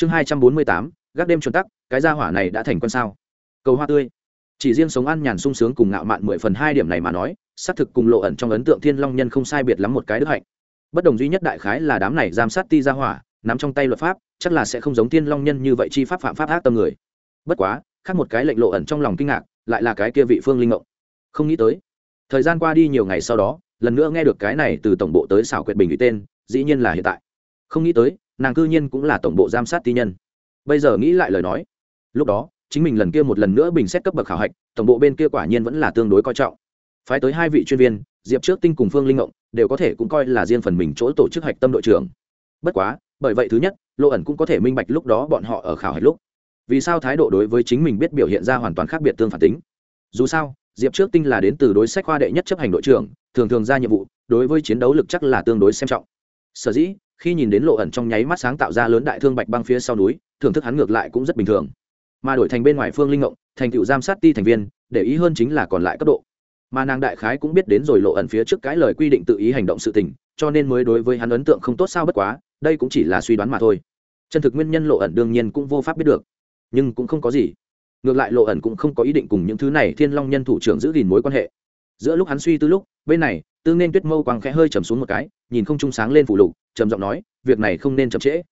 chương hai trăm bốn mươi tám, gác đêm chuẩn tắc, cái gia hỏa này đã thành con sao? Cầu hoa tươi. Chỉ riêng sống ăn nhàn sung sướng cùng ngạo mạn mười phần hai điểm này mà nói, xác thực cùng lộ ẩn trong ấn tượng thiên long nhân không sai biệt lắm một cái đức hạnh. Bất đồng duy nhất đại khái là đám này giam sát ti gia hỏa, nắm trong tay luật pháp, chắc là sẽ không giống thiên long nhân như vậy chi pháp phạm pháp ác tâm người. Bất quá, khác một cái lệnh lộ ẩn trong lòng kinh ngạc, lại là cái kia vị phương linh ngộng. Không nghĩ tới, thời gian qua đi nhiều ngày sau đó, lần nữa nghe được cái này từ tổng bộ tới xảo quyệt bình ủy tên, dĩ nhiên là hiện tại. Không nghĩ tới nàng cư nhiên cũng là tổng bộ giám sát tư nhân. Bây giờ nghĩ lại lời nói, lúc đó, chính mình lần kia một lần nữa bình xét cấp bậc khảo hạch, tổng bộ bên kia quả nhiên vẫn là tương đối coi trọng. Phái tới hai vị chuyên viên, diệp trước tinh cùng phương linh ngộng, đều có thể cũng coi là riêng phần mình chỗ tổ chức hạch tâm đội trưởng. Bất quá, bởi vậy thứ nhất lộ ẩn cũng có thể minh bạch lúc đó bọn họ ở khảo hạch lúc. Vì sao thái độ đối với chính mình biết biểu hiện ra hoàn toàn khác biệt tương phản tính? Dù sao, diệp trước tinh là đến từ đối sách khoa đệ nhất chấp hành đội trưởng, thường thường ra nhiệm vụ, đối với chiến đấu lực chắc là tương đối xem trọng. Sở dĩ khi nhìn đến lộ ẩn trong nháy mắt sáng tạo ra lớn đại thương bạch băng phía sau núi, thưởng thức hắn ngược lại cũng rất bình thường. Mà đổi thành bên ngoài phương linh ngộng, thành tựu giám sát ti thành viên, để ý hơn chính là còn lại cấp độ. Mà nàng đại khái cũng biết đến rồi lộ ẩn phía trước cái lời quy định tự ý hành động sự tình, cho nên mới đối với hắn ấn tượng không tốt sao bất quá, đây cũng chỉ là suy đoán mà thôi. Chân thực nguyên nhân lộ ẩn đương nhiên cũng vô pháp biết được, nhưng cũng không có gì. Ngược lại lộ ẩn cũng không có ý định cùng những thứ này thiên long nhân thủ trưởng giữ gìn mối quan hệ. Giữa lúc hắn suy tư lúc, bên này tư nên tuyết mâu quang khẽ hơi chầm xuống một cái, nhìn không trung sáng lên phủ lục, trầm giọng nói, việc này không nên chậm trễ.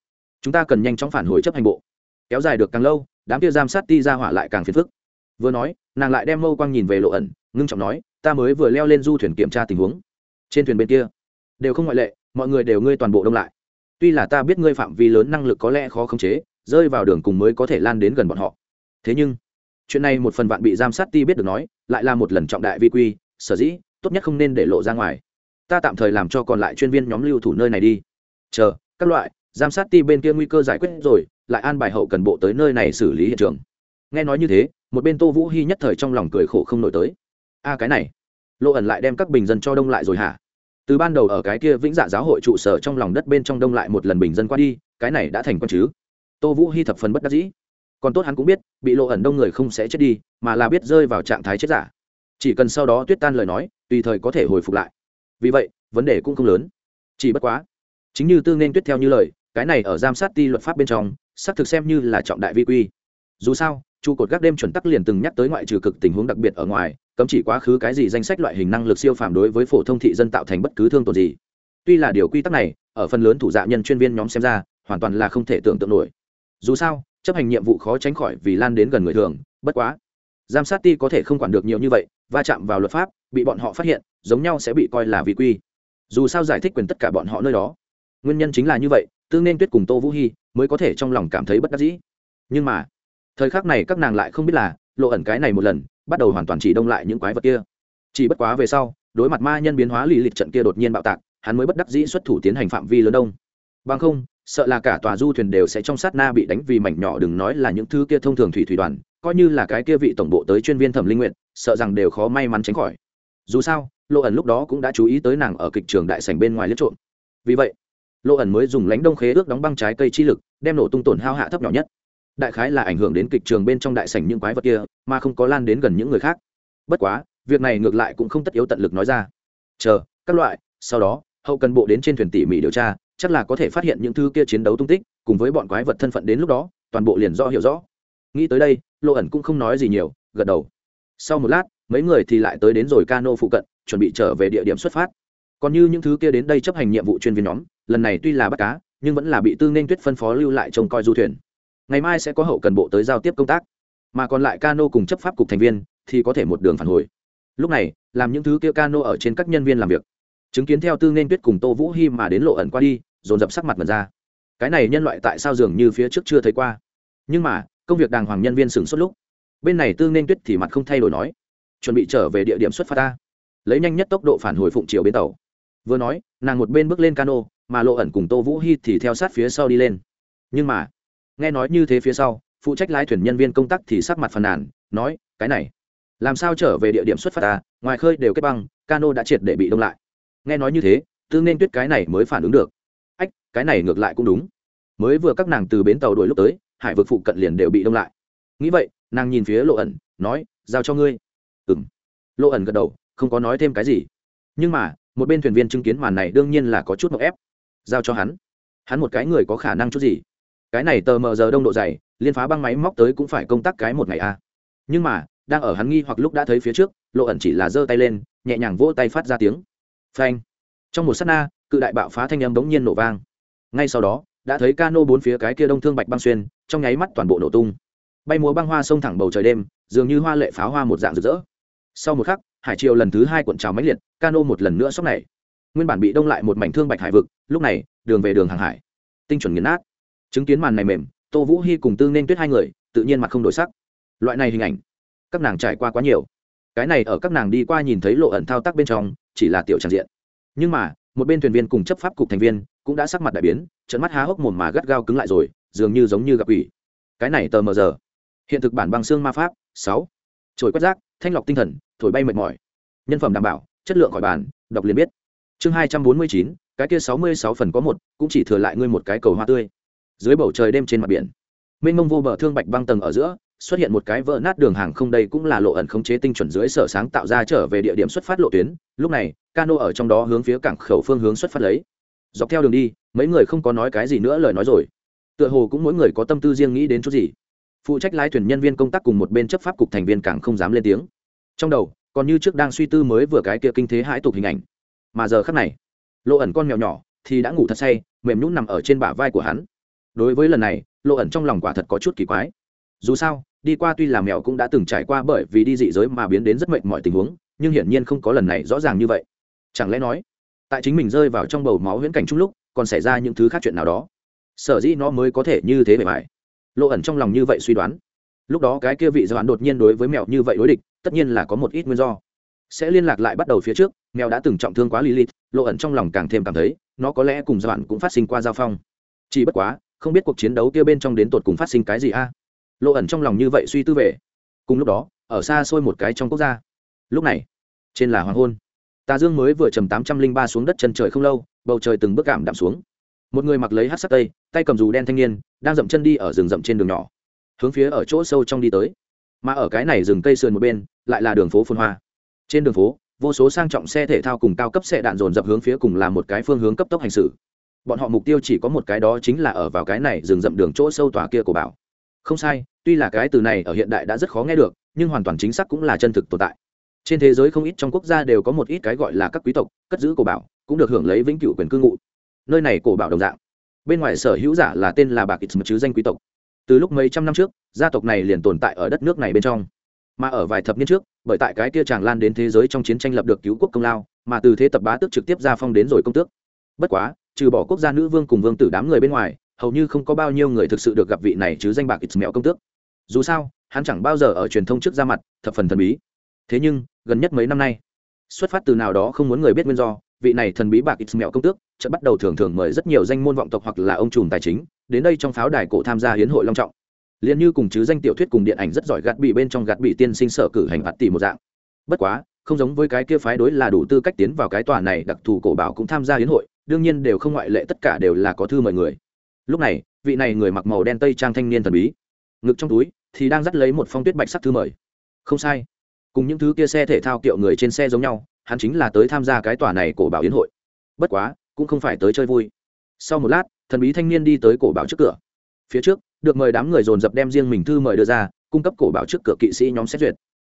Chúng ta cần nhanh chóng phản hồi chấp hành bộ. Kéo dài được càng lâu, đám kia giam sát ti ra hỏa lại càng phiền phức. Vừa nói, nàng lại đem mâu quang nhìn về lộ ẩn, ngưng trọng nói, ta mới vừa leo lên du thuyền kiểm tra tình huống. Trên thuyền bên kia, đều không ngoại lệ, mọi người đều ngươi toàn bộ đông lại. Tuy là ta biết ngươi phạm vi lớn năng lực có lẽ khó khống chế, rơi vào đường cùng mới có thể lan đến gần bọn họ. Thế nhưng, chuyện này một phần bạn bị giam sát ti biết được nói, lại là một lần trọng đại vi quy, sở dĩ tốt nhất không nên để lộ ra ngoài. Ta tạm thời làm cho còn lại chuyên viên nhóm lưu thủ nơi này đi. Chờ, các loại, giám sát ti bên kia nguy cơ giải quyết rồi, lại an bài hậu cần bộ tới nơi này xử lý hiện trường. Nghe nói như thế, một bên tô vũ hy nhất thời trong lòng cười khổ không nổi tới. A, cái này. Lộ ẩn lại đem các bình dân cho đông lại rồi hả? Từ ban đầu ở cái kia vĩnh dạ giáo hội trụ sở trong lòng đất bên trong đông lại một lần bình dân qua đi, cái này đã thành con chứ? Tô vũ hy thập phần bất đắc dĩ. Còn tốt hắn cũng biết, bị lộ ẩn đông người không sẽ chết đi, mà là biết rơi vào trạng thái chết giả chỉ cần sau đó tuyết tan lời nói, tùy thời có thể hồi phục lại. Vì vậy, vấn đề cũng không lớn. Chỉ bất quá, chính như tương nên tuyết theo như lời, cái này ở giám sát ti luật pháp bên trong, xác thực xem như là trọng đại vi quy. Dù sao, trụ cột gác đêm chuẩn tắc liền từng nhắc tới ngoại trừ cực tình huống đặc biệt ở ngoài, cấm chỉ quá khứ cái gì danh sách loại hình năng lực siêu phàm đối với phổ thông thị dân tạo thành bất cứ thương tổn gì. Tuy là điều quy tắc này, ở phần lớn thủ dạ nhân chuyên viên nhóm xem ra, hoàn toàn là không thể tưởng tượng nổi. Dù sao, chấp hành nhiệm vụ khó tránh khỏi vì lan đến gần người thường, bất quá giám sát ti có thể không quản được nhiều như vậy, va chạm vào luật pháp, bị bọn họ phát hiện, giống nhau sẽ bị coi là vi quy. Dù sao giải thích quyền tất cả bọn họ nơi đó. Nguyên nhân chính là như vậy, tương nên tuyết cùng tô vũ hy mới có thể trong lòng cảm thấy bất đắc dĩ. Nhưng mà, thời khắc này các nàng lại không biết là, lộ ẩn cái này một lần, bắt đầu hoàn toàn chỉ đông lại những quái vật kia. Chỉ bất quá về sau, đối mặt ma nhân biến hóa lì lịch trận kia đột nhiên bạo tạc, hắn mới bất đắc dĩ xuất thủ tiến hành phạm vi lớn đông. Bằng không sợ là cả tòa du thuyền đều sẽ trong sát na bị đánh vì mảnh nhỏ, đừng nói là những thứ kia thông thường thủy thủy đoàn, coi như là cái kia vị tổng bộ tới chuyên viên thẩm linh nguyện, sợ rằng đều khó may mắn tránh khỏi. Dù sao lộ ẩn lúc đó cũng đã chú ý tới nàng ở kịch trường đại sảnh bên ngoài liếc trộm. Vì vậy lộ ẩn mới dùng lánh đông khế ước đóng băng trái cây chi lực, đem nổ tung tổn hao hạ thấp nhỏ nhất. Đại khái là ảnh hưởng đến kịch trường bên trong đại sảnh những quái vật kia, mà không có lan đến gần những người khác. Bất quá, việc này ngược lại cũng không tất yếu tận lực nói ra. Chờ, các loại, sau đó, hậu cần bộ đến trên thuyền tỉ mỉ điều tra chắc là có thể phát hiện những thứ kia chiến đấu tung tích, cùng với bọn quái vật thân phận đến lúc đó, toàn bộ liền rõ hiểu rõ. Nghĩ tới đây lộ ẩn cũng không nói gì nhiều, gật đầu. Sau một lát, mấy người thì lại tới đến rồi cano phụ cận, chuẩn bị trở về địa điểm xuất phát. Còn như những thứ kia đến đây chấp hành nhiệm vụ chuyên viên nhóm, lần này tuy là bắt cá, nhưng vẫn là bị tư nên tuyết phân phó lưu lại trông coi du thuyền. Ngày mai sẽ có hậu cần bộ tới giao tiếp công tác. Mà còn lại cano cùng chấp pháp cục thành viên, thì có thể một đường phản hồi. Lúc này, làm những thứ kia cano ở trên các nhân viên làm việc chứng kiến theo tư nên tuyết cùng tô vũ hy mà đến lộ ẩn qua đi, dồn dập sắc mặt mật ra. Cái này nhân loại tại sao dường như phía trước chưa thấy qua? Nhưng mà, công việc đàng hoàng nhân viên sửng suốt lúc. Bên này tư nên tuyết thì mặt không thay đổi nói, chuẩn bị trở về địa điểm xuất phát ta. Lấy nhanh nhất tốc độ phản hồi phụng chiều bến tàu. Vừa nói, nàng một bên bước lên cano, mà lộ ẩn cùng tô vũ hy thì theo sát phía sau đi lên. Nhưng mà, nghe nói như thế phía sau, phụ trách lái thuyền nhân viên công tác thì sắc mặt phàn nàn, nói, cái này, làm sao trở về địa điểm xuất phát ta? Ngoài khơi đều kết băng, cano đã triệt để bị đông lại nghe nói như thế, tư nên tuyết cái này mới phản ứng được. Ách, cái này ngược lại cũng đúng. Mới vừa các nàng từ bến tàu đuổi lúc tới, hải vực phụ cận liền đều bị đông lại. Nghĩ vậy, nàng nhìn phía lộ ẩn, nói, giao cho ngươi. Ừ m lộ ẩn gật đầu, không có nói thêm cái gì. Nhưng mà, một bên thuyền viên chứng kiến màn này đương nhiên là có chút ngọc ép. Giao cho hắn. Hắn một cái người có khả năng chút gì? Cái này tờ mờ giờ đông độ dày, liên phá băng máy móc tới cũng phải công tác cái một ngày a nhưng mà, đang ở hắn nghi hoặc lúc đã thấy phía trước, lộ ẩn chỉ là giơ tay lên, nhẹ nhàng vỗ tay phát ra tiếng phanh. Trong một s á t na, cự đại bạo phá thanh âm bỗng nhiên nổ vang. Ngay sau đó, đã thấy cano bốn phía cái kia đông thương bạch băng xuyên, trong nháy mắt toàn bộ nổ tung. Bay múa băng hoa sông thẳng bầu trời đêm, dường như hoa lệ pháo hoa một dạng rực rỡ. Sau một khắc, hải triều lần thứ hai cuộn trào mãnh liệt, cano một lần nữa sốc này. Nguyên bản bị đông lại một mảnh thương bạch hải vực, lúc này, đường về đường hàng hải. Tinh chuẩn nghiền nát. Chứng kiến màn này mềm, tô vũ hy cùng tương nên tuyết hai người, tự nhiên mặt không đổi sắc. Loại này hình ảnh, các nàng trải qua quá nhiều cái này ở các nàng đi qua nhìn thấy lộ ẩn thao tác bên trong, chỉ là tiểu tràn diện. Nhưng mà, một bên thuyền viên cùng chấp pháp cục thành viên cũng đã sắc mặt đại biến trận mắt há hốc mồm mà gắt gao cứng lại rồi, dường như giống như gặp ủy cái này tờ mờ giờ. Hiện thực bản băng xương ma pháp, sáu. Trồi quét rác, thanh lọc tinh thần, thổi bay mệt mỏi. Nhân phẩm đảm bảo, chất lượng khỏi bàn, đọc liền biết. Chương hai trăm bốn mươi chín, cái kia sáu mươi sáu phần có một, cũng chỉ thừa lại ngươi một cái cầu hoa tươi. Dưới bầu trời đêm trên mặt biển, mênh mông vô bờ thương bạch băng tầng ở giữa xuất hiện một cái vỡ nát đường hàng không đây cũng là lộ ẩn khống chế tinh chuẩn dưới sở sáng tạo ra trở về địa điểm xuất phát lộ tuyến. Lúc này, cano ở trong đó hướng phía cảng khẩu phương hướng xuất phát lấy. Dọc theo đường đi, mấy người không có nói cái gì nữa lời nói rồi. Tựa hồ cũng mỗi người có tâm tư riêng nghĩ đến chút gì. Phụ trách lái thuyền nhân viên công tác cùng một bên chấp pháp cục thành viên càng không dám lên tiếng. Trong đầu, còn như trước đang suy tư mới vừa cái kia kinh thế hãi tục hình ảnh. Mà giờ khắc này, lộ ẩn con mèo nhỏ thì đã ngủ thật say, mềm nhún nằm ở trên bả vai của hắn. Đối với lần này, lộ ẩn trong lòng quả thật có chút kỳ quái dù sao, đi qua tuy là mèo cũng đã từng trải qua bởi vì đi dị giới mà biến đến rất mệnh mọi tình huống, nhưng hiển nhiên không có lần này rõ ràng như vậy. Chẳng lẽ nói, tại chính mình rơi vào trong bầu máu huyễn cảnh chung lúc, còn xảy ra những thứ khác chuyện nào đó? Sở dĩ nó mới có thể như thế bề mại lộ ẩn trong lòng như vậy suy đoán. Lúc đó cái kia vị doãn đột nhiên đối với mèo như vậy đối địch, tất nhiên là có một ít nguyên do. Sẽ liên lạc lại bắt đầu phía trước, mèo đã từng trọng thương quá lilith, lộ ẩn trong lòng càng thêm cảm thấy, nó có lẽ cùng doãn cũng phát sinh qua giao phong. Chỉ bất quá, không biết cuộc chiến đấu kia bên trong đến tột cùng phát sinh cái gì a? Lộ ẩn trong lòng như vậy suy tư về. Cùng lúc đó, ở xa xôi một cái trong quốc gia. Lúc này, trên là hoàng hôn. Tà dương mới vừa trầm tám trăm linh ba xuống đất chân trời không lâu, bầu trời từng bước cảm đạm xuống. Một người mặc lấy hát sắc tây, tay cầm dù đen thanh niên, đang dậm chân đi ở rừng rậm trên đường nhỏ. Hướng phía ở chỗ sâu trong đi tới. Mà ở cái này rừng cây sườn một bên, lại là đường phố phun hoa. Trên đường phố, vô số sang trọng xe thể thao cùng cao cấp xe đạn dồn dập hướng phía cùng là một cái phương hướng cấp tốc hành xử. Bọn họ mục tiêu chỉ có một cái đó chính là ở vào cái này rừng rậm đường chỗ sâu tòa kia của bảo không sai, tuy là cái từ này ở hiện đại đã rất khó nghe được, nhưng hoàn toàn chính xác cũng là chân thực tồn tại. Trên thế giới không ít trong quốc gia đều có một ít cái gọi là các quý tộc, cất giữ cổ bảo, cũng được hưởng lấy vĩnh cửu quyền cư ngụ. Nơi này cổ bảo đồng dạng. Bên ngoài sở hữu giả là tên là bạc ít chứ danh quý tộc. Từ lúc mấy trăm năm trước, gia tộc này liền tồn tại ở đất nước này bên trong. Mà ở vài thập niên trước, bởi tại cái kia tràng lan đến thế giới trong chiến tranh lập được cứu quốc công lao, mà từ thế tập bá tước trực tiếp ra phong đến rồi công tước. Bất quá, trừ bỏ quốc gia nữ vương cùng vương tử đám người bên ngoài hầu như không có bao nhiêu người thực sự được gặp vị này chứ danh bạc ít mẹo công tước. Dù sao, hắn chẳng bao giờ ở truyền thông trước ra mặt, thập phần thần bí. Thế nhưng, gần nhất mấy năm nay, xuất phát từ nào đó không muốn người biết nguyên do, vị này thần bí bạc ít mẹo công tước chợt bắt đầu thường thường mời rất nhiều danh môn vọng tộc hoặc là ông trùm tài chính, đến đây trong pháo đài cổ tham gia hiến hội long trọng. Liền như cùng chứ danh tiểu thuyết cùng điện ảnh rất giỏi gạt bị bên trong gạt bị tiên sinh sở cử hành hạt tỷ một dạng. Bất quá, không giống với cái kia phái đối là đủ tư cách tiến vào cái tòa này, đặc thù cổ bảo cũng tham gia hiến hội, đương nhiên đều không ngoại lệ tất cả đều là có thư mời người lúc này, vị này người mặc màu đen tây trang thanh niên thần bí, ngực trong túi, thì đang dắt lấy một phong tuyết bạch sắc thư mời. Không sai. Cùng những thứ kia xe thể thao kiệu người trên xe giống nhau, hắn chính là tới tham gia cái tòa này cổ bảo yến hội. Bất quá, cũng không phải tới chơi vui. Sau một lát, thần bí thanh niên đi tới cổ bảo trước cửa. Phía trước, được mời đám người dồn dập đem riêng mình thư mời đưa ra, cung cấp cổ bảo trước cửa kỵ sĩ nhóm xét duyệt.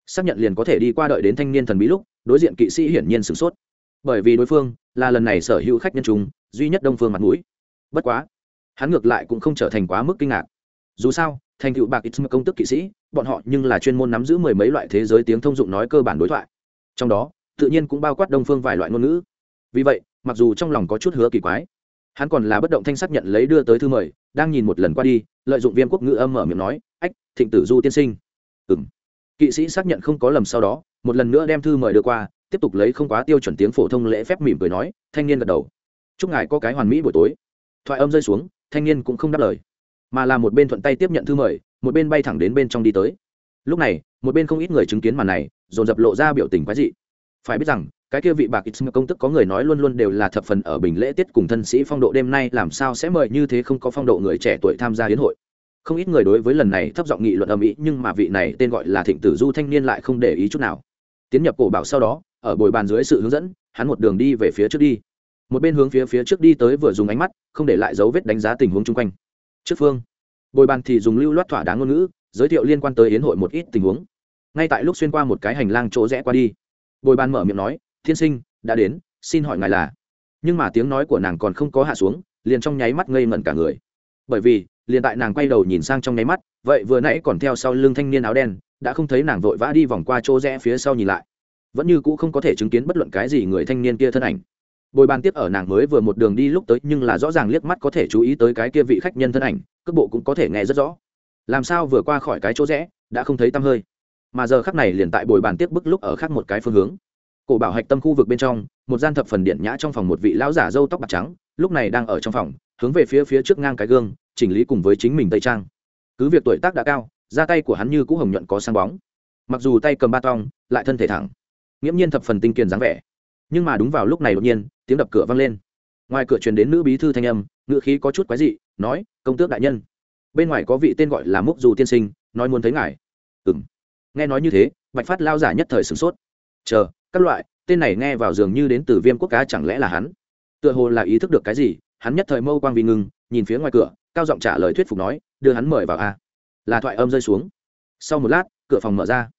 Xác nhận liền có thể đi qua đợi đến thanh niên thần bí lúc, đối diện kỵ sĩ hiển nhiên sửng sốt. Bởi vì đối phương là lần này sở hữu khách nhân chúng, duy nhất đông phương mặt mũi. Bất quá hắn ngược lại cũng không trở thành quá mức kinh ngạc. Dù sao, thành tựu bạc ít công tức kỵ sĩ, bọn họ nhưng là chuyên môn nắm giữ mười mấy loại thế giới tiếng thông dụng nói cơ bản đối thoại. Trong đó, tự nhiên cũng bao quát đông phương vài loại ngôn ngữ. Vì vậy, mặc dù trong lòng có chút hứa kỳ quái, hắn còn là bất động thanh xác nhận lấy đưa tới thư mời, đang nhìn một lần qua đi, lợi dụng viêm quốc ngữ âm mở miệng nói, ách, thịnh tử du tiên sinh. Ừ m kỵ sĩ xác nhận không có lầm sau đó, một lần nữa đem thư mời đưa qua, tiếp tục lấy không quá tiêu chuẩn tiếng phổ thông lễ phép mỉm cười nói, thanh niên gật đầu. Chúc ngài có cái hoàn mỹ buổi tối. Thoại âm rơi xuống thanh niên cũng không đáp lời, mà là một bên thuận tay tiếp nhận thư mời, một bên bay thẳng đến bên trong đi tới. Lúc này, một bên không ít người chứng kiến màn này, dồn dập lộ ra biểu tình quái dị. Phải biết rằng, cái kia vị bạc ít công tức có người nói luôn luôn đều là thập phần ở bình lễ tiết cùng thân sĩ phong độ đêm nay, làm sao sẽ mời như thế không có phong độ người trẻ tuổi tham gia hiến hội. Không ít người đối với lần này thấp giọng nghị luận âm ý nhưng mà vị này tên gọi là thịnh tử du thanh niên lại không để ý chút nào. Tiến nhập cổ bảo sau đó, ở bồi bàn dưới sự hướng dẫn, hắn một đường đi về phía trước đi một bên hướng phía phía trước đi tới vừa dùng ánh mắt, không để lại dấu vết đánh giá tình huống chung quanh. Trước phương, bồi bàn thì dùng lưu loát thỏa đáng ngôn ngữ, giới thiệu liên quan tới yến hội một ít tình huống. Ngay tại lúc xuyên qua một cái hành lang chỗ rẽ qua đi, bồi bàn mở miệng nói, thiên sinh, đã đến, xin hỏi ngài là. Nhưng mà tiếng nói của nàng còn không có hạ xuống, liền trong nháy mắt ngây ngẩn cả người. Bởi vì, liền tại nàng quay đầu nhìn sang trong nháy mắt, vậy vừa nãy còn theo sau lưng thanh niên áo đen, đã không thấy nàng vội vã đi vòng qua chỗ rẽ phía sau nhìn lại. Vẫn như cũ không có thể chứng kiến bất luận cái gì người thanh niên kia thân ảnh bồi bàn tiếp ở nàng mới vừa một đường đi lúc tới, nhưng là rõ ràng liếc mắt có thể chú ý tới cái kia vị khách nhân thân ảnh, cước bộ cũng có thể nghe rất rõ. Làm sao vừa qua khỏi cái chỗ rẽ, đã không thấy tăm hơi. Mà giờ khắc này liền tại bồi bàn tiếp bức lúc ở khác một cái phương hướng. Cổ bảo hạch tâm khu vực bên trong, một gian thập phần điện nhã trong phòng một vị lão giả râu tóc bạc trắng, lúc này đang ở trong phòng, hướng về phía phía trước ngang cái gương, chỉnh lý cùng với chính mình tây trang. Cứ việc tuổi tác đã cao, da tay của hắn như cũ hồng nhuận có sáng bóng. Mặc dù tay cầm ba tong, lại thân thể thẳng, nghiễm nhiên thập phần tinh kiền dáng vẻ. Nhưng mà đúng vào lúc này đột nhiên tiếng đập cửa vang lên. Ngoài cửa truyền đến nữ bí thư thanh âm ngựa khí có chút quái dị, nói, công tước đại nhân. Bên ngoài có vị tên gọi là múc dù tiên sinh, nói muốn thấy ngài. Ừng nghe nói như thế, bạch phát lao giả nhất thời sửng sốt. Chờ, các loại, tên này nghe vào dường như đến từ viêm quốc cá chẳng lẽ là hắn? Tựa hồ là ý thức được cái gì, hắn nhất thời mâu quang vì ngừng nhìn phía ngoài cửa, cao giọng trả lời thuyết phục nói, đưa hắn mời vào a. Là thoại âm rơi xuống. Sau một lát, cửa phòng mở ra.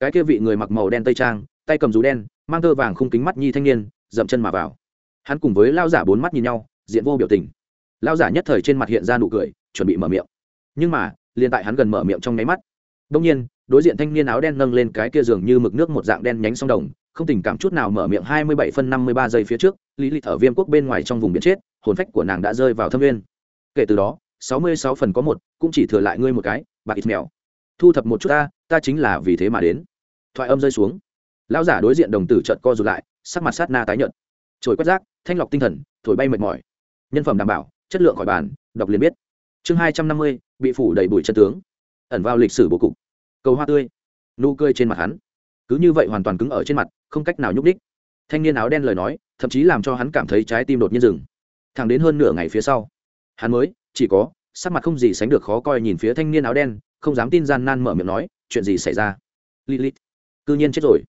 Cái kia vị người mặc màu đen tây trang, tay cầm rú đen, mang tơ vàng khung kính mắt nhi thanh niên, dậm chân mà vào hắn cùng với lao giả bốn mắt nhìn nhau, diện vô biểu tình. Lao giả nhất thời trên mặt hiện ra nụ cười, chuẩn bị mở miệng. Nhưng mà, liền tại hắn gần mở miệng trong nháy mắt đông nhiên, đối diện thanh niên áo đen nâng lên cái kia giường như mực nước một dạng đen nhánh sông đồng, không tình cảm chút nào mở miệng hai mươi bảy phân năm mươi ba giây phía trước, lý lịch ở viêm quốc bên ngoài trong vùng biển chết, hồn phách của nàng đã rơi vào thâm nguyên. kể từ đó, sáu mươi sáu phần có một, cũng chỉ thừa lại ngươi một cái bạc ít mèo. Thu thập một chút ta ta chính là vì thế mà đến. Thoại âm rơi xuống. Lão giả đối diện đồng tử trợn co rụt lại, sắc mặt sát na tái nhợt. Trồi quét rác thanh lọc tinh thần, thổi bay mệt mỏi. Nhân phẩm đảm bảo, chất lượng khỏi bàn, đọc liền biết. Chương hai trăm năm mươi, bị phủ đầy bụi chân tướng. Ẩn vào lịch sử bố cục. Cầu hoa tươi. Nụ cười trên mặt hắn. Cứ như vậy hoàn toàn cứng ở trên mặt, không cách nào nhúc đích thanh niên áo đen lời nói, thậm chí làm cho hắn cảm thấy trái tim đột nhiên dừng. Thẳng đến hơn nửa ngày phía sau, hắn mới, chỉ có, sắc mặt không gì sánh được khó coi nhìn phía thanh niên áo đen, không dám tin gian nan mở miệng nói, chuyện gì xảy ra? Lilith. Cư nhiên chết rồi.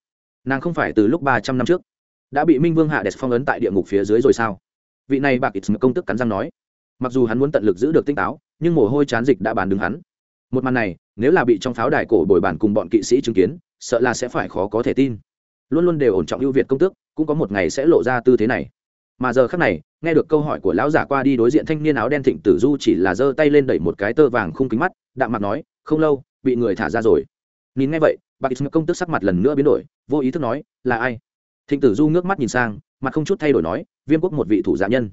Nàng không phải từ lúc ba trăm năm trước đã bị minh vương hạ đẹp phong ấn tại địa ngục phía dưới rồi sao? Vị này bạc ít công tức cắn răng nói. Mặc dù hắn muốn tận lực giữ được tinh táo, nhưng mồ hôi chán dịch đã bàn đứng hắn. Một màn này, nếu là bị trong pháo đài cổ bồi bàn cùng bọn kỵ sĩ chứng kiến, sợ là sẽ phải khó có thể tin. Luôn luôn đều ổn trọng ưu việt công tước, cũng có một ngày sẽ lộ ra tư thế này. Mà giờ khác này, nghe được câu hỏi của lão giả qua đi đối diện thanh niên áo đen thịnh tử du chỉ là giơ tay lên đẩy một cái tơ vàng khung kính mắt, đạm mặt nói, không lâu, bị người thả ra rồi. Nhìn ngay vậy, bạc ít công tức sắc mặt lần nữa biến đổi, vô ý thức nói, là ai? Thịnh tử du ngước mắt nhìn sang, mặt không chút thay đổi nói, viêm quốc một vị thủ dạ nhân.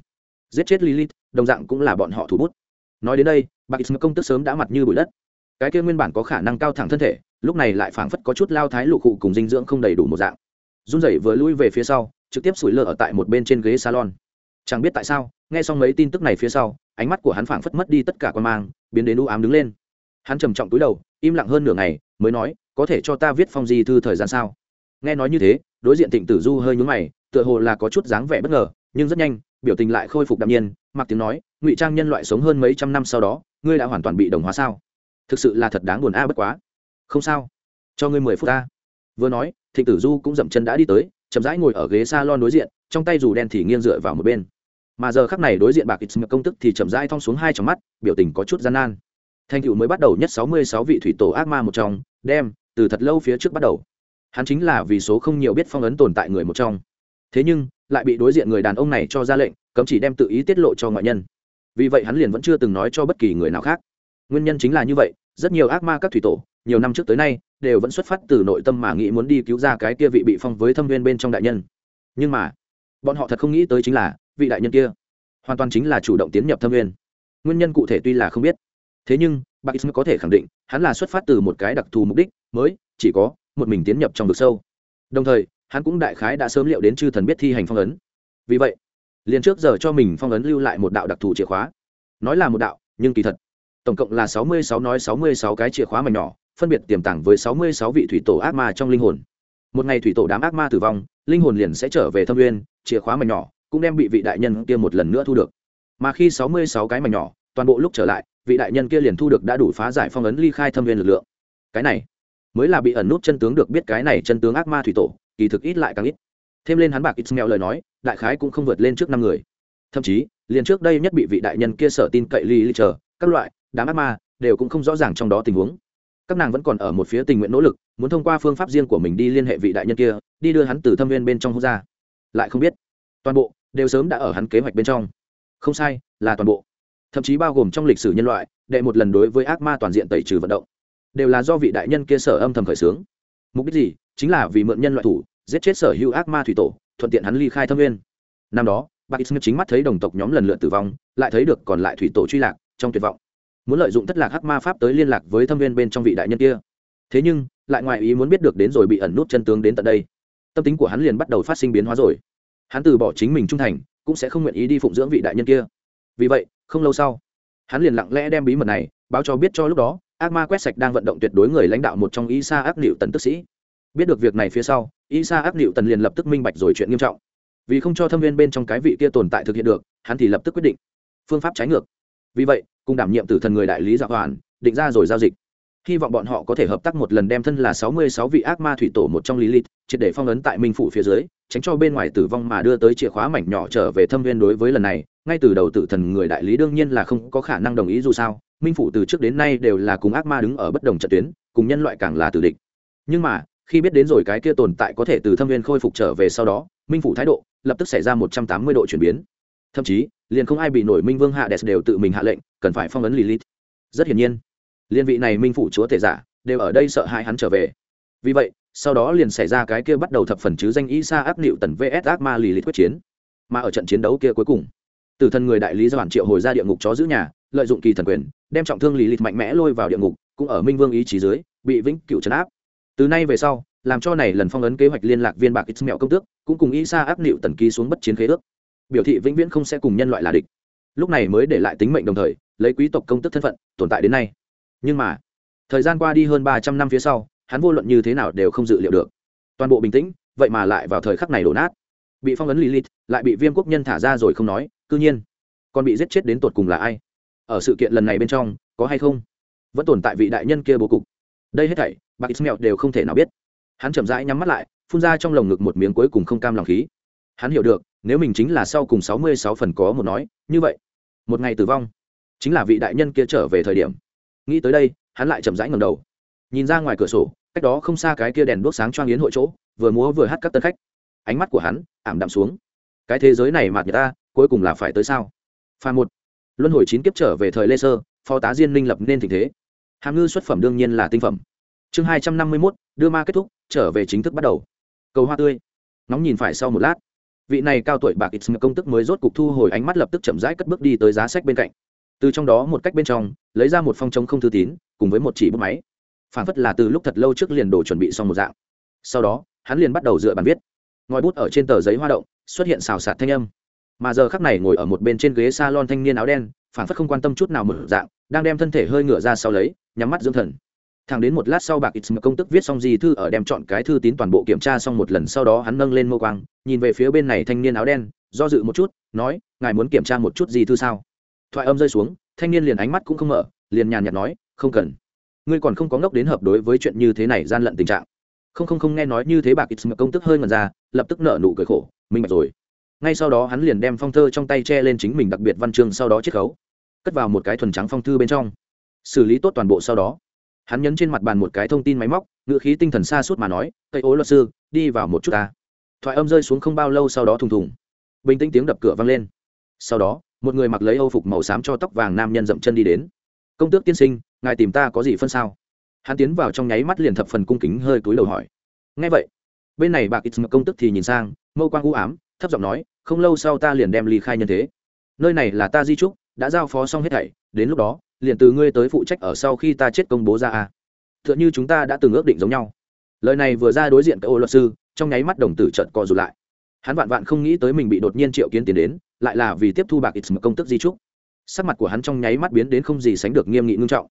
Giết chết lilith, đồng dạng cũng là bọn họ thủ bút. Nói đến đây, bà ít công tức sớm đã mặt như bụi đất. Cái kia nguyên bản có khả năng cao thẳng thân thể, lúc này lại phảng phất có chút lao thái lụ cụ cùng dinh dưỡng không đầy đủ một dạng. Run rẩy vừa lui về phía sau, trực tiếp sủi lơ ở tại một bên trên ghế salon. Chẳng biết tại sao, nghe xong mấy tin tức này phía sau, ánh mắt của hắn phảng phất mất đi tất cả quan mang, biến đến u ám đứng lên. Hắn trầm trọng túi đầu, im lặng hơn nửa ngày, mới nói, có thể cho ta viết phong di thư thời gian sao? Nghe nói như thế, đối diện thịnh tử du hơi nhúng mày, tựa hồ là có chút dáng vẻ bất ngờ, nhưng rất nhanh, biểu tình lại khôi phục đạm nhiên, mặc tiếng nói, ngụy trang nhân loại sống hơn mấy trăm năm sau đó, ngươi đã hoàn toàn bị đồng hóa sao? Thực sự là thật đáng buồn a, bất quá. Không sao. Cho ngươi mười phút ta. Vừa nói, thịnh tử du cũng dậm chân đã đi tới, chậm rãi ngồi ở ghế s a lon đối diện, trong tay dù đen thì nghiêng dựa vào một bên. Mà giờ khắc này đối diện bạc ít công tức thì chậm rãi thong xuống hai trong mắt, biểu tình có chút gian nan. Thành cựu mới bắt đầu nhất sáu mươi sáu vị thủy tổ ác ma một trong, đem, từ thật lâu phía trước bắt đầu hắn chính là vì số không nhiều biết phong ấn tồn tại người một trong. Thế nhưng, lại bị đối diện người đàn ông này cho ra lệnh, cấm chỉ đem tự ý tiết lộ cho ngoại nhân. Vì vậy hắn liền vẫn chưa từng nói cho bất kỳ người nào khác. Nguyên nhân chính là như vậy, rất nhiều ác ma các thủy tổ, nhiều năm trước tới nay, đều vẫn xuất phát từ nội tâm mà nghĩ muốn đi cứu ra cái kia vị bị phong với thâm viên bên trong đại nhân. Nhưng mà, bọn họ thật không nghĩ tới chính là, vị đại nhân kia hoàn toàn chính là chủ động tiến nhập thâm viên. Nguyên nhân cụ thể tuy là không biết. Thế nhưng bạc ism có thể khẳng định, hắn là xuất phát từ một cái đặc thù mục đích, mới, chỉ có một mình tiến nhập trong vực sâu. Đồng thời, hắn cũng đại khái đã sớm liệu đến chư thần biết thi hành phong ấn. Vì vậy, liền trước giờ cho mình phong ấn lưu lại một đạo đặc thù chìa khóa. Nói là một đạo, nhưng kỳ thật, tổng cộng là sáu mươi sáu nói sáu mươi sáu cái chìa khóa mảnh nhỏ, phân biệt tiềm tàng với sáu mươi sáu vị thủy tổ ác ma trong linh hồn. Một ngày thủy tổ đám ác ma tử vong, linh hồn liền sẽ trở về thâm nguyên chìa khóa mảnh nhỏ cũng đem bị vị đại nhân kia một lần nữa thu được. Mà khi sáu mươi sáu cái mảnh nhỏ toàn bộ lúc trở lại, vị đại nhân kia liền thu được đã đủ phá giải phong ấn ly khai thâm viên lực lượng. Cái này mới là bị ẩn nút chân tướng được biết cái này chân tướng ác ma thủy tổ, kỳ thực ít lại càng ít. Thêm lên hắn bạc ít mèo lời nói, đại khái cũng không vượt lên trước năm người. Thậm chí, liền trước đây nhất bị vị đại nhân kia sở tin cậy ly ly chờ, các loại, đám ác ma, đều cũng không rõ ràng trong đó tình huống. Các nàng vẫn còn ở một phía tình nguyện nỗ lực, muốn thông qua phương pháp riêng của mình đi liên hệ vị đại nhân kia, đi đưa hắn từ thâm viên bên trong hút ra. Lại không biết. Toàn bộ, đều sớm đã ở hắn kế hoạch bên trong. Không sai, là toàn bộ. Thậm chí bao gồm trong lịch sử nhân loại, đệ một lần đối với ác ma toàn diện tẩy trừ vận động đều là do vị đại nhân kia sở âm thầm khởi xướng. Mục đích gì? Chính là vì mượn nhân loại thủ, giết chết sở hữu ác ma thủy tổ, thuận tiện hắn ly khai thâm viên năm đó bạc ismith chính mắt thấy đồng tộc nhóm lần lượt tử vong, lại thấy được còn lại thủy tổ truy lạc, trong tuyệt vọng. Muốn lợi dụng thất lạc ác ma pháp tới liên lạc với thâm viên bên trong vị đại nhân kia. Thế nhưng, lại ngoài ý muốn biết được đến rồi bị ẩn nút chân tướng đến tận đây. Tâm tính của hắn liền bắt đầu phát sinh biến hóa rồi. Hắn từ bỏ chính mình trung thành, cũng sẽ không nguyện ý đi phụng dưỡng vị đại nhân kia. Vì vậy, không lâu sau, hắn liền lặng lẽ đem bí mật này báo cho biết cho lúc đó ác ma quét sạch đang vận động tuyệt đối người lãnh đạo một trong y sa ác liệu tần tức sĩ. Biết được việc này phía sau y sa ác liệu tần liền lập tức minh bạch rồi chuyện nghiêm trọng. Vì không cho thâm viên bên trong cái vị kia tồn tại thực hiện được, hắn thì lập tức quyết định phương pháp trái ngược. Vì vậy, cùng đảm nhiệm tử thần người đại lý dạ hoàn, định ra rồi giao dịch. Hy vọng bọn họ có thể hợp tác một lần đem thân là sáu mươi sáu vị ác ma thủy tổ một trong lý lịch triệt để phong ấn tại minh phủ phía dưới, tránh cho bên ngoài tử vong mà đưa tới chìa khóa mảnh nhỏ trở về thâm viên đối với lần này. Ngay từ đầu tử thần người đại lý đương nhiên là không có khả năng đồng ý dù sao minh phủ từ trước đến nay đều là cùng ác ma đứng ở bất đồng trận tuyến, cùng nhân loại càng là tử địch. Nhưng mà, khi biết đến rồi cái kia tồn tại có thể từ thâm viên khôi phục trở về sau đó, minh phủ thái độ lập tức xảy ra một trăm tám mươi độ chuyển biến. Thậm chí, liền không ai bị nổi minh vương hạ đès đều tự mình hạ lệnh, cần phải phong ấn lilith. Rất hiển nhiên, liên vị này minh phủ chúa thể giả đều ở đây sợ hãi hắn trở về. Vì vậy, sau đó liền xảy ra cái kia bắt đầu thập phần chứ danh isa áp nịu tần vs ác ma lilith quyết chiến, mà ở trận chiến đấu kia cuối cùng tử thần người đại lý do bản triệu hồi ra địa ngục chó giữ nhà, lợi dụng kỳ thần quyền, đem trọng thương lý lịch mạnh mẽ lôi vào địa ngục, cũng ở minh vương ý chí dưới, bị vĩnh cựu trấn áp. Từ nay về sau, làm cho này lần phong ấn kế hoạch liên lạc viên bạc ít mẹo công tước, cũng cùng ý xa áp nịu tần ký xuống bất chiến khế ước. Biểu thị vĩnh viễn không sẽ cùng nhân loại là địch. Lúc này mới để lại tính mệnh đồng thời, lấy quý tộc công tức thân phận, tồn tại đến nay. Nhưng mà, thời gian qua đi hơn ba trăm năm phía sau, hắn vô luận như thế nào đều không dự liệu được. Toàn bộ bình tĩnh, vậy mà lại vào thời khắc này đổ nát. Bị phong ấn lilith, lại bị viêm quốc nhân thả ra rồi không nói cư nhiên còn bị giết chết đến tột cùng là ai? Ở sự kiện lần này bên trong, có hay không? Vẫn tồn tại vị đại nhân kia bố cục. Đây hết thảy bạc ismail đều không thể nào biết. Hắn chậm rãi nhắm mắt lại, phun ra trong lồng ngực một miếng cuối cùng không cam lòng khí. Hắn hiểu được, nếu mình chính là sau cùng sáu mươi sáu phần có một nói, như vậy, một ngày tử vong, chính là vị đại nhân kia trở về thời điểm. Nghĩ tới đây, hắn lại chậm rãi ngầm đầu. Nhìn ra ngoài cửa sổ, cách đó không xa cái kia đèn đuốc sáng choang yến hội chỗ, vừa múa vừa hát các tân khách. Ánh mắt của hắn ảm đạm xuống. Cái thế giới này mạt người ta cuối cùng là phải tới sao? Pha một. Luân hồi chín kiếp trở về thời lê sơ, phó tá diên minh lập nên tình thế. Hàm ngư xuất phẩm đương nhiên là tinh phẩm. Chương hai trăm năm mươi mốt, đưa ma kết thúc, trở về chính thức bắt đầu. Cầu hoa tươi. Nóng nhìn phải sau một lát. Vị này cao tuổi bạc ít công tức mới rốt cục thu hồi ánh mắt lập tức chậm rãi cất bước đi tới giá sách bên cạnh. Từ trong đó một cách bên trong, lấy ra một phong trống không thư tín, cùng với một chỉ bút máy. Phản phất là từ lúc thật lâu trước liền đồ chuẩn bị xong một dạng. Sau đó, hắn liền bắt đầu dựa bàn viết. Ngòi bút ở trên tờ giấy hoa động, xuất hiện xào xạc thanh âm mà giờ khắc này ngồi ở một bên trên ghế s a lon thanh niên áo đen phản phất không quan tâm chút nào mở dạng, đang đem thân thể hơi ngửa ra sau lấy, nhắm mắt dưỡng thần. Thẳng đến một lát sau bạc ít công tức viết xong gì thư ở đem chọn cái thư tín toàn bộ kiểm tra xong một lần sau đó hắn nâng lên mô quang, nhìn về phía bên này thanh niên áo đen, do dự một chút, nói, ngài muốn kiểm tra một chút gì thư sao? Thoại âm rơi xuống, thanh niên liền ánh mắt cũng không mở, liền nhàn nhạt nói, không cần. Ngươi còn không có ngốc đến hợp đối với chuyện như thế này gian lận tình trạng. Không không không nghe nói như thế bạc ít công tức hơi ngần ra, lập tức nợ nụ cười khổ, minh bạch rồi ngay sau đó hắn liền đem phong thơ trong tay che lên chính mình đặc biệt văn chương sau đó chiết khấu, cất vào một cái thuần trắng phong thư bên trong. Xử lý tốt toàn bộ sau đó, hắn nhấn trên mặt bàn một cái thông tin máy móc, ngựa khí tinh thần xa suốt mà nói cây ố luật sư, đi vào một chút ta. Thoại âm rơi xuống không bao lâu sau đó thùng thùng, bình tĩnh tiếng đập cửa vang lên. Sau đó, một người mặc lấy âu phục màu xám cho tóc vàng nam nhân dậm chân đi đến. Công tước tiên sinh, ngài tìm ta có gì phân sao? Hắn tiến vào trong nháy mắt liền thập phần cung kính, hơi túi đầu hỏi. Ngay vậy. Bên này bạc ít công tức thì nhìn sang, mâu quang u ám thấp giọng nói, không lâu sau ta liền đem ly khai nhân thế. Nơi này là ta di trúc, đã giao phó xong hết thảy, đến lúc đó, liền từ ngươi tới phụ trách ở sau khi ta chết công bố ra a. T h ư ợ n h ư chúng ta đã từng ước định giống nhau. Lời này vừa ra đối diện cái ô luật sư, trong nháy mắt đồng tử trận co rụt lại. Hắn vạn vạn không nghĩ tới mình bị đột nhiên triệu kiến tiến đến, lại là vì tiếp thu bạc ít công tức di trúc. Sắc mặt của hắn trong nháy mắt biến đến không gì sánh được nghiêm nghị ngưng trọng.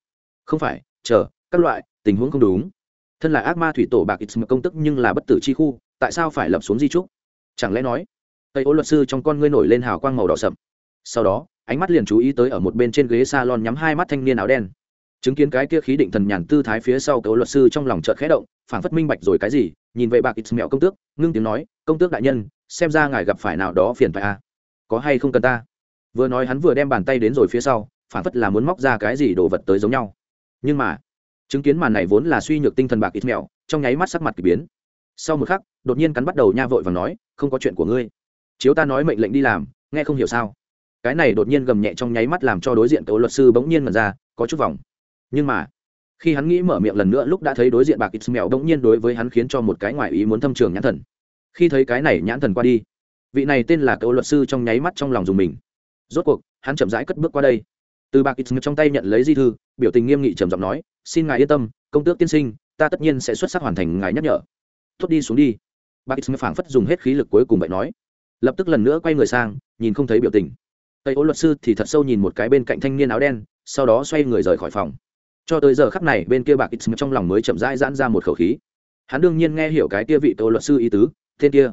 Không phải, chờ, các loại, tình huống không đúng. Thân là ác ma thủy tổ bạc ít công tức nhưng là bất tử chi khu, tại sao phải lập xuống di trúc? Chẳng lẽ nói tây ô luật sư trong con ngươi nổi lên hào quang màu đỏ sậm. Sau đó, ánh mắt liền chú ý tới ở một bên trên ghế salon nhắm hai mắt thanh niên áo đen. Chứng kiến cái kia khí định thần nhàn tư thái phía sau cấu luật sư trong lòng chợt khẽ động, phảng phất minh bạch rồi cái gì, nhìn vậy bạc ít mẹo công tước, ngưng tiếng nói, công tước đại nhân, xem ra ngài gặp phải nào đó phiền phải à? Có hay không cần ta? Vừa nói hắn vừa đem bàn tay đến rồi phía sau phản phất là muốn móc ra cái gì đồ vật tới giống nhau. Nhưng mà, chứng kiến màn này vốn là suy nhược tinh thần bạc ít mẹo, trong nháy mắt sắc mặt k ỳ biến. Sau một khắc, đột nhiên cắn bắt đầu nha vội và nói, không có chuyện của ngươi chiếu ta nói mệnh lệnh đi làm, nghe không hiểu sao? Cái này đột nhiên gầm nhẹ trong nháy mắt làm cho đối diện cậu luật sư bỗng nhiên mật ra, có chút vòng. Nhưng mà, khi hắn nghĩ mở miệng lần nữa lúc đã thấy đối diện bạc ít mẹo bỗng nhiên đối với hắn khiến cho một cái ngoại ý muốn thâm trường nhãn thần. Khi thấy cái này nhãn thần qua đi, vị này tên là cậu luật sư trong nháy mắt trong lòng dùng mình. Rốt cuộc, hắn chậm rãi cất bước qua đây. Từ bạc ít trong tay nhận lấy di thư, biểu tình nghiêm nghị trầm giọng nói, xin ngài yên tâm, công tước tiên sinh, ta tất nhiên sẽ xuất sắc hoàn thành ngài nhắc nhở. Tốt đi, xuống đi. Bạc ít phảng phất dùng hết khí lực cuối cùng vậy nói lập tức lần nữa quay người sang, nhìn không thấy biểu tình. Tây ô luật sư thì thật sâu nhìn một cái bên cạnh thanh niên áo đen, sau đó xoay người rời khỏi phòng. Cho tới giờ khắc này, bên kia bạc ít trong lòng mới chậm rãi giãn ra một khẩu khí. Hắn đương nhiên nghe hiểu cái kia vị tô luật sư ý tứ, tên kia.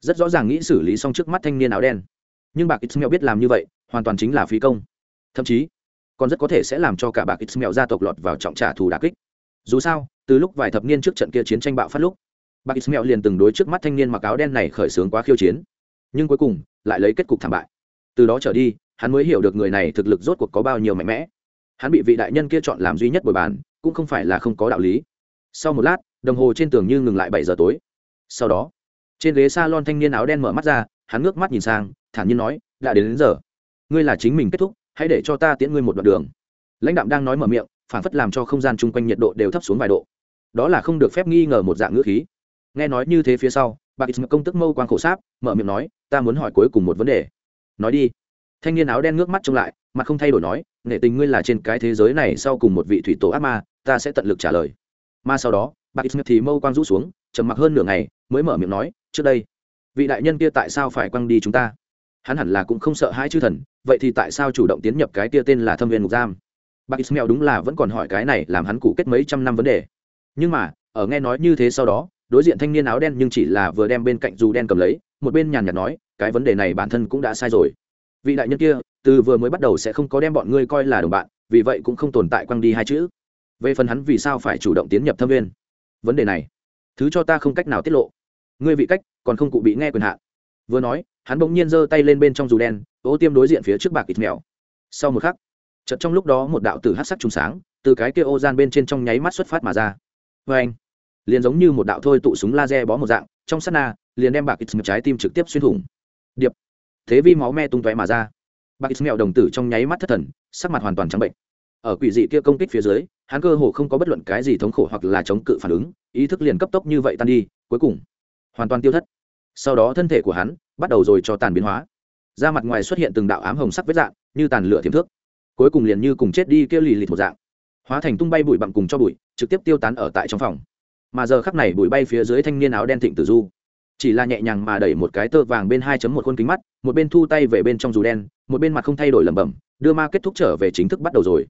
Rất rõ ràng nghĩ xử lý xong trước mắt thanh niên áo đen. Nhưng bạc ít biết làm như vậy, hoàn toàn chính là phí công. Thậm chí, còn rất có thể sẽ làm cho cả bạc ít gia tộc lọt vào trọng trả thù đà kích. Dù sao, từ lúc vài thập niên trước trận kia chiến tranh bạo phát lúc, bạc ít liền từng đối trước mắt thanh niên mặc áo đen này khởi xướng quá khiêu chiến nhưng cuối cùng lại lấy kết cục thảm bại. Từ đó trở đi hắn mới hiểu được người này thực lực rốt cuộc có bao nhiêu mạnh mẽ. Hắn bị vị đại nhân kia chọn làm duy nhất bồi bàn cũng không phải là không có đạo lý. Sau một lát đồng hồ trên tường như ngừng lại bảy giờ tối. Sau đó trên ghế s a lon thanh niên áo đen mở mắt ra hắn ngước mắt nhìn sang thản nhiên nói đã đến, đến giờ. Ngươi là chính mình kết thúc hãy để cho ta tiễn ngươi một đoạn đường. Lãnh đạm đang nói mở miệng phản phất làm cho không gian chung quanh nhiệt độ đều thấp xuống vài độ. Đó là không được phép nghi ngờ một dạng ngữ khí. Nghe nói như thế phía sau bà ít công tức mâu quang khổ sáp, mở miệng nói, ta muốn hỏi cuối cùng một vấn đề. Nói đi. Thanh niên áo đen ngước mắt trông lại, mặt không thay đổi nói nể tình ngươi là trên cái thế giới này sau cùng một vị thủy tổ ác ma, ta sẽ tận lực trả lời. Mà sau đó, bà ít thì mâu quang rũ xuống, trầm mặc hơn nửa ngày, mới mở miệng nói, trước đây, vị đại nhân kia tại sao phải quăng đi chúng ta? Hắn hẳn là cũng không sợ hãi chư thần, vậy thì tại sao chủ động tiến nhập cái kia tên là thâm viên ngục giam? Bác mèo đúng là vẫn còn hỏi cái này làm hắn cụ kết mấy trăm năm vấn đề. Nhưng mà, ở nghe nói như thế sau đó đối diện thanh niên áo đen nhưng chỉ là vừa đem bên cạnh dù đen cầm lấy, một bên nhàn nhạt nói, cái vấn đề này bản thân cũng đã sai rồi. Vị đại nhân kia, từ vừa mới bắt đầu sẽ không có đem bọn ngươi coi là đồng bạn, vì vậy cũng không tồn tại quăng đi hai chữ. Về phần hắn vì sao phải chủ động tiến nhập thâm viên? Vấn đề này, thứ cho ta không cách nào tiết lộ. Ngươi vị cách, còn không cụ bị nghe quyền hạn. Vừa nói, hắn bỗng nhiên giơ tay lên bên trong dù đen ô tiêm đối diện phía trước bạc ít mèo. Sau một khắc, chợt trong lúc đó một đạo tử hát sắc trùng sáng, từ cái kia ô gian bên trên trong nháy mắt xuất phát mà ra. Vê anh liền giống như một đạo thôi tụ súng laser bó một dạng, trong sát na, liền đem bạc ít mèo trái tim trực tiếp xuyên thủng. Điệp. Thế vi máu me tung tóe mà ra. Bạc ít mèo đồng tử trong nháy mắt thất thần, sắc mặt hoàn toàn trắng bệnh. Ở quỷ dị kia công kích phía dưới, hắn cơ hồ không có bất luận cái gì thống khổ hoặc là chống cự phản ứng, ý thức liền cấp tốc như vậy tan đi, cuối cùng, hoàn toàn tiêu thất. Sau đó thân thể của hắn bắt đầu rồi cho tàn biến hóa. Da mặt ngoài xuất hiện từng đạo ám hồng sắc vết dạng, như tàn lửa thiếm thước. Cuối cùng liền như cùng chết đi kêu lì lịt một dạng. Hóa thành tung bay bụi bặm cùng cho bụi, trực tiếp tiêu tán ở tại trong phòng mà giờ khắc này bụi bay phía dưới thanh niên áo đen thịnh tử du. Chỉ là nhẹ nhàng mà đẩy một cái tơ vàng bên hai chấm một khuôn kính mắt, một bên thu tay về bên trong dù đen, một bên mặt không thay đổi lẩm bẩm, đưa ma kết thúc trở về chính thức bắt đầu rồi.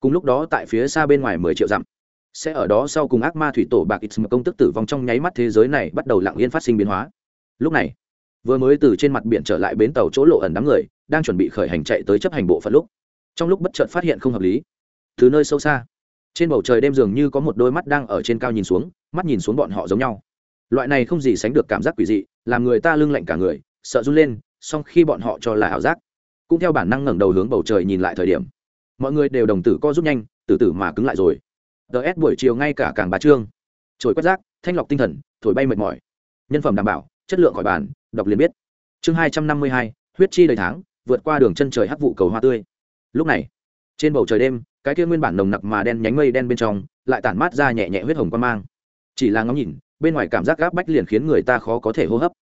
Cùng lúc đó tại phía xa bên ngoài mười triệu dặm, sẽ ở đó sau cùng ác ma thủy tổ bạc ít công tức tử vong trong nháy mắt thế giới này bắt đầu lặng yên phát sinh biến hóa. Lúc này, vừa mới từ trên mặt biển trở lại bến tàu chỗ lộ ẩn đám người, đang chuẩn bị khởi hành chạy tới chấp hành bộ phận lúc. Trong lúc bất chợt phát hiện không hợp lý, từ nơi sâu xa, trên bầu trời đêm dường như có một đôi mắt đang ở trên cao nhìn xuống mắt nhìn xuống bọn họ giống nhau. Loại này không gì sánh được cảm giác quỷ dị, làm người ta lưng lạnh cả người, sợ run lên, song khi bọn họ cho là ảo giác, cũng theo bản năng ngẩng đầu hướng bầu trời nhìn lại thời điểm. Mọi người đều đồng tử co rút nhanh, từ từ mà cứng lại rồi. Ts buổi chiều ngay cả càng bà trương. Trồi quét rác, thanh lọc tinh thần, thổi bay mệt mỏi. Nhân phẩm đảm bảo, chất lượng khỏi bàn, đọc liền biết. Chương hai trăm năm mươi hai, huyết chi đầy tháng, vượt qua đường chân trời hắc vụ cầu hoa tươi. Lúc này, trên bầu trời đêm, cái kia nguyên bản nồng nặc mà đen nhánh mây đen bên trong, lại tản mát ra nhẹ nhẹ huyết hồng quan mang chỉ là ngắm nhìn, bên ngoài cảm giác gáp bách liền khiến người ta khó có thể hô hấp.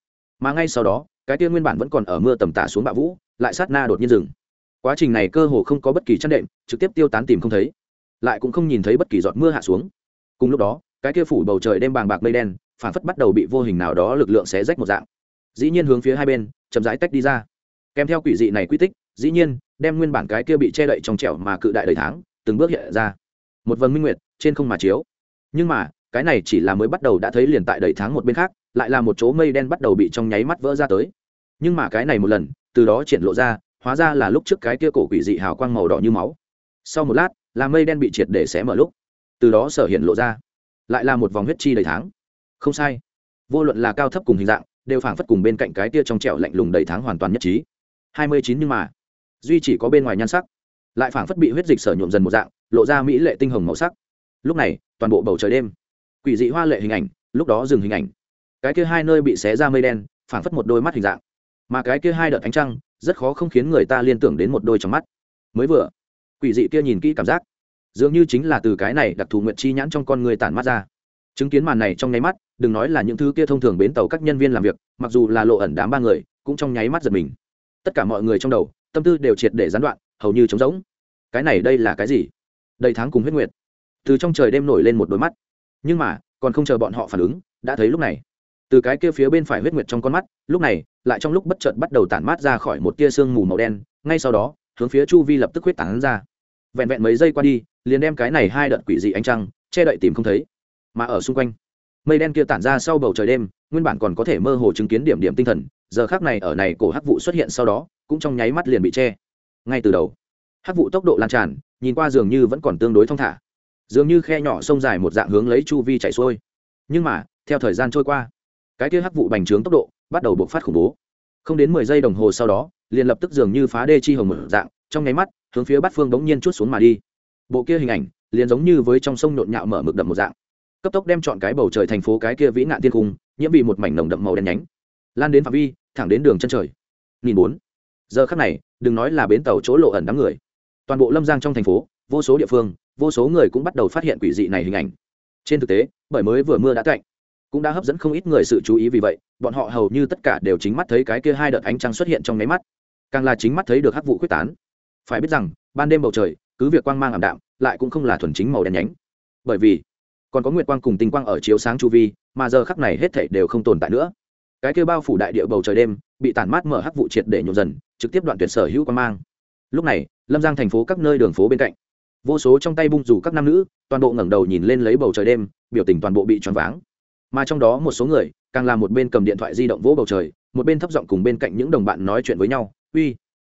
Mà ngay sau đó, cái kia nguyên bản vẫn còn ở mưa tầm tả xuống bạo vũ, lại sát na đột nhiên dừng. Quá trình này cơ hồ không có bất kỳ chăn đệm, trực tiếp tiêu tán tìm không thấy, lại cũng không nhìn thấy bất kỳ giọt mưa hạ xuống. Cùng lúc đó, cái kia phủ bầu trời đêm bàng bạc mây đen phản phất bắt đầu bị vô hình nào đó lực lượng xé rách một dạng. Dĩ nhiên hướng phía hai bên, chậm rãi tách đi ra. Kèm theo quỷ dị này quy tích, dĩ nhiên, đem nguyên bản cái kia bị che đậy trong trẻo mà cự đại đầy tháng, từng bước hiện ra. Một vần minh nguyệt, trên không mà chiếu. Nhưng mà cái này chỉ là mới bắt đầu đã thấy liền tại đầy tháng một bên khác, lại là một chỗ mây đen bắt đầu bị trong nháy mắt vỡ ra tới. Nhưng mà cái này một lần, từ đó triển lộ ra, hóa ra là lúc trước cái kia cổ quỷ dị hào quang màu đỏ như máu. Sau một lát, là mây đen bị triệt để xé mở lúc. Từ đó sở hiện lộ ra, lại là một vòng huyết chi đầy tháng. Không sai. Vô luận là cao thấp cùng hình dạng, đều phảng phất cùng bên cạnh cái tia trong trẻo lạnh lùng đầy tháng hoàn toàn nhất trí. Hai mươi chín nhưng mà, duy chỉ có bên ngoài nhan sắc, lại phảng phất bị huyết dịch sở nhuộm dần một dạng, lộ ra mỹ lệ tinh hồng màu sắc. Lúc này, toàn bộ bầu trời đêm quỷ dị hoa lệ hình ảnh, lúc đó dừng hình ảnh. Cái kia hai nơi bị xé ra mây đen, phảng phất một đôi mắt hình dạng. Mà cái kia hai đợt ánh trăng, rất khó không khiến người ta liên tưởng đến một đôi trong mắt. Mới vừa, quỷ dị kia nhìn kỹ cảm giác. Dường như chính là từ cái này đặc thù nguyện chi nhãn trong con người tản mắt ra. Chứng kiến màn này trong nháy mắt, đừng nói là những thứ kia thông thường bến tàu các nhân viên làm việc, mặc dù là lộ ẩn đám ba người, cũng trong nháy mắt giật mình. Tất cả mọi người trong đầu, tâm tư đều triệt để gián đoạn, hầu như trống rỗng. Cái này đây là cái gì? Đầy tháng cùng huyết nguyệt. Từ trong trời đêm nổi lên một đôi mắt nhưng mà, còn không chờ bọn họ phản ứng, đã thấy lúc này. Từ cái kia phía bên phải huyết nguyệt trong con mắt, lúc này, lại trong lúc bất chợt bắt đầu tản mát ra khỏi một tia sương mù màu đen, ngay sau đó, hướng phía chu vi lập tức huyết tản ra. Vẹn vẹn mấy giây qua đi, liền đem cái này hai đợt quỷ dị ánh trăng, che đậy tìm không thấy. Mà ở xung quanh, mây đen kia tản ra sau bầu trời đêm, nguyên bản còn có thể mơ hồ chứng kiến điểm điểm tinh thần, giờ khác này ở này cổ hắc vụ xuất hiện sau đó, cũng trong nháy mắt liền bị che. Ngay từ đầu, hắc vụ tốc độ lan tràn, nhìn qua dường như vẫn còn tương đối thong thả dường như khe nhỏ sông dài một dạng hướng lấy chu vi chạy xuôi. Nhưng mà, theo thời gian trôi qua, cái kia hắc vụ bành trướng tốc độ bắt đầu bộc phát khủng bố. Không đến mười giây đồng hồ sau đó, liền lập tức dường như phá đê chi hồng mở dạng, trong nháy mắt, hướng phía bát phương đống nhiên chút xuống mà đi. Bộ kia hình ảnh liền giống như với trong sông nhộn nhạo mở mực đậm một dạng. Cấp tốc đem chọn cái bầu trời thành phố cái kia vĩ nạn thiên cung, nhiễm bị một mảnh nồng đậm màu đen nhánh. Lan đến phạm vi, thẳng đến đường chân trời. Nghìn bốn. Giờ khắc này, đừng nói là bến tàu chỗ lộ ẩn đám người. Toàn bộ lâm giang trong thành phố, vô số địa phương vô số người cũng bắt đầu phát hiện quỷ dị này hình ảnh. Trên thực tế, bởi mới vừa mưa đã cạnh cũng đã hấp dẫn không ít người sự chú ý vì vậy, bọn họ hầu như tất cả đều chính mắt thấy cái kia hai đợt ánh trăng xuất hiện trong máy mắt. Càng là chính mắt thấy được hắc vụ quyết tán. Phải biết rằng, ban đêm bầu trời, cứ việc quang mang ảm đạm, lại cũng không là thuần chính màu đen nhánh. Bởi vì, còn có nguyệt quang cùng tinh quang ở chiếu sáng chu vi, mà giờ khắc này hết thảy đều không tồn tại nữa. Cái kia bao phủ đại địa bầu trời đêm, bị tản mát mở hắc vụ triệt để nhộn dần, trực tiếp đoạn tuyệt sở hữu quang mang. Lúc này, lâm giang thành phố các nơi đường phố bên cạnh vô số trong tay bung rủ các nam nữ, toàn bộ ngẩng đầu nhìn lên lấy bầu trời đêm, biểu tình toàn bộ bị choáng váng. Mà trong đó một số người, càng là một bên cầm điện thoại di động vỗ bầu trời, một bên thấp giọng cùng bên cạnh những đồng bạn nói chuyện với nhau. Uy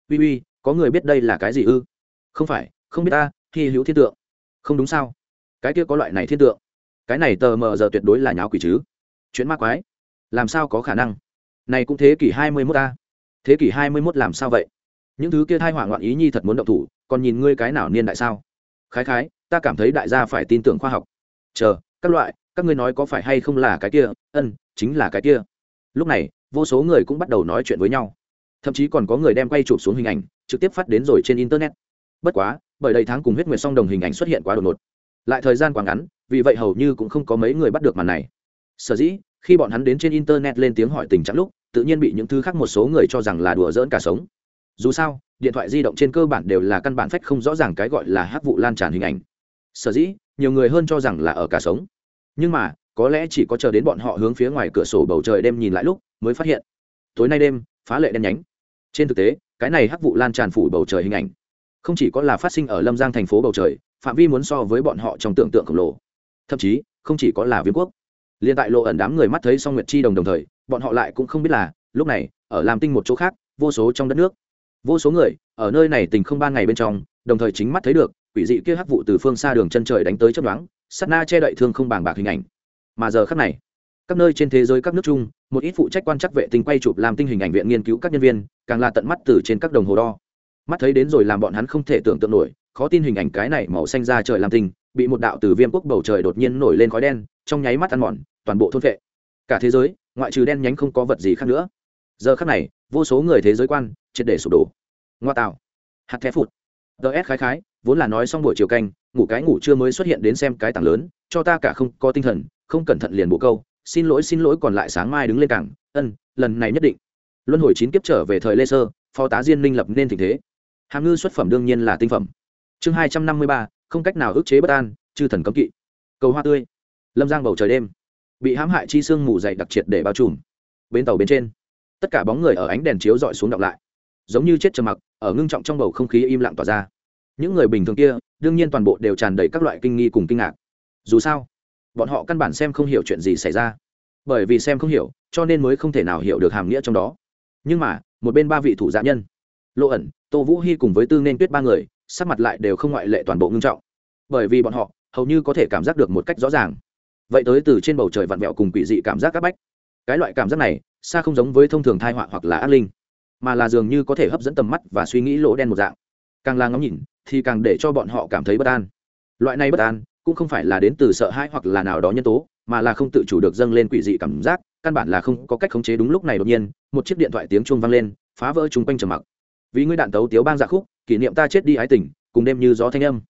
uy uy, có người biết đây là cái gì ư? Không phải, không biết ta hy hữu thiên tượng. Không đúng sao? Cái kia có loại này thiên tượng? Cái này tờ mờ giờ tuyệt đối là nháo quỷ chứ? Chuyện ma quái? Làm sao có khả năng? Này cũng thế kỷ hai mươi mốt ta thế kỷ hai mươi mốt làm sao vậy? Những thứ kia thai hỏa ngoạn ý nhi thật muốn động thủ, còn nhìn ngươi cái nào niên đại sao? Khái khái, ta cảm thấy đại gia phải tin tưởng khoa học. Chờ, các loại, các ngươi nói có phải hay không là cái kia? Ân, chính là cái kia. Lúc này, vô số người cũng bắt đầu nói chuyện với nhau. Thậm chí còn có người đem quay chụp xuống hình ảnh, trực tiếp phát đến rồi trên internet. Bất quá, bởi đầy tháng cùng huyết nguyệt song đồng hình ảnh xuất hiện quá đột ngột. Lại thời gian quá ngắn, vì vậy hầu như cũng không có mấy người bắt được màn này. Sở dĩ, khi bọn hắn đến trên internet lên tiếng hỏi tình trạng lúc, tự nhiên bị những thứ khác một số người cho rằng là đùa dỡn cả sống. Dù sao điện thoại di động trên cơ bản đều là căn bản phách không rõ ràng cái gọi là hắc vụ lan tràn hình ảnh. Sở dĩ, nhiều người hơn cho rằng là ở cả sống. Nhưng mà, có lẽ chỉ có chờ đến bọn họ hướng phía ngoài cửa sổ bầu trời đêm nhìn lại lúc, mới phát hiện. Tối nay đêm, phá lệ đen nhánh. Trên thực tế, cái này hắc vụ lan tràn phủ bầu trời hình ảnh, không chỉ có là phát sinh ở lâm giang thành phố bầu trời, phạm vi muốn so với bọn họ trong tưởng tượng khổng lồ. Thậm chí, không chỉ có là viêm quốc. Liên tại lộ ẩn đám người mắt thấy song nguyệt chi đồng đồng thời, bọn họ lại cũng không biết là, lúc này, ở làm tinh một chỗ khác, vô số trong đất nước vô số người, ở nơi này tình không ban ngày bên trong, đồng thời chính mắt thấy được, quỷ dị kia hắc vụ từ phương xa đường chân trời đánh tới chấp đoán sắt na che đậy thương không bàng bạc hình ảnh. Mà giờ khắc này, các nơi trên thế giới các nước chung một ít phụ trách quan chắc vệ tinh quay chụp làm tinh hình ảnh viện nghiên cứu các nhân viên, càng là tận mắt từ trên các đồng hồ đo. Mắt thấy đến rồi làm bọn hắn không thể tưởng tượng nổi, khó tin hình ảnh cái này màu xanh ra trời làm tinh, bị một đạo từ viêm quốc bầu trời đột nhiên nổi lên khói đen, trong nháy mắt ăn mòn, toàn bộ thôn vệ. Cả thế giới, ngoại trừ đen nhánh không có vật gì khác nữa. Giờ khắc này vô số người thế giới quan, triệt để sụp đổ. Ngoa tạo. Hạt thép phụt. Ts khái khái, vốn là nói xong buổi chiều canh, ngủ cái ngủ chưa mới xuất hiện đến xem cái tảng lớn, cho ta cả không có tinh thần, không cẩn thận liền bộ câu, xin lỗi xin lỗi còn lại sáng mai đứng lên cảng, ân, lần này nhất định. Luân hồi chín kiếp trở về thời lê sơ phó tá diên minh lập nên tình thế. Hàm ngư xuất phẩm đương nhiên là tinh phẩm. Chương hai trăm năm mươi ba, không cách nào ức chế bất an, chư thần cấm kỵ. Cầu hoa tươi. Lâm giang bầu trời đêm. Bị hãm hại chi sương mù dày đặc triệt để bao trùm. Bên tàu bên trên tất cả bóng người ở ánh đèn chiếu dọi xuống đọc lại. Giống như chết trầm mặc, ở ngưng trọng trong bầu không khí im lặng tỏa ra. Những người bình thường kia, đương nhiên toàn bộ đều tràn đầy các loại kinh nghi cùng kinh ngạc. Dù sao, bọn họ căn bản xem không hiểu chuyện gì xảy ra. Bởi vì xem không hiểu, cho nên mới không thể nào hiểu được hàm nghĩa trong đó. Nhưng mà, một bên ba vị thủ dạ nhân lộ ẩn, tô vũ hy cùng với tư nên tuyết ba người, sắc mặt lại đều không ngoại lệ toàn bộ ngưng trọng. Bởi vì bọn họ, hầu như có thể cảm giác được một cách rõ ràng. Vậy tới từ trên bầu trời vặn vẹo cùng quỷ dị cảm giác c áp bách. Cái loại cảm giác này xa không giống với thông thường thai họa hoặc là ác linh, mà là dường như có thể hấp dẫn tầm mắt và suy nghĩ lỗ đen một dạng. Càng là ngắm nhìn, thì càng để cho bọn họ cảm thấy bất an. Loại này bất an, cũng không phải là đến từ sợ hãi hoặc là nào đó nhân tố, mà là không tự chủ được dâng lên quỷ dị cảm giác, căn bản là không có cách khống chế đúng lúc này đột nhiên, một chiếc điện thoại tiếng chuông vang lên, phá vỡ chúng quanh trầm mặc. Vì ngươi đạn tấu tiếu bang dạ khúc, kỷ niệm ta chết đi ái tình, cùng đêm như gió thanh âm.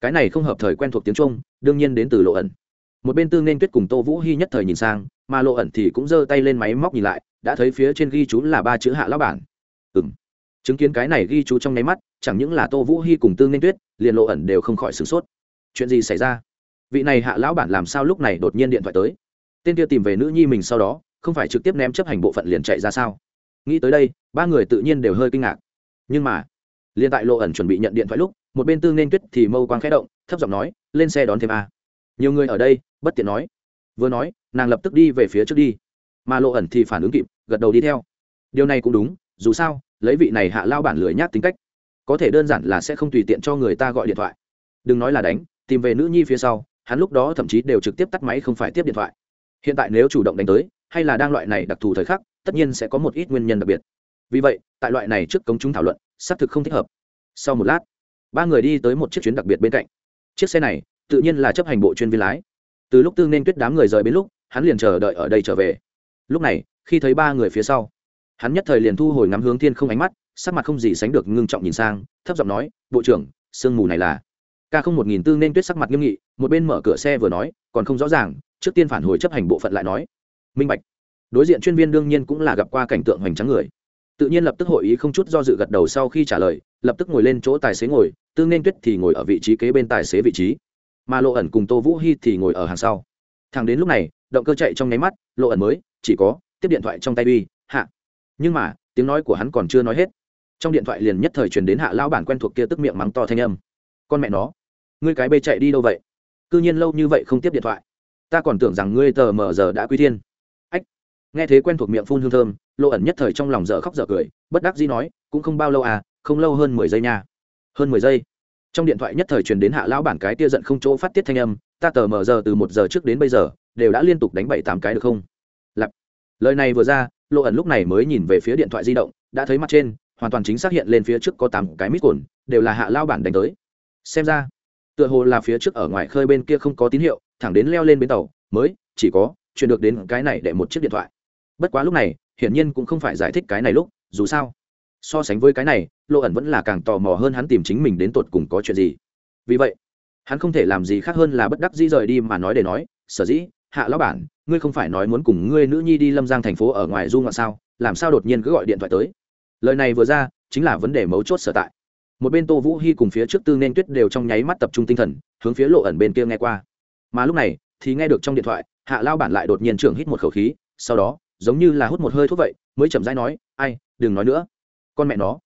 Cái này không hợp thời quen thuộc tiếng trung đương nhiên đến từ lộ ẩn một bên tương nên tuyết cùng tô vũ hy nhất thời nhìn sang, mà lộ ẩn thì cũng giơ tay lên máy móc nhìn lại, đã thấy phía trên ghi chú là ba chữ hạ lão bản. Ừng chứng kiến cái này ghi chú trong nháy mắt, chẳng những là tô vũ hy cùng tương nên tuyết, liền lộ ẩn đều không khỏi sửng sốt. Chuyện gì xảy ra? Vị này hạ lão bản làm sao lúc này đột nhiên điện thoại tới? Tên kia tìm về nữ nhi mình sau đó, không phải trực tiếp ném chấp hành bộ phận liền chạy ra sao? Nghĩ tới đây, ba người tự nhiên đều hơi kinh ngạc. Nhưng mà, liền tại lộ ẩn chuẩn bị nhận điện thoại lúc, một bên tương nên tuyết thì mâu quang khẽ động, thấp giọng nói, lên xe đón thêm a nhiều người ở đây, bất tiện nói. Vừa nói, nàng lập tức đi về phía trước đi. Mà lộ ẩn thì phản ứng kịp, gật đầu đi theo. Điều này cũng đúng, dù sao, lấy vị này hạ lao bản lười nhát tính cách, có thể đơn giản là sẽ không tùy tiện cho người ta gọi điện thoại. Đừng nói là đánh, tìm về nữ nhi phía sau, hắn lúc đó thậm chí đều trực tiếp tắt máy không phải tiếp điện thoại. Hiện tại nếu chủ động đánh tới, hay là đang loại này đặc thù thời khắc, tất nhiên sẽ có một ít nguyên nhân đặc biệt. Vì vậy, tại loại này trước công chúng thảo luận, xác thực không thích hợp. Sau một lát, ba người đi tới một chiếc chuyến đặc biệt bên cạnh. Chiếc xe này tự nhiên là chấp hành bộ chuyên viên lái. Từ lúc tương nên tuyết đám người rời bến lúc, hắn liền chờ đợi ở đây trở về. Lúc này, khi thấy ba người phía sau, hắn nhất thời liền thu hồi ngắm hướng thiên không ánh mắt, sắc mặt không gì sánh được ngưng trọng nhìn sang, thấp giọng nói, bộ trưởng, sương mù này là ca không một nghìn tư nên tuyết sắc mặt nghiêm nghị, một bên mở cửa xe vừa nói, còn không rõ ràng, trước tiên phản hồi chấp hành bộ phận lại nói. Minh bạch. Đối diện chuyên viên đương nhiên cũng là gặp qua cảnh tượng hoành tráng người. Tự nhiên lập tức hội ý không chút do dự gật đầu sau khi trả lời, lập tức ngồi lên chỗ tài xế ngồi tương nên tuyết thì ngồi ở vị trí kế bên tài xế vị trí mà lộ ẩn cùng tô vũ hy thì ngồi ở hàng sau. Thằng đến lúc này, động cơ chạy trong nháy mắt, lộ ẩn mới, chỉ có, tiếp điện thoại trong tay uy, hạ. Nhưng mà, tiếng nói của hắn còn chưa nói hết. Trong điện thoại liền nhất thời truyền đến hạ lão bản quen thuộc kia tức miệng mắng to thanh âm. Con mẹ nó, ngươi cái bê chạy đi đâu vậy? C ư nhiên lâu như vậy không tiếp điện thoại. Ta còn tưởng rằng ngươi tờ mờ giờ đã quy thiên. Ách, nghe thế quen thuộc miệng phun hương thơm, lộ ẩn nhất thời trong lòng dở khóc dở cười, bất đắc dĩ nói, cũng không bao lâu à không lâu hơn mười giây nha. Hơn mười giây trong điện thoại nhất thời truyền đến hạ lão bản cái tia giận không chỗ phát tiết thanh âm, ta tờ mờ giờ từ một giờ trước đến bây giờ, đều đã liên tục đánh bảy tám cái được không? Lặp lời này vừa ra, lộ ẩn lúc này mới nhìn về phía điện thoại di động, đã thấy mặt trên, hoàn toàn chính xác hiện lên phía trước có tám cái mít cồn, đều là hạ lao bản đánh tới. Xem ra, tựa hồ là phía trước ở ngoài khơi bên kia không có tín hiệu, thẳng đến leo lên bến tàu, mới, chỉ có, chuyển được đến cái này để một chiếc điện thoại. Bất quá lúc này, hiển nhiên cũng không phải giải thích cái này lúc, dù sao so sánh với cái này lộ ẩn vẫn là càng tò mò hơn hắn tìm chính mình đến tột cùng có chuyện gì. Vì vậy, hắn không thể làm gì khác hơn là bất đắc dĩ rời đi mà nói để nói, sở dĩ, hạ lão bản, ngươi không phải nói muốn cùng ngươi nữ nhi đi lâm giang thành phố ở ngoài du ngoạn sao, làm sao đột nhiên cứ gọi điện thoại tới? Lời này vừa ra, chính là vấn đề mấu chốt sở tại. Một bên tô vũ hy cùng phía trước tư nên tuyết đều trong nháy mắt tập trung tinh thần, hướng phía lộ ẩn bên kia nghe qua. Mà lúc này, thì nghe được trong điện thoại, hạ lao bản lại đột nhiên trưởng hít một khẩu khí, sau đó, giống như là hút một hơi thuốc vậy, mới chậm rãi nói, ai, đừng nói nữa con mẹ nó,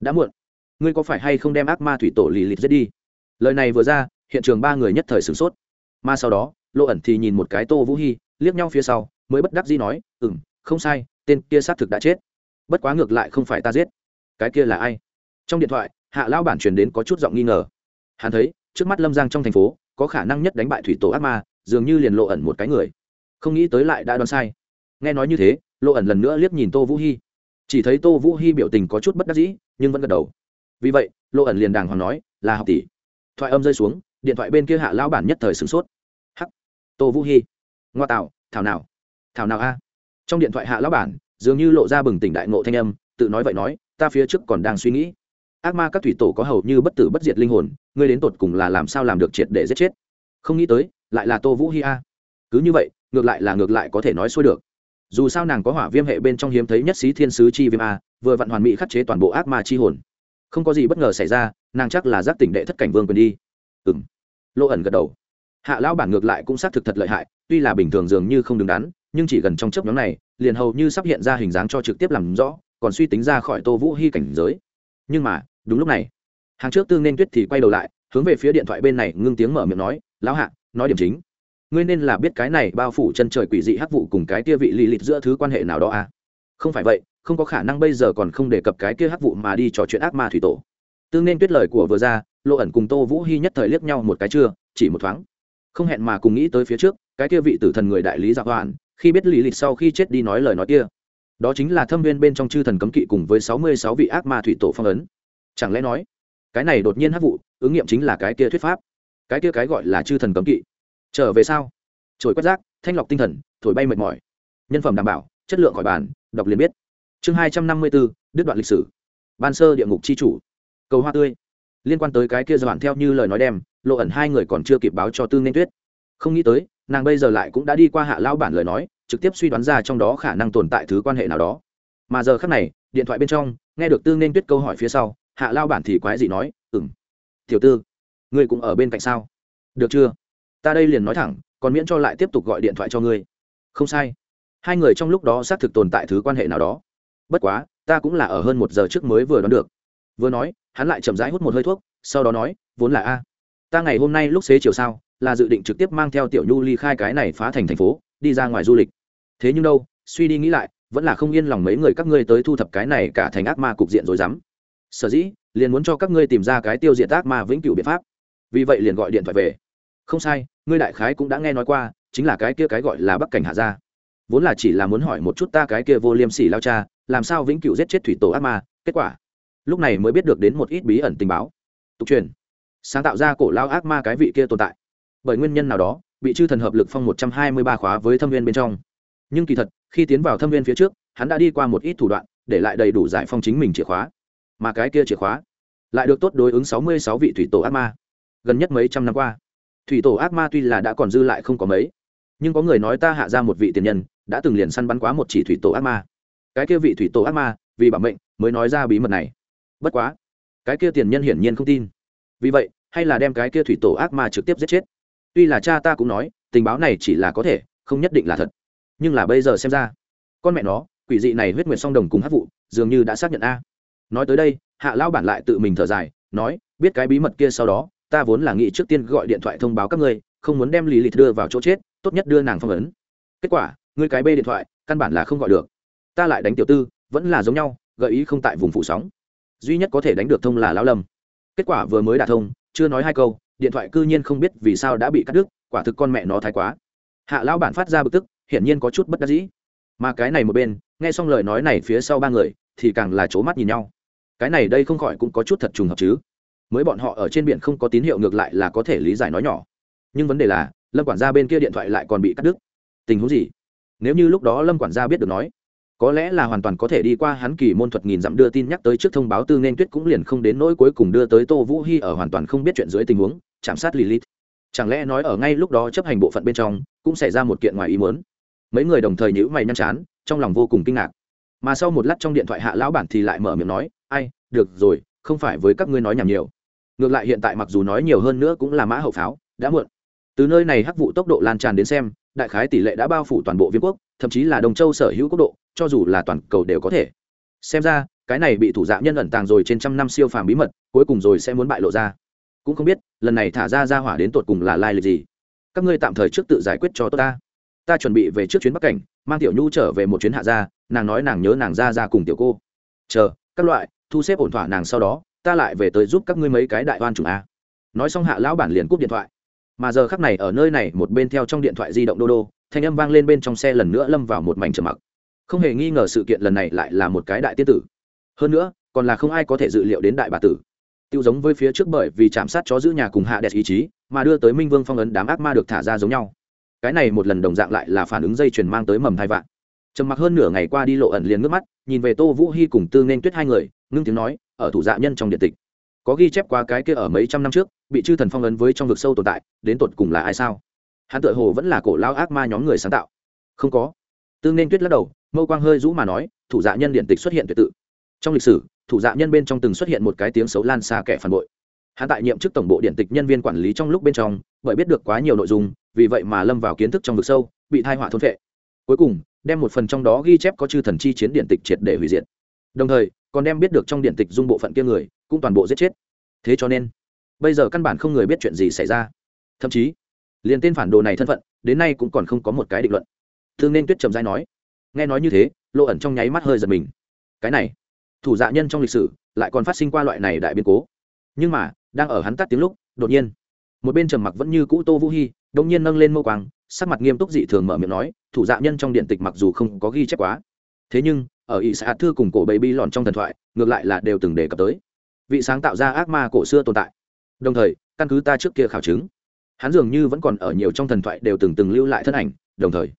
đã muộn. Ngươi có phải hay không đem ác ma thủy tổ lì lịt giết đi? Lời này vừa ra, hiện trường ba người nhất thời sửng sốt. Mà sau đó lộ ẩn thì nhìn một cái tô vũ hy liếc nhau phía sau, mới bất đắc dĩ nói ừ m không sai, tên kia xác thực đã chết. Bất quá ngược lại không phải ta giết. Cái kia là ai? Trong điện thoại, hạ lao bản truyền đến có chút giọng nghi ngờ. Hắn thấy, trước mắt lâm giang trong thành phố, có khả năng nhất đánh bại thủy tổ ác ma, dường như liền lộ ẩn một cái người. Không nghĩ tới lại đã đoán sai. Nghe nói như thế lộ ẩn lần nữa liếc nhìn tô vũ hy chỉ thấy tô vũ hy biểu tình có chút bất đắc dĩ, nhưng vẫn gật đầu. Vì vậy lộ ẩn liền đàng hoàng nói, là học tỷ. Thoại âm rơi xuống, điện thoại bên kia hạ lão bản nhất thời sửng sốt. Hắc, tô vũ hy ngoa tạo, thảo nào? Thảo nào a? Trong điện thoại hạ lão bản, dường như lộ ra bừng tỉnh đại ngộ thanh âm, tự nói vậy nói, ta phía trước còn đang suy nghĩ. Ác ma các thủy tổ có hầu như bất tử bất diệt linh hồn, ngươi đến tột cùng là làm sao làm được triệt để giết chết? Không nghĩ tới, lại là tô vũ hi a. Cứ như vậy, ngược lại là ngược lại có thể nói xuôi được dù sao nàng có hỏa viêm hệ bên trong hiếm thấy nhất xí thiên sứ chi viêm a, vừa vặn hoàn mỹ khắc chế toàn bộ ác ma chi hồn. Không có gì bất ngờ xảy ra, nàng chắc là giác tỉnh đệ thất cảnh vương quyền đi. Ừng lộ ẩn gật đầu. Hạ lão bản ngược lại cũng xác thực thật lợi hại, tuy là bình thường dường như không đứng đắn, nhưng chỉ gần trong chấp nhóm này, liền hầu như sắp hiện ra hình dáng cho trực tiếp làm rõ, còn suy tính ra khỏi tô vũ hy cảnh giới. Nhưng mà, đúng lúc này, hàng trước tương nên tuyết thì quay đầu lại, hướng về phía điện thoại bên này ngưng tiếng mở miệng nói, lão hạ, nói điểm chính ngươi nên là biết cái này bao phủ chân trời quỷ dị hắc vụ cùng cái kia vị lì lịt giữa thứ quan hệ nào đó à? Không phải vậy, không có khả năng bây giờ còn không đề cập cái kia hắc vụ mà đi trò chuyện ác ma thủy tổ. Tương nên tuyết lời của vừa ra, lộ ẩn cùng tô vũ hy nhất thời liếc nhau một cái chưa, chỉ một thoáng. Không hẹn mà cùng nghĩ tới phía trước, cái kia vị tử thần người đại lý giặc hoàn khi biết lì lịt sau khi chết đi nói lời nói kia. Đó chính là thâm viên bên trong chư thần cấm kỵ cùng với sáu mươi sáu vị ác ma thủy tổ phong ấn. Chẳng lẽ nói, cái này đột nhiên hắc vụ, ứng nghiệm chính là cái kia thuyết pháp. Cái kia cái gọi là chư thần cấm kỵ trở về sau trồi quét rác, thanh lọc tinh thần, thổi bay mệt mỏi. Nhân phẩm đảm bảo, chất lượng khỏi bàn, đọc liền biết. Chương hai trăm năm mươi bốn, đứt đoạn lịch sử. Ban sơ địa ngục c h i chủ. Cầu hoa tươi. Liên quan tới cái kia giai đoạn theo như lời nói đem, lộ ẩn hai người còn chưa kịp báo cho tư nên tuyết. Không nghĩ tới, nàng bây giờ lại cũng đã đi qua hạ lao bản lời nói, trực tiếp suy đoán ra trong đó khả năng tồn tại thứ quan hệ nào đó. Mà giờ khác này, điện thoại bên trong, nghe được tư nên tuyết câu hỏi phía sau, hạ lao bản thì quái gì nói ừng tiểu tư, ngươi cũng ở bên cạnh sao? Được chưa? Ta đây liền nói thẳng, còn miễn cho lại tiếp tục gọi điện thoại cho ngươi. Không sai. Hai người trong lúc đó xác thực tồn tại thứ quan hệ nào đó. Bất quá, ta cũng là ở hơn một giờ trước mới vừa đón được. Vừa nói, hắn lại chậm rãi hút một hơi thuốc, sau đó nói, vốn là a, ta ngày hôm nay lúc xế chiều sao, là dự định trực tiếp mang theo tiểu nhu ly khai cái này phá thành thành phố, đi ra ngoài du lịch. Thế nhưng đâu, suy đi nghĩ lại, vẫn là không yên lòng mấy người các ngươi tới thu thập cái này cả thành ác ma cục diện rồi dám. Sở dĩ, liền muốn cho các ngươi tìm ra cái tiêu diệt ác ma vĩnh cửu biện pháp. Vì vậy liền gọi điện thoại về. Không sai ngươi đại khái cũng đã nghe nói qua, chính là cái kia cái gọi là bắc cảnh hạ gia. Vốn là chỉ là muốn hỏi một chút ta cái kia vô liêm sỉ lao cha, làm sao vĩnh cửu giết chết thủy tổ ác ma, kết quả? Lúc này mới biết được đến một ít bí ẩn tình báo. Tục truyền, sáng tạo ra cổ lao ác ma cái vị kia tồn tại. Bởi nguyên nhân nào đó, bị chư thần hợp lực phong một trăm hai mươi ba khóa với thâm viên bên trong. Nhưng kỳ thật, khi tiến vào thâm viên phía trước, hắn đã đi qua một ít thủ đoạn, để lại đầy đủ giải phong chính mình chìa khóa. Mà cái kia chìa khóa, lại được tốt đối ứng sáu mươi sáu vị thủy tổ ác ma. Gần nhất mấy trăm năm qua thủy tổ ác ma tuy là đã còn dư lại không có mấy, nhưng có người nói ta hạ ra một vị tiền nhân, đã từng liền săn bắn quá một chỉ thủy tổ ác ma. Cái kia vị thủy tổ ác ma, vì bảo mệnh, mới nói ra bí mật này. Bất quá, cái kia tiền nhân hiển nhiên không tin. Vì vậy, hay là đem cái kia thủy tổ ác ma trực tiếp giết chết. Tuy là cha ta cũng nói, tình báo này chỉ là có thể, không nhất định là thật. Nhưng là bây giờ xem ra, con mẹ nó, quỷ dị này huyết nguyệt song đồng cùng hát vụ, dường như đã xác nhận a. Nói tới đây, hạ lão bản lại tự mình thở dài, nói, biết cái bí mật kia sau đó ta vốn là nghĩ trước tiên gọi điện thoại thông báo các ngươi, không muốn đem lý lịch đưa vào chỗ chết, tốt nhất đưa nàng phong ấn. Kết quả, ngươi cái bê điện thoại, căn bản là không gọi được. Ta lại đánh tiểu tư, vẫn là giống nhau, gợi ý không tại vùng phủ sóng. Duy nhất có thể đánh được thông là lão lâm. Kết quả vừa mới đả thông, chưa nói hai câu, điện thoại cư nhiên không biết vì sao đã bị cắt đứt, quả thực con mẹ nó thái quá. Hạ lão bản phát ra bực tức, hiển nhiên có chút bất đắc dĩ. Mà cái này một bên, nghe xong lời nói này phía sau ba người, thì càng là c mắt nhìn nhau. Cái này đây không khỏi cũng có chút thật trùng hợp chứ mới bọn họ ở trên biển không có tín hiệu ngược lại là có thể lý giải nói nhỏ. Nhưng vấn đề là, lâm quản gia bên kia điện thoại lại còn bị cắt đứt. Tình huống gì? Nếu như lúc đó lâm quản gia biết được nói, có lẽ là hoàn toàn có thể đi qua hắn kỳ môn thuật nghìn dặm đưa tin nhắc tới trước thông báo tư nên tuyết cũng liền không đến nỗi cuối cùng đưa tới tô vũ hy ở hoàn toàn không biết chuyện dưới tình huống, chạm sát lilith. Chẳng lẽ nói ở ngay lúc đó chấp hành bộ phận bên trong, cũng xảy ra một kiện ngoài ý muốn? Mấy người đồng thời nhữ mày nhăn chán, trong lòng vô cùng kinh ngạc. Mà sau một lát trong điện thoại hạ lão bản thì lại mở miệng nói, ai, được rồi, không phải với các ngươi nói nhảm nhiều ngược lại hiện tại mặc dù nói nhiều hơn nữa cũng là mã hậu pháo, đã muộn. Từ nơi này hắc vụ tốc độ lan tràn đến xem, đại khái tỷ lệ đã bao phủ toàn bộ viên quốc, thậm chí là đồng châu sở hữu quốc độ, cho dù là toàn cầu đều có thể. Xem ra, cái này bị thủ dạ nhân ẩn tàng rồi trên trăm năm siêu phàm bí mật, cuối cùng rồi sẽ muốn bại lộ ra. Cũng không biết, lần này thả ra ra hỏa đến tột cùng là lai lịch gì. Các ngươi tạm thời trước tự giải quyết cho tốt ta. Ta chuẩn bị về trước chuyến bắc cảnh, mang tiểu nhu trở về một chuyến hạ gia, nàng nói nàng nhớ nàng ra ra cùng tiểu cô. Chờ, các loại, thu xếp ổn thỏa nàng sau đó ta lại về tới giúp các ngươi mấy cái đại oan chủng a. Nói xong hạ lão bản liền cúp điện thoại. Mà giờ khắc này ở nơi này, một bên theo trong điện thoại di động đô đô thanh âm vang lên bên trong xe lần nữa lâm vào một mảnh trầm mặc. Không hề nghi ngờ sự kiện lần này lại là một cái đại tiết tử. Hơn nữa, còn là không ai có thể dự liệu đến đại bà tử. Tiêu giống với phía trước bởi vì chạm sát chó giữ nhà cùng hạ đẹp ý chí, mà đưa tới minh vương phong ấn đám ác ma được thả ra giống nhau. Cái này một lần đồng dạng lại là phản ứng dây chuyền mang tới mầm thai vạn. Trầm mặc hơn nửa ngày qua đi lộ ẩn liền nước mắt, nhìn về tô vũ hy cùng tư nên tuyết hai người, ngưng tiếng nói ở thủ dạ nhân trong điện tịch. Có ghi chép qua cái kia ở mấy trăm năm trước, bị chư thần phong ấn với trong vực sâu tồn tại, đến tột cùng là ai sao? Hắn tự hồ vẫn là cổ lao ác ma nhóm người sáng tạo. Không có. Tương nên tuyết lắc đầu, mâu quang hơi rũ mà nói, thủ dạ nhân điện tịch xuất hiện tuyệt tự. Trong lịch sử, thủ dạ nhân bên trong từng xuất hiện một cái tiếng xấu lan xa kẻ phản bội. Hắn tại nhiệm chức tổng bộ điện tịch nhân viên quản lý trong lúc bên trong, bởi biết được quá nhiều nội dung, vì vậy mà lâm vào kiến thức trong vực sâu, bị thai họa thôn vệ cuối cùng, đem một phần trong đó ghi chép có chư thần chi chiến điện tịch triệt để hủy diệt. Đồng thời còn đem biết được trong điện tịch dung bộ phận kia người, cũng toàn bộ giết chết. Thế cho nên, bây giờ căn bản không người biết chuyện gì xảy ra. Thậm chí, liền tên phản đồ này thân phận, đến nay cũng còn không có một cái định luận. Thương nên tuyết trầm dai nói, nghe nói như thế lộ ẩn trong nháy mắt hơi giật mình. Cái này, thủ dạ nhân trong lịch sử, lại còn phát sinh qua loại này đại biến cố. Nhưng mà, đang ở hắn tắt tiếng lúc, đột nhiên, một bên trầm mặc vẫn như cũ tô vũ hy đông nhiên nâng lên mâu quang sắc mặt nghiêm túc dị thường mở miệng nói, thủ dạ nhân trong điện tịch mặc dù không có ghi chép quá, thế nhưng ở ỷ xã thư cùng cổ baby lòn trong thần thoại, ngược lại là đều từng đề cập tới. Vị sáng tạo ra ác ma cổ xưa tồn tại. Đồng thời, căn cứ ta trước kia khảo chứng, hắn dường như vẫn còn ở nhiều trong thần thoại đều từng từng lưu lại thân ảnh, đồng thời,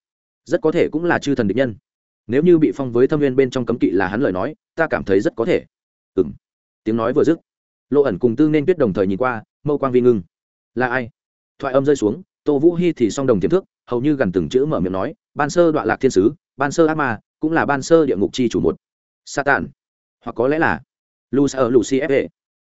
rất có thể cũng là chư thần địch nhân. Nếu như bị phong với thâm viên bên trong cấm kỵ là hắn lời nói, ta cảm thấy rất có thể. Ừ m tiếng nói vừa dứt, lộ ẩn cùng tư nên tuyết đồng thời nhìn qua, mâu quang vi ngưng. Là ai? Thoại âm rơi xuống, tô vũ hy thì song đồng tiềm thức, hầu như gần từng chữ mở miệng nói, ban sơ đoạn lạc thiên sứ, ban sơ ác ma cũng là ban sơ địa ngục chi chủ một. Satan. Hoặc có lẽ là lucia sa lucy fe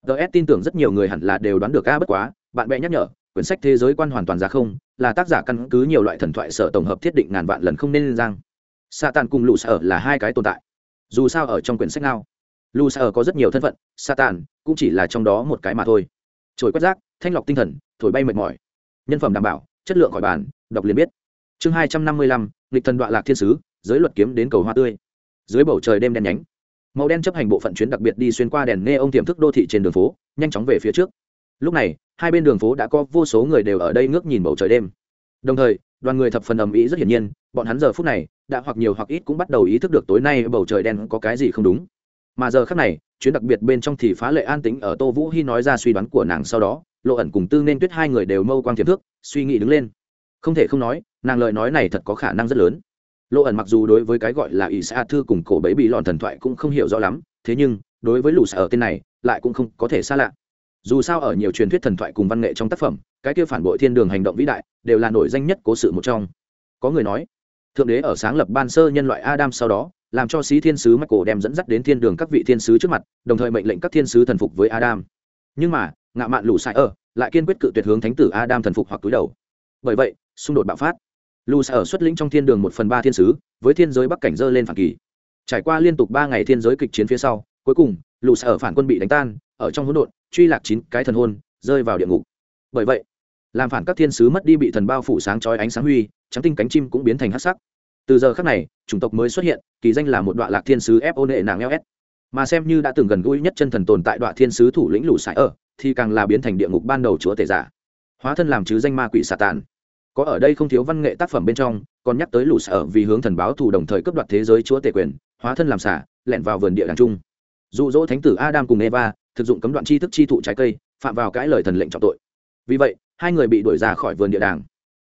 ts tin tưởng rất nhiều người hẳn là đều đoán được a bất quá, bạn bè nhắc nhở, quyển sách thế giới quan hoàn toàn ra không, là tác giả căn cứ nhiều loại thần thoại sở tổng hợp thiết định ngàn vạn lần không nên lên giang satan cùng lũ sở là hai cái tồn tại. Dù sao ở trong quyển sách nào lũ sở có rất nhiều thân phận, satan cũng chỉ là trong đó một cái mà thôi. Trồi quét rác, thanh lọc tinh thần, thổi bay mệt mỏi. Nhân phẩm đảm bảo, chất lượng khỏi bàn, đọc liền biết. Chương hai trăm năm mươi lăm lịch thần đoạn lạc thiên sứ giới luật kiếm đến cầu hoa tươi. Dưới bầu trời đêm đen nhánh, màu đen chấp hành bộ phận chuyến đặc biệt đi xuyên qua đèn nghe ông tiềm thức đô thị trên đường phố, nhanh chóng về phía trước. Lúc này, hai bên đường phố đã có vô số người đều ở đây ngước nhìn bầu trời đêm. Đồng thời, đoàn người thập phần ầm ĩ rất hiển nhiên, bọn hắn giờ phút này, đã hoặc nhiều hoặc ít cũng bắt đầu ý thức được tối nay bầu trời đen có cái gì không đúng. Mà giờ khác này, chuyến đặc biệt bên trong thì phá lệ an tĩnh ở tô vũ hy nói ra suy đoán của nàng sau đó, lộ ẩn cùng tư nên tuyết hai người đều mâu quang tiềm thức, suy nghĩ đứng lên. Không thể không nói, nàng lời nói này thật có khả năng rất lớn lộ ẩn mặc dù đối với cái gọi là ỷ xa thư cùng cổ bẫy bị lọn thần thoại cũng không hiểu rõ lắm, thế nhưng, đối với lũ xa ở tên này, lại cũng không có thể xa lạ. Dù sao ở nhiều truyền thuyết thần thoại cùng văn nghệ trong tác phẩm, cái kia phản bội thiên đường hành động vĩ đại, đều là nổi danh nhất cố sự một trong. Có người nói, thượng đế ở sáng lập ban sơ nhân loại adam sau đó, làm cho sĩ thiên sứ michael đem dẫn dắt đến thiên đường các vị thiên sứ trước mặt, đồng thời mệnh lệnh các thiên sứ thần phục với adam. Nhưng mà ngạ mạn lũ sai ở, lại kiên quyết cự tuyệt hướng thánh tử adam thần phục hoặc túi đầu. Bởi vậy, xung đột bạo phát lù sai ở xuất lĩnh trong thiên đường một phần ba thiên sứ, với thiên giới bắc cảnh dơ lên phản kỳ. Trải qua liên tục ba ngày thiên giới kịch chiến phía sau, cuối cùng lù sai ở phản quân bị đánh tan, ở trong hỗn độn, truy lạc chín cái thần hôn, rơi vào địa ngục. Bởi vậy, làm phản các thiên sứ mất đi bị thần bao phủ sáng chói ánh sáng huy, trắng tinh cánh chim cũng biến thành hắc sắc. Từ giờ khác này, chủng tộc mới xuất hiện, kỳ danh là một đoạn lạc thiên sứ fo nệ nàng ls mà xem như đã từng gần gũi nhất chân thần tồn tại đoạn thiên sứ thủ lĩnh lù sải ở, thì càng là biến thành địa ngục ban đầu chúa tể giả. Hóa thân làm chứ danh ma quỷ xà tàn có ở đây không thiếu văn nghệ tác phẩm bên trong, còn nhắc tới lũ sở vì hướng thần báo thù đồng thời cấp đoạt thế giới chúa tể quyền, hóa thân làm xả, lẻn vào vườn địa đàng trung. Dụ dỗ thánh tử adam cùng eva, thực dụng cấm đoạn chi thức chi thụ trái cây, phạm vào cãi lời thần lệnh trọng tội. Vì vậy, hai người bị đuổi ra khỏi vườn địa đàng.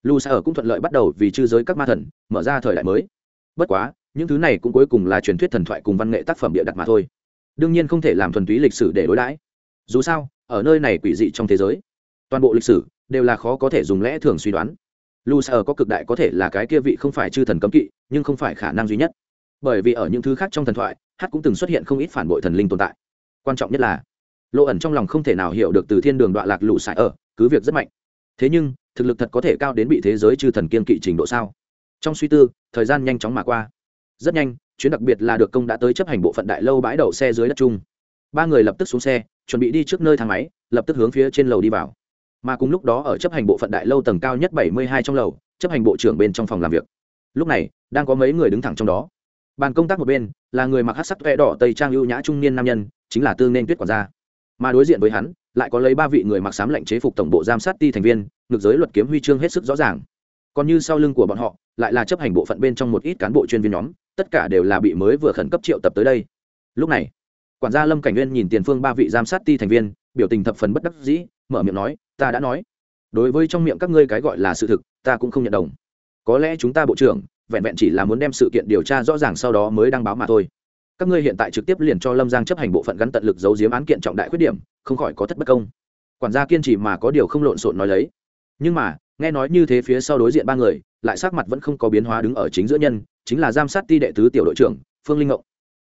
Lũ sở cũng thuận lợi bắt đầu vì chư giới các ma thần, mở ra thời đại mới. Bất quá, những thứ này cũng cuối cùng là truyền thuyết thần thoại cùng văn nghệ tác phẩm địa đặt mà thôi. Đương nhiên không thể làm thuần túy lịch sử để đối đãi. Dù sao, ở nơi này quỷ dị trong thế giới, toàn bộ lịch sử đều là khó có thể dùng lẽ thường suy đoán lu sa ở có cực đại có thể là cái kia vị không phải chư thần cấm kỵ, nhưng không phải khả năng duy nhất. Bởi vì ở những thứ khác trong thần thoại, hát cũng từng xuất hiện không ít phản bội thần linh tồn tại. Quan trọng nhất là lộ ẩn trong lòng không thể nào hiểu được từ thiên đường đoạn lạc lũ sải ở cứ việc rất mạnh. Thế nhưng, thực lực thật có thể cao đến bị thế giới chư thần kiên kỵ trình độ sao? Trong suy tư, thời gian nhanh chóng mà qua. Rất nhanh, chuyến đặc biệt là được công đã tới chấp hành bộ phận đại lâu bãi đậu xe dưới đất chung. Ba người lập tức xuống xe, chuẩn bị đi trước nơi thang máy, lập tức hướng phía trên lầu đi vào mà cùng lúc đó ở chấp hành bộ phận đại lâu tầng cao nhất bảy mươi hai trong lầu, chấp hành bộ trưởng bên trong phòng làm việc. Lúc này, đang có mấy người đứng thẳng trong đó. Bàn công tác một bên, là người mặc hát sắc vẽ đỏ tây trang ưu nhã trung niên nam nhân, chính là tương nên tuyết quản gia. Mà đối diện với hắn, lại có lấy ba vị người mặc sám lệnh chế phục tổng bộ giám sát ti thành viên, ngược giới luật kiếm huy chương hết sức rõ ràng. Còn như sau lưng của bọn họ, lại là chấp hành bộ phận bên trong một ít cán bộ chuyên viên nhóm, tất cả đều là bị mới vừa khẩn cấp triệu tập tới đây. Lúc này, quản gia lâm cảnh nguyên nhìn tiền phương ba vị giám sát ti thành viên, biểu tình thập phần bất đắc dĩ mở miệng nói, ta đã nói. Đối với trong miệng các ngươi cái gọi là sự thực, ta cũng không nhận đồng. Có lẽ chúng ta bộ trưởng, vẹn vẹn chỉ là muốn đem sự kiện điều tra rõ ràng sau đó mới đăng báo mà thôi. Các ngươi hiện tại trực tiếp liền cho lâm giang chấp hành bộ phận gắn tận lực giấu giếm án kiện trọng đại khuyết điểm, không khỏi có thất bất công. Quản gia kiên trì mà có điều không lộn xộn nói lấy. Nhưng mà, nghe nói như thế phía sau đối diện ba người, lại sắc mặt vẫn không có biến hóa đứng ở chính giữa nhân, chính là giám sát ti đệ tứ tiểu đội trưởng, phương linh ngộng.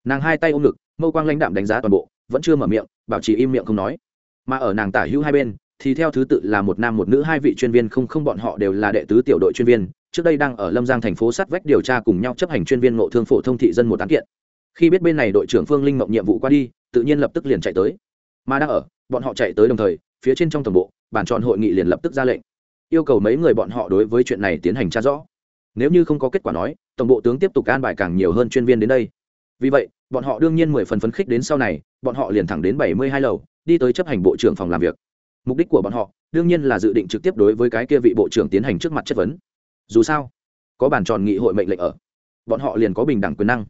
Nàng hai tay ôm ngực, mâu quang lãnh đạm đánh giá toàn bộ, vẫn chưa mở miệng, bảo trì im miệng không nói mà ở nàng tả hữu hai bên, thì theo thứ tự là một nam một nữ, hai vị chuyên viên không không bọn họ đều là đệ tứ tiểu đội chuyên viên, trước đây đang ở lâm giang thành phố sát vách điều tra cùng nhau chấp hành chuyên viên ngộ thương phổ thông thị dân một án kiện. Khi biết bên này đội trưởng phương linh mộng nhiệm vụ qua đi, tự nhiên lập tức liền chạy tới. Mà đang ở, bọn họ chạy tới đồng thời, phía trên trong tổng bộ bản chọn hội nghị liền lập tức ra lệnh. Yêu cầu mấy người bọn họ đối với chuyện này tiến hành tra rõ. Nếu như không có kết quả nói, tổng bộ tướng tiếp tục an bài càng nhiều hơn chuyên viên đến đây. Vì vậy, bọn họ đương nhiên mười phần phấn khích đến sau này, bọn họ liền thẳng đến bảy mươi hai lầu đi tới chấp hành bộ trưởng phòng làm việc. Mục đích của bọn họ, đương nhiên là dự định trực tiếp đối với cái kia vị bộ trưởng tiến hành trước mặt chất vấn. Dù sao, có bàn tròn nghị hội mệnh lệnh ở, bọn họ liền có bình đẳng quyền năng.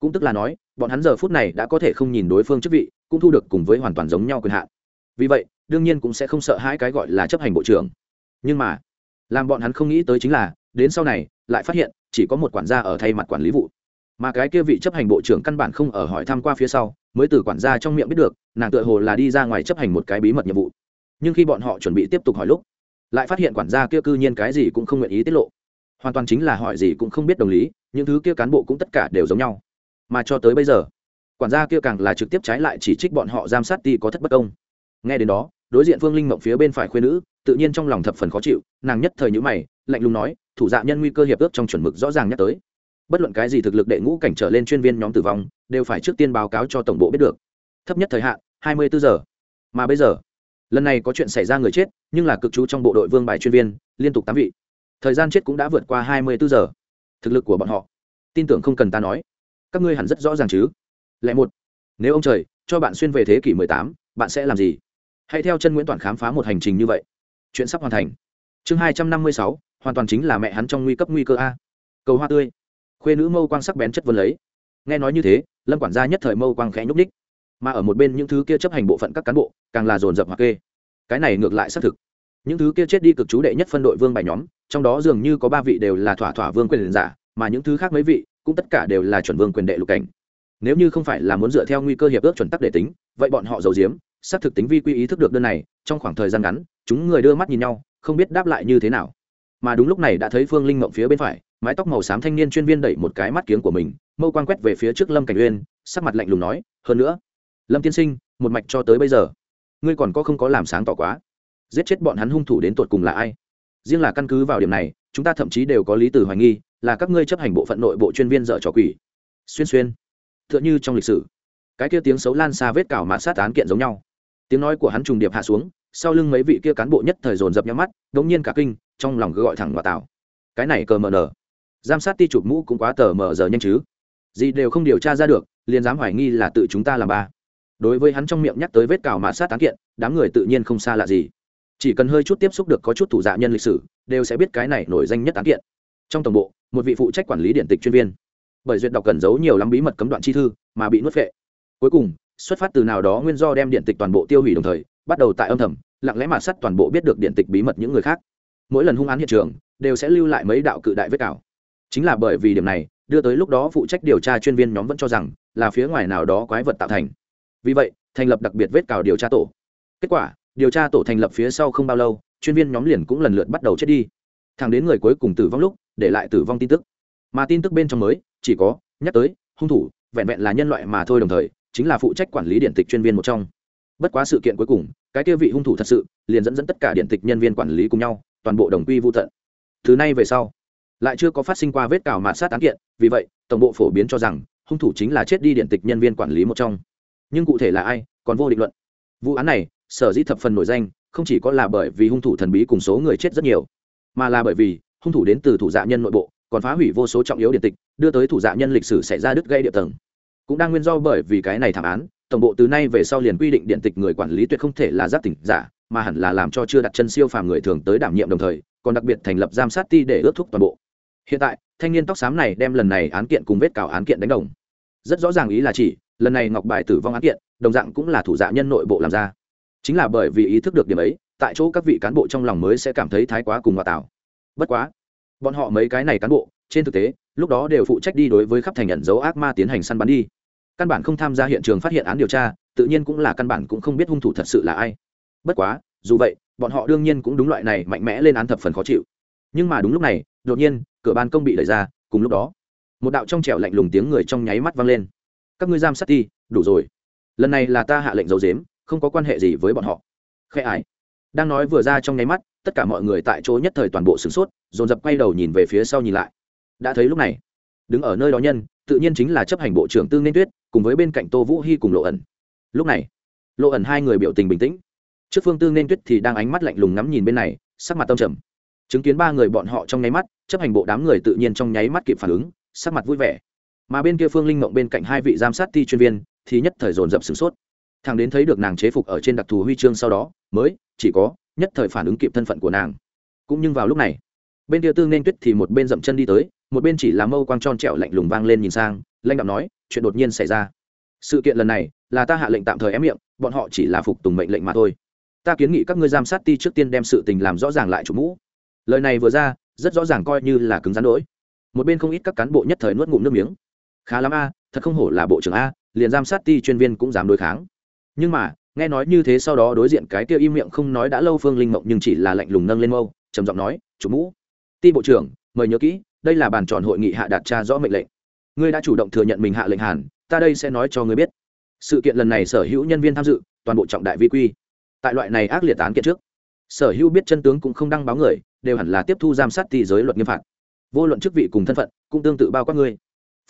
Cũng tức là nói, bọn hắn giờ phút này đã có thể không nhìn đối phương chức vị, cũng thu được cùng với hoàn toàn giống nhau quyền hạn. Vì vậy, đương nhiên cũng sẽ không sợ hãi cái gọi là chấp hành bộ trưởng. Nhưng mà, làm bọn hắn không nghĩ tới chính là, đến sau này, lại phát hiện, chỉ có một quản gia ở thay mặt quản lý vụ. Mà cái kia vị chấp hành bộ trưởng căn bản không ở hỏi thăm qua phía sau mới từ quản gia trong miệng biết được, nàng tựa hồ là đi ra ngoài chấp hành một cái bí mật nhiệm vụ. Nhưng khi bọn họ chuẩn bị tiếp tục hỏi lúc, lại phát hiện quản gia kia cư nhiên cái gì cũng không nguyện ý tiết lộ. Hoàn toàn chính là hỏi gì cũng không biết đồng lý, những thứ kia cán bộ cũng tất cả đều giống nhau. Mà cho tới bây giờ, quản gia kia càng là trực tiếp trái lại chỉ trích bọn họ giám sát ti có thất bất công. Nghe đến đó, đối diện phương linh mộng phía bên phải khuyên nữ, tự nhiên trong lòng thập phần khó chịu, nàng nhất thời nhữ mày, lạnh lùng nói, thủ dạ nhân nguy cơ hiệp ước trong chuẩn mực rõ ràng nhắc tới bất luận cái gì thực lực đệ ngũ cảnh trở lên chuyên viên nhóm tử vong, đều phải trước tiên báo cáo cho tổng bộ biết được. Thấp nhất thời hạn, hai mươi bốn giờ. Mà bây giờ, lần này có chuyện xảy ra người chết, nhưng là cực chú trong bộ đội vương bài chuyên viên, liên tục tám vị. Thời gian chết cũng đã vượt qua hai mươi bốn giờ. Thực lực của bọn họ, tin tưởng không cần ta nói. Các ngươi hẳn rất rõ ràng chứ. Lẽ một, nếu ông trời cho bạn xuyên về thế kỷ mười tám, bạn sẽ làm gì? Hãy theo chân nguyễn toàn khám phá một hành trình như vậy. Chuyện sắp hoàn thành. Chương hai trăm năm mươi sáu, hoàn toàn chính là mẹ hắn trong nguy cấp nguy cơ a. Cầu hoa tươi khuê nữ mâu quang sắc bén chất vấn lấy. Nghe nói như thế, lâm quản gia nhất thời mâu quang khẽ nhúc ních mà ở một bên những thứ kia chấp hành bộ phận các cán bộ, càng là dồn dập hoặc kê. Cái này ngược lại xác thực. Những thứ kia chết đi cực chú đệ nhất phân đội vương bài nhóm, trong đó dường như có ba vị đều là thỏa thỏa vương quyền giả, mà những thứ khác mấy vị, cũng tất cả đều là chuẩn vương quyền đệ lục cảnh. Nếu như không phải là muốn dựa theo nguy cơ hiệp ước chuẩn tắc để tính, vậy bọn họ giấu giếm, xác thực tính vi quy ý thức được đơn này, trong khoảng thời gian ngắn, chúng người đưa mắt nhìn nhau, không biết đáp lại như thế nào mà đúng lúc này đã thấy phương linh mộng phía bên phải, mái tóc màu xám thanh niên chuyên viên đẩy một cái mắt kiếng của mình, mâu quang quét về phía trước lâm cảnh uyên, sắc mặt lạnh lùng nói, hơn nữa, lâm tiên sinh, một mạch cho tới bây giờ, ngươi còn có không có làm sáng tỏ quá? Giết chết bọn hắn hung thủ đến tột cùng là ai? Riêng là căn cứ vào điểm này, chúng ta thậm chí đều có lý từ hoài nghi, là các ngươi chấp hành bộ phận nội bộ chuyên viên dở trò quỷ. Xuyên xuyên t h ư ợ n h ư trong lịch sử, cái kia tiếng xấu lan xa vết cào mạ sát án kiện giống nhau. Tiếng nói của hắn trùng điệp hạ xuống sau lưng mấy vị kia cán bộ nhất thời dồn dập nhắm mắt, đống nhiên cả kinh, trong lòng cứ gọi thẳng vào tảo cái này cờ mờ nở giám sát ti chụp mũ cũng quá tờ mờ giờ nhanh chứ. Gì đều không điều tra ra được, liền dám hoài nghi là tự chúng ta làm ba. Đối với hắn trong miệng nhắc tới vết cào mã sát tán kiện, đám người tự nhiên không xa lạ gì. Chỉ cần hơi chút tiếp xúc được có chút thủ dạ nhân lịch sử, đều sẽ biết cái này nổi danh nhất tán kiện. Trong tổng bộ, một vị phụ trách quản lý điện tịch chuyên viên. Bởi duyệt đọc cần giấu nhiều lắm bí mật cấm đoạn chi thư, mà bị nuốt phệ. Cuối cùng, xuất phát từ nào đó nguyên do đem điện tịch toàn bộ tiêu hủy đồng thời bắt đầu tại âm thầm, lặng lẽ mà sắt toàn bộ biết được điện tịch bí mật những người khác. Mỗi lần hung án hiện trường, đều sẽ lưu lại mấy đạo cự đại vết cào. Chính là bởi vì điểm này, đưa tới lúc đó phụ trách điều tra chuyên viên nhóm vẫn cho rằng là phía ngoài nào đó quái vật tạo thành. Vì vậy, thành lập đặc biệt vết cào điều tra tổ. Kết quả, điều tra tổ thành lập phía sau không bao lâu, chuyên viên nhóm liền cũng lần lượt bắt đầu chết đi. Thẳng đến người cuối cùng tử vong lúc, để lại tử vong tin tức. Mà tin tức bên trong mới, chỉ có, nhắc tới, hung thủ, vẹn vẹn là nhân loại mà thôi đồng thời, chính là phụ trách quản lý điện tịch chuyên viên một trong bất quá sự kiện cuối cùng, cái kia vị hung thủ thật sự, liền dẫn dẫn tất cả điện tịch nhân viên quản lý cùng nhau, toàn bộ đồng quy vô tận. Thứ này về sau, lại chưa có phát sinh qua vết cào mạt sát án kiện, vì vậy, tổng bộ phổ biến cho rằng, hung thủ chính là chết đi điện tịch nhân viên quản lý một trong. Nhưng cụ thể là ai, còn vô định luận. Vụ án này, sở dĩ thập phần nổi danh, không chỉ có là bởi vì hung thủ thần bí cùng số người chết rất nhiều, mà là bởi vì, hung thủ đến từ thủ dạ nhân nội bộ, còn phá hủy vô số trọng yếu điện tịch, đưa tới thủ dạ nhân lịch sử xảy ra đứt gây địa tầng. Cũng đang nguyên do bởi vì cái này thảm án tổng bộ từ nay về sau liền quy định điện tịch người quản lý tuyệt không thể là giác tỉnh giả, mà hẳn là làm cho chưa đặt chân siêu phàm người thường tới đảm nhiệm đồng thời, còn đặc biệt thành lập giám sát ti để ước thúc toàn bộ. Hiện tại, thanh niên tóc xám này đem lần này án kiện cùng vết cào án kiện đánh đồng. Rất rõ ràng ý là chỉ, lần này ngọc bài tử vong án kiện, đồng dạng cũng là thủ dạ nhân nội bộ làm ra. Chính là bởi vì ý thức được điểm ấy, tại chỗ các vị cán bộ trong lòng mới sẽ cảm thấy thái quá cùng hòa tạo. Bất quá, bọn họ mấy cái này cán bộ, trên thực tế, lúc đó đều phụ trách đi đối với khắp thành nhận dấu ác ma tiến hành săn bắn đi căn bản không tham gia hiện trường phát hiện án điều tra, tự nhiên cũng là căn bản cũng không biết hung thủ thật sự là ai. Bất quá, dù vậy, bọn họ đương nhiên cũng đúng loại này mạnh mẽ lên án thập phần khó chịu. Nhưng mà đúng lúc này, đột nhiên, cửa ban công bị đẩy ra, cùng lúc đó, một đạo trong trẻo lạnh lùng tiếng người trong nháy mắt vang lên. Các ngươi giam sát ti đủ rồi. Lần này là ta hạ lệnh dấu dếm không có quan hệ gì với bọn họ. Khe ải đang nói vừa ra trong nháy mắt, tất cả mọi người tại chỗ nhất thời toàn bộ sửng sốt, dồn dập quay đầu nhìn về phía sau nhìn lại. Đã thấy lúc này, đứng ở nơi đó nhân, tự nhiên chính là chấp hành bộ trưởng tư nên tuyết cùng với bên cạnh tô vũ hy cùng lộ ẩn. Lúc này, lộ ẩn hai người biểu tình bình tĩnh. Trước phương tư nên tuyết thì đang ánh mắt lạnh lùng ngắm nhìn bên này, sắc mặt tâm trầm. Chứng kiến ba người bọn họ trong nháy mắt, chấp hành bộ đám người tự nhiên trong nháy mắt kịp phản ứng, sắc mặt vui vẻ. Mà bên kia phương linh mộng bên cạnh hai vị giám sát thi chuyên viên, thì nhất thời dồn dập sửng sốt. Thằng đến thấy được nàng chế phục ở trên đặc thù huy chương sau đó, mới, chỉ có, nhất thời phản ứng kịp thân phận của nàng. Cũng nhưng vào lúc này bên kia tương nên tuyết thì một bên dậm chân đi tới, một bên chỉ là mâu quang tròn trẹo lạnh lùng vang lên nhìn sang lãnh đạo nói, chuyện đột nhiên xảy ra. Sự kiện lần này là ta hạ lệnh tạm thời ém miệng, bọn họ chỉ là phục tùng mệnh lệnh mà thôi. Ta kiến nghị các ngươi giám sát ti trước tiên đem sự tình làm rõ ràng lại chủ mũ. Lời này vừa ra, rất rõ ràng coi như là cứng rắn đỗi. Một bên không ít các cán bộ nhất thời nuốt ngụm nước miếng. Khá lắm a, thật không hổ là bộ trưởng a, liền giám sát ti chuyên viên cũng dám đối kháng. Nhưng mà, nghe nói như thế sau đó đối diện cái kia im miệng không nói đã lâu phương linh mộng nhưng chỉ là lạnh lùng nâng lên mâu, trầm giọng nói, chủ mũ ti bộ trưởng, mời nhớ kỹ, đây là bàn tròn hội nghị hạ đạt tra rõ mệnh lệnh. Ngươi đã chủ động thừa nhận mình hạ lệnh hàn, ta đây sẽ nói cho ngươi biết. Sự kiện lần này sở hữu nhân viên tham dự, toàn bộ trọng đại vi quy. Tại loại này ác liệt án kiện trước, sở hữu biết chân tướng cũng không đăng báo người, đều hẳn là tiếp thu giám sát thì giới luật nghiêm phạt. Vô luận chức vị cùng thân phận, cũng tương tự bao quát ngươi.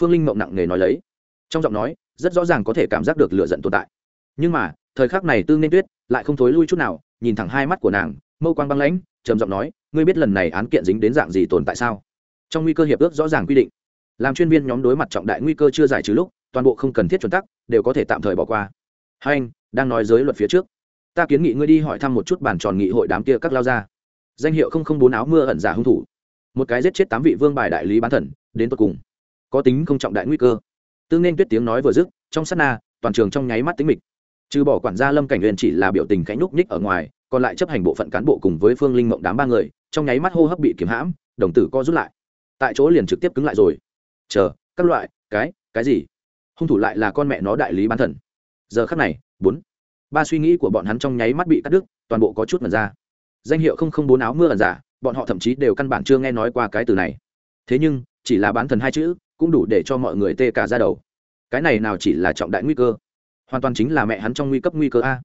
Phương linh mộng nặng nề nói lấy. Trong giọng nói, rất rõ ràng có thể cảm giác được lựa giận tồn tại. Nhưng mà, thời khắc này tương nên tuyết, lại không thối lui chút nào, nhìn thẳng hai mắt của nàng, mâu quang băng lãnh, trầm giọng nói ngươi biết lần này án kiện dính đến dạng gì tồn tại sao? Trong nguy cơ hiệp ước rõ ràng quy định. Làm chuyên viên nhóm đối mặt trọng đại nguy cơ chưa giải trừ lúc, toàn bộ không cần thiết chuẩn tắc, đều có thể tạm thời bỏ qua. Hai anh, đang nói giới luật phía trước. Ta kiến nghị ngươi đi hỏi thăm một chút bản tròn nghị hội đám kia các lao ra danh hiệu không không bốn áo mưa ẩn giả hung thủ. Một cái giết chết tám vị vương bài đại lý bán thần, đến tột cùng. Có tính không trọng đại nguy cơ. Tương nên tuyết tiếng nói vừa dứt, trong sát na, toàn trường trong nháy mắt tính mịch. Trừ bỏ quản gia lâm cảnh huyền chỉ là biểu tình cánh núc ních ở ngoài còn lại chấp hành bộ phận cán bộ cùng với phương linh mộng đám ba người, trong nháy mắt hô hấp bị kiếm hãm, đồng tử co rút lại. Tại chỗ liền trực tiếp cứng lại rồi. Chờ, các loại, cái cái gì? Hung thủ lại là con mẹ nó đại lý bán thần. Giờ khắc này, bốn. Ba suy nghĩ của bọn hắn trong nháy mắt bị cắt đứt, toàn bộ có chút mật ra. Danh hiệu không không bốn áo mưa ẩn giả, bọn họ thậm chí đều căn bản chưa nghe nói qua cái từ này. Thế nhưng, chỉ là bán thần hai chữ, cũng đủ để cho mọi người tê cả ra đầu. Cái này nào chỉ là trọng đại nguy cơ? Hoàn toàn chính là mẹ hắn trong nguy cấp nguy cơ a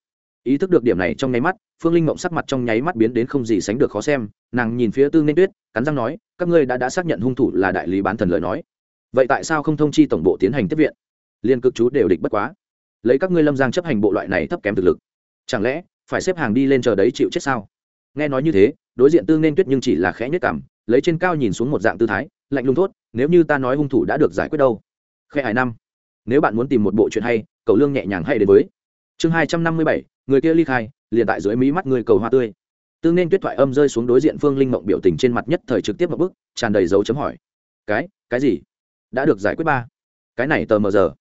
ý thức được điểm này trong nháy mắt, phương linh mộng sắc mặt trong nháy mắt biến đến không gì sánh được khó xem, nàng nhìn phía tư nên tuyết, cắn răng nói, các ngươi đã đã xác nhận hung thủ là đại lý bán thần lời nói. Vậy tại sao không thông chi tổng bộ tiến hành tiếp viện? Liên cực chú đều địch bất quá. Lấy các ngươi lâm giang chấp hành bộ loại này thấp kém thực lực, chẳng lẽ phải xếp hàng đi lên chờ đấy chịu chết sao? Nghe nói như thế, đối diện tư nên tuyết nhưng chỉ là khẽ nhất cảm lấy trên cao nhìn xuống một dạng tư thái, lạnh lùng thốt, nếu như ta nói hung thủ đã được giải quyết đâu? Khe hải năm. Nếu bạn muốn tìm một bộ chuyện hay, cầu lương nhẹ nhàng hay đến với. Chương hai trăm năm mươi bảy người kia ly khai, liền tại dưới mí mắt người cầu hoa tươi. Tương nên tuyết thoại âm rơi xuống đối diện phương linh mộng biểu tình trên mặt nhất thời trực tiếp một bức, tràn đầy dấu chấm hỏi. Cái cái gì? Đã được giải quyết ba. Cái này tờ mờ giờ.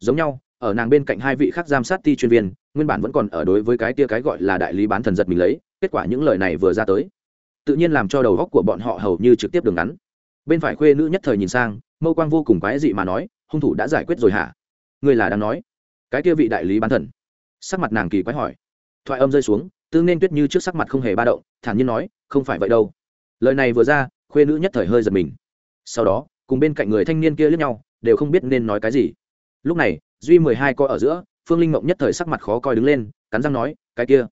Giống nhau, ở nàng bên cạnh hai vị khác giám sát ti chuyên viên, nguyên bản vẫn còn ở đối với cái tia cái gọi là đại lý bán thần giật mình lấy, kết quả những lời này vừa ra tới. Tự nhiên làm cho đầu góc của bọn họ hầu như trực tiếp đường ngắn. Bên phải khuê nữ nhất thời nhìn sang, mâu quang vô cùng quái dị mà nói, hung thủ đã giải quyết rồi hả? Người là đang nói, cái kia vị đại lý bán thần sắc mặt nàng kỳ quái hỏi. Thoại âm rơi xuống tương nên tuyết như trước sắc mặt không hề ba động, thản nhiên nói, không phải vậy đâu. Lời này vừa ra, khuê nữ nhất thời hơi giật mình. Sau đó, cùng bên cạnh người thanh niên kia lướt nhau, đều không biết nên nói cái gì. Lúc này, duy mười hai coi ở giữa, phương linh mộng nhất thời sắc mặt khó coi đứng lên, cắn răng nói, cái kia,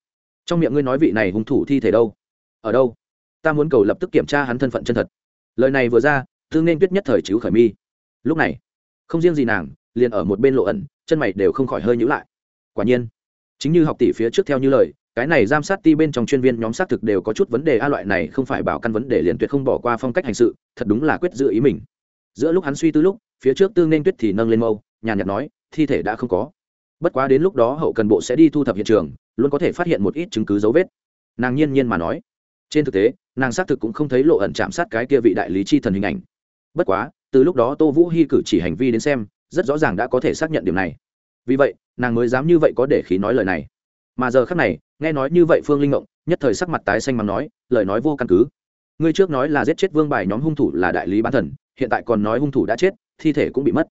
trong miệng ngươi nói vị này hung thủ thi thể đâu? Ở đâu? Ta muốn cầu lập tức kiểm tra hắn thân phận chân thật. Lời này vừa ra thương nên tuyết nhất thời chứ khởi mi. Lúc này, không riêng gì nàng, liền ở một bên lộ ẩn, chân mày đều không khỏi hơi nhữ lại. Quả nhiên chính như học tỷ phía trước theo như lời, cái này giám sát ti bên trong chuyên viên nhóm xác thực đều có chút vấn đề, a, loại này không phải bảo căn vấn đề liền tuyệt không bỏ qua phong cách hành sự, thật đúng là quyết giữ ý mình. Giữa lúc hắn suy tư lúc, phía trước tương nên tuyết thì nâng lên mâu, nhàn nhạt nói, thi thể đã không có. Bất quá đến lúc đó hậu cần bộ sẽ đi thu thập hiện trường, luôn có thể phát hiện một ít chứng cứ dấu vết. Nàng nhiên nhiên mà nói. Trên thực tế, nàng xác thực cũng không thấy lộ ẩn chạm sát cái kia vị đại lý chi thần hình ảnh. Bất quá, từ lúc đó tô vũ hy cử chỉ hành vi đến xem, rất rõ ràng đã có thể xác nhận điểm này vì vậy, nàng mới dám như vậy có để khí nói lời này. Mà giờ khác này, nghe nói như vậy phương linh ngộng, nhất thời sắc mặt tái xanh mắng nói, lời nói vô căn cứ. Ngươi trước nói là giết chết vương bài nhóm hung thủ là đại lý bán thần, hiện tại còn nói hung thủ đã chết, thi thể cũng bị mất.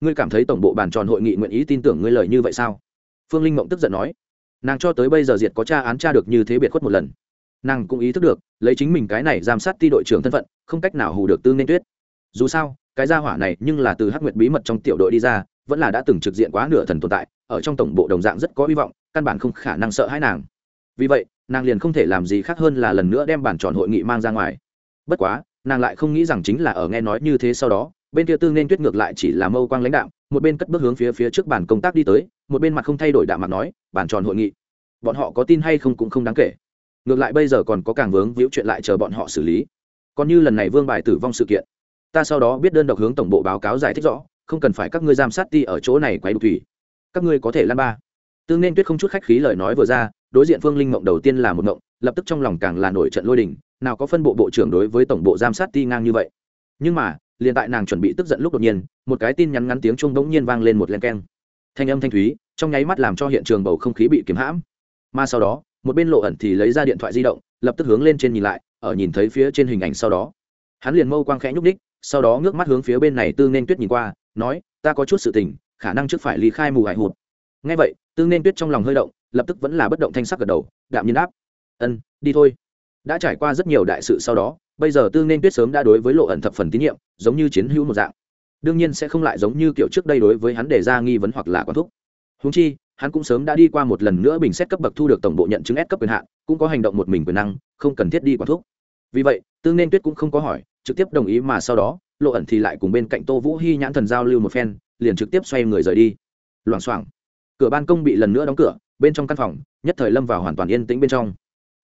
Ngươi cảm thấy tổng bộ bàn tròn hội nghị nguyện ý tin tưởng ngươi lời như vậy sao? Phương linh mộng tức giận nói. Nàng cho tới bây giờ diệt có tra án tra được như thế biệt khuất một lần. Nàng cũng ý thức được, lấy chính mình cái này giám sát ti đội trưởng thân phận, không cách nào hù được tư nên tuyết. Dù sao, cái gia hỏa này nhưng là từ hắc nguyệt bí mật trong tiểu đội đi ra vẫn là đã từng trực diện quá nửa thần tồn tại, ở trong tổng bộ đồng dạng rất có hy vọng, căn bản không khả năng sợ hãi nàng. Vì vậy, nàng liền không thể làm gì khác hơn là lần nữa đem bản tròn hội nghị mang ra ngoài. Bất quá, nàng lại không nghĩ rằng chính là ở nghe nói như thế sau đó, bên kia tương nên tuyết ngược lại chỉ là mâu quang lãnh đạo, một bên cất bước hướng phía phía trước bàn công tác đi tới, một bên mặt không thay đổi đạm mặt nói bàn tròn hội nghị, bọn họ có tin hay không cũng không đáng kể. Ngược lại bây giờ còn có càng vướng víu chuyện lại chờ bọn họ xử lý. Còn như lần này vương bài tử vong sự kiện, ta sau đó biết đơn độc hướng tổng bộ báo cáo giải thích rõ không cần phải các ngươi giám sát ti ở chỗ này quấy đục thủy. Các ngươi có thể lan ba. Tương nên tuyết không chút khách khí lời nói vừa ra, đối diện phương linh mộng đầu tiên là một mộng lập tức trong lòng càng là nổi trận lôi đình, nào có phân bộ bộ trưởng đối với tổng bộ giám sát ti ngang như vậy. Nhưng mà, liền tại nàng chuẩn bị tức giận lúc đột nhiên, một cái tin nhắn ngắn tiếng chuông bỗng nhiên vang lên một len keng. Thanh âm thanh thúy, trong nháy mắt làm cho hiện trường bầu không khí bị kiếm hãm. Mà sau đó, một bên lộ ẩn thì lấy ra điện thoại di động, lập tức hướng lên trên nhìn lại, ở nhìn thấy phía trên hình ảnh sau đó. Hắn liền mâu quang khẽ nhúc ních sau đó ngước mắt hướng phía bên này tư nên tuyết nhìn qua nói, ta có chút sự tình, khả năng trước phải ly khai mù hải hụt. Ngay vậy tương nên tuyết trong lòng hơi động, lập tức vẫn là bất động thanh sắc gật đầu, đạm nhiên áp ân, đi thôi. Đã trải qua rất nhiều đại sự sau đó, bây giờ tương nên tuyết sớm đã đối với lộ ẩn thập phần tín nhiệm, giống như chiến hữu một dạng. Đương nhiên sẽ không lại giống như kiểu trước đây đối với hắn đề ra nghi vấn hoặc là quán thúc. Húng chi, hắn cũng sớm đã đi qua một lần nữa bình xét cấp bậc thu được tổng bộ nhận chứng S cấp quyền hạn, cũng có hành động một mình quyền năng, không cần thiết đi quán thúc. Vì vậy tương nên tuyết cũng không có hỏi, trực tiếp đồng ý mà sau đó lộ ẩn thì lại cùng bên cạnh tô vũ hy nhãn thần giao lưu một phen, liền trực tiếp xoay người rời đi. Loảng xoảng, cửa ban công bị lần nữa đóng cửa, bên trong căn phòng, nhất thời lâm vào hoàn toàn yên tĩnh bên trong.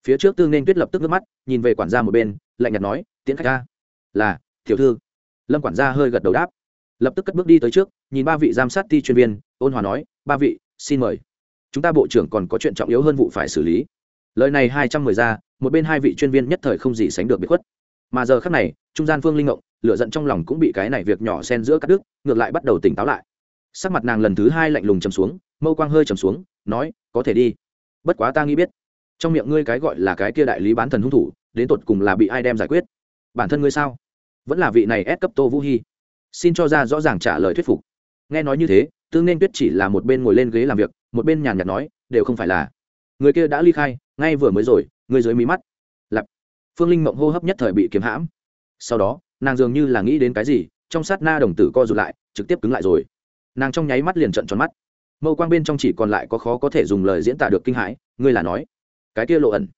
Phía trước tư nên tuyết lập tức nước mắt, nhìn về quản gia một bên, lạnh nhạt nói, tiễn khách ca. Là, tiểu thư. Lâm quản gia hơi gật đầu đáp. Lập tức cất bước đi tới trước, nhìn ba vị giám sát thi chuyên viên, ôn hòa nói, ba vị, xin mời. Chúng ta bộ trưởng còn có chuyện trọng yếu hơn vụ phải xử lý. Lời này hai trăm mười ra, một bên hai vị chuyên viên nhất thời không gì sánh được bị khuất. Mà giờ khác này, trung gian phương linh ngộng lựa giận trong lòng cũng bị cái này việc nhỏ xen giữa các đức ngược lại bắt đầu tỉnh táo lại. Sắc mặt nàng lần thứ hai lạnh lùng chầm xuống, mâu quang hơi chầm xuống, nói, có thể đi. Bất quá ta nghĩ biết, trong miệng ngươi cái gọi là cái kia đại lý bán thần hung thủ, đến tột cùng là bị ai đem giải quyết? Bản thân ngươi sao? Vẫn là vị này ép cấp tô vũ hy xin cho ra rõ ràng trả lời thuyết phục. Nghe nói như thế tương nên tuyết chỉ là một bên ngồi lên ghế làm việc, một bên nhàn nhạt nói, đều không phải là. Người kia đã ly khai, ngay vừa mới rồi người dưới mí mắt. Lặp phương linh mộng hô hấp nhất thời bị kiếm hãm. Sau đó nàng dường như là nghĩ đến cái gì trong sát na đồng tử co rụt lại trực tiếp cứng lại rồi. Nàng trong nháy mắt liền trận tròn mắt. Mâu quang bên trong chỉ còn lại có khó có thể dùng lời diễn tả được kinh hãi ngươi là nói. Cái kia lộ ẩn.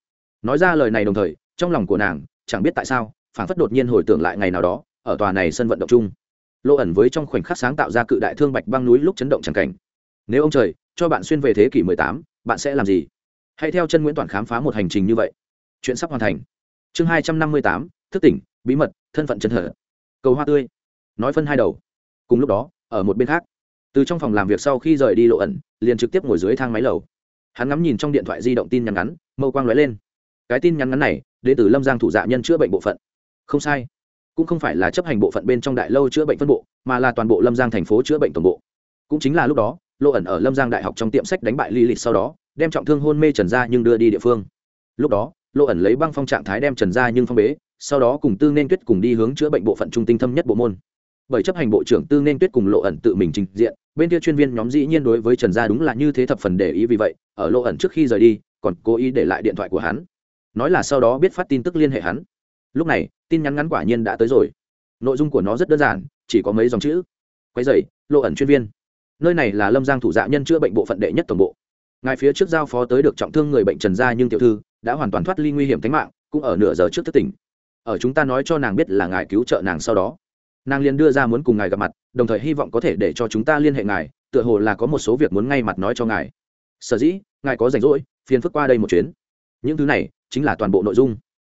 Nói ra lời này đồng thời trong lòng của nàng chẳng biết tại sao phản phất đột nhiên hồi tưởng lại ngày nào đó ở tòa này sân vận động chung. Lộ ẩn với trong khoảnh khắc sáng tạo ra cự đại thương bạch băng núi lúc chấn động c cảnh. Nếu ông trời cho bạn xuyên về thế kỷ 18, bạn sẽ làm gì? Hãy theo chân nguyễn toàn khám phá một hành trình như vậy. Chuyện sắp hoàn thành. Chương 258, thức tỉnh bí mật thân phận chân thở cầu hoa tươi, nói phân hai đầu. Cùng lúc đó, ở một bên khác, từ trong phòng làm việc sau khi rời đi lộ ẩn, liền trực tiếp ngồi dưới thang máy lầu. Hắn ngắm nhìn trong điện thoại di động tin nhắn ngắn, mâu quang lóe lên. Cái tin nhắn ngắn này, đến từ lâm giang thủ dạ nhân chữa bệnh bộ phận. Không sai, cũng không phải là chấp hành bộ phận bên trong đại lâu chữa bệnh phân bộ, mà là toàn bộ lâm giang thành phố chữa bệnh tổng bộ. Cũng chính là lúc đó, lộ ẩn ở lâm giang đại học trong tiệm sách đánh bại ly lịch sau đó, đem trọng thương hôn mê trần gia nhưng đưa đi địa phương. Lúc đó, lộ ẩn lấy băng phong trạng thái đem trần gia nhưng phong bế sau đó cùng tư nên tuyết cùng đi hướng chữa bệnh bộ phận trung tinh thâm nhất bộ môn. Bởi chấp hành bộ trưởng tư nên tuyết cùng lộ ẩn tự mình trình diện, bên kia chuyên viên nhóm dĩ nhiên đối với trần gia đúng là như thế thập phần để ý vì vậy, ở lộ ẩn trước khi rời đi, còn cố ý để lại điện thoại của hắn. Nói là sau đó biết phát tin tức liên hệ hắn. Lúc này, tin nhắn ngắn quả nhiên đã tới rồi. Nội dung của nó rất đơn giản, chỉ có mấy dòng chữ. Quay dày lộ ẩn chuyên viên. Nơi này là lâm giang thủ dạ nhân chữa bệnh bộ phận đệ nhất tổng bộ. Ngài phía trước giao phó tới được trọng thương người bệnh trần gia nhưng tiểu thư đã hoàn toàn thoát ly nguy hiểm tính mạng, cũng ở nửa giờ trước thất tỉnh ở chúng ta nói cho nàng biết là ngài cứu trợ nàng sau đó. Nàng liền đưa ra muốn cùng ngài gặp mặt, đồng thời hy vọng có thể để cho chúng ta liên hệ ngài, tựa hồ là có một số việc muốn ngay mặt nói cho ngài. Sở dĩ, ngài có rảnh rỗi, phiền phức qua đây một chuyến. Những thứ này chính là toàn bộ nội dung.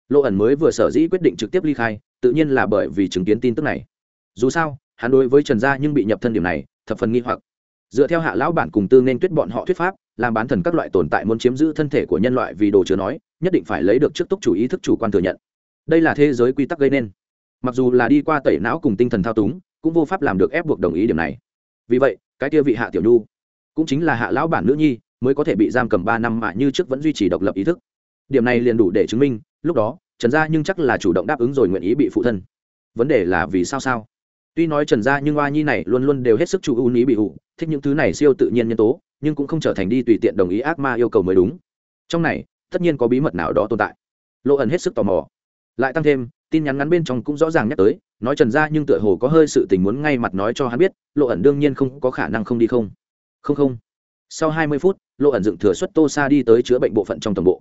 Lộ ẩn mới vừa sở dĩ quyết định trực tiếp ly khai, tự nhiên là bởi vì chứng kiến tin tức này. Dù sao, hắn đối với trần gia nhưng bị nhập thân điểm này, thập phần nghi hoặc. Dựa theo hạ lão bản cùng tư nên tuyết bọn họ thuyết pháp, làm bán thần các loại tồn tại muốn chiếm giữ thân thể của nhân loại vì đồ chứa nói, nhất định phải lấy được trước túc chủ ý thức chủ quan thừa nhận đây là thế giới quy tắc gây nên. Mặc dù là đi qua tẩy não cùng tinh thần thao túng, cũng vô pháp làm được ép buộc đồng ý điểm này. Vì vậy, cái kia vị hạ tiểu nhu, cũng chính là hạ lão bản nữ nhi, mới có thể bị giam cầm ba năm mà như trước vẫn duy trì độc lập ý thức. Điểm này liền đủ để chứng minh, lúc đó, trần gia nhưng chắc là chủ động đáp ứng rồi nguyện ý bị phụ thân. Vấn đề là vì sao sao? Tuy nói trần gia nhưng oa nhi này luôn luôn đều hết sức chủ ưu ý bị ủ, thích những thứ này siêu tự nhiên nhân tố, nhưng cũng không trở thành đi tùy tiện đồng ý ác ma yêu cầu mới đúng. Trong này, tất nhiên có bí mật nào đó tồn tại. Lộ ẩn hết sức tò mò lại tăng thêm, tin nhắn ngắn bên trong cũng rõ ràng nhắc tới, nói trần ra nhưng tựa hồ có hơi sự tình muốn ngay mặt nói cho hắn biết, lộ ẩn đương nhiên không có khả năng không đi không. Không không. Sau hai mươi phút, lộ ẩn dựng thừa xuất tô xa đi tới chữa bệnh bộ phận trong tổng bộ.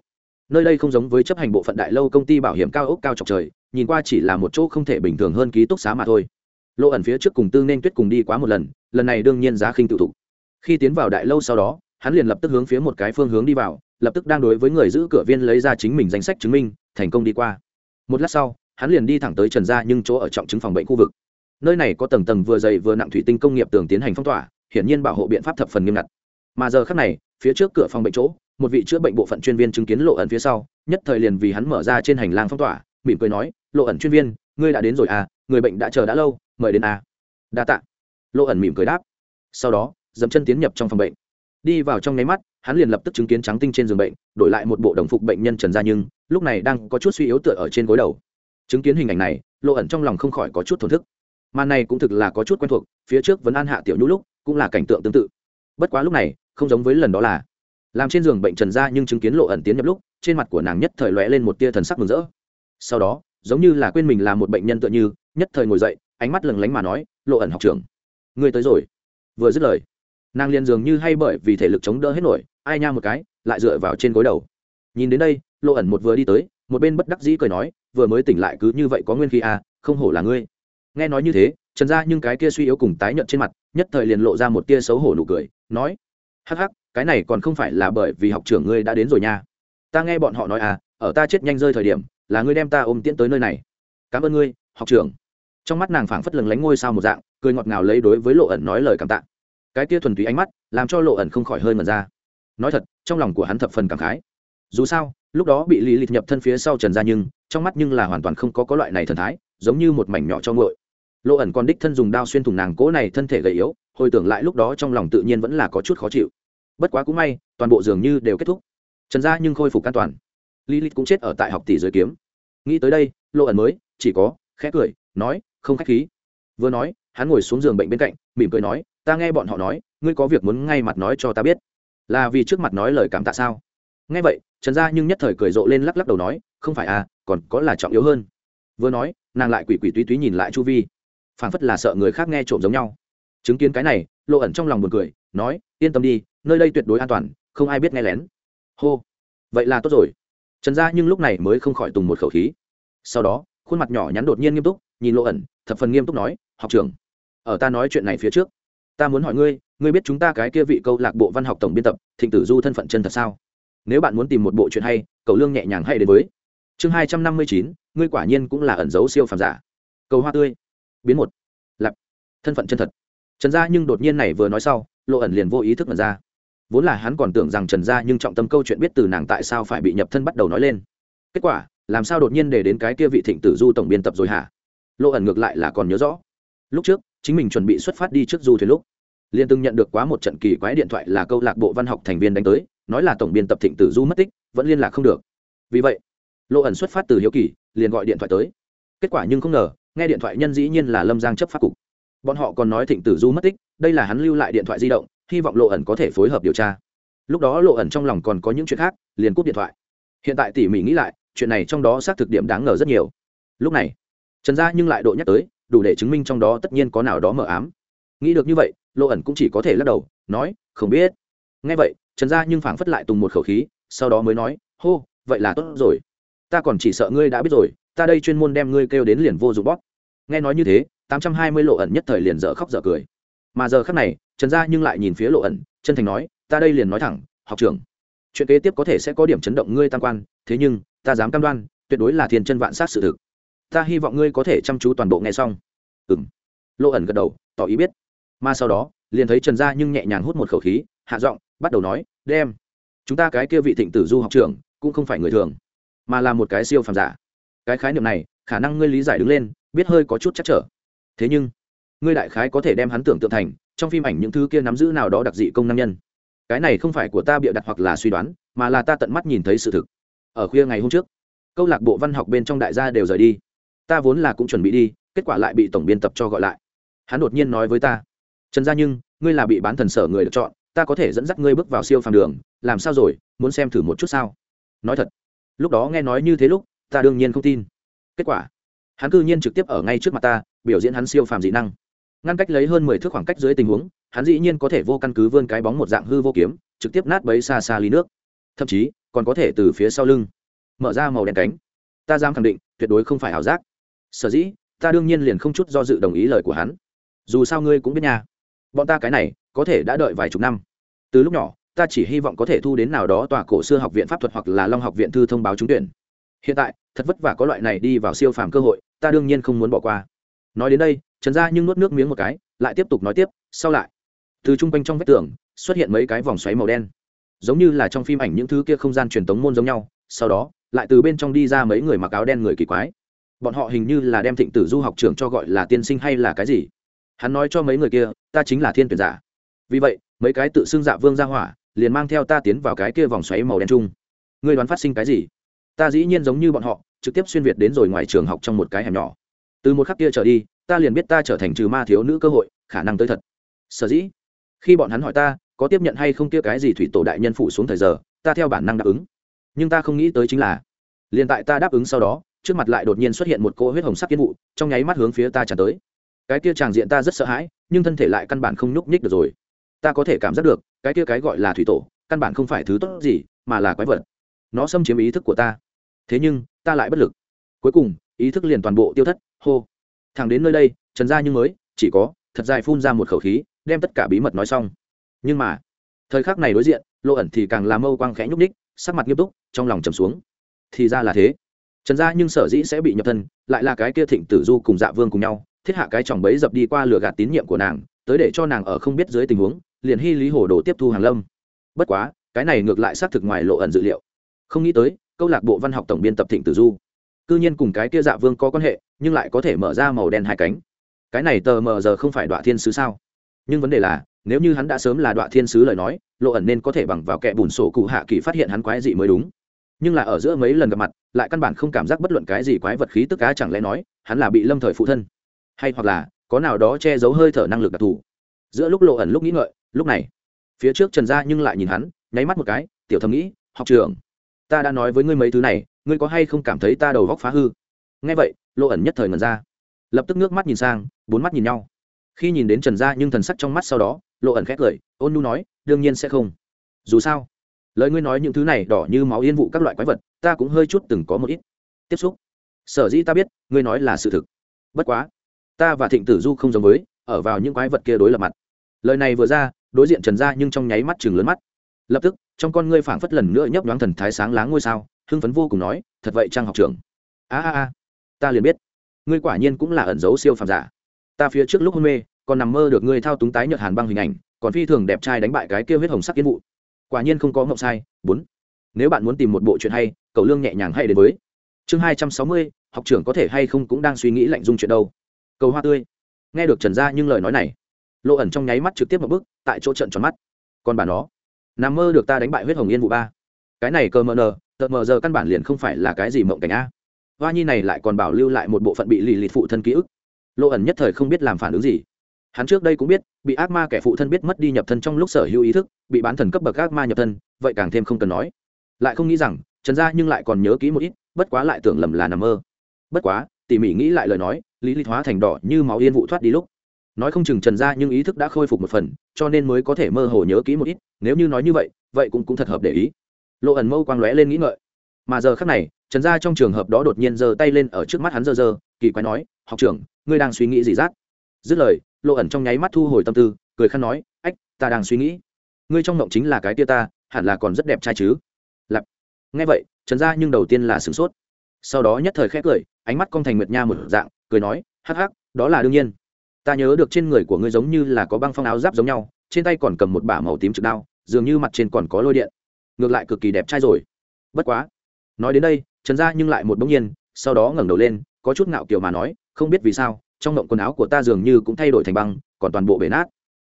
Nơi đây không giống với chấp hành bộ phận đại lâu công ty bảo hiểm cao ốc cao trọc trời, nhìn qua chỉ là một chỗ không thể bình thường hơn ký túc xá mà thôi. Lộ ẩn phía trước cùng tương nên tuyết cùng đi quá một lần lần này đương nhiên giá khinh tự thụ khi tiến vào đại lâu sau đó, hắn liền lập tức hướng phía một cái phương hướng đi vào, lập tức đang đối với người giữ cửa viên lấy ra chính mình danh sách chứng minh, thành công đi qua một lát sau, hắn liền đi thẳng tới trần gia nhưng chỗ ở trọng chứng phòng bệnh khu vực. Nơi này có tầng tầng vừa dày vừa nặng thủy tinh công nghiệp tường tiến hành phong tỏa, hiển nhiên bảo hộ biện pháp thập phần nghiêm ngặt. Mà giờ khác này, phía trước cửa phòng bệnh chỗ, một vị chữa bệnh bộ phận chuyên viên chứng kiến lộ ẩn phía sau, nhất thời liền vì hắn mở ra trên hành lang phong tỏa, mỉm cười nói, lộ ẩn chuyên viên, ngươi đã đến rồi à người bệnh đã chờ đã lâu, mời đến à. Đa tạ. Lộ ẩn mỉm cười đáp. Sau đó dẫm chân tiến nhập trong phòng bệnh. Đi vào trong nháy mắt hắn liền lập tức chứng kiến trắng tinh trên giường bệnh, đổi lại một bộ đồng phục bệnh nhân trần gia nhưng, lúc này đang có chút suy yếu tựa ở trên gối đầu. Chứng kiến hình ảnh này, lộ ẩn trong lòng không khỏi có chút thổn thức. Màn này cũng thực là có chút quen thuộc, phía trước vẫn an hạ tiểu nhũ lúc, cũng là cảnh tượng tương tự. Bất quá lúc này, không giống với lần đó là, làm trên giường bệnh trần gia nhưng chứng kiến lộ ẩn tiến nhập lúc, trên mặt của nàng nhất thời lóe lên một tia thần sắc mừng rỡ. Sau đó, giống như là quên mình là một bệnh nhân tựa như, nhất thời ngồi dậy, ánh mắt lừng lánh mà nói, lộ ẩn học trưởng, ngươi tới rồi. Vừa dứt lời, nàng liền dường như hay bởi vì thể lực chống đỡ hết nổi ai nha một cái, lại dựa vào trên gối đầu. Nhìn đến đây, lộ ẩn một vừa đi tới, một bên bất đắc dĩ cười nói, vừa mới tỉnh lại cứ như vậy có nguyên khí à không hổ là ngươi. Nghe nói như thế, trần ra nhưng cái kia suy yếu cùng tái nhợt trên mặt, nhất thời liền lộ ra một tia xấu hổ nụ cười, nói, hắc hắc, cái này còn không phải là bởi vì học trưởng ngươi đã đến rồi nha. Ta nghe bọn họ nói à ở ta chết nhanh rơi thời điểm, là ngươi đem ta ôm tiễn tới nơi này. Cảm ơn ngươi, học trưởng. Trong mắt nàng phảng phất lừng lánh ngôi sao một dạng, cười ngọt ngào lấy đối với lộ ẩn nói lời cảm tạ. Cái kia thuần túy ánh mắt, làm cho lộ ẩn không khỏi hơi mật ra nói thật, trong lòng của hắn thập phần cảm khái. Dù sao, lúc đó bị lý lịch nhập thân phía sau trần gia nhưng, trong mắt nhưng là hoàn toàn không có có loại này thần thái, giống như một mảnh nhỏ cho ngội lộ ẩn còn đích thân dùng đao xuyên thủng nàng cỗ này thân thể gầy yếu, hồi tưởng lại lúc đó trong lòng tự nhiên vẫn là có chút khó chịu. Bất quá cũng may, toàn bộ dường như đều kết thúc. Trần gia nhưng khôi phục an toàn. Lý lịch cũng chết ở tại học tỷ giới kiếm. Nghĩ tới đây lộ ẩn mới chỉ có khẽ cười, nói, không khách khí. Vừa nói, hắn ngồi xuống giường bệnh bên cạnh, mỉm cười nói, ta nghe bọn họ nói, ngươi có việc muốn ngay mặt nói cho ta biết là vì trước mặt nói lời cảm tạ sao? Nghe vậy, trần gia nhưng nhất thời cười rộ lên lắc lắc đầu nói, không phải à còn có là trọng yếu hơn. Vừa nói, nàng lại quỷ quỷ túy túy nhìn lại chu vi. Phảng phất là sợ người khác nghe trộm giống nhau. Chứng kiến cái này, lộ ẩn trong lòng buồn cười, nói, yên tâm đi, nơi đây tuyệt đối an toàn, không ai biết nghe lén. Hô, vậy là tốt rồi. Trần gia nhưng lúc này mới không khỏi tùng một khẩu khí. Sau đó, khuôn mặt nhỏ nhắn đột nhiên nghiêm túc, nhìn lộ ẩn, thập phần nghiêm túc nói, học trưởng, ở ta nói chuyện này phía trước, ta muốn hỏi ngươi ngươi biết chúng ta cái kia vị câu lạc bộ văn học tổng biên tập, thịnh tử du thân phận chân thật sao? Nếu bạn muốn tìm một bộ chuyện hay, cầu lương nhẹ nhàng hay đến với. Chương hai trăm năm mươi chín, ngươi quả nhiên cũng là ẩn dấu siêu phàm giả. Cầu hoa tươi. Biến một. Lặp thân phận chân thật. Trần gia nhưng đột nhiên này vừa nói sau, lộ ẩn liền vô ý thức mật ra. Vốn là hắn còn tưởng rằng trần gia nhưng trọng tâm câu chuyện biết từ nàng tại sao phải bị nhập thân bắt đầu nói lên. Kết quả, làm sao đột nhiên để đến cái kia vị thịnh tử du tổng biên tập rồi hả? Lộ ẩn ngược lại là còn nhớ rõ. Lúc trước, chính mình chuẩn bị xuất phát đi trước du thuyền lúc liên từng nhận được quá một trận kỳ quái điện thoại là câu lạc bộ văn học thành viên đánh tới, nói là tổng biên tập thịnh tử du mất tích, vẫn liên lạc không được. Vì vậy lộ ẩn xuất phát từ hiếu kỳ, liền gọi điện thoại tới. Kết quả nhưng không ngờ, nghe điện thoại nhân dĩ nhiên là lâm giang chấp pháp cục. Bọn họ còn nói thịnh tử du mất tích, đây là hắn lưu lại điện thoại di động, hy vọng lộ ẩn có thể phối hợp điều tra. Lúc đó lộ ẩn trong lòng còn có những chuyện khác, liền cúp điện thoại. Hiện tại tỉ mỉ nghĩ lại, chuyện này trong đó xác thực điểm đáng ngờ rất nhiều. Lúc này, trần gia nhưng lại độ nhắc tới, đủ để chứng minh trong đó tất nhiên có nào đó mờ ám. Nghĩ được như vậy lộ ẩn cũng chỉ có thể lắc đầu, nói, không biết. Nghe vậy, trần gia nhưng phảng phất lại tùng một khẩu khí, sau đó mới nói, hô, vậy là tốt rồi. Ta còn chỉ sợ ngươi đã biết rồi, ta đây chuyên môn đem ngươi kêu đến liền vô dụng bóp. Nghe nói như thế, tám trăm hai mươi lộ ẩn nhất thời liền dở khóc dở cười. Mà giờ khắc này, trần gia nhưng lại nhìn phía lộ ẩn, chân thành nói, ta đây liền nói thẳng, học trưởng, chuyện kế tiếp có thể sẽ có điểm chấn động ngươi tam quan, thế nhưng, ta dám cam đoan, tuyệt đối là thiên chân vạn sát sự thực. Ta hy vọng ngươi có thể chăm chú toàn bộ nghe xong. Ừ m lộ ẩn gật đầu, tỏ ý biết mà sau đó, liền thấy trần gia nhưng nhẹ nhàng hút một khẩu khí, hạ giọng, bắt đầu nói, đem, chúng ta cái kia vị thịnh tử du học trưởng cũng không phải người thường, mà là một cái siêu phàm giả. Cái khái niệm này, khả năng ngươi lý giải đứng lên, biết hơi có chút chắc trở. Thế nhưng, ngươi đại khái có thể đem hắn tưởng tượng thành, trong phim ảnh những thứ kia nắm giữ nào đó đặc dị công năng nhân. Cái này không phải của ta bịa đặt hoặc là suy đoán, mà là ta tận mắt nhìn thấy sự thực. Ở khuya ngày hôm trước, câu lạc bộ văn học bên trong đại gia đều rời đi. Ta vốn là cũng chuẩn bị đi, kết quả lại bị tổng biên tập cho gọi lại. Hắn đột nhiên nói với ta trần gia nhưng, ngươi là bị bán thần sở người được chọn, ta có thể dẫn dắt ngươi bước vào siêu phàm đường, làm sao rồi, muốn xem thử một chút sao? Nói thật, lúc đó nghe nói như thế lúc, ta đương nhiên không tin. Kết quả, hắn cư nhiên trực tiếp ở ngay trước mặt ta, biểu diễn hắn siêu phàm dị năng. Ngăn cách lấy hơn mười thước khoảng cách dưới tình huống, hắn dĩ nhiên có thể vô căn cứ vươn cái bóng một dạng hư vô kiếm, trực tiếp nát bấy xa xa ly nước. Thậm chí, còn có thể từ phía sau lưng mở ra màu đen cánh. Ta dám khẳng định, tuyệt đối không phải ảo giác. Sở dĩ, ta đương nhiên liền không chút do dự đồng ý lời của hắn. Dù sao ngươi cũng biết nhà bọn ta cái này, có thể đã đợi vài chục năm. Từ lúc nhỏ, ta chỉ hy vọng có thể thu đến nào đó tòa cổ xưa học viện pháp thuật hoặc là long học viện thư thông báo trúng tuyển. Hiện tại, thật vất vả có loại này đi vào siêu phàm cơ hội, ta đương nhiên không muốn bỏ qua. Nói đến đây, trần gia nhưng nuốt nước miếng một cái, lại tiếp tục nói tiếp, sau lại. Từ trung quanh trong vách tường, xuất hiện mấy cái vòng xoáy màu đen. Giống như là trong phim ảnh những thứ kia không gian truyền tống môn giống nhau, sau đó, lại từ bên trong đi ra mấy người mặc áo đen người kỳ quái. Bọn họ hình như là đem thịnh tử du học trưởng cho gọi là tiên sinh hay là cái gì? Hắn nói cho mấy người kia, ta chính là thiên tuyển giả. Vì vậy, mấy cái tự xưng dạ vương ra hỏa liền mang theo ta tiến vào cái kia vòng xoáy màu đen chung. Ngươi đoán phát sinh cái gì? Ta dĩ nhiên giống như bọn họ, trực tiếp xuyên việt đến rồi ngoài trường học trong một cái hẻm nhỏ. Từ một khắc kia trở đi, ta liền biết ta trở thành trừ ma thiếu nữ cơ hội, khả năng tới thật. Sở dĩ, khi bọn hắn hỏi ta, có tiếp nhận hay không kia cái gì thủy tổ đại nhân phủ xuống thời giờ, ta theo bản năng đáp ứng. Nhưng ta không nghĩ tới chính là, liền tại ta đáp ứng sau đó, trước mặt lại đột nhiên xuất hiện một cỗ huyết hồng sắc kiến vụ, trong nháy mắt hướng phía ta tràn tới cái kia tràng diện ta rất sợ hãi, nhưng thân thể lại căn bản không nhúc nhích được rồi. Ta có thể cảm giác được, cái kia cái gọi là thủy tổ, căn bản không phải thứ tốt gì, mà là quái vật. Nó xâm chiếm ý thức của ta. Thế nhưng, ta lại bất lực. Cuối cùng, ý thức liền toàn bộ tiêu thất, hô. Thẳng đến nơi đây, trần gia nhưng mới, chỉ có, thật dài phun ra một khẩu khí, đem tất cả bí mật nói xong. Nhưng mà, thời khắc này đối diện, lộ ẩn thì càng làm mâu quang khẽ nhúc ních sắc mặt nghiêm túc, trong lòng trầm xuống. Thì ra là thế. Trần gia nhưng sở dĩ sẽ bị nhập thân, lại là cái kia thịnh tử du cùng dạ vương cùng nhau thiết hạ cái chòng bấy dập đi qua lừa gạt tín nhiệm của nàng, tới để cho nàng ở không biết dưới tình huống, liền hy lý hồ đồ tiếp thu hàng lâm. Bất quá, cái này ngược lại xác thực ngoài lộ ẩn dự liệu. Không nghĩ tới, câu lạc bộ văn học tổng biên tập thịnh tử du, cư nhiên cùng cái kia dạ vương có quan hệ, nhưng lại có thể mở ra màu đen hai cánh. Cái này tờ mờ giờ không phải đoạn thiên sứ sao? Nhưng vấn đề là, nếu như hắn đã sớm là đoạn thiên sứ lời nói, lộ ẩn nên có thể bằng vào kẻ bùn sổ cụ hạ kỳ phát hiện hắn quái dị mới đúng. Nhưng là ở giữa mấy lần gặp mặt, lại căn bản không cảm giác bất luận cái gì quái vật khí tức cá chẳng lẽ nói, hắn là bị lâm thời phụ thân hay hoặc là có nào đó che giấu hơi thở năng lực đặc thù. Giữa lúc lộ ẩn lúc nghĩ ngợi, lúc này, phía trước trần gia nhưng lại nhìn hắn, nháy mắt một cái, tiểu thầm nghĩ, học trường ta đã nói với ngươi mấy thứ này, ngươi có hay không cảm thấy ta đầu góc phá hư? Nghe vậy, lộ ẩn nhất thời ngần ra. Lập tức nước mắt nhìn sang, bốn mắt nhìn nhau. Khi nhìn đến trần gia nhưng thần sắc trong mắt sau đó, lộ ẩn khét cười, ôn nu nói, đương nhiên sẽ không. Dù sao, lời ngươi nói những thứ này đỏ như máu yên vụ các loại quái vật, ta cũng hơi chút từng có một ít. Tiếp xúc. Sở dĩ ta biết, ngươi nói là sự thực. Bất quá ta và thịnh tử du không giống với, ở vào những quái vật kia đối lập mặt. Lời này vừa ra, đối diện trần gia nhưng trong nháy mắt chừng lớn mắt. Lập tức, trong con ngươi phảng phất lần nữa nhấp nhoáng thần thái sáng láng ngôi sao, hưng phấn vô cùng nói, thật vậy trang học trưởng? A a a, ta liền biết. Ngươi quả nhiên cũng là ẩn dấu siêu phàm giả. Ta phía trước lúc hôn mê, còn nằm mơ được ngươi thao túng tái nhợt hàn băng hình ảnh, còn phi thường đẹp trai đánh bại cái kia huyết hồng sắc kiến vụ. Quả nhiên không có ngộng sai. Bốn. Nếu bạn muốn tìm một bộ chuyện hay cậu lương nhẹ nhàng hay đến với. Chương hai trăm sáu mươi, học trưởng có thể hay không cũng đang suy nghĩ lạnh dung chuyện đâu cầu hoa tươi. Nghe được trần gia nhưng lời nói này, lộ ẩn trong nháy mắt trực tiếp một bước, tại chỗ trận tròn mắt. Còn bà nó, nằm mơ được ta đánh bại huyết hồng yên vụ ba. Cái này cơ mờ nờ, tờ mờ giờ căn bản liền không phải là cái gì mộng cảnh a. Hoa nhi này lại còn bảo lưu lại một bộ phận bị lì lịt phụ thân ký ức. Lộ ẩn nhất thời không biết làm phản ứng gì. Hắn trước đây cũng biết, bị ác ma kẻ phụ thân biết mất đi nhập thân trong lúc sở hữu ý thức, bị bán thần cấp bậc ác ma nhập thân, vậy càng thêm không cần nói. Lại không nghĩ rằng, trần gia nhưng lại còn nhớ kỹ một ít, bất quá lại tưởng lầm là nằm mơ. Bất quá tỉ mỉ nghĩ lại lời nói, lý lịch hóa thành đỏ như máu yên vụ thoát đi lúc. Nói không chừng trần gia nhưng ý thức đã khôi phục một phần, cho nên mới có thể mơ hồ nhớ kỹ một ít, nếu như nói như vậy vậy cũng cũng thật hợp để ý. Lộ ẩn mâu quang lóe lên nghĩ ngợi. Mà giờ khác này, trần gia trong trường hợp đó đột nhiên giơ tay lên ở trước mắt hắn giơ giơ, kỳ quái nói, học trưởng, ngươi đang suy nghĩ gì rát? Dứt lời, lộ ẩn trong nháy mắt thu hồi tâm tư, cười khăn nói, ách, ta đang suy nghĩ. Ngươi trong mộng chính là cái tia ta, hẳn là còn rất đẹp trai chứ. Lặp nghe vậy, trần gia nhưng đầu tiên là sửng sốt. Sau đó nhất thời khét cười ánh mắt con thành nguyệt nha một dạng, cười nói, hắc hắc, đó là đương nhiên. Ta nhớ được trên người của ngươi giống như là có băng phong áo giáp giống nhau, trên tay còn cầm một bả màu tím trực đao, dường như mặt trên còn có lôi điện. Ngược lại cực kỳ đẹp trai rồi. Bất quá, nói đến đây, trần gia nhưng lại một bỗng nhiên, sau đó ngẩng đầu lên, có chút ngạo kiểu mà nói, không biết vì sao, trong ngộng quần áo của ta dường như cũng thay đổi thành băng, còn toàn bộ bể nát.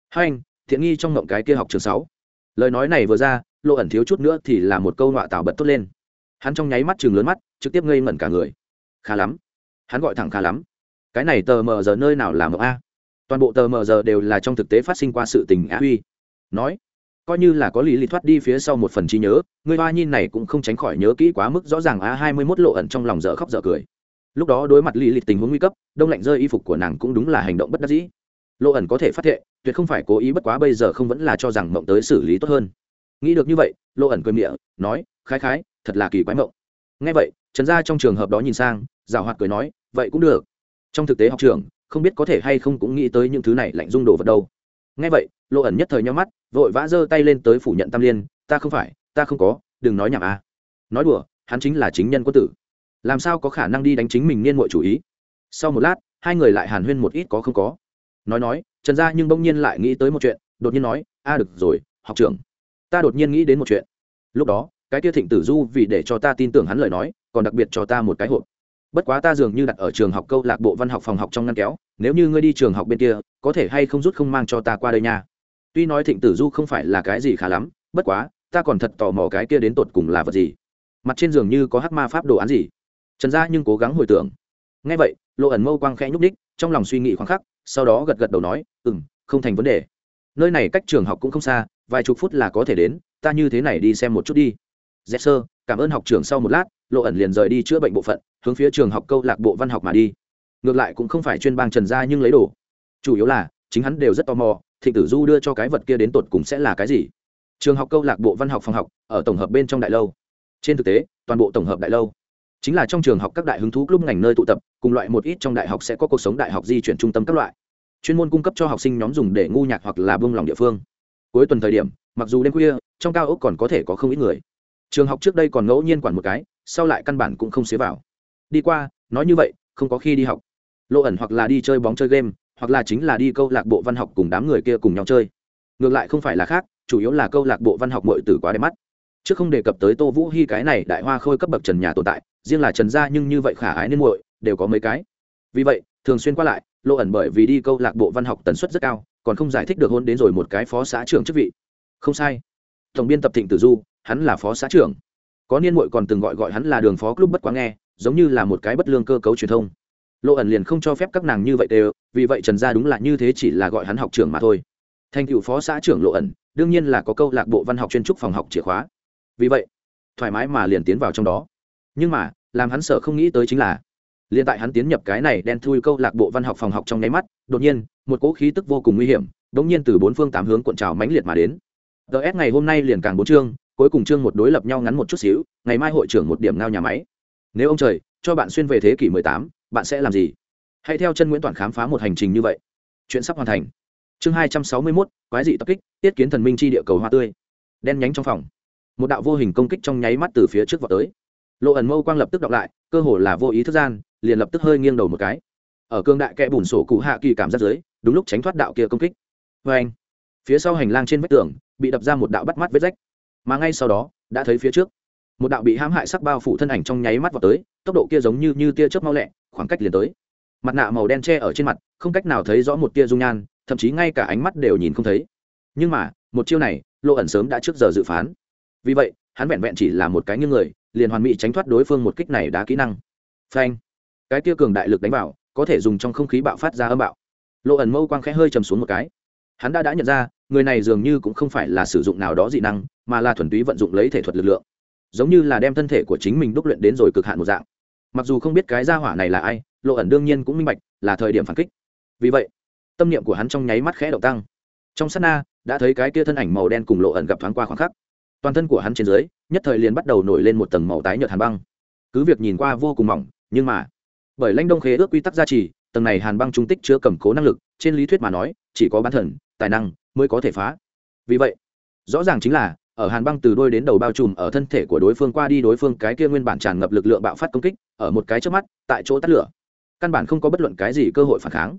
Hai anh, thiện nghi trong ngộng cái kia học trường sáu. Lời nói này vừa ra, lộ ẩn thiếu chút nữa thì là một câu nọa tảo bật tốt lên. Hắn trong nháy mắt chừng lớn mắt, trực tiếp ngây ngẩn cả người khá lắm. Hắn gọi thẳng khá lắm. Cái này tờ mờ giờ nơi nào là mờ a? Toàn bộ tờ mờ giờ đều là trong thực tế phát sinh qua sự tình á huy. Nói, coi như là có lý lịch thoát đi phía sau một phần trí nhớ, người hoa nhìn này cũng không tránh khỏi nhớ kỹ quá mức rõ ràng a hai mươi mốt lộ ẩn trong lòng dở khóc dở cười. Lúc đó đối mặt lý lịch tình huống nguy cấp, đông lạnh rơi y phục của nàng cũng đúng là hành động bất đắc dĩ. Lộ ẩn có thể phát hiện tuyệt không phải cố ý bất quá bây giờ không vẫn là cho rằng mộng tới xử lý tốt hơn. Nghĩ được như vậy, lộ ẩn cười miệng nói, khái khái, thật là kỳ quái mộng ngay vậy, trần gia trong trường hợp đó nhìn sang rào hoạt cười nói, vậy cũng được. Trong thực tế học trường, không biết có thể hay không cũng nghĩ tới những thứ này lạnh dung đồ vật đâu. Ngay vậy lộ ẩn nhất thời nhau mắt, vội vã giơ tay lên tới phủ nhận tam liên, ta không phải, ta không có, đừng nói nhảm à. nói đùa, hắn chính là chính nhân quân tử. Làm sao có khả năng đi đánh chính mình niên mọi chủ ý? Sau một lát, hai người lại hàn huyên một ít có không có. Nói nói, trần gia nhưng bỗng nhiên lại nghĩ tới một chuyện, đột nhiên nói, a, được rồi, học trưởng. Ta đột nhiên nghĩ đến một chuyện. Lúc đó cái kia thịnh tử du vì để cho ta tin tưởng hắn lời nói, còn đặc biệt cho ta một cái hộp. Bất quá ta dường như đặt ở trường học câu lạc bộ văn học phòng học trong ngăn kéo, nếu như ngươi đi trường học bên kia, có thể hay không rút không mang cho ta qua đây nha. Tuy nói thịnh tử du không phải là cái gì khá lắm, bất quá, ta còn thật tò mò cái kia đến tột cùng là vật gì. Mặt trên giường như có hắc ma pháp đồ án gì. Trần gia nhưng cố gắng hồi tưởng. Ngay vậy lộ ẩn mâu quang khẽ nhúc ních trong lòng suy nghĩ khoảng khắc, sau đó gật gật đầu nói ừ m không thành vấn đề. Nơi này cách trường học cũng không xa, vài chục phút là có thể đến, ta như thế này đi xem một chút đi dẹp sơ, cảm ơn học trưởng sau một lát, lộ ẩn liền rời đi chữa bệnh bộ phận, hướng phía trường học câu lạc bộ văn học mà đi. Ngược lại cũng không phải chuyên bang trần gia nhưng lấy đồ. Chủ yếu là, chính hắn đều rất tò mò, thịnh tử du đưa cho cái vật kia đến tột cùng sẽ là cái gì. Trường học câu lạc bộ văn học phòng học, ở tổng hợp bên trong đại lâu. Trên thực tế, toàn bộ tổng hợp đại lâu. Chính là trong trường học các đại hứng thú club ngành nơi tụ tập, cùng loại một ít trong đại học sẽ có cuộc sống đại học di chuyển trung tâm các loại. Chuyên môn cung cấp cho học sinh nhóm dùng để ngu nhạc hoặc là bông lòng địa phương. Cuối tuần thời điểm, mặc dù đêm khuya, trong cao ốc còn có thể có không ít người trường học trước đây còn ngẫu nhiên quản một cái, sau lại căn bản cũng không xế vào. Đi qua, nói như vậy, không có khi đi học. Lộ ẩn hoặc là đi chơi bóng chơi game, hoặc là chính là đi câu lạc bộ văn học cùng đám người kia cùng nhau chơi. Ngược lại không phải là khác, chủ yếu là câu lạc bộ văn học mội tử quá đẹp mắt. Chứ không đề cập tới tô vũ hy cái này đại hoa khôi cấp bậc trần nhà tồn tại, riêng là trần gia nhưng như vậy khả ái nên muội, đều có mấy cái. Vì vậy, thường xuyên qua lại, lộ ẩn bởi vì đi câu lạc bộ văn học tần suất rất cao, còn không giải thích được hôn đến rồi một cái phó xã trưởng chức vị. Không sai. Tổng biên tập thịnh tử du hắn là phó xã trưởng. Có niên muội còn từng gọi gọi hắn là đường phó club bất quá nghe, giống như là một cái bất lương cơ cấu truyền thông. Lộ ẩn liền không cho phép các nàng như vậy đều, vì vậy trần gia đúng là như thế chỉ là gọi hắn học trưởng mà thôi. Thành cựu phó xã trưởng lộ ẩn, đương nhiên là có câu lạc bộ văn học chuyên trúc phòng học chìa khóa. Vì vậy, thoải mái mà liền tiến vào trong đó. Nhưng mà, làm hắn sợ không nghĩ tới chính là, liền tại hắn tiến nhập cái này đen thui câu lạc bộ văn học phòng học trong nháy mắt, đột nhiên, một cỗ khí tức vô cùng nguy hiểm đ ỗ n g nhiên từ bốn phương tám hướng cuộn trào mãnh liệt mà đến. Ts ngày hôm nay liền càng bốn chương cuối cùng chương một đối lập nhau ngắn một chút xíu, ngày mai hội trưởng một điểm ngao nhà máy. Nếu ông trời, cho bạn xuyên về thế kỷ mười tám, bạn sẽ làm gì? Hãy theo chân nguyễn toàn khám phá một hành trình như vậy. Chuyện sắp hoàn thành. Chương hai trăm sáu mươi mốt, quái dị tập kích, tiết kiến thần minh chi địa cầu hoa tươi. Đen nhánh trong phòng. Một đạo vô hình công kích trong nháy mắt từ phía trước vào tới. Lộ ẩn mâu quang lập tức đọc lại, cơ hồ là vô ý thức gian, liền lập tức hơi nghiêng đầu một cái. Ở cương đại kẽ bùn sổ cụ hạ kỳ cảm giác dưới, đúng lúc tránh thoát đạo kia công kích. Vê anh phía sau hành lang trên vách tường, bị đập ra một đạo bắt mắt vết rách mà ngay sau đó, đã thấy phía trước. Một đạo bị hãm hại sắc bao phủ thân ảnh trong nháy mắt vào tới, tốc độ kia giống như như tia chớp mau lẹ, khoảng cách liền tới. Mặt nạ màu đen che ở trên mặt, không cách nào thấy rõ một tia dung nhan, thậm chí ngay cả ánh mắt đều nhìn không thấy. Nhưng mà, một chiêu này lộ ẩn sớm đã trước giờ dự phán. Vì vậy, hắn vẹn vẹn chỉ là một cái như người, liền hoàn mỹ tránh thoát đối phương một kích này đá kỹ năng. Phanh! Cái tia cường đại lực đánh vào, có thể dùng trong không khí bạo phát ra âm bạo. Lộ ẩn mâu quang khẽ hơi chầm xuống một cái. Hắn đã đã nhận ra người này dường như cũng không phải là sử dụng nào đó dị năng, mà là thuần túy vận dụng lấy thể thuật lực lượng. Giống như là đem thân thể của chính mình đúc luyện đến rồi cực hạn một dạng. Mặc dù không biết cái gia hỏa này là ai, lộ ẩn đương nhiên cũng minh bạch, là thời điểm phản kích. Vì vậy, tâm niệm của hắn trong nháy mắt khẽ động tăng. Trong s á t na, đã thấy cái kia thân ảnh màu đen cùng lộ ẩn gặp thoáng qua khoảng khắc. Toàn thân của hắn trên dưới, nhất thời liền bắt đầu nổi lên một tầng màu tái nhợt hàn băng. Cứ việc nhìn qua vô cùng mỏng, nhưng mà, bởi lãnh đông khế ước quy tắc gia trì, tầng này hàn băng trung tích chứa cầm cố năng lực, trên lý thuyết mà nói, chỉ có bán thần, tài năng mới có thể phá. Vì vậy, rõ ràng chính là, ở hàn băng từ đôi đến đầu bao trùm ở thân thể của đối phương qua đi đối phương cái kia nguyên bản tràn ngập lực lượng bạo phát công kích, ở một cái trước mắt, tại chỗ tắt lửa. Căn bản không có bất luận cái gì cơ hội phản kháng.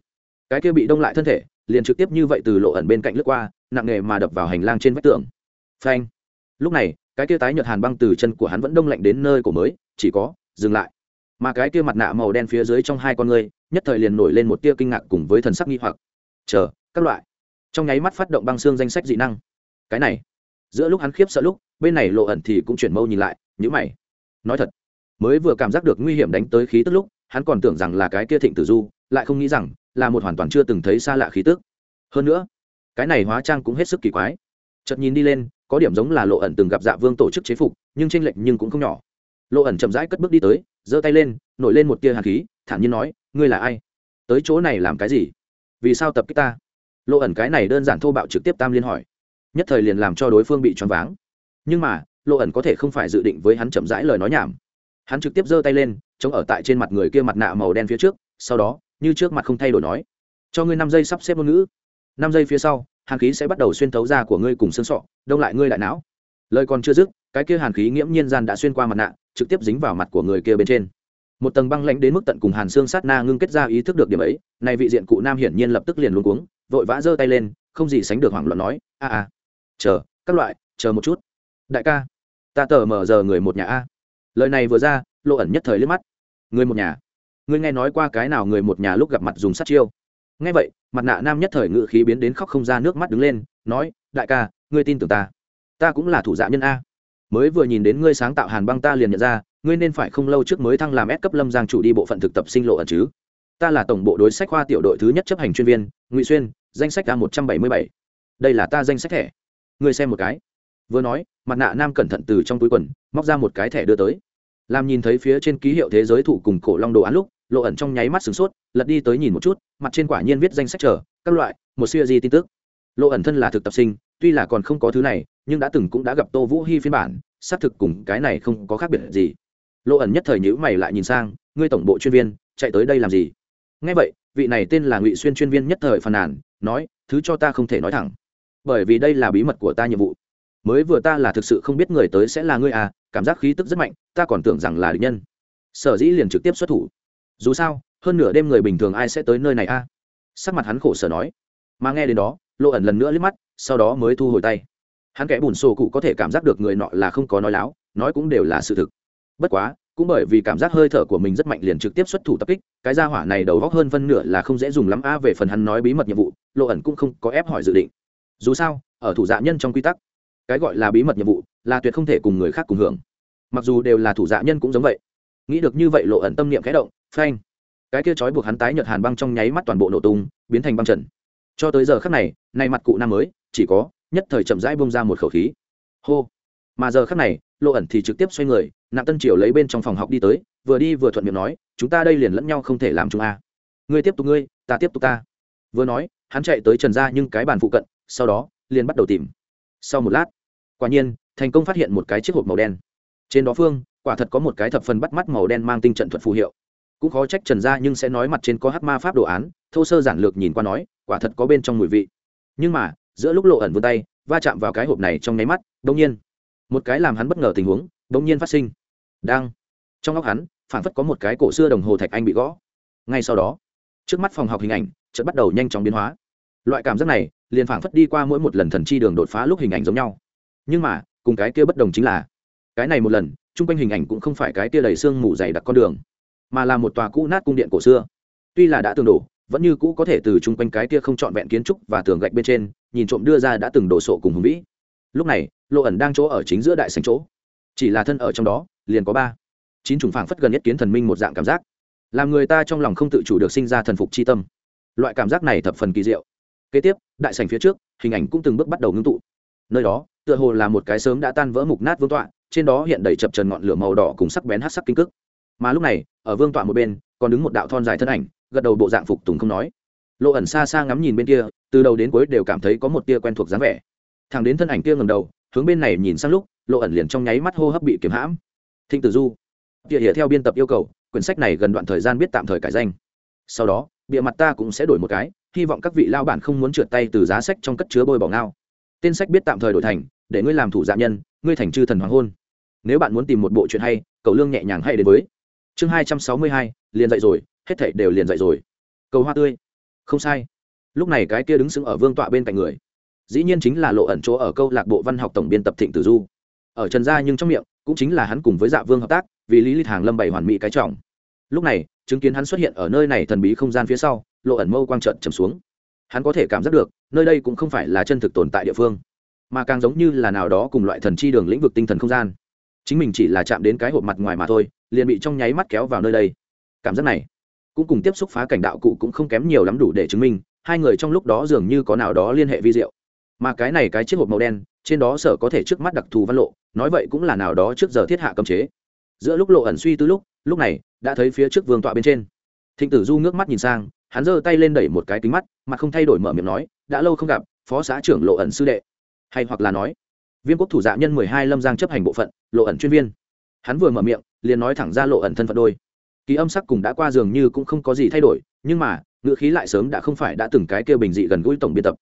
Cái kia bị đông lại thân thể, liền trực tiếp như vậy từ lộ ẩn bên cạnh lướt qua, nặng nề mà đập vào hành lang trên vách tường. Phanh. Lúc này, cái kia tái nhợt hàn băng từ chân của hắn vẫn đông lạnh đến nơi của mới, chỉ có, dừng lại. Mà cái kia mặt nạ màu đen phía dưới trong hai con ngươi, nhất thời liền nổi lên một tia kinh ngạc cùng với thần sắc nghi hoặc. Chờ, các loại trong nháy mắt phát động băng xương danh sách dị năng. Cái này, giữa lúc hắn khiếp sợ lúc, bên này lộ ẩn thì cũng chuyển mâu nhìn lại nhữ mày. Nói thật, mới vừa cảm giác được nguy hiểm đánh tới khí tức lúc, hắn còn tưởng rằng là cái kia thịnh tử du, lại không nghĩ rằng là một hoàn toàn chưa từng thấy xa lạ khí tức. Hơn nữa, cái này hóa trang cũng hết sức kỳ quái. Chợt nhìn đi lên, có điểm giống là lộ ẩn từng gặp dạ vương tổ chức chế phục, nhưng tranh lệch nhưng cũng không nhỏ. Lộ ẩn chậm rãi cất bước đi tới, giơ tay lên, nổi lên một tia hạt khí, thản nhiên nói, ngươi là ai? Tới chỗ này làm cái gì? Vì sao tập kích ta? Lộ ẩn cái này đơn giản thô bạo trực tiếp tam liên hỏi. Nhất thời liền làm cho đối phương bị choáng váng. Nhưng mà lộ ẩn có thể không phải dự định với hắn chậm rãi lời nói nhảm. Hắn trực tiếp giơ tay lên, chống ở tại trên mặt người kia mặt nạ màu đen phía trước, sau đó, như trước mặt không thay đổi nói, cho ngươi năm giây sắp xếp ngôn ngữ. Năm giây phía sau, hàn khí sẽ bắt đầu xuyên thấu ra của ngươi cùng xương sọ, đông lại ngươi lại não. Lời còn chưa dứt, cái kia hàn khí nghiễm nhiên gian đã xuyên qua mặt nạ, trực tiếp dính vào mặt của người kia bên trên một tầng băng lãnh đến mức tận cùng hàn xương sát na ngưng kết ra ý thức được điểm ấy này vị diện cụ nam hiển nhiên lập tức liền luôn cuống, vội vã giơ tay lên, không gì sánh được hoảng loạn nói, a a, chờ, các loại, chờ một chút. Đại ca, ta tờ mở giờ người một nhà a. Lời này vừa ra, lộ ẩn nhất thời liếc mắt. Người một nhà? Ngươi nghe nói qua cái nào người một nhà lúc gặp mặt dùng sát chiêu? Nghe vậy, mặt nạ nam nhất thời ngự khí biến đến khóc không ra nước mắt đứng lên, nói, đại ca, ngươi tin tưởng ta. Ta cũng là thủ dạ nhân a. Mới vừa nhìn đến ngươi sáng tạo hàn băng ta liền nhận ra ngươi nên phải không lâu trước mới thăng làm S cấp lâm giang chủ đi bộ phận thực tập sinh lộ ẩn chứ? Ta là tổng bộ đối sách khoa tiểu đội thứ nhất chấp hành chuyên viên, ngụy xuyên, danh sách a một trăm bảy mươi bảy. Đây là ta danh sách thẻ. Ngươi xem một cái. Vừa nói, mặt nạ nam cẩn thận từ trong túi quần, móc ra một cái thẻ đưa tới. Làm nhìn thấy phía trên ký hiệu thế giới thủ cùng cổ long đồ án lúc, lộ ẩn trong nháy mắt sửng sốt, lật đi tới nhìn một chút, mặt trên quả nhiên viết danh sách chờ, các loại, một series tin tức. Lộ ẩn thân là thực tập sinh, tuy là còn không có thứ này, nhưng đã từng cũng đã gặp tô vũ Hi phiên bản, xác thực cùng cái này không có khác biệt gì lộ ẩn nhất thời nhữ mày lại nhìn sang, ngươi tổng bộ chuyên viên, chạy tới đây làm gì? Ngay vậy, vị này tên là ngụy xuyên chuyên viên nhất thời phàn nàn, nói, thứ cho ta không thể nói thẳng, bởi vì đây là bí mật của ta nhiệm vụ. Mới vừa ta là thực sự không biết người tới sẽ là ngươi à cảm giác khí tức rất mạnh, ta còn tưởng rằng là địch nhân. Sở dĩ liền trực tiếp xuất thủ. Dù sao, hơn nửa đêm người bình thường ai sẽ tới nơi này a à? sắc mặt hắn khổ sở nói. Mà nghe đến đó lộ ẩn lần nữa liếc mắt, sau đó mới thu hồi tay. Hắn kẻ bùn sổ cụ có thể cảm giác được người nọ là không có nói láo, nói cũng đều là sự thực bất quá, cũng bởi vì cảm giác hơi thở của mình rất mạnh liền trực tiếp xuất thủ tập kích, cái gia hỏa này đầu góc hơn phân nửa là không dễ dùng lắm a về phần hắn nói bí mật nhiệm vụ, lộ ẩn cũng không có ép hỏi dự định. Dù sao, ở thủ dạ nhân trong quy tắc, cái gọi là bí mật nhiệm vụ là tuyệt không thể cùng người khác cùng hưởng. Mặc dù đều là thủ dạ nhân cũng giống vậy. Nghĩ được như vậy lộ ẩn tâm niệm khẽ động, phanh. Cái kia trói buộc hắn tái nhợt hàn băng trong nháy mắt toàn bộ nổ tung, biến thành băng trần. Cho tới giờ khắc này, nay mặt cụ nam mới, chỉ có nhất thời chậm rãi bông ra một khẩu khí. Hô. Mà giờ khắc này lộ ẩn thì trực tiếp xoay người nạp tân triều lấy bên trong phòng học đi tới, vừa đi vừa thuận miệng nói, chúng ta đây liền lẫn nhau không thể làm chúng a. Ngươi tiếp tục ngươi, ta tiếp tục ta. Vừa nói, hắn chạy tới trần ra nhưng cái bàn phụ cận, sau đó, liền bắt đầu tìm. Sau một lát, quả nhiên, thành công phát hiện một cái chiếc hộp màu đen. Trên đó phương, quả thật có một cái thập phần bắt mắt màu đen mang tinh trận thuật phù hiệu. Cũng khó trách trần ra nhưng sẽ nói mặt trên có hắc ma pháp đồ án, thô sơ giản lược nhìn qua nói, quả thật có bên trong mùi vị. Nhưng mà, giữa lúc lộ ẩn vươn tay, va chạm vào cái hộp này trong nháy mắt đông nhiên một cái làm hắn bất ngờ tình huống bỗng nhiên phát sinh. Đang. Trong óc hắn phản phất có một cái cổ xưa đồng hồ thạch anh bị gõ. Ngay sau đó, trước mắt phòng học hình ảnh chợt bắt đầu nhanh chóng biến hóa. Loại cảm giác này liền phản phất đi qua mỗi một lần thần chi đường đột phá lúc hình ảnh giống nhau. Nhưng mà, cùng cái kia bất đồng chính là, cái này một lần, chung quanh hình ảnh cũng không phải cái kia đầy xương mù dày đặc con đường, mà là một tòa cũ nát cung điện cổ xưa. Tuy là đã tường đổ, vẫn như cũ có thể từ chung quanh cái kia không trọn vẹn kiến trúc và tường gạch bên trên, nhìn trộm đưa ra đã từng đổ sộ cùng hùng vĩ lúc này lộ ẩn đang chỗ ở chính giữa đại sành chỗ. Chỉ là thân ở trong đó, liền có ba, chín chủng phảng phất gần nhất kiến thần minh một dạng cảm giác. Làm người ta trong lòng không tự chủ được sinh ra thần phục c h i tâm. Loại cảm giác này thập phần kỳ diệu. Kế tiếp, đại sành phía trước, hình ảnh cũng từng bước bắt đầu ngưng tụ. Nơi đó, tựa hồ là một cái sớm đã tan vỡ mục nát vương tọa, trên đó hiện đầy chập trần ngọn lửa màu đỏ cùng sắc bén hát sắc kinh cức mà lúc này, ở vương tọa một bên, còn đứng một đạo thon dài thân ảnh, gật đầu bộ dạng phục tùng không nói. Lộ ẩn xa xa ngắm nhìn bên kia, từ đầu đến cuối đều cảm thấy có một tia quen thuộc dáng vẻ thằng đến thân ảnh kia ngầm đầu, hướng bên này nhìn sang lúc, lộ ẩn liền trong nháy mắt hô hấp bị kiếm hãm. Thịnh tử du, địa hệ theo biên tập yêu cầu, quyển sách này gần đoạn thời gian biết tạm thời cải danh. Sau đó bịa mặt ta cũng sẽ đổi một cái, hy vọng các vị lao bản không muốn trượt tay từ giá sách trong cất chứa bôi bỏ ngao. Tên sách biết tạm thời đổi thành, để ngươi làm thủ dạ nhân, ngươi thành chư thần hoàng hôn. Nếu bạn muốn tìm một bộ chuyện hay, cầu lương nhẹ nhàng hay đến với. Chương hai trăm sáu mươi hai, liền dậy rồi, hết thảy đều liền dậy rồi. Cầu hoa tươi. Không sai. Lúc này cái kia đứng sững ở vương tọa bên cạnh người dĩ nhiên chính là lộ ẩn chỗ ở câu lạc bộ văn học tổng biên tập thịnh tử du. Ở trần gia nhưng trong miệng, cũng chính là hắn cùng với dạ vương hợp tác, vì lý lịch hàng lâm bảy hoàn mỹ cái trọng. Lúc này, chứng kiến hắn xuất hiện ở nơi này thần bí không gian phía sau, lộ ẩn mâu quang trận trầm xuống. Hắn có thể cảm giác được, nơi đây cũng không phải là chân thực tồn tại địa phương, mà càng giống như là nào đó cùng loại thần chi đường lĩnh vực tinh thần không gian. Chính mình chỉ là chạm đến cái hộp mặt ngoài mà thôi, liền bị trong nháy mắt kéo vào nơi đây. Cảm giác này, cũng cùng tiếp xúc phá cảnh đạo cụ cũng không kém nhiều lắm đủ để chứng minh, hai người trong lúc đó dường như có nào đó liên hệ vi diệu mà cái này cái chiếc hộp màu đen, trên đó sở có thể trước mắt đặc thù văn lộ, nói vậy cũng là nào đó trước giờ thiết hạ cấm chế. Giữa lúc lộ ẩn suy tư lúc lúc này, đã thấy phía trước vương tọa bên trên. Thịnh tử du ngước mắt nhìn sang, hắn giơ tay lên đẩy một cái kính mắt mà không thay đổi mở miệng nói, đã lâu không gặp, phó xã trưởng lộ ẩn sư đệ. Hay hoặc là nói viên quốc thủ dạ nhân mười hai lâm giang chấp hành bộ phận, lộ ẩn chuyên viên. Hắn vừa mở miệng, liền nói thẳng ra lộ ẩn thân phận đôi. Ký âm sắc cùng đã qua dường như cũng không có gì thay đổi, nhưng mà, ngữ khí lại sớm đã không phải đã từng cái kêu bình dị gần gũi tổng biên tập.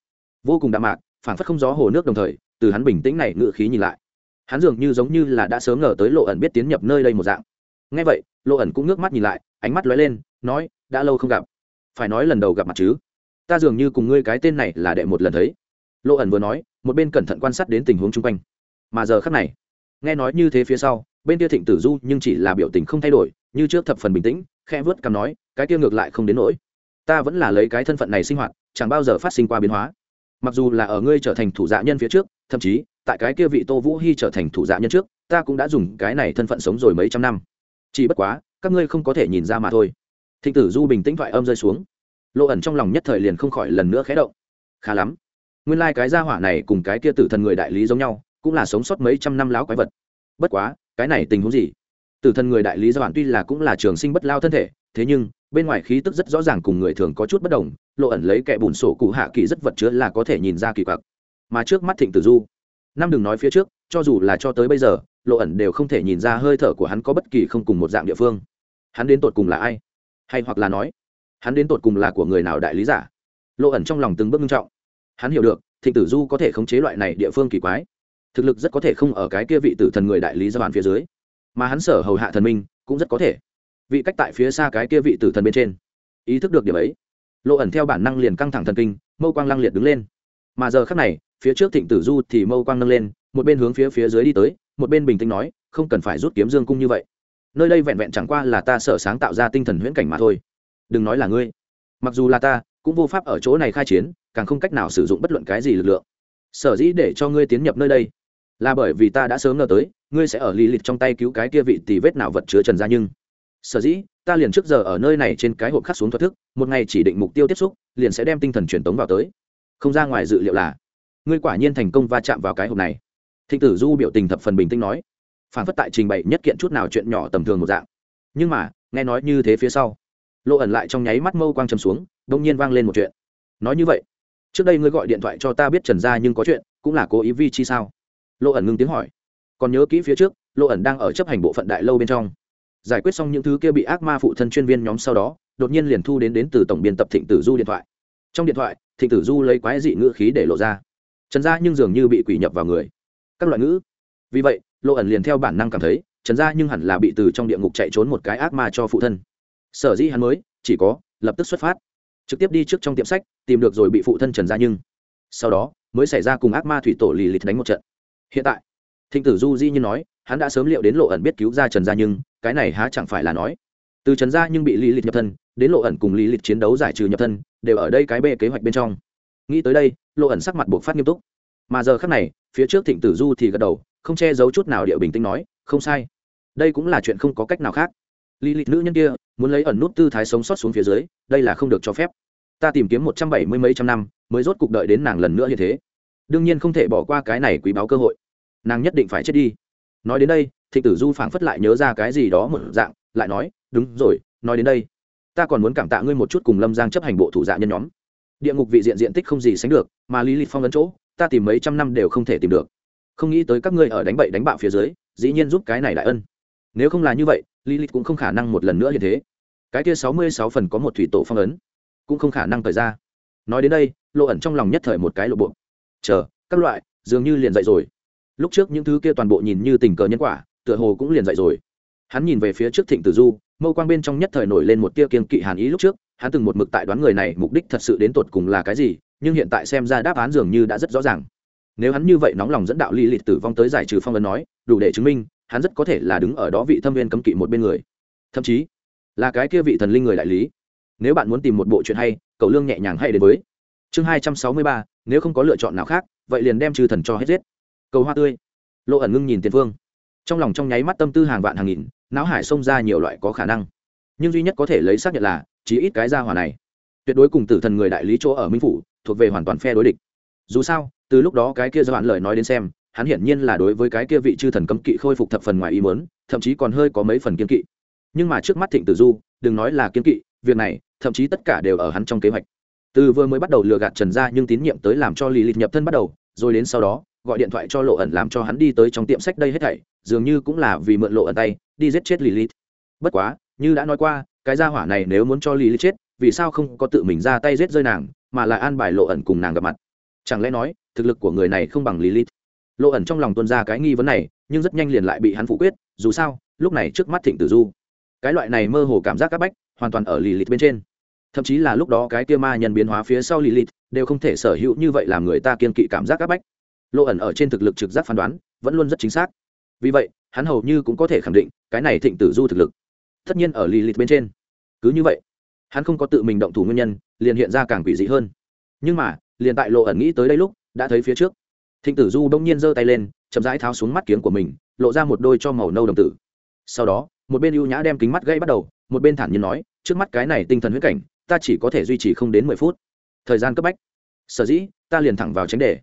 Vô cùng đạm mạc phản phất không gió hồ nước đồng thời, từ hắn bình tĩnh này ngự khí nhìn lại. Hắn dường như giống như là đã sớm ngờ tới lộ ẩn biết tiến nhập nơi đây một dạng. Ngay vậy, lộ ẩn cũng ngước mắt nhìn lại, ánh mắt lóe lên, nói, đã lâu không gặp. Phải nói lần đầu gặp mặt chứ? Ta dường như cùng ngươi cái tên này là đệ một lần thấy. Lộ ẩn vừa nói, một bên cẩn thận quan sát đến tình huống chung quanh. Mà giờ khắc này, nghe nói như thế phía sau, bên kia thịnh tử du nhưng chỉ là biểu tình không thay đổi, như trước thập phần bình tĩnh, khẽ vớt cằm nói, cái kia ngược lại không đến nỗi. Ta vẫn là lấy cái thân phận này sinh hoạt, chẳng bao giờ phát sinh qua biến hóa mặc dù là ở ngươi trở thành thủ dạ nhân phía trước, thậm chí, tại cái kia vị tô vũ hy trở thành thủ dạ nhân trước, ta cũng đã dùng cái này thân phận sống rồi mấy trăm năm. Chỉ bất quá, các ngươi không có thể nhìn ra mà thôi. Thịnh tử du bình tĩnh thoại âm rơi xuống. Lộ ẩn trong lòng nhất thời liền không khỏi lần nữa khé động. Khá lắm. Nguyên lai、like、cái gia hỏa này cùng cái kia tử thần người đại lý giống nhau, cũng là sống sót mấy trăm năm láo quái vật. Bất quá, cái này tình huống gì? Tử thần người đại lý gia bản tuy là cũng là trường sinh bất lao thân thể, thế nhưng, bên ngoài khí tức rất rõ ràng cùng người thường có chút bất đồng, lộ ẩn lấy kẻ bùn sổ cụ hạ kỳ rất vật chứa là có thể nhìn ra kỳ quặc. Mà trước mắt thịnh tử du, năm đừng nói phía trước, cho dù là cho tới bây giờ, lộ ẩn đều không thể nhìn ra hơi thở của hắn có bất kỳ không cùng một dạng địa phương. Hắn đến tột cùng là ai? Hay hoặc là nói, hắn đến tột cùng là của người nào đại lý giả? Lộ ẩn trong lòng từng bước nghiêm trọng. Hắn hiểu được, thịnh tử du có thể khống chế loại này địa phương kỳ quái. Thực lực rất có thể không ở cái kia vị tử thần người đại lý gia bản phía dưới mà hắn sở hầu hạ thần minh cũng rất có thể. Vị cách tại phía xa cái kia vị tử thần bên trên. Ý thức được điểm ấy, lộ ẩn theo bản năng liền căng thẳng thần kinh, mâu quang lăng liệt đứng lên. Mà giờ khác này, phía trước thịnh tử du thì mâu quang nâng lên, một bên hướng phía phía dưới đi tới, một bên bình tĩnh nói, không cần phải rút kiếm dương cung như vậy. Nơi đây vẹn vẹn chẳng qua là ta sở sáng tạo ra tinh thần huyễn cảnh mà thôi. Đừng nói là ngươi. Mặc dù là ta, cũng vô pháp ở chỗ này khai chiến, càng không cách nào sử dụng bất luận cái gì lực lượng. Sở dĩ để cho ngươi tiến nhập nơi đây là bởi vì ta đã sớm ngờ tới, ngươi sẽ ở lì lịt trong tay cứu cái kia vị tì vết nào vật chứa trần ra nhưng. Sở dĩ, ta liền trước giờ ở nơi này trên cái hộp khắc xuống thoát thức, một ngày chỉ định mục tiêu tiếp xúc, liền sẽ đem tinh thần truyền tống vào tới. Không ra ngoài dự liệu là, ngươi quả nhiên thành công va chạm vào cái hộp này. Thịnh tử du biểu tình thập phần bình tĩnh nói phản phất tại trình bày nhất kiện chút nào chuyện nhỏ tầm thường một dạng. Nhưng mà, nghe nói như thế phía sau, lộ ẩn lại trong nháy mắt mâu quang chầm xuống đông nhiên vang lên một chuyện. Nói như vậy, trước đây ngươi gọi điện thoại cho ta biết trần gia nhưng có chuyện, cũng là cố ý vi chi sao? Lộ ẩn ngưng tiếng hỏi. Còn nhớ kỹ phía trước lộ ẩn đang ở chấp hành bộ phận đại lâu bên trong. Giải quyết xong những thứ kia bị ác ma phụ thân chuyên viên nhóm sau đó, đột nhiên liền thu đến đến từ tổng biên tập thịnh tử du điện thoại. Trong điện thoại, thịnh tử du lấy quái dị ngữ khí để lộ ra. Trần gia nhưng dường như bị quỷ nhập vào người. Các loại ngữ. Vì vậy lộ ẩn liền theo bản năng cảm thấy, trần gia nhưng hẳn là bị từ trong địa ngục chạy trốn một cái ác ma cho phụ thân. Sở dĩ hắn mới, chỉ có, lập tức xuất phát. Trực tiếp đi trước trong tiệm sách, tìm được rồi bị phụ thân trần gia nhưng. Sau đó, mới xảy ra cùng ác ma thủy tổ lì lịch đánh một trận hiện tại, thịnh tử du di như nói, hắn đã sớm liệu đến lộ ẩn biết cứu ra trần gia nhưng, cái này há chẳng phải là nói. Từ trần gia nhưng bị lý lịch nhập thân, đến lộ ẩn cùng lý lịch chiến đấu giải trừ nhập thân, đều ở đây cái bê kế hoạch bên trong. Nghĩ tới đây, lộ ẩn sắc mặt buộc phát nghiêm túc. Mà giờ khác này, phía trước thịnh tử du thì gật đầu, không che giấu chút nào điệu bình tĩnh nói, không sai. Đây cũng là chuyện không có cách nào khác. Lý lịch nữ nhân kia, muốn lấy ẩn nút tư thái sống sót xuống phía dưới, đây là không được cho phép. Ta tìm kiếm một trăm bảy mươi mấy trăm năm, mới rốt cuộc đợi đến nàng lần nữa như thế. Đương nhiên không thể bỏ qua cái này quý báo cơ hội nàng nhất định phải chết đi. Nói đến đây, thịnh tử du phảng phất lại nhớ ra cái gì đó một dạng, lại nói, đúng rồi, nói đến đây, ta còn muốn cảm tạ ngươi một chút cùng lâm giang chấp hành bộ thủ dạ nhân nhóm. Địa ngục vị diện diện tích không gì sánh được, mà lý lịch phong ấn chỗ, ta tìm mấy trăm năm đều không thể tìm được. Không nghĩ tới các ngươi ở đánh bậy đánh bạo phía dưới, dĩ nhiên giúp cái này đại ân. Nếu không là như vậy, lý lịch cũng không khả năng một lần nữa như thế. Cái kia sáu mươi sáu phần có một thủy tổ phong ấn, cũng không khả năng thời ra. Nói đến đây, lộ ẩn trong lòng nhất thời một cái lộ bộ. Chờ, các loại, dường như liền dậy rồi lúc trước những thứ kia toàn bộ nhìn như tình cờ nhân quả, tựa hồ cũng liền dậy rồi. Hắn nhìn về phía trước thịnh tử du, mâu quang bên trong nhất thời nổi lên một tia kiên kỵ hàn ý lúc trước, hắn từng một mực tại đoán người này mục đích thật sự đến tột cùng là cái gì, nhưng hiện tại xem ra đáp án dường như đã rất rõ ràng. Nếu hắn như vậy nóng lòng dẫn đạo ly lịch tử vong tới giải trừ phong ấn nói, đủ để chứng minh, hắn rất có thể là đứng ở đó vị thâm viên cấm kỵ một bên người. Thậm chí, là cái kia vị thần linh người đại lý. Nếu bạn muốn tìm một bộ chuyện hay cậu lương nhẹ nhàng hay đến với. Chương hai trăm sáu mươi ba, nếu không có lựa chọn nào khác, vậy liền đem trừ thần cho hết giết cầu hoa tươi. Lộ ẩn ngưng nhìn tiền phương. Trong lòng trong nháy mắt tâm tư hàng vạn hàng nghìn, não hải xông ra nhiều loại có khả năng. Nhưng duy nhất có thể lấy xác nhận là, chỉ ít cái gia hỏa này. Tuyệt đối cùng tử thần người đại lý chỗ ở minh phủ, thuộc về hoàn toàn phe đối địch. Dù sao, từ lúc đó cái kia do bạn lời nói đến xem, hắn hiển nhiên là đối với cái kia vị chư thần cấm kỵ khôi phục thập phần ngoài ý mớn thậm chí còn hơi có mấy phần kiên kỵ. Nhưng mà trước mắt thịnh tử du, đừng nói là kiên kỵ, việc này, thậm chí tất cả đều ở hắn trong kế hoạch. Từ vừa mới bắt đầu lừa gạt trần ra nhưng tín nhiệm tới làm cho lì lịch nhập thân bắt đầu, rồi đến sau đó gọi điện thoại cho lộ ẩn làm cho hắn đi tới trong tiệm sách đây hết thảy, dường như cũng là vì mượn lộ ẩn tay, đi giết chết lilith. Bất quá, như đã nói qua, cái gia hỏa này nếu muốn cho lilith chết, vì sao không có tự mình ra tay giết rơi nàng, mà lại an bài lộ ẩn cùng nàng gặp mặt? Chẳng lẽ nói, thực lực của người này không bằng lilith? Lộ ẩn trong lòng tuân ra cái nghi vấn này, nhưng rất nhanh liền lại bị hắn phủ quyết, dù sao, lúc này trước mắt thịnh tử du, cái loại này mơ hồ cảm giác c áp bách, hoàn toàn ở lilith bên trên. Thậm chí là lúc đó cái kia ma nhân biến hóa phía sau lilith, đều không thể sở hữu như vậy làm người ta kiên kỵ cảm giác c áp bách lộ ẩn ở trên thực lực trực giác phán đoán, vẫn luôn rất chính xác. Vì vậy, hắn hầu như cũng có thể khẳng định, cái này thịnh tử du thực lực, tất nhiên ở lilith bên trên. Cứ như vậy, hắn không có tự mình động thủ nguyên nhân, liền hiện ra càng quỷ dị hơn. Nhưng mà, liền tại lộ ẩn nghĩ tới đây lúc, đã thấy phía trước. Thịnh tử du đông nhiên giơ tay lên, chậm rãi tháo xuống mắt kiếng của mình, lộ ra một đôi cho màu nâu đồng tử. Sau đó, một bên ưu nhã đem kính mắt gây bắt đầu, một bên thản nhiên nói, trước mắt cái này tinh thần huyết cảnh, ta chỉ có thể duy trì không đến mười phút. Thời gian cấp bách. Sở dĩ, ta liền thẳng vào tránh đề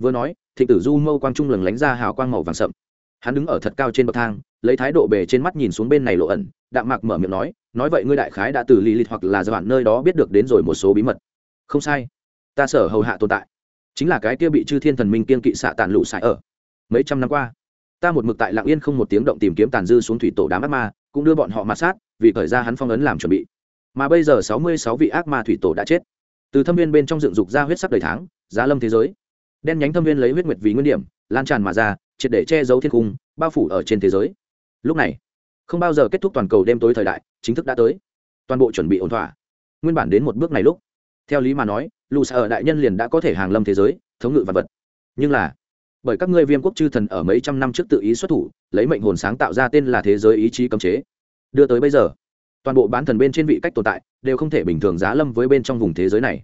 vừa nói, thịnh tử du mâu quang trung lừng lánh ra hào quang màu vàng sậm. Hắn đứng ở thật cao trên bậc thang, lấy thái độ bề trên mắt nhìn xuống bên này lộ ẩn, đạm mạc mở miệng nói nói vậy ngươi đại khái đã từ lì lịt hoặc là giai đoạn nơi đó biết được đến rồi một số bí mật. Không sai. Ta sở hầu hạ tồn tại. Chính là cái kia bị chư thiên thần minh kiên kỵ xạ tàn lũ xài ở. Mấy trăm năm qua, ta một mực tại lạng yên không một tiếng động tìm kiếm tàn dư xuống thủy tổ đám ác ma, cũng đưa bọn họ mặt sát, vì khởi ra hắn phong ấn làm chuẩn bị. Mà bây giờ sáu mươi sáu vị ác ma thủy tổ đã chết. Từ thâm viên bên trong dựng dục ra huyết sắc đầy tháng, giá lâm thế giới đen nhánh thâm viên lấy huyết nguyệt vì nguyên điểm, lan tràn mà ra, triệt để che giấu thiên cung bao phủ ở trên thế giới. Lúc này, không bao giờ kết thúc toàn cầu đêm tối thời đại, chính thức đã tới. Toàn bộ chuẩn bị ổn thỏa. Nguyên bản đến một bước này lúc, theo lý mà nói lù xa ở đại nhân liền đã có thể hàng lâm thế giới, thống ngự vật vật. Nhưng là, bởi các ngươi viêm quốc chư thần ở mấy trăm năm trước tự ý xuất thủ, lấy mệnh hồn sáng tạo ra tên là thế giới ý chí cấm chế. Đưa tới bây giờ, toàn bộ bán thần bên trên vị cách tồn tại, đều không thể bình thường giá lâm với bên trong vùng thế giới này.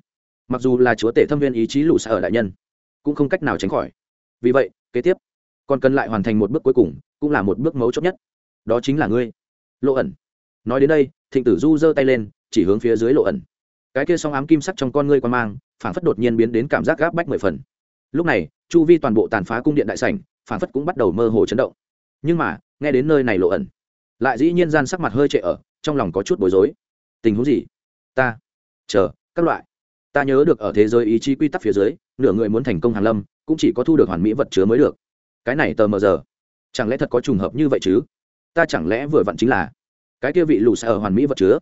Mặc dù là chúa tể thâm viên ý chí lù xa ở đại nhân cũng không cách nào tránh khỏi. Vì vậy, kế tiếp, còn cần lại hoàn thành một bước cuối cùng, cũng là một bước mấu chốt nhất. Đó chính là ngươi. Lộ ẩn. Nói đến đây, thịnh tử du giơ tay lên, chỉ hướng phía dưới lộ ẩn. Cái kia song ám kim sắc trong con ngươi quan mang phản phất đột nhiên biến đến cảm giác gáp bách mười phần. Lúc này, chu vi toàn bộ tàn phá cung điện đại sảnh phản phất cũng bắt đầu mơ hồ chấn động. Nhưng mà, nghe đến nơi này lộ ẩn, lại dĩ nhiên gian sắc mặt hơi trệ ở, trong lòng có chút bối rối. Tình huống gì? Ta. Chờ, các loại ta nhớ được ở thế giới ý chí quy tắc phía dưới, nửa người muốn thành công hàn lâm, cũng chỉ có thu được hoàn mỹ vật chứa mới được. Cái này tờ mờ giờ, chẳng lẽ thật có trùng hợp như vậy chứ? Ta chẳng lẽ vừa vặn chính là cái kia vị lù xa ở hoàn mỹ vật chứa?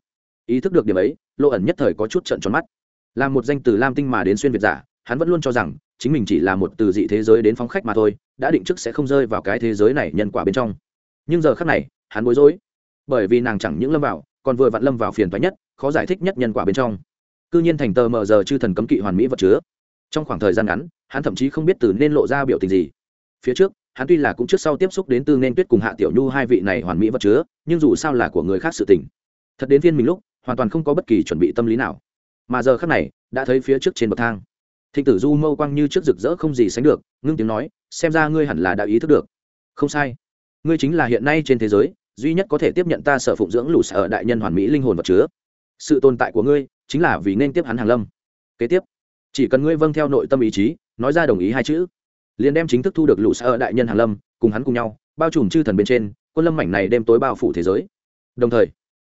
Ý thức được điểm ấy lộ ẩn nhất thời có chút trận tròn mắt. Là một danh từ lam tinh mà đến xuyên việt giả, hắn vẫn luôn cho rằng chính mình chỉ là một từ dị thế giới đến phóng khách mà thôi, đã định trước sẽ không rơi vào cái thế giới này nhân quả bên trong. Nhưng giờ khác này, hắn bối rối. Bởi vì nàng chẳng những lâm vào, còn vừa vặn lâm vào phiền toái nhất, khó giải thích nhất nhân quả bên trong cư nhiên thành tờ mờ giờ chư thần cấm kỵ hoàn mỹ vật chứa. Trong khoảng thời gian ngắn, hắn thậm chí không biết từ nên lộ ra biểu tình gì. Phía trước, hắn tuy là cũng trước sau tiếp xúc đến tư nên tuyết cùng hạ tiểu nhu hai vị này hoàn mỹ vật chứa, nhưng dù sao là của người khác sự tình. Thật đến phiên mình lúc, hoàn toàn không có bất kỳ chuẩn bị tâm lý nào. Mà giờ khác này, đã thấy phía trước trên bậc thang. Thịnh tử du mâu quang như trước rực rỡ không gì sánh được, ngưng tiếng nói, xem ra ngươi hẳn là đã ý thức được. Không sai. Ngươi chính là hiện nay trên thế giới, duy nhất có thể tiếp nhận ta sở phụng dưỡng lũ sở đại nhân hoàn mỹ linh hồn vật chứa sự tồn tại của ngươi chính là vì nên tiếp hắn hàng lâm. Kế tiếp, chỉ cần ngươi vâng theo nội tâm ý chí, nói ra đồng ý hai chữ, liền đem chính thức thu được lũ sở đại nhân hàng lâm, cùng hắn cùng nhau, bao trùm chư thần bên trên, quân lâm mảnh này đêm tối bao phủ thế giới. Đồng thời,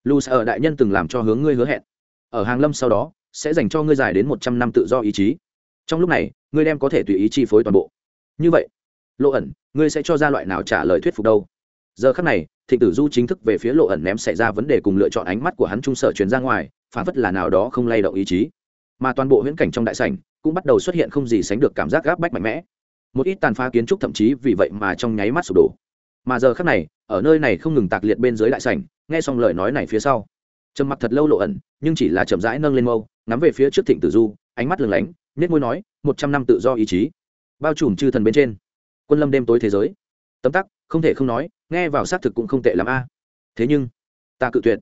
lũ sở đại nhân từng làm cho hướng ngươi hứa hẹn. Ở hàng lâm sau đó, sẽ dành cho ngươi dài đến một trăm năm tự do ý chí. Trong lúc này, ngươi đem có thể tùy ý chi phối toàn bộ. Như vậy, lộ ẩn, ngươi sẽ cho ra loại nào trả lời thuyết phục đâu? Giờ khắc này thịnh tử du chính thức về phía lộ ẩn ném xảy ra vấn đề cùng lựa chọn ánh mắt của hắn trung sở truyền ra ngoài, phản phất là nào đó không lay động ý chí. Mà toàn bộ huyễn cảnh trong đại sảnh, cũng bắt đầu xuất hiện không gì sánh được cảm giác gáp bách mạnh mẽ. Một ít tàn phá kiến trúc thậm chí vì vậy mà trong nháy mắt sụp đổ. Mà giờ khắc này, ở nơi này không ngừng tạc liệt bên dưới đại sảnh, nghe xong lời nói này phía sau, trầm mặc thật lâu lộ ẩn, nhưng chỉ là chậm rãi nâng lên mâu, ngắm về phía trước thịnh tử du, ánh mắt lừng lánh nết môi nói, một trăm năm tự do ý chí, bao trùm chư thần bên trên, quân lâm đêm tối thế giới. Tấm tắc, không thể không nói nghe vào xác thực cũng không tệ lắm a. Thế nhưng, ta cự tuyệt.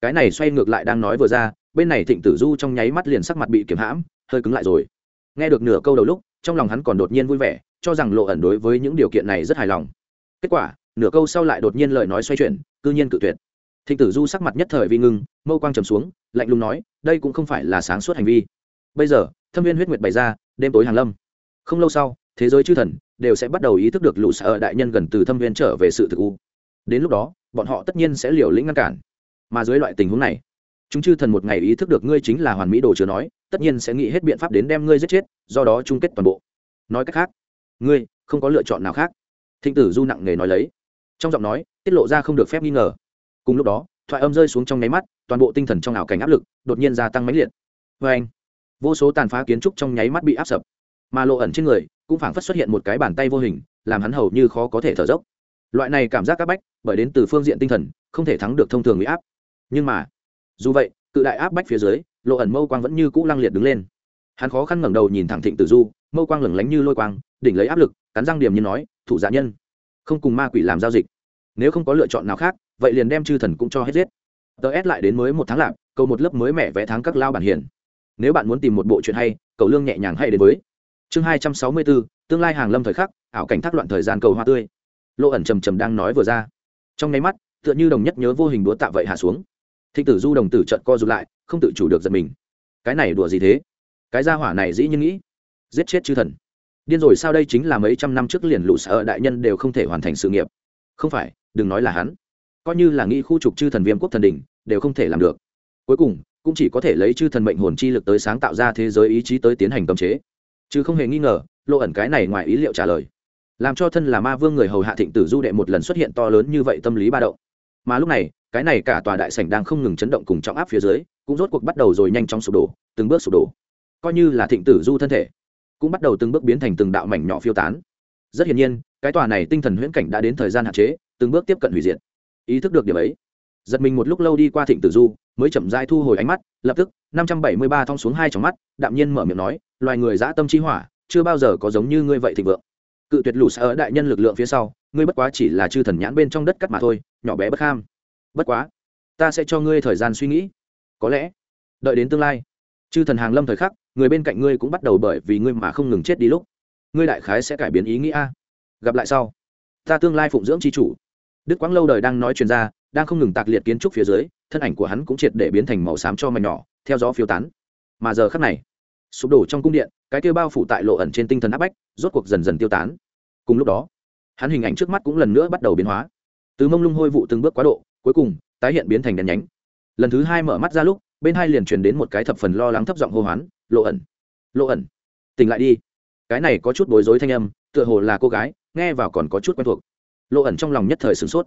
Cái này xoay ngược lại đang nói vừa ra, bên này thịnh tử du trong nháy mắt liền sắc mặt bị kiểm hãm, hơi cứng lại rồi. Nghe được nửa câu đầu lúc, trong lòng hắn còn đột nhiên vui vẻ, cho rằng lộ ẩn đối với những điều kiện này rất hài lòng. Kết quả, nửa câu sau lại đột nhiên lời nói xoay chuyển, cư nhiên cự tuyệt. Thịnh tử du sắc mặt nhất thời vi ngưng, mâu quang trầm xuống, lạnh lùng nói, đây cũng không phải là sáng suốt hành vi. Bây giờ, thâm viên huyết nguyệt bày ra, đêm tối hàng lâm. Không lâu sau thế giới chư thần đều sẽ bắt đầu ý thức được lũ sợ đại nhân gần từ thâm viên trở về sự thực u. Đến lúc đó, bọn họ tất nhiên sẽ liều lĩnh ngăn cản. Mà dưới loại tình huống này, chúng chư thần một ngày ý thức được ngươi chính là hoàn mỹ đồ chứa nói, tất nhiên sẽ nghĩ hết biện pháp đến đem ngươi giết chết, do đó chung kết toàn bộ. Nói cách khác, ngươi không có lựa chọn nào khác. Thịnh tử du nặng nề nói lấy. Trong giọng nói, tiết lộ ra không được phép nghi ngờ. Cùng lúc đó, thoại âm rơi xuống trong nháy mắt, toàn bộ tinh thần trong ảo cảnh áp lực đột nhiên gia tăng mãnh liệt. Vê anh vô số tàn phá kiến trúc trong nháy mắt bị áp sập mà lộ ẩn trên người cũng phảng phất xuất hiện một cái bàn tay vô hình, làm hắn hầu như khó có thể thở dốc. Loại này cảm giác áp bách, bởi đến từ phương diện tinh thần, không thể thắng được thông thường bị áp. Nhưng mà, dù vậy, cự đại áp bách phía dưới, lộ ẩn mâu quang vẫn như cũ lăng liệt đứng lên. Hắn khó khăn ngẩng đầu nhìn thẳng thịnh tử du, mâu quang lửng lánh như lôi quang, đỉnh lấy áp lực, cắn răng điểm như nói, thủ giả nhân, không cùng ma quỷ làm giao dịch. Nếu không có lựa chọn nào khác, vậy liền đem chư thần cũng cho hết giết. Tờ ép lại đến mới một tháng lạp, cầu một lớp mới mẻ vẽ tháng các lao bản hiền. Nếu bạn muốn tìm một bộ chuyện hay, cầu lương nhẹ nhàng hay đến với chương hai trăm sáu mươi bốn tương lai hàng lâm thời khắc, ảo cảnh thác loạn thời gian cầu hoa tươi. Lộ ẩn trầm trầm đang nói vừa ra. Trong nháy mắt, tựa như đồng nhất nhớ vô hình đúa tạ vậy hạ xuống. Thịnh tử du đồng tử trận co rụt lại, không tự chủ được giật mình. Cái này đùa gì thế? Cái gia hỏa này dĩ như nghĩ. Giết chết chư thần. Điên rồi sao đây chính là mấy trăm năm trước liền lũ sợ đại nhân đều không thể hoàn thành sự nghiệp. Không phải, đừng nói là hắn. Coi như là nghĩ khu trục chư thần viêm quốc thần đình đều không thể làm được. Cuối cùng, cũng chỉ có thể lấy chư thần mệnh hồn chi lực tới sáng tạo ra thế giới ý chí tới tiến hành cấm chế chứ không hề nghi ngờ, lộ ẩn cái này ngoài ý liệu trả lời. Làm cho thân là ma vương người hầu hạ thịnh tử du đệ một lần xuất hiện to lớn như vậy tâm lý ba động. Mà lúc này, cái này cả tòa đại sảnh đang không ngừng chấn động cùng trọng áp phía dưới, cũng rốt cuộc bắt đầu rồi nhanh chóng sụp đổ, từng bước sụp đổ. Coi như là thịnh tử du thân thể, cũng bắt đầu từng bước biến thành từng đạo mảnh nhỏ phiêu tán. Rất hiển nhiên, cái tòa này tinh thần huyễn cảnh đã đến thời gian hạn chế, từng bước tiếp cận hủy diệt. Ý thức được điểm ấy, giật mình một lúc lâu đi qua thịnh tử du mới chậm dai thu hồi ánh mắt, lập tức, năm trăm bảy mươi ba thong xuống hai trong mắt, đạm nhiên mở miệng nói, loài người dã tâm chi hỏa, chưa bao giờ có giống như ngươi vậy thịnh vượng. Cự tuyệt lũ xa ở đại nhân lực lượng phía sau, ngươi bất quá chỉ là chư thần nhãn bên trong đất cắt mà thôi, nhỏ bé bất ham. Bất quá, ta sẽ cho ngươi thời gian suy nghĩ. Có lẽ, đợi đến tương lai. Chư thần hàng lâm thời khắc, người bên cạnh ngươi cũng bắt đầu bởi vì ngươi mà không ngừng chết đi lúc. Ngươi đại khái sẽ cải biến ý nghĩ gặp lại sau, ta tương lai phụng dưỡng c h i chủ. Đức quãng lâu đời đang nói chuyện ra đang không ngừng tạc liệt kiến trúc phía dưới, thân ảnh của hắn cũng triệt để biến thành màu xám cho mảnh nhỏ, theo gió phiêu tán. Mà giờ khắc này, sụp đổ trong cung điện, cái kia bao phủ tại lộ ẩn trên tinh thần áp bách, rốt cuộc dần dần tiêu tán. Cùng lúc đó, hắn hình ảnh trước mắt cũng lần nữa bắt đầu biến hóa. Từ mông lung hôi vụ từng bước quá độ, cuối cùng, tái hiện biến thành đèn nhánh. Lần thứ hai mở mắt ra lúc, bên hai liền truyền đến một cái thập phần lo lắng thấp giọng hô hoán, lộ ẩn lộ ẩn, tỉnh lại đi. Cái này có chút bối rối thanh âm, tựa hồ là cô gái, nghe vào còn có chút quen thuộc. Lộ ẩn trong lòng nhất thời sửng sốt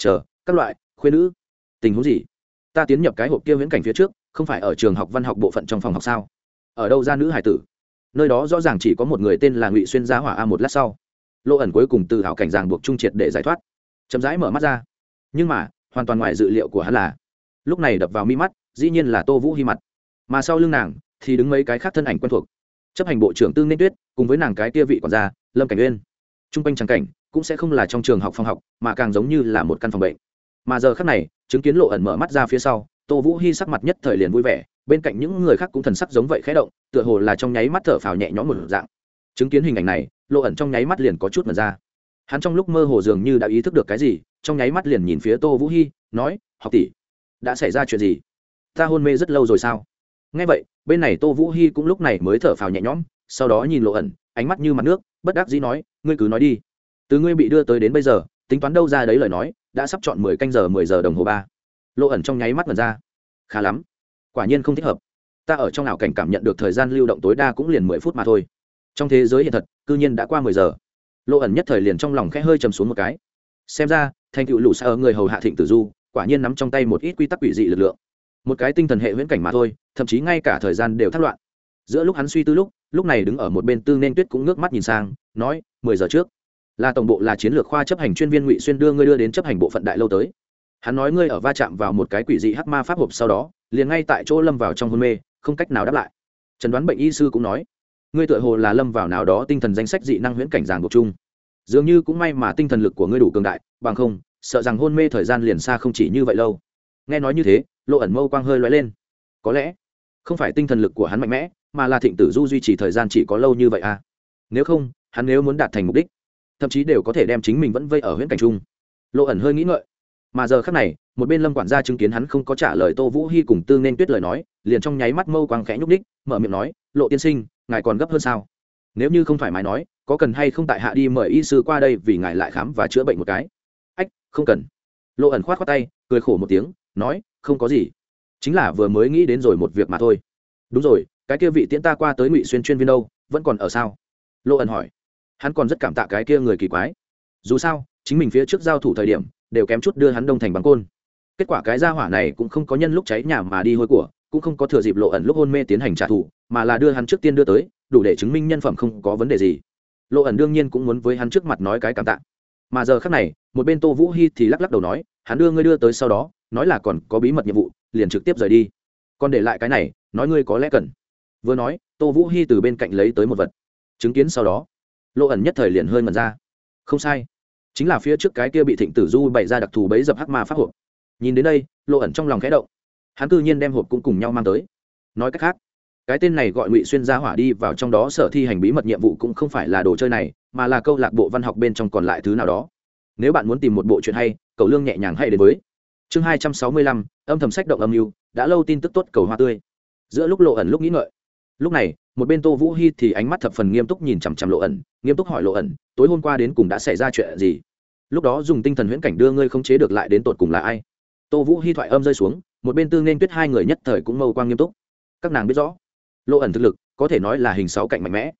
chờ, các loại, khuyên nữ. Tình huống gì? Ta tiến nhập cái hộp kia viễn cảnh phía trước, không phải ở trường học văn học bộ phận trong phòng học sao? Ở đâu ra nữ hải tử? Nơi đó rõ ràng chỉ có một người tên là ngụy xuyên gia hỏa a một lát sau. Lộ ẩn cuối cùng từ hảo cảnh ràng buộc trung triệt để giải thoát. Chậm rãi mở mắt ra. Nhưng mà, hoàn toàn ngoài dự liệu của hắn là, lúc này đập vào mi mắt, dĩ nhiên là tô vũ hy mặt. Mà sau lưng nàng, thì đứng mấy cái khác thân ảnh quen thuộc. Chấp hành bộ trưởng tương nên tuyết, cùng với nàng cái tia vị còn ra lâm cảnh uyên. T r u n g quanh trắng cảnh cũng sẽ không là trong trường học phòng học, mà càng giống như là một căn phòng bệnh. Mà giờ khác này, chứng kiến lộ ẩn mở mắt ra phía sau, tô vũ hy sắc mặt nhất thời liền vui vẻ, bên cạnh những người khác cũng thần sắc giống vậy khẽ động, tựa hồ là trong nháy mắt thở phào nhẹ nhõm một dạng. Chứng kiến hình ảnh này, lộ ẩn trong nháy mắt liền có chút mật ra. Hắn trong lúc mơ hồ dường như đã ý thức được cái gì, trong nháy mắt liền nhìn phía tô vũ hy nói, học tỷ, đã xảy ra chuyện gì? Ta hôn mê rất lâu rồi sao? Ngay vậy, bên này tô vũ hy cũng lúc này mới thở phào nhẹ nhõm, sau đó nhìn lộ ẩn, ánh mắt như mặt nước, bất đắc dĩ nói, ngươi cứ nói đi từ ngươi bị đưa tới đến bây giờ, tính toán đâu ra đấy lời nói, đã sắp chọn mười canh giờ, mười giờ đồng hồ ba. Lộ ẩn trong nháy mắt mật ra. Khá lắm. Quả nhiên không thích hợp. Ta ở trong ảo cảnh cảm nhận được thời gian lưu động tối đa cũng liền mười phút mà thôi. Trong thế giới hiện thật, cư nhiên đã qua mười giờ. Lộ ẩn nhất thời liền trong lòng khẽ hơi chầm xuống một cái. Xem ra, thành tựu lũ xa ở người hầu hạ thịnh tử du, quả nhiên nắm trong tay một ít quy tắc quỷ dị lực lượng. Một cái tinh thần hệ huyễn cảnh mà thôi, thậm chí ngay cả thời gian đều thất loạn. Giữa lúc hắn suy tư lúc lúc này đứng ở một bên tư nên tuyết cũng ngước mắt nhìn sang, nói, mười giờ trước là tổng bộ là chiến lược khoa chấp hành chuyên viên ngụy xuyên đưa ngươi đưa đến chấp hành bộ phận đại lâu tới. Hắn nói ngươi ở va chạm vào một cái quỷ dị hắc ma pháp hộp sau đó, liền ngay tại chỗ lâm vào trong hôn mê, không cách nào đáp lại. Trần đoán bệnh y sư cũng nói, ngươi tựa hồ là lâm vào nào đó tinh thần danh sách dị năng huyễn cảnh giảng buộc chung. Dường như cũng may mà tinh thần lực của ngươi đủ cường đại, bằng không, sợ rằng hôn mê thời gian liền xa không chỉ như vậy lâu. Nghe nói như thế, lộ ẩn mâu quang hơi lóe lên. Có lẽ, không phải tinh thần lực của hắn mạnh mẽ, mà là thịnh tử du duy trì thời gian chỉ có lâu như vậy à? Nếu không, hắn nếu muốn đạt thành mục đích thậm chí đều có thể đem chính mình vẫn vây ở huyện cảnh trung lộ ẩn hơi nghĩ ngợi. Mà giờ khác này, một bên lâm quản gia chứng kiến hắn không có trả lời tô vũ hy cùng tư nên tuyết lời nói, liền trong nháy mắt mâu quang khẽ nhúc đích mở miệng nói, lộ tiên sinh, ngài còn gấp hơn sao? Nếu như không thoải mái nói, có cần hay không tại hạ đi mời y sư qua đây vì ngài lại khám và chữa bệnh một cái? Ách, không cần. Lộ ẩn khoát khoát tay, cười khổ một tiếng, nói, không có gì. Chính là vừa mới nghĩ đến rồi một việc mà thôi. Đúng rồi, cái kia vị tiễn ta qua tới ngụy xuyên chuyên viên đâu, vẫn còn ở sao? Lộ ẩn hỏi hắn còn rất cảm tạ cái kia người kỳ quái. Dù sao, chính mình phía trước giao thủ thời điểm, đều kém chút đưa hắn đông thành bằng côn. Kết quả cái gia hỏa này cũng không có nhân lúc cháy nhà mà đi hôi của, cũng không có thừa dịp lộ ẩn lúc hôn mê tiến hành trả thù, mà là đưa hắn trước tiên đưa tới, đủ để chứng minh nhân phẩm không có vấn đề gì. Lộ ẩn đương nhiên cũng muốn với hắn trước mặt nói cái cảm tạ. Mà giờ khác này, một bên tô vũ hy thì lắc lắc đầu nói, hắn đưa ngươi đưa tới sau đó, nói là còn có bí mật nhiệm vụ, liền trực tiếp rời đi. Còn để lại cái này, nói ngươi có lẽ cần. Vừa nói, tô vũ hy từ bên cạnh lấy tới một vật. Chứng kiến sau đó lộ ẩn nhất thời liền hơi mần ra. Không sai. Chính là phía trước cái kia bị thịnh tử du bày ra đặc thù bấy dập hắc ma pháp hộp. Nhìn đến đây lộ ẩn trong lòng khẽ động. Hắn cư nhiên đem hộp cũng cùng nhau mang tới. Nói cách khác, cái tên này gọi ngụy xuyên gia hỏa đi vào trong đó sở thi hành bí mật nhiệm vụ cũng không phải là đồ chơi này, mà là câu lạc bộ văn học bên trong còn lại thứ nào đó. Nếu bạn muốn tìm một bộ chuyện hay, cậu lương nhẹ nhàng hay đến với. Chương hai trăm sáu mươi lăm, âm thầm sách động âm mưu, đã lâu tin tức tốt cầu hoa tươi. Giữa lúc lộ ẩn lúc nghĩ ngợi lúc này, một bên tô vũ hy thì ánh mắt thập phần nghiêm túc nhìn chằm chằm lộ ẩn, nghiêm túc hỏi lộ ẩn, tối hôm qua đến cùng đã xảy ra chuyện gì? Lúc đó dùng tinh thần huyễn cảnh đưa ngươi không chế được lại đến tột cùng là ai? Tô vũ hy thoại âm rơi xuống, một bên tư nên tuyết hai người nhất thời cũng mâu quang nghiêm túc. Các nàng biết rõ, lộ ẩn thực lực, có thể nói là hình sáu cạnh mạnh mẽ.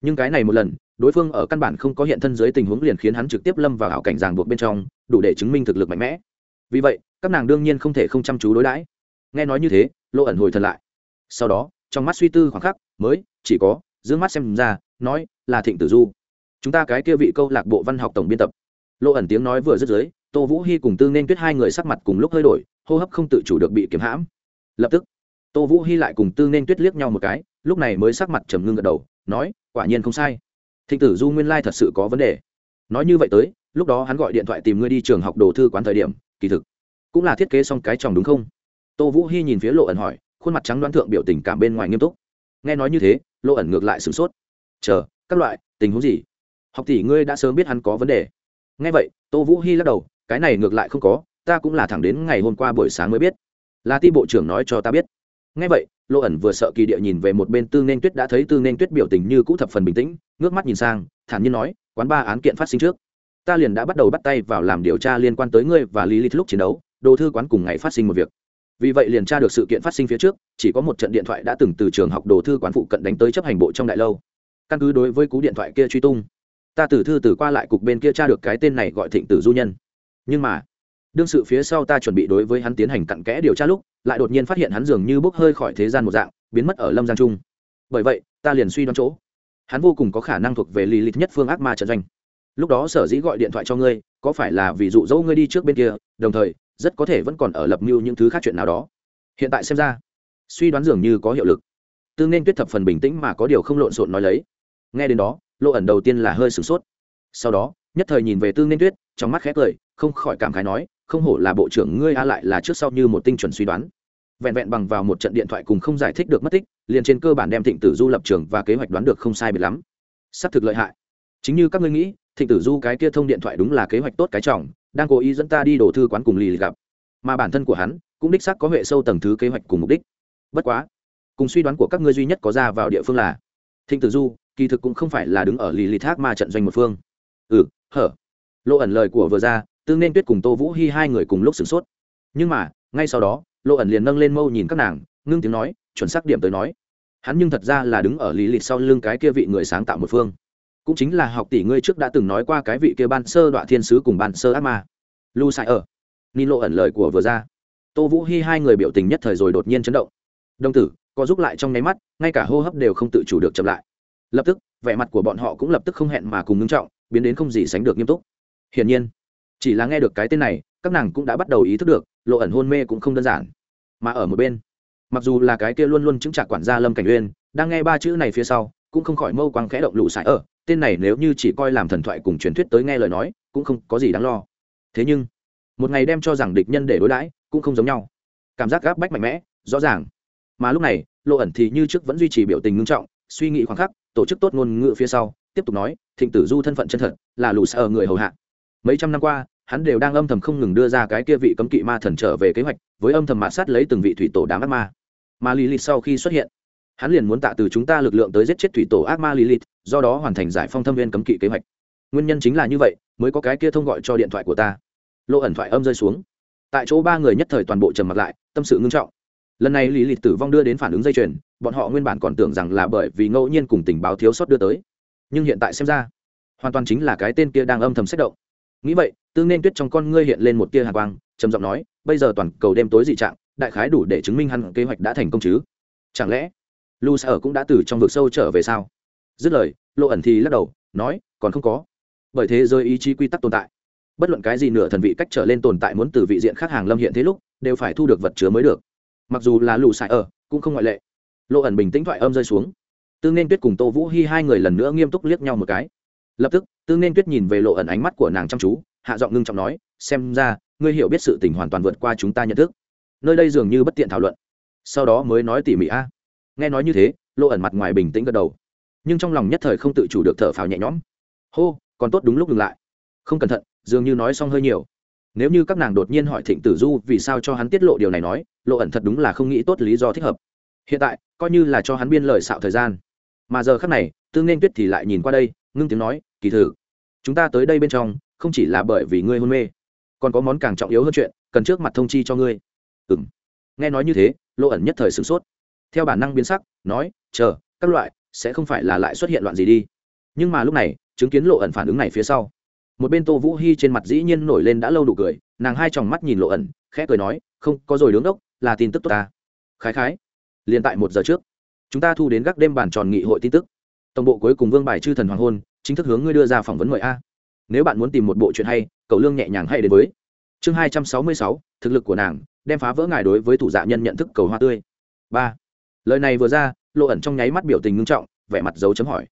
Nhưng cái này một lần, đối phương ở căn bản không có hiện thân dưới tình huống liền khiến hắn trực tiếp lâm vào ảo cảnh ràng buộc bên trong, đủ để chứng minh thực lực mạnh mẽ. Vì vậy, các nàng đương nhiên không thể không chăm chú đối đãi. Nghe nói như thế, lộ ẩn hồi thần lại. Sau đó trong mắt suy tư khoảng khắc, mới chỉ có d ư ơ n g mắt xem ra, nói, là thịnh tử du. Chúng ta cái kia vị câu lạc bộ văn học tổng biên tập. Lộ ẩn tiếng nói vừa dứt dưới, tô vũ hy cùng tư nên tuyết hai người sắc mặt cùng lúc hơi đổi, hô hấp không tự chủ được bị kiếm hãm. Lập tức, tô vũ hy lại cùng tư nên tuyết liếc nhau một cái, lúc này mới sắc mặt trầm ngưng gật đầu, nói, quả nhiên không sai. Thịnh tử du nguyên lai thật sự có vấn đề. Nói như vậy tới, lúc đó hắn gọi điện thoại tìm ngươi đi trường học đồ thư quán thời điểm, kỳ thực cũng là thiết kế xong cái chồng đúng không? Tô vũ hy nhìn phía lộ ẩn hỏi khuôn mặt trắng đoán thượng biểu tình cảm bên ngoài nghiêm túc. Nghe nói như thế lộ ẩn ngược lại sửng sốt. Chờ, các loại, tình huống gì? Học tỷ ngươi đã sớm biết hắn có vấn đề. Nghe vậy, tô vũ hy lắc đầu, cái này ngược lại không có, ta cũng là thẳng đến ngày hôm qua buổi sáng mới biết. Là ti bộ trưởng nói cho ta biết. Nghe vậy lộ ẩn vừa sợ kỳ địa nhìn về một bên tư nên tuyết đã thấy tư nên tuyết biểu tình như cũ thập phần bình tĩnh, ngước mắt nhìn sang, thản nhiên nói, quán ba án kiện phát sinh trước, ta liền đã bắt đầu bắt tay vào làm điều tra liên quan tới ngươi và lý lịch lúc chiến đấu, đồ thư quán cùng ngày phát sinh một việc vì vậy liền tra được sự kiện phát sinh phía trước, chỉ có một trận điện thoại đã từng từ trường học đồ thư quán phụ cận đánh tới chấp hành bộ trong đại lâu. Căn cứ đối với cú điện thoại kia truy tung, ta từ thư từ qua lại cục bên kia tra được cái tên này gọi thịnh tử du nhân. Nhưng mà, đương sự phía sau ta chuẩn bị đối với hắn tiến hành cặn kẽ điều tra lúc, lại đột nhiên phát hiện hắn dường như bốc hơi khỏi thế gian một dạng, biến mất ở lâm giang trung. Bởi vậy, ta liền suy đoán chỗ. Hắn vô cùng có khả năng thuộc về lì lịch nhất phương ác ma trận doanh. Lúc đó sở dĩ gọi điện thoại cho ngươi, có phải là vì dụ dỗ ngươi đi trước bên kia, đồng thời rất có thể vẫn còn ở lập mưu những thứ khác chuyện nào đó. Hiện tại xem ra, suy đoán dường như có hiệu lực. Tư nên tuyết thập phần bình tĩnh mà có điều không lộn xộn nói lấy. Nghe đến đó, lộ ẩn đầu tiên là hơi sửng sốt. Sau đó, nhất thời nhìn về tư nên tuyết, trong mắt khẽ cười, không khỏi cảm khái nói, không hổ là bộ trưởng ngươi a lại là trước sau như một tinh chuẩn suy đoán. Vẹn vẹn bằng vào một trận điện thoại cùng không giải thích được mất tích, liền trên cơ bản đem thịnh tử du lập trường và kế hoạch đoán được không sai biệt lắm. Xác thực lợi hại. Chính như các ngươi nghĩ thịnh tử du cái kia thông điện thoại đúng là kế hoạch tốt cái trọng, đang cố ý dẫn ta đi đổ thư quán cùng lì gặp. Mà bản thân của hắn, cũng đích xác có huệ sâu tầng thứ kế hoạch cùng mục đích. Bất quá, cùng suy đoán của các ngươi duy nhất có ra vào địa phương là, thịnh tử du, kỳ thực cũng không phải là đứng ở lì lì thác mà trận doanh một phương. Ừ hở. Lộ ẩn lời của vừa ra tương nên tuyết cùng tô vũ hy hai người cùng lúc sửng sốt. Nhưng mà, ngay sau đó, lộ ẩn liền nâng lên mâu nhìn các nàng, ngưng tiếng nói, chuẩn xác điểm tới nói. Hắn nhưng thật ra là đứng ở lý lịch sau lưng cái kia vị người sáng tạo một phương cũng chính là học tỷ ngươi trước đã từng nói qua cái vị kia ban sơ đoạn thiên sứ cùng ban sơ ác ma. Lu sai ở. Ni lộ ẩn lời của vừa ra. Tô vũ hy hai người biểu tình nhất thời rồi đột nhiên chấn động. Đồng tử, có giúp lại trong nháy mắt, ngay cả hô hấp đều không tự chủ được chậm lại. Lập tức, vẻ mặt của bọn họ cũng lập tức không hẹn mà cùng ngưng trọng, biến đến không gì sánh được nghiêm túc. Hiển nhiên, chỉ là nghe được cái tên này, các nàng cũng đã bắt đầu ý thức được, lộ ẩn hôn mê cũng không đơn giản. Mà ở một bên, mặc dù là cái kia luôn luôn chứng trả quản gia lâm cảnh uyên, đang nghe ba chữ này phía sau, cũng không khỏi mâu quang khẽ động lũ sải ở tên này nếu như chỉ coi làm thần thoại cùng truyền thuyết tới nghe lời nói, cũng không có gì đáng lo. Thế nhưng, một ngày đem cho rằng địch nhân để đối đãi, cũng không giống nhau. Cảm giác gáp bách mạnh mẽ, rõ ràng. Mà lúc này, lộ ẩn thì như trước vẫn duy trì biểu tình ngưng trọng, suy nghĩ khoảng khắc, tổ chức tốt ngôn ngữ phía sau, tiếp tục nói, thịnh tử du thân phận chân thật, là lù sợ người hầu hạ. Mấy trăm năm qua, hắn đều đang âm thầm không ngừng đưa ra cái kia vị cấm kỵ ma thần trở về kế hoạch, với âm thầm mạ sát lấy từng vị thủy tổ đám ác ma. Mà lý lịch sau khi xuất hiện hắn liền muốn tạ từ chúng ta lực lượng tới giết chết thủy tổ ác ma lilith, do đó hoàn thành giải phong thâm viên cấm kỵ kế hoạch. Nguyên nhân chính là như vậy, mới có cái kia thông gọi cho điện thoại của ta. Lộ ẩn thoại âm rơi xuống. Tại chỗ ba người nhất thời toàn bộ trầm mặt lại, tâm sự ngưng trọng. Lần này lý lịch tử vong đưa đến phản ứng dây chuyền, bọn họ nguyên bản còn tưởng rằng là bởi vì ngẫu nhiên cùng tình báo thiếu sót đưa tới. Nhưng hiện tại xem ra, hoàn toàn chính là cái tên kia đang âm thầm xét động. Nghĩ vậy tương nên tuyết trong con ngươi hiện lên một tia hạ quang, trầm giọng nói, bây giờ toàn cầu đêm tối dị trạng, đại khái đủ để chứng minh hắn kế hoạch đã thành công chứ? Chẳng lẽ lu sở cũng đã từ trong vực sâu trở về sao? Dứt lời, lộ ẩn thì lắc đầu, nói, còn không có. Bởi thế giới ý chí quy tắc tồn tại. Bất luận cái gì nửa thần vị cách trở lên tồn tại muốn từ vị diện khác hàng lâm hiện thế lúc, đều phải thu được vật chứa mới được. Mặc dù là lù xài ở ờ, cũng không ngoại lệ. Lộ ẩn bình tĩnh thoại âm rơi xuống. Tương nên tuyết cùng tô vũ hy hai người lần nữa nghiêm túc liếc nhau một cái. Lập tức, tương nên tuyết nhìn về lộ ẩn ánh mắt của nàng chăm chú, hạ giọng ngưng trọng nói, xem ra, ngươi hiểu biết sự tình hoàn toàn vượt qua chúng ta nhận thức. Nơi đây dường như bất tiện thảo luận. Sau đó mới nói tỉ mỉ a nghe nói như thế lộ ẩn mặt ngoài bình tĩnh gật đầu. Nhưng trong lòng nhất thời không tự chủ được thở phào nhẹ nhõm. Hô, còn tốt đúng lúc ngừng lại. Không cẩn thận, dường như nói xong hơi nhiều. Nếu như các nàng đột nhiên hỏi thịnh tử du vì sao cho hắn tiết lộ điều này nói lộ ẩn thật đúng là không nghĩ tốt lý do thích hợp. Hiện tại, coi như là cho hắn biên lời xạo thời gian. Mà giờ khắc này tương nên tuyết thì lại nhìn qua đây, ngưng tiếng nói, kỳ thử, chúng ta tới đây bên trong, không chỉ là bởi vì ngươi hôn mê, còn có món càng trọng yếu hơn chuyện, cần trước mặt thông chi cho ngươi. Ừ m nghe nói như thế lộ ẩn nhất thời sửng sốt theo bản năng biến sắc, nói, chờ, các loại, sẽ không phải là lại xuất hiện loạn gì đi. Nhưng mà lúc này, chứng kiến lộ ẩn phản ứng này phía sau, một bên tô vũ hy trên mặt dĩ nhiên nổi lên đã lâu đủ cười, nàng hai tròng mắt nhìn lộ ẩn, khẽ cười nói, không, có rồi đứng đốc, là tin tức tốt ta. Khái khái, liền tại một giờ trước, chúng ta thu đến các đêm bàn tròn nghị hội tin tức. Tổng bộ cuối cùng vương bài chư thần hoàng hôn, chính thức hướng ngươi đưa ra phỏng vấn mời a. Nếu bạn muốn tìm một bộ chuyện hay cầu lương nhẹ nhàng hay đến với chương hai trăm sáu mươi sáu, thực lực của nàng, đem phá vỡ ngài đối với thủ dạ nhân nhận thức cầu hoa tươi. Ba lời này vừa ra, lộ ẩn trong nháy mắt biểu tình ngưng trọng, vẻ mặt dấu chấm hỏi.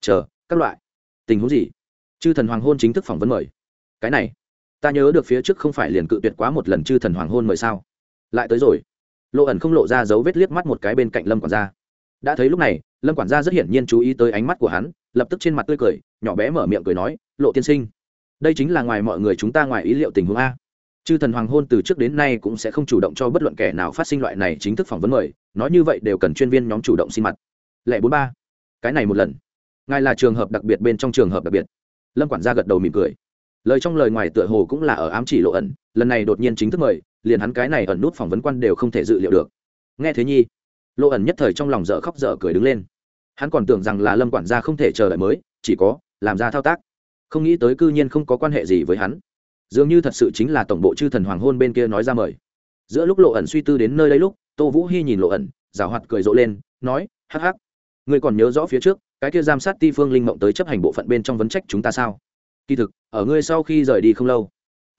Chờ, các loại. Tình huống gì? Chư thần hoàng hôn chính thức phỏng vấn mời. Cái này, ta nhớ được phía trước không phải liền cự tuyệt quá một lần chư thần hoàng hôn mời sao? Lại tới rồi. Lộ ẩn không lộ ra dấu vết liếc mắt một cái bên cạnh lâm quản gia. Đã thấy lúc này, lâm quản gia rất hiển nhiên chú ý tới ánh mắt của hắn, lập tức trên mặt tươi cười, nhỏ bé mở miệng cười nói, lộ tiên sinh, đây chính là ngoài mọi người chúng ta ngoài ý liệu tình huống a chư thần hoàng hôn từ trước đến nay cũng sẽ không chủ động cho bất luận kẻ nào phát sinh loại này chính thức phỏng vấn mời, nói như vậy đều cần chuyên viên nhóm chủ động xin mặt. Lẻ bốn ba, cái này một lần. Ngài là trường hợp đặc biệt bên trong trường hợp đặc biệt. Lâm quản gia gật đầu mỉm cười. Lời trong lời ngoài tựa hồ cũng là ở ám chỉ lộ ẩn, lần này đột nhiên chính thức mời, liền hắn cái này ẩn nút phỏng vấn quan đều không thể dự liệu được. Nghe thế nhi, lộ ẩn nhất thời trong lòng dở khóc dở cười đứng lên. Hắn còn tưởng rằng là lâm quản gia không thể chờ đợi mới, chỉ có làm ra thao tác. Không nghĩ tới cư nhiên không có quan hệ gì với hắn dường như thật sự chính là tổng bộ chư thần hoàng hôn bên kia nói ra mời. Giữa lúc lộ ẩn suy tư đến nơi đây lúc, tô vũ hy nhìn lộ ẩn rào hoạt cười rộ lên, nói, hắc hắc người còn nhớ rõ phía trước, cái kia giam sát ti phương linh mộng tới chấp hành bộ phận bên trong vấn trách chúng ta sao? Kỳ thực, ở ngươi sau khi rời đi không lâu,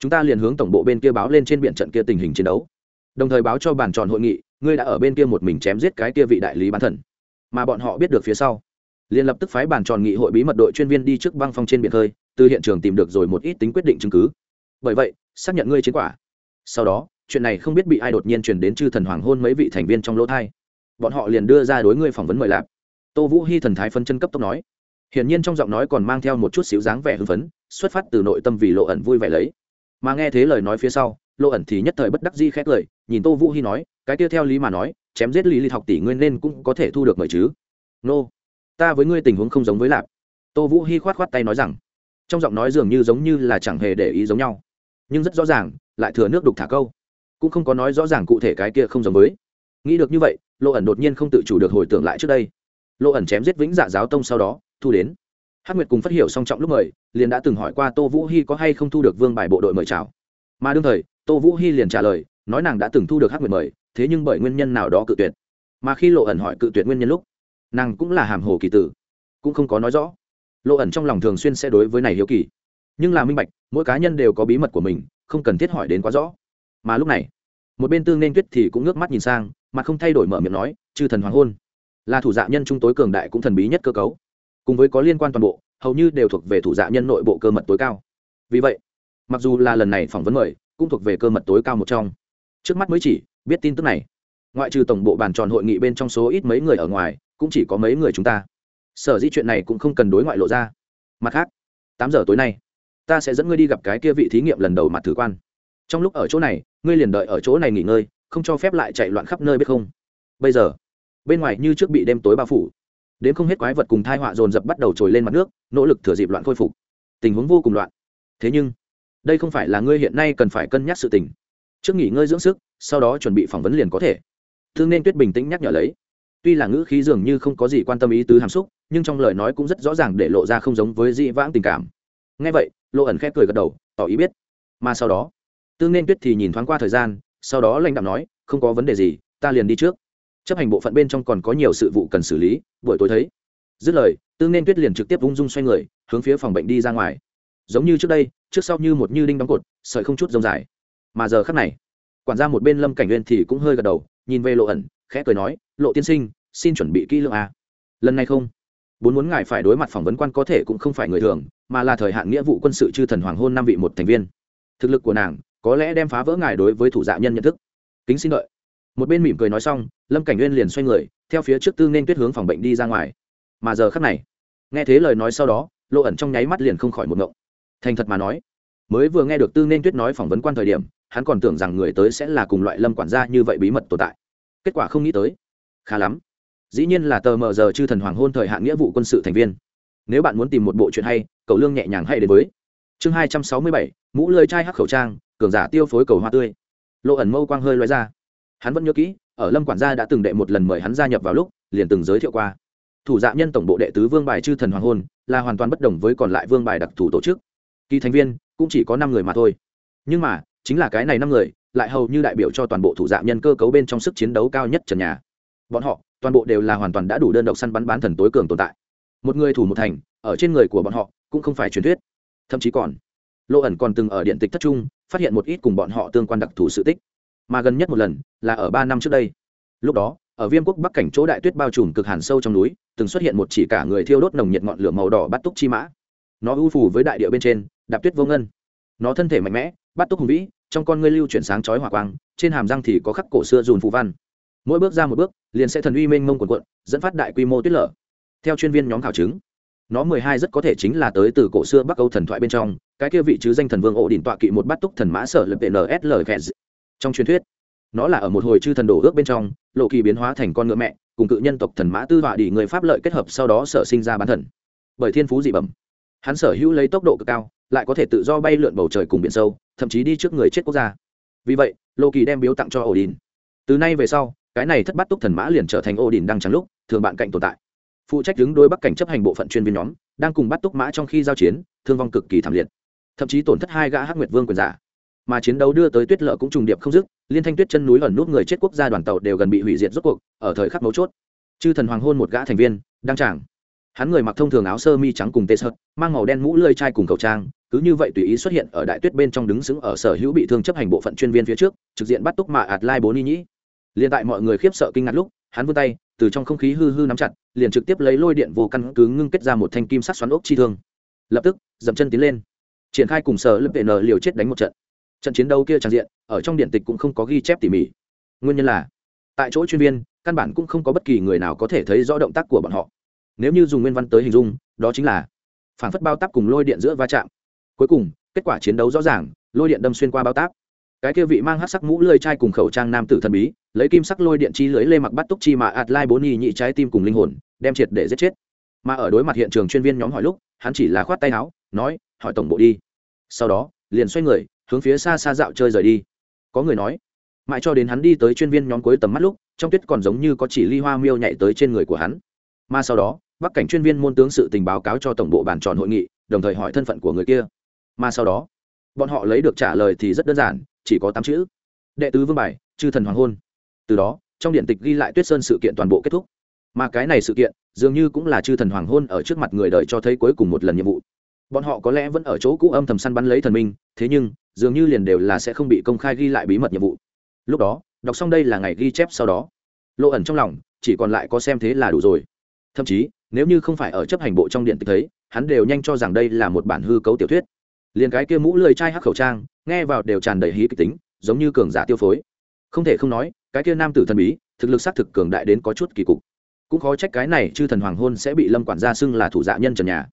chúng ta liền hướng tổng bộ bên kia báo lên trên biện trận kia tình hình chiến đấu. Đồng thời báo cho bàn tròn hội nghị, ngươi đã ở bên kia một mình chém giết cái kia vị đại lý bán thần. Mà bọn họ biết được phía sau, liền lập tức phái bàn tròn nghị hội bí mật đội chuyên viên đi trước băng phong trên biển khơi, từ hiện trường tìm được rồi một ít tính quyết định chứng cứ bởi vậy, xác nhận ngươi chiến quả. Sau đó, chuyện này không biết bị ai đột nhiên truyền đến chư thần hoàng hôn mấy vị thành viên trong lỗ thai. Bọn họ liền đưa ra đối ngươi phỏng vấn mời lạp. Tô vũ hy thần thái phân chân cấp tốc nói. Hiển nhiên trong giọng nói còn mang theo một chút xíu dáng vẻ hưng phấn, xuất phát từ nội tâm vì lộ ẩn vui vẻ lấy. Mà nghe thế lời nói phía sau, lộ ẩn thì nhất thời bất đắc di khét lời, nhìn tô vũ hy nói, cái kia theo lý mà nói, chém giết lý lịch học tỷ ngươi nên cũng có thể thu được mời chứ? Nô, ta với ngươi tình huống không giống với lạp. Tô vũ hy khoát khoát tay nói rằng. Trong giọng nói dường như giống như là chẳng hề để ý giống nhau nhưng rất rõ ràng, lại thừa nước đục thả câu. Cũng không có nói rõ ràng cụ thể cái kia không giống với. Nghĩ được như vậy lộ ẩn đột nhiên không tự chủ được hồi tưởng lại trước đây. Lộ ẩn chém giết vĩnh dạ giáo tông sau đó, thu đến. Hắc nguyệt cùng phát hiểu song trọng lúc mời, liền đã từng hỏi qua tô vũ hy có hay không thu được vương bài bộ đội mời chào. Mà đương thời, tô vũ hy liền trả lời, nói nàng đã từng thu được hắc nguyệt mời, thế nhưng bởi nguyên nhân nào đó cự tuyệt. Mà khi lộ ẩn hỏi cự tuyệt nguyên nhân lúc, nàng cũng là hàm hồ kỳ tử, cũng không có nói rõ. Lộ ẩn trong lòng thường xuyên sẽ đối với này hiếu kỳ nhưng là minh bạch, mỗi cá nhân đều có bí mật của mình, không cần thiết hỏi đến quá rõ. Mà lúc này, một bên tương nên tuyết thì cũng ngước mắt nhìn sang, mà không thay đổi mở miệng nói, chư thần hoàng hôn. Là thủ dạ nhân trung tối cường đại cũng thần bí nhất cơ cấu. Cùng với có liên quan toàn bộ, hầu như đều thuộc về thủ dạ nhân nội bộ cơ mật tối cao. Vì vậy, mặc dù là lần này phỏng vấn mời, cũng thuộc về cơ mật tối cao một trong. Trước mắt mới chỉ, biết tin tức này. Ngoại trừ tổng bộ bàn tròn hội nghị bên trong số ít mấy người ở ngoài, cũng chỉ có mấy người chúng ta. Sở dĩ chuyện này cũng không cần đối ngoại lộ ra. Mặt khác, tám giờ tối nay ta sẽ dẫn ngươi đi gặp cái kia vị thí nghiệm lần đầu mặt thử quan. Trong lúc ở chỗ này, ngươi liền đợi ở chỗ này nghỉ ngơi, không cho phép lại chạy loạn khắp nơi biết không? Bây giờ, bên ngoài như trước bị đêm tối bao phủ. Đến không hết quái vật cùng thai họa dồn dập bắt đầu trồi lên mặt nước, nỗ lực thừa dịp loạn khôi phục. Tình huống vô cùng loạn. Thế nhưng, đây không phải là ngươi hiện nay cần phải cân nhắc sự tình. Trước nghỉ ngơi dưỡng sức, sau đó chuẩn bị phỏng vấn liền có thể. Thương nên tuyết bình tĩnh nhắc nhở lấy. Tuy là ngữ khí dường như không có gì quan tâm ý tứ hàm xúc, nhưng trong lời nói cũng rất rõ ràng để lộ ra không giống với dị vãng tình cảm. Ngay vậy lộ ẩn khép cười gật đầu, tỏ ý biết. Mà sau đó tương nên tuyết thì nhìn thoáng qua thời gian, sau đó lãnh đạo nói, không có vấn đề gì, ta liền đi trước. Chấp hành bộ phận bên trong còn có nhiều sự vụ cần xử lý, buổi tối thấy. Dứt lời tương nên tuyết liền trực tiếp ung dung xoay người, hướng phía phòng bệnh đi ra ngoài. Giống như trước đây, trước sau như một như đinh đóng cột, sợi không chút rông dài. Mà giờ khắc này, quản gia một bên lâm cảnh nguyên thì cũng hơi gật đầu, nhìn về lộ ẩn, khẽ cười nói, lộ tiên sinh, xin chuẩn bị kỹ lưỡng a. Lần này không. Bốn muốn ngài phải đối mặt phỏng vấn quan có thể cũng không phải người thường mà là thời hạn nghĩa vụ quân sự chư thần hoàng hôn năm vị một thành viên. Thực lực của nàng có lẽ đem phá vỡ ngài đối với thủ dạ nhân nhận thức. Kính xin đợi. Một bên mỉm cười nói xong, lâm cảnh nguyên liền xoay người, theo phía trước tư nên tuyết hướng phòng bệnh đi ra ngoài. Mà giờ khắc này, nghe thế lời nói sau đó, lộ ẩn trong nháy mắt liền không khỏi một ngộng. Thành thật mà nói, mới vừa nghe được tư nên tuyết nói phỏng vấn quan thời điểm, hắn còn tưởng rằng người tới sẽ là cùng loại lâm quản gia như vậy bí mật tồn tại. Kết quả không nghĩ tới. Khá lắm. Dĩ nhiên là tờ mờ giờ chư thần hoàng hôn thời hạn nghĩa vụ quân sự thành viên nếu bạn muốn tìm một bộ chuyện hay cầu lương nhẹ nhàng hay đến với. Chương hai trăm sáu mươi bảy, mũ lơi chai hắc khẩu trang, cường giả tiêu phối cầu hoa tươi. Lộ ẩn mâu quang hơi loay ra. Hắn vẫn nhớ kỹ, ở lâm quản gia đã từng đệ một lần mời hắn gia nhập vào lúc, liền từng giới thiệu qua. Thủ dạ nhân tổng bộ đệ tứ vương bài chư thần hoàng hôn, là hoàn toàn bất đồng với còn lại vương bài đặc thù tổ chức. Kỳ thành viên, cũng chỉ có năm người mà thôi. Nhưng mà, chính là cái này năm người, lại hầu như đại biểu cho toàn bộ thủ dạ nhân cơ cấu bên trong sức chiến đấu cao nhất trần nhà. Bọn họ, toàn bộ đều là hoàn toàn đã đủ đơn độc săn bắn bán thần tối cường tồn tại một người thủ một thành, ở trên người của bọn họ cũng không phải truyền thuyết. Thậm chí còn lộ ẩn còn từng ở điện tịch thất trung, phát hiện một ít cùng bọn họ tương quan đặc thù sự tích. Mà gần nhất một lần, là ở ba năm trước đây. Lúc đó, ở viêm quốc bắc cảnh chỗ đại tuyết bao trùm cực hàn sâu trong núi, từng xuất hiện một chỉ cả người thiêu đốt nồng nhiệt ngọn lửa màu đỏ bắt túc chi mã. Nó ưu phù với đại địa bên trên, đạp tuyết vô ngân. Nó thân thể mạnh mẽ, bắt túc hùng vĩ, trong con ngươi lưu chuyển sáng chói hỏa quang, trên hàm răng thì có khắc cổ xưa dùn phù văn. Mỗi bước ra một bước, liền sẽ thần uy mênh mông quần quận dẫn phát đại quy mô tuyết lở theo chuyên viên nhóm khảo chứng, nó mười hai rất có thể chính là tới từ cổ xưa bắc âu thần thoại bên trong, cái kia vị chứ danh thần vương ổ đỉnh tọa kỵ một bát túc thần mã sở lập nsl trong truyền thuyết, nó là ở một hồi chư thần đổ ước bên trong, lộ kỳ biến hóa thành con ngựa mẹ, cùng cự nhân tộc thần mã tư họa đi người pháp lợi kết hợp sau đó sở sinh ra bán thần. Bởi thiên phú dị bẩm, hắn sở hữu lấy tốc độ cực cao, lại có thể tự do bay lượn bầu trời cùng biển sâu, thậm chí đi trước người chết quốc gia. Vì vậy, lộ kỳ đem biếu tặng cho ổ đình từ nay về sau, cái này thất bát túc thần mã liền trở thành ổ đình đang trắng lúc, thường bạn cạnh tồn tại phụ trách đứng đôi bắc cảnh chấp hành bộ phận chuyên viên nhóm, đang cùng bắt túc mã trong khi giao chiến, thương vong cực kỳ thảm liệt. Thậm chí tổn thất hai gã hắc nguyệt vương quyền giả. Mà chiến đấu đưa tới tuyết lợ cũng trùng điệp không dứt, liên thanh tuyết chân núi ẩn nút người chết quốc gia đoàn tàu đều gần bị hủy diệt rốt cuộc, ở thời khắc mấu chốt. Chư thần hoàng hôn một gã thành viên, đăng tràng. Hắn người mặc thông thường áo sơ mi trắng cùng tê sợt, mang màu đen mũ lơi chai cùng khẩu trang, cứ như vậy tùy ý xuất hiện ở đại tuyết bên trong đứng xứng ở sở hữu bị thương chấp hành bộ phận chuyên viên phía trước, trực diện bắt túc mạ ạt lai bốn y nhĩ. Liền tại mọi người khiếp sợ kinh ngạc lúc, hắn vươn tay từ trong không khí hư hư nắm chặt, liền trực tiếp lấy lôi điện vô căn cứ ngưng kết ra một thanh kim sắc xoắn ốc chi thương. Lập tức, dậm chân tiến lên, triển khai cùng sở lớp vệ n liều chết đánh một trận. Trận chiến đấu kia tràn diện, ở trong điện tịch cũng không có ghi chép tỉ mỉ. Nguyên nhân là, tại chỗ chuyên viên, căn bản cũng không có bất kỳ người nào có thể thấy rõ động tác của bọn họ. Nếu như dùng nguyên văn tới hình dung, đó chính là phản phất bao táp cùng lôi điện giữa va chạm. Cuối cùng, kết quả chiến đấu rõ ràng, lôi điện đâm xuyên qua bao táp cái kia vị mang hát sắc mũ lơi chai cùng khẩu trang nam tử thần bí, lấy kim sắc lôi điện chi lưới lê mặc bắt túc chi mà ạt lai bốn nhị nhị trái tim cùng linh hồn, đem triệt để giết chết. Mà ở đối mặt hiện trường chuyên viên nhóm hỏi lúc, hắn chỉ là khoát tay áo, nói, hỏi tổng bộ đi. Sau đó, liền xoay người, hướng phía xa xa dạo chơi rời đi. Có người nói, mãi cho đến hắn đi tới chuyên viên nhóm cuối tầm mắt lúc, trong tuyết còn giống như có chỉ ly hoa miêu nhảy tới trên người của hắn. Mà sau đó, bắc cảnh chuyên viên môn tướng sự tình báo cáo cho tổng bộ bàn tròn hội nghị, đồng thời hỏi thân phận của người kia. Mà sau đó, bọn họ lấy được trả lời thì rất đơn giản chỉ có tám chữ. Đệ tứ vương bài, chư thần hoàng hôn. Từ đó, trong điện tịch ghi lại tuyết sơn sự kiện toàn bộ kết thúc. Mà cái này sự kiện, dường như cũng là chư thần hoàng hôn ở trước mặt người đời cho thấy cuối cùng một lần nhiệm vụ. Bọn họ có lẽ vẫn ở chỗ cũ âm thầm săn bắn lấy thần minh, thế nhưng, dường như liền đều là sẽ không bị công khai ghi lại bí mật nhiệm vụ. Lúc đó, đọc xong đây là ngày ghi chép sau đó. Lộ ẩn trong lòng, chỉ còn lại có xem thế là đủ rồi. Thậm chí, nếu như không phải ở chấp hành bộ trong điện tịch thấy, hắn đều nhanh cho rằng đây là một bản hư cấu tiểu thuyết. Liền cái kia mũ lười chai hắc khẩu trang nghe vào đều tràn đầy hí kịch tính, giống như cường giả tiêu phối. Không thể không nói, cái kia nam tử thần bí, thực lực xác thực cường đại đến có chút kỳ cục. Cũng khó trách cái này chư thần hoàng hôn sẽ bị lâm quản gia xưng là thủ dạ nhân trần nhà.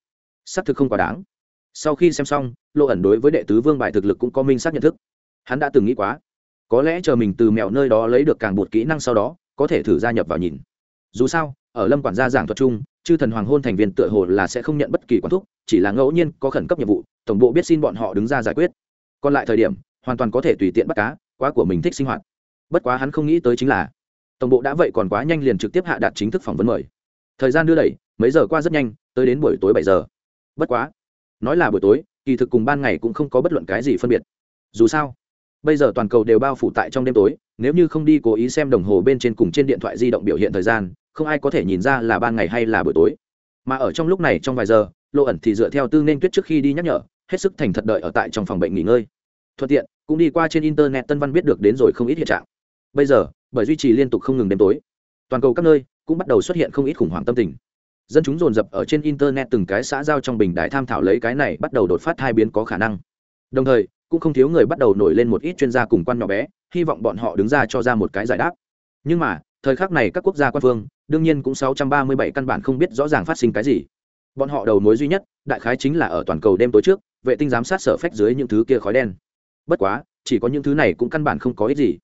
Xác thực không quá đáng. Sau khi xem xong, lộ ẩn đối với đệ tứ vương bài thực lực cũng có minh xác nhận thức. Hắn đã từng nghĩ quá. Có lẽ chờ mình từ mèo nơi đó lấy được càng bột kỹ năng sau đó, có thể thử gia nhập vào nhìn. Dù sao, ở lâm quản gia giảng thuật chung, chư thần hoàng hôn thành viên tựa hồ là sẽ không nhận bất kỳ quản thúc, chỉ là ngẫu nhiên có khẩn cấp nhiệm vụ, tổng bộ biết xin bọn họ đứng ra giải quyết còn lại thời điểm, hoàn toàn có thể tùy tiện bắt cá, quá của mình thích sinh hoạt. Bất quá hắn không nghĩ tới chính là, tổng bộ đã vậy còn quá nhanh liền trực tiếp hạ đạt chính thức phỏng vấn mời. Thời gian đưa đẩy, mấy giờ qua rất nhanh, tới đến buổi tối bảy giờ. Bất quá, nói là buổi tối, kỳ thực cùng ban ngày cũng không có bất luận cái gì phân biệt. Dù sao, bây giờ toàn cầu đều bao phủ tại trong đêm tối, nếu như không đi cố ý xem đồng hồ bên trên cùng trên điện thoại di động biểu hiện thời gian, không ai có thể nhìn ra là ban ngày hay là buổi tối. Mà ở trong lúc này trong vài giờ, lộ ẩn thì dựa theo tư nên tuyết trước khi đi nhắc nhở hết sức thành thật đợi ở tại trong phòng bệnh nghỉ ngơi. Thuận tiện, cũng đi qua trên internet tân văn biết được đến rồi không ít hiện trạng. Bây giờ, bởi duy trì liên tục không ngừng đêm tối, toàn cầu các nơi cũng bắt đầu xuất hiện không ít khủng hoảng tâm tình. Dân chúng dồn dập ở trên internet từng cái xã giao trong bình đại tham thảo lấy cái này bắt đầu đột phát hai biến có khả năng. Đồng thời, cũng không thiếu người bắt đầu nổi lên một ít chuyên gia cùng quan nhỏ bé, hy vọng bọn họ đứng ra cho ra một cái giải đáp. Nhưng mà, thời khắc này các quốc gia quan phương, đương nhiên cũng 637 căn bản không biết rõ ràng phát sinh cái gì. Bọn họ đầu mối duy nhất, đại khái chính là ở toàn cầu đêm tối trước vệ tinh giám sát sở phách dưới những thứ kia khói đen. Bất quá, chỉ có những thứ này cũng căn bản không có ích gì.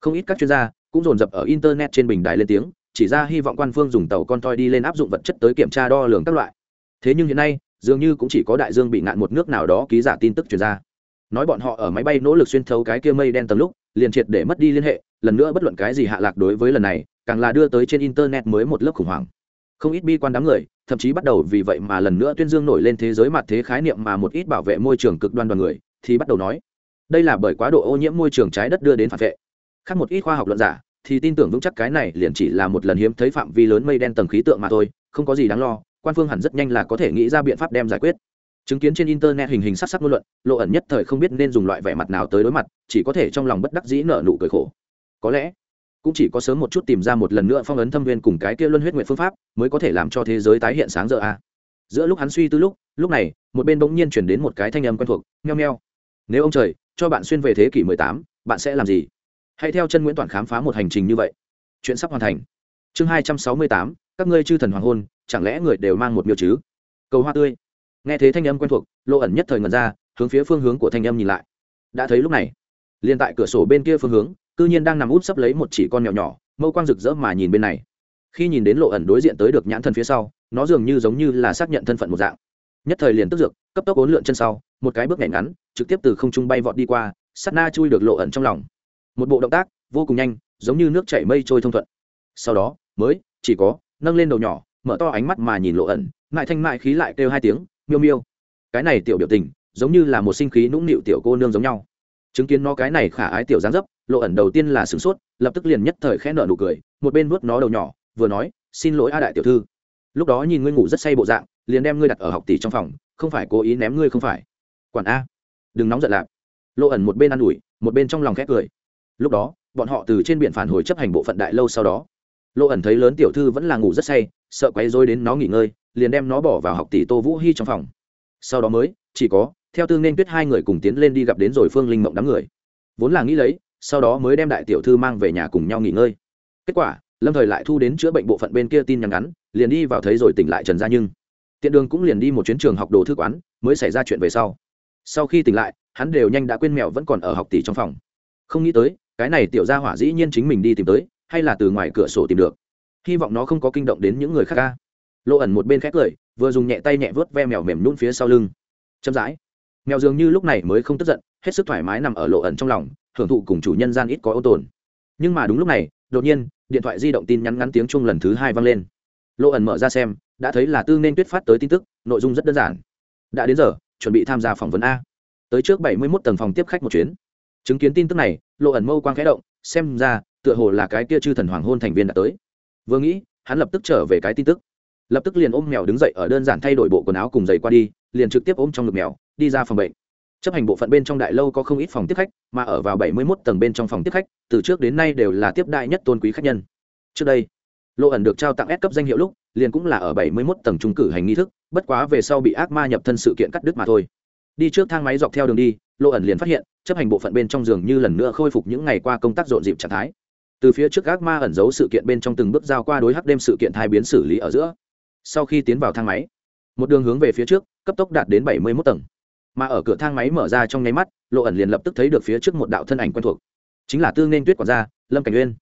Không ít các chuyên gia cũng dồn dập ở internet trên bình đài lên tiếng, chỉ ra hy vọng quan phương dùng tàu con toi đi lên áp dụng vật chất tới kiểm tra đo lường các loại. Thế nhưng hiện nay, dường như cũng chỉ có đại dương bị ngạn một nước nào đó ký giả tin tức truyền ra. Nói bọn họ ở máy bay nỗ lực xuyên thấu cái kia mây đen tầm lúc, liền triệt để mất đi liên hệ, lần nữa bất luận cái gì hạ lạc đối với lần này, càng là đưa tới trên internet mới một lớp khủng hoảng không ít bi quan đám người, thậm chí bắt đầu vì vậy mà lần nữa tuyên dương nổi lên thế giới mặt thế khái niệm mà một ít bảo vệ môi trường cực đoan đoàn người, thì bắt đầu nói, đây là bởi quá độ ô nhiễm môi trường trái đất đưa đến phản vệ. Khác một ít khoa học luận giả, thì tin tưởng vững chắc cái này liền chỉ là một lần hiếm thấy phạm vi lớn mây đen tầng khí tượng mà thôi, không có gì đáng lo, quan phương hẳn rất nhanh là có thể nghĩ ra biện pháp đem giải quyết. Chứng kiến trên internet hình hình sắc sắc ngôn luận, lộ ẩn nhất thời không biết nên dùng loại vẻ mặt nào tới đối mặt, chỉ có thể trong lòng bất đắc dĩ nở nụ cười khổ. Có lẽ cũng chỉ có sớm một chút tìm ra một lần nữa phong ấn thâm viên cùng cái kia luân huyết nguyện phương pháp mới có thể làm cho thế giới tái hiện sáng giờ a. Giữa lúc hắn suy tư lúc lúc này một bên bỗng nhiên chuyển đến một cái thanh âm quen thuộc nheo nheo nếu ông trời cho bạn xuyên về thế kỷ 18, bạn sẽ làm gì? Hãy theo chân nguyễn toàn khám phá một hành trình như vậy. Chuyện sắp hoàn thành. Chương 268, các ngươi chư thần hoàng hôn chẳng lẽ người đều mang một miêu chứ? Cầu hoa tươi. Nghe thế thanh âm quen thuộc lộ ẩn nhất thời ngần ra hướng phía phương hướng của thanh âm nhìn lại. Đã thấy lúc này liền tại cửa sổ bên kia phương hướng cư nhiên đang nằm út sấp lấy một chỉ con mèo nhỏ, mâu quang rực rỡ mà nhìn bên này. Khi nhìn đến lộ ẩn đối diện tới được nhãn thân phía sau, nó dường như giống như là xác nhận thân phận một dạng. Nhất thời liền tức dược cấp tốc ốn lượn chân sau, một cái bước nhảy ngắn, trực tiếp từ không trung bay vọt đi qua, sát na chui được lộ ẩn trong lòng. Một bộ động tác, vô cùng nhanh, giống như nước chảy mây trôi thông thuận. Sau đó, mới, chỉ có, nâng lên đầu nhỏ, mở to ánh mắt mà nhìn lộ ẩn, mại thanh mại khí lại kêu hai tiếng, miêu miêu. Cái này tiểu biểu tình, giống như là một sinh khí nũng nịu tiểu cô nương giống nhau chứng kiến nó cái này khả ái tiểu dáng dấp, lộ ẩn đầu tiên là sửng sốt, lập tức liền nhất thời khẽ nợ nụ cười, một bên vuốt nó đầu nhỏ, vừa nói, xin lỗi a đại tiểu thư. Lúc đó nhìn ngươi ngủ rất say bộ dạng, liền đem ngươi đặt ở học tỷ trong phòng, không phải cố ý ném ngươi không phải. Quản a, đừng nóng giận lạp lộ ẩn một bên ă n ủi, một bên trong lòng khét cười. Lúc đó, bọn họ từ trên biển phản hồi chấp hành bộ phận đại lâu sau đó. Lộ ẩn thấy lớn tiểu thư vẫn là ngủ rất say, sợ quấy dối đến nó nghỉ ngơi, liền đem nó bỏ vào học tỷ tô vũ hy trong phòng. Sau đó mới, chỉ có theo tương nên tuyết hai người cùng tiến lên đi gặp đến rồi phương linh mộng đám người vốn là nghĩ lấy sau đó mới đem đại tiểu thư mang về nhà cùng nhau nghỉ ngơi kết quả lâm thời lại thu đến chữa bệnh bộ phận bên kia tin nhắn ngắn liền đi vào thấy rồi tỉnh lại trần gia nhưng tiện đường cũng liền đi một chuyến trường học đồ thư quán mới xảy ra chuyện về sau sau khi tỉnh lại hắn đều nhanh đã quên mèo vẫn còn ở học tỷ trong phòng không nghĩ tới cái này tiểu gia hỏa dĩ nhiên chính mình đi tìm tới hay là từ ngoài cửa sổ tìm được hy vọng nó không có kinh động đến những người khác ca lộ ẩn một bên khét cười vừa dùng nhẹ tay nhẹ vớt ve mèo mềm nhún phía sau lưng chậm rãi mèo dường như lúc này mới không tức giận, hết sức thoải mái nằm ở lộ ẩn trong lòng, hưởng thụ cùng chủ nhân gian ít có ô tồn. Nhưng mà đúng lúc này, đột nhiên, điện thoại di động tin nhắn ngắn tiếng chung lần thứ hai vang lên. Lộ ẩn mở ra xem, đã thấy là tư nên tuyết phát tới tin tức, nội dung rất đơn giản. Đã đến giờ, chuẩn bị tham gia phỏng vấn a. Tới trước bảy mươi mốt tầng phòng tiếp khách một chuyến. Chứng kiến tin tức này, lộ ẩn mâu quang khẽ động, xem ra, tựa hồ là cái kia chư thần hoàng hôn thành viên đã tới. Vừa nghĩ, hắn lập tức trở về cái tin tức. Lập tức liền ôm mèo đứng dậy ở đơn giản thay đổi bộ quần áo cùng giày qua đi, liền trực tiếp ôm trong ngực mèo đi ra phòng bệnh. Chấp hành bộ phận bên trong đại lâu có không ít phòng tiếp khách, mà ở vào bảy mươi 71 tầng bên trong phòng tiếp khách, từ trước đến nay đều là tiếp đại nhất tôn quý khách nhân. Trước đây lộ ẩn được trao tặng S cấp danh hiệu lúc, liền cũng là ở bảy mươi 71 tầng trung cử hành nghi thức, bất quá về sau bị ác ma nhập thân sự kiện cắt đứt mà thôi. Đi trước thang máy dọc theo đường đi lộ ẩn liền phát hiện, chấp hành bộ phận bên trong giường như lần nữa khôi phục những ngày qua công tác rộn dịp trạng thái. Từ phía trước ác ma ẩn giấu sự kiện bên trong từng bước giao qua đối hắc đêm sự kiện thai biến xử lý ở giữa. Sau khi tiến vào thang máy, một đường hướng về phía trước, cấp tốc đạt đến bảy mươi mốt tầng mà ở cửa thang máy mở ra trong nháy mắt, lộ ẩn liền lập tức thấy được phía trước một đạo thân ảnh quen thuộc. Chính là tương nên tuyết quản gia, lâm cảnh uyên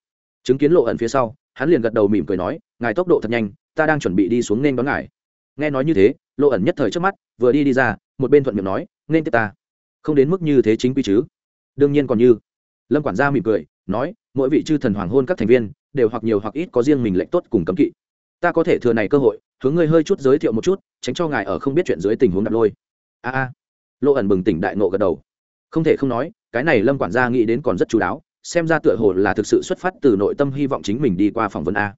chứng kiến lộ ẩn phía sau, hắn liền gật đầu mỉm cười nói, ngài tốc độ thật nhanh, ta đang chuẩn bị đi xuống nên đón ngài. Nghe nói như thế, lộ ẩn nhất thời trước mắt, vừa đi đi ra, một bên thuận miệng nói, nên tiếp ta. Không đến mức như thế chính quy chứ? Đương nhiên còn như. Lâm quản gia mỉm cười, nói, mỗi vị chư thần hoàng hôn các thành viên, đều hoặc nhiều hoặc ít có riêng mình lệnh tốt cùng cấm kỵ. Ta có thể thừa này cơ hội, hướng ngươi hơi chút giới thiệu một chút, tránh cho ngài ở không biết chuyện dưới tình huống đặt lôi. A a lộ ẩn bừng tỉnh đại nộ gật đầu. Không thể không nói, cái này lâm quản gia nghĩ đến còn rất chú đáo, xem ra tựa hồ là thực sự xuất phát từ nội tâm hy vọng chính mình đi qua phỏng vấn a.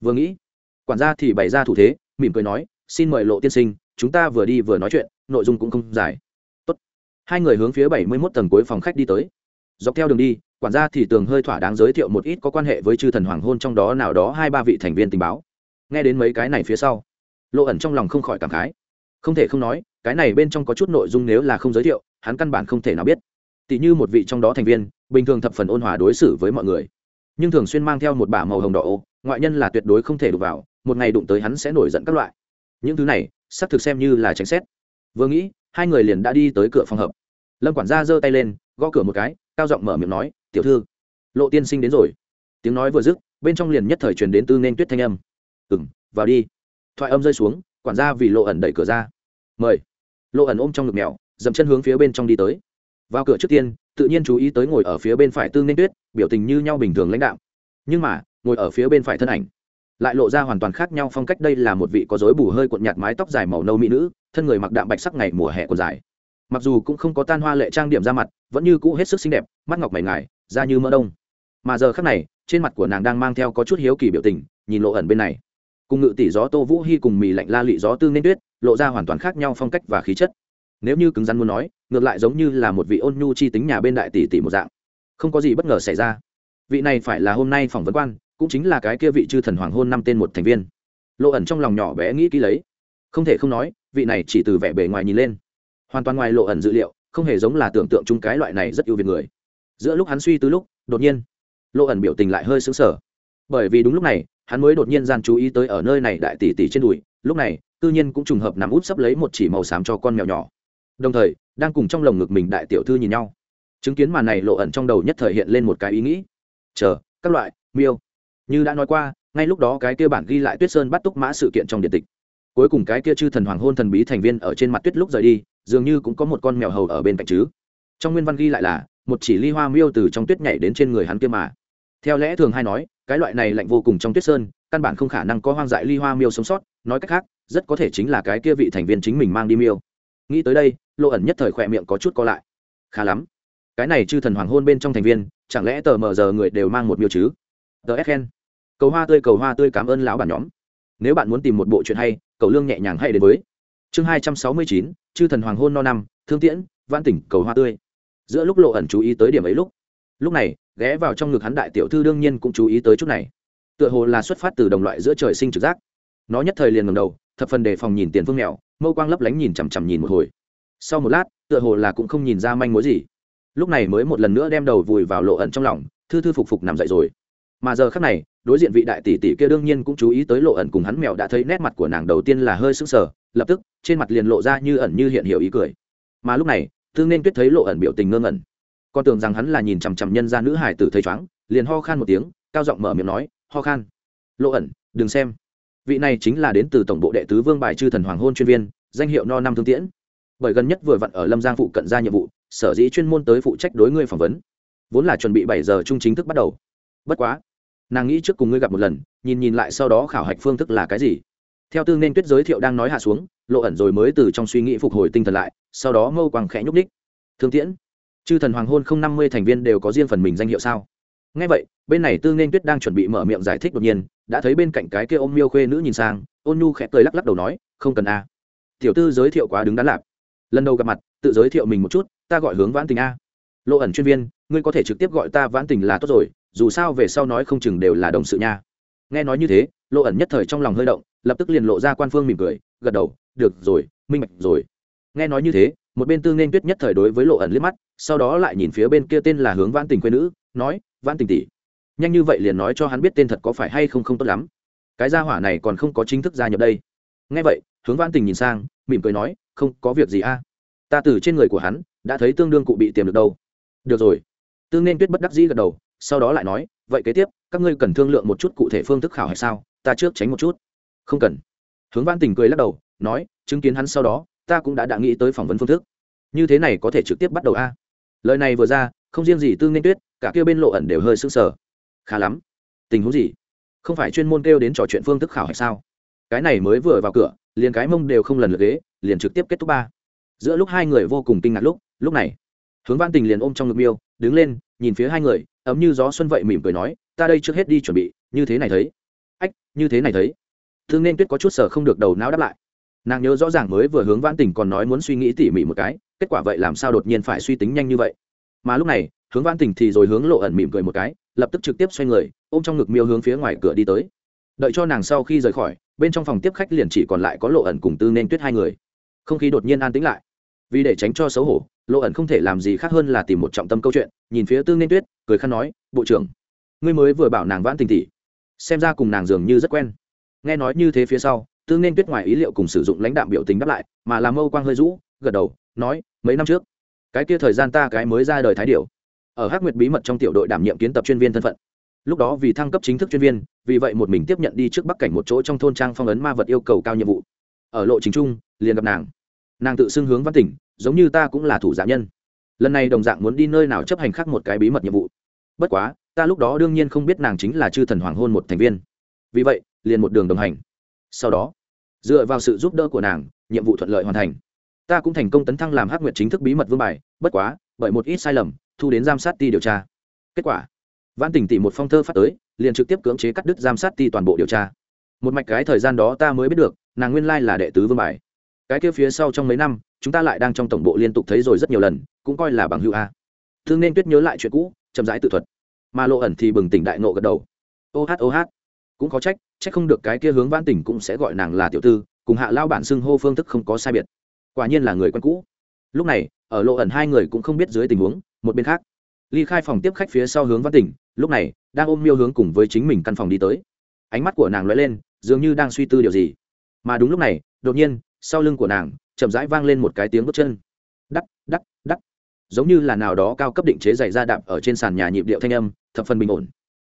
Vừa nghĩ, quản gia thì bày ra thủ thế, mỉm cười nói, xin mời lộ tiên sinh, chúng ta vừa đi vừa nói chuyện, nội dung cũng không dài. Tốt. hai người hướng phía bảy mươi mốt tầng cuối phòng khách đi tới. Dọc theo đường đi, quản gia thì tường hơi thỏa đáng giới thiệu một ít có quan hệ với chư thần hoàng hôn trong đó nào đó hai ba vị thành viên tình báo. Nghe đến mấy cái này phía sau, lộ ẩn trong lòng không khỏi cảm khái. Không thể không nói cái này bên trong có chút nội dung nếu là không giới thiệu, hắn căn bản không thể nào biết. Tỷ như một vị trong đó thành viên, bình thường thập phần ôn hòa đối xử với mọi người. Nhưng thường xuyên mang theo một bả màu hồng đỏ ô, ngoại nhân là tuyệt đối không thể đụng vào, một ngày đụng tới hắn sẽ nổi giận các loại. Những thứ này xác thực xem như là tránh xét. Vừa nghĩ, hai người liền đã đi tới cửa phòng hợp lâm quản gia giơ tay lên, gõ cửa một cái, cao giọng mở miệng nói, tiểu thư, lộ tiên sinh đến rồi. Tiếng nói vừa dứt, bên trong liền nhất thời truyền đến tư nên tuyết thanh âm. Ừng vào đi. Thoại âm rơi xuống, quản gia vì lộ ẩn đẩy cửa ra. Mời lộ ẩn ôm trong ngực mèo, dậm chân hướng phía bên trong đi tới. Vào cửa trước tiên, tự nhiên chú ý tới ngồi ở phía bên phải tư nên tuyết, biểu tình như nhau bình thường lãnh đạo nhưng mà, ngồi ở phía bên phải thân ảnh, lại lộ ra hoàn toàn khác nhau phong cách. Đây là một vị có dối bù hơi cuộn nhạt mái tóc dài màu nâu mỹ nữ, thân người mặc đạm bạch sắc ngày mùa hè còn dài. Mặc dù cũng không có tan hoa lệ trang điểm ra mặt, vẫn như cũ hết sức xinh đẹp, mắt ngọc mày ngài, da như mỡ đông. Mà giờ khác này, trên mặt của nàng đang mang theo có chút hiếu kỳ biểu tình, nhìn lộ ẩn bên này. Cùng ngự tỷ gió tô vũ hy cùng mì lạnh la lị gió tư nên tuyết lộ ra hoàn toàn khác nhau phong cách và khí chất. Nếu như cứng rắn muốn nói, ngược lại giống như là một vị ôn nhu chi tính nhà bên đại tỷ tỷ một dạng. Không có gì bất ngờ xảy ra. Vị này phải là hôm nay phỏng vấn quan, cũng chính là cái kia vị chư thần hoàng hôn năm tên một thành viên. Lộ ẩn trong lòng nhỏ bé nghĩ kỹ lấy. Không thể không nói, vị này chỉ từ vẻ bề ngoài nhìn lên. Hoàn toàn ngoài lộ ẩn dữ liệu, không hề giống là tưởng tượng chung cái loại này rất ưu việt người. Giữa lúc hắn suy tư lúc, đột nhiên, lộ ẩn biểu tình lại hơi xứng sở bởi vì đúng lúc này, hắn mới đột nhiên gian chú ý tới ở nơi này đại tỷ tỷ trên đùi, lúc này tự nhiên cũng trùng hợp nằm út sắp lấy một chỉ màu xám cho con mèo nhỏ. Đồng thời, đang cùng trong lồng ngực mình đại tiểu thư nhìn nhau. Chứng kiến màn này lộ ẩn trong đầu nhất thời hiện lên một cái ý nghĩ. Chờ, các loại, miêu. Như đã nói qua, ngay lúc đó cái kia bản ghi lại tuyết sơn bắt túc mã sự kiện trong điện tịch. Cuối cùng cái kia chư thần hoàng hôn thần bí thành viên ở trên mặt tuyết lúc rời đi, dường như cũng có một con mèo hầu ở bên cạnh chứ. Trong nguyên văn ghi lại là, một chỉ ly hoa miêu từ trong tuyết nhảy đến trên người hắn kia mà. Theo lẽ thường hay nói cái loại này lạnh vô cùng trong tuyết sơn, căn bản không khả năng có hoang dại ly hoa miêu sống sót, nói cách khác, rất có thể chính là cái kia vị thành viên chính mình mang đi miêu. Nghĩ tới đây, lộ ẩn nhất thời khỏe miệng có chút co lại. Khá lắm. Cái này chư thần hoàng hôn bên trong thành viên, chẳng lẽ tờ mờ giờ người đều mang một miêu chứ? Tờ s khen. Cầu hoa tươi, cầu hoa tươi cảm ơn lão bản nhóm. Nếu bạn muốn tìm một bộ chuyện hay, cầu lương nhẹ nhàng hay đến với. Chương hai trăm sáu mươi chín, chư thần hoàng hôn no năm, thương tiễn văn tỉnh, cầu hoa tươi. Giữa lúc lộ ẩn chú ý tới điểm ấy lúc lúc này, ghé vào trong ngực hắn đại tiểu thư đương nhiên cũng chú ý tới chút này. Tựa hồ là xuất phát từ đồng loại giữa trời sinh trực giác. Nó nhất thời liền ngầm đầu, thập phần đề phòng nhìn tiền phương mèo, mâu quang lấp lánh nhìn chằm chằm nhìn một hồi. Sau một lát, tựa hồ là cũng không nhìn ra manh mối gì. Lúc này mới một lần nữa đem đầu vùi vào lộ ẩn trong lòng, thư thư phục phục nằm dậy rồi. Mà giờ khác này, đối diện vị đại tỷ tỷ kia đương nhiên cũng chú ý tới lộ ẩn cùng hắn mèo đã thấy nét mặt của nàng đầu tiên là hơi sững sờ, lập tức, trên mặt liền lộ ra như ẩn như hiện hiểu ý cười. Mà lúc này tư nên tuyết thấy lộ ẩn biểu tình ngơ ngẩn con tưởng rằng hắn là nhìn chằm chằm nhân ra nữ hải tử thấy chóng, liền ho khan một tiếng, cao giọng mở miệng nói, ho khan. Lộ ẩn, đừng xem. Vị này chính là đến từ tổng bộ đệ tứ vương bài chư thần hoàng hôn chuyên viên, danh hiệu no năm thương tiễn. Bởi gần nhất vừa vặn ở lâm giang phụ cận ra nhiệm vụ, sở dĩ chuyên môn tới phụ trách đối ngươi phỏng vấn. Vốn là chuẩn bị bảy giờ chung chính thức bắt đầu. Bất quá, nàng nghĩ trước cùng ngươi gặp một lần, nhìn nhìn lại sau đó khảo hạch phương thức là cái gì. Theo tư nên tuyết giới thiệu đang nói hạ xuống, lộ ẩn rồi mới từ trong suy nghĩ phục hồi tinh thần lại, sau đó mâu quang khẽ nhúc ních thương tiễn chư thần hoàng hôn không năm mươi thành viên đều có riêng phần mình danh hiệu sao? Ngay vậy, bên này tư nên tuyết đang chuẩn bị mở miệng giải thích đột nhiên, đã thấy bên cạnh cái kia ôm miêu khuê nữ nhìn sang, ôn nhu khẽ cười lắc lắc đầu nói, không cần a. Tiểu tư giới thiệu quá đứng đắn lạp. Lần đầu gặp mặt, tự giới thiệu mình một chút, ta gọi hướng vãn tình a. Lộ ẩn chuyên viên, ngươi có thể trực tiếp gọi ta vãn tình là tốt rồi, dù sao về sau nói không chừng đều là đồng sự nha. Nghe nói như thế, lộ ẩn nhất thời trong lòng hơi động, lập tức liền lộ ra quan phương mỉm cười, gật đầu, được rồi, minh bạch rồi. Nghe nói như thế một bên tương nên tuyết nhất thời đối với lộ ẩn liếc mắt, sau đó lại nhìn phía bên kia tên là hướng vãn tình quê nữ, nói, vãn tình tỷ, nhanh như vậy liền nói cho hắn biết tên thật có phải hay không không tốt lắm. Cái gia hỏa này còn không có chính thức gia nhập đây. Nghe vậy, hướng vãn tình nhìn sang, mỉm cười nói, không, có việc gì a? Ta từ trên người của hắn, đã thấy tương đương cụ bị tiềm được đâu. Được rồi. Tương nên tuyết bất đắc dĩ gật đầu, sau đó lại nói, vậy kế tiếp, các ngươi cần thương lượng một chút cụ thể phương thức khảo hay sao? Ta trước tránh một chút. Không cần. Hướng văn tình cười lắc đầu, nói, chứng kiến hắn sau đó ta cũng đã đã nghĩ tới phỏng vấn phương thức. Như thế này có thể trực tiếp bắt đầu a? Lời này vừa ra, không riêng gì tương nên tuyết, cả kêu bên lộ ẩn đều hơi sững sờ. Khá lắm. Tình huống gì? Không phải chuyên môn kêu đến trò chuyện phương thức khảo hay sao? Cái này mới vừa vào cửa, liền cái mông đều không lần lượt ghế, liền trực tiếp kết thúc ba. Giữa lúc hai người vô cùng kinh ngạc lúc lúc này, hướng văn tình liền ôm trong ngực miêu, đứng lên, nhìn phía hai người, ấm như gió xuân vậy mỉm cười nói, ta đây trước hết đi chuẩn bị, như thế này thấy. Ách, như thế này thấy. Thương nên tuyết có chút sở không được đầu não đáp lại nàng nhớ rõ ràng mới vừa hướng vãn tình còn nói muốn suy nghĩ tỉ mỉ một cái, kết quả vậy làm sao đột nhiên phải suy tính nhanh như vậy? Mà lúc này, hướng vãn tình thì rồi hướng lộ ẩn mỉm cười một cái, lập tức trực tiếp xoay người, ôm trong ngực miêu hướng phía ngoài cửa đi tới. Đợi cho nàng sau khi rời khỏi, bên trong phòng tiếp khách liền chỉ còn lại có lộ ẩn cùng tư nên tuyết hai người. Không khí đột nhiên an tĩnh lại. Vì để tránh cho xấu hổ, lộ ẩn không thể làm gì khác hơn là tìm một trọng tâm câu chuyện, nhìn phía tương nên tuyết, cười khăn nói, bộ trưởng, ngươi mới vừa bảo nàng vãn tình tỷ xem ra cùng nàng dường như rất quen. Nghe nói như thế phía sau tương nên tuyết ngoài ý liệu cùng sử dụng lãnh đạm biểu tình đáp lại, mà làm mâu quang hơi rũ, gật đầu, nói, mấy năm trước, cái kia thời gian ta cái mới ra đời thái điệu ở hắc nguyệt bí mật trong tiểu đội đảm nhiệm kiến tập chuyên viên thân phận. Lúc đó vì thăng cấp chính thức chuyên viên, vì vậy một mình tiếp nhận đi trước bắc cảnh một chỗ trong thôn trang phong ấn ma vật yêu cầu cao nhiệm vụ. Ở lộ trình trung liền gặp nàng. Nàng tự xưng hướng văn tỉnh, giống như ta cũng là thủ giả nhân. Lần này đồng dạng muốn đi nơi nào chấp hành khác một cái bí mật nhiệm vụ. Bất quá, ta lúc đó đương nhiên không biết nàng chính là chư thần hoàng hôn một thành viên. Vì vậy, liền một đường đồng hành. Sau đó dựa vào sự giúp đỡ của nàng, nhiệm vụ thuận lợi hoàn thành. Ta cũng thành công tấn thăng làm hắc nguyệt chính thức bí mật vương bài, bất quá, bởi một ít sai lầm, thu đến giám sát ti điều tra. Kết quả văn tỉnh tỷ một phong thơ phát tới, liền trực tiếp cưỡng chế cắt đứt giám sát ti toàn bộ điều tra. Một mạch cái thời gian đó ta mới biết được, nàng nguyên lai là đệ tứ vương bài. Cái kia phía sau trong mấy năm, chúng ta lại đang trong tổng bộ liên tục thấy rồi rất nhiều lần, cũng coi là bằng hữu a. Thương nên tuyết nhớ lại chuyện cũ, chậm rãi tự thuật. Mà lộ ẩn thì bừng tỉnh đại nộ gật đầu. Ô hát ô hát cũng có trách trách không được cái kia hướng văn tỉnh cũng sẽ gọi nàng là tiểu tư, cùng hạ lao bản xưng hô phương thức không có sai biệt. Quả nhiên là người quen cũ. Lúc này, ở lộ ẩn hai người cũng không biết dưới tình huống, một bên khác. Ly khai phòng tiếp khách phía sau hướng văn tỉnh, lúc này, đang ôm miêu hướng cùng với chính mình căn phòng đi tới. Ánh mắt của nàng lóe lên, dường như đang suy tư điều gì. Mà đúng lúc này, đột nhiên, sau lưng của nàng, chậm rãi vang lên một cái tiếng bước chân. Đắc đắc đắc. Giống như là nào đó cao cấp định chế dày ra đạp ở trên sàn nhà nhịp điệu thanh âm, thập phần bình ổn.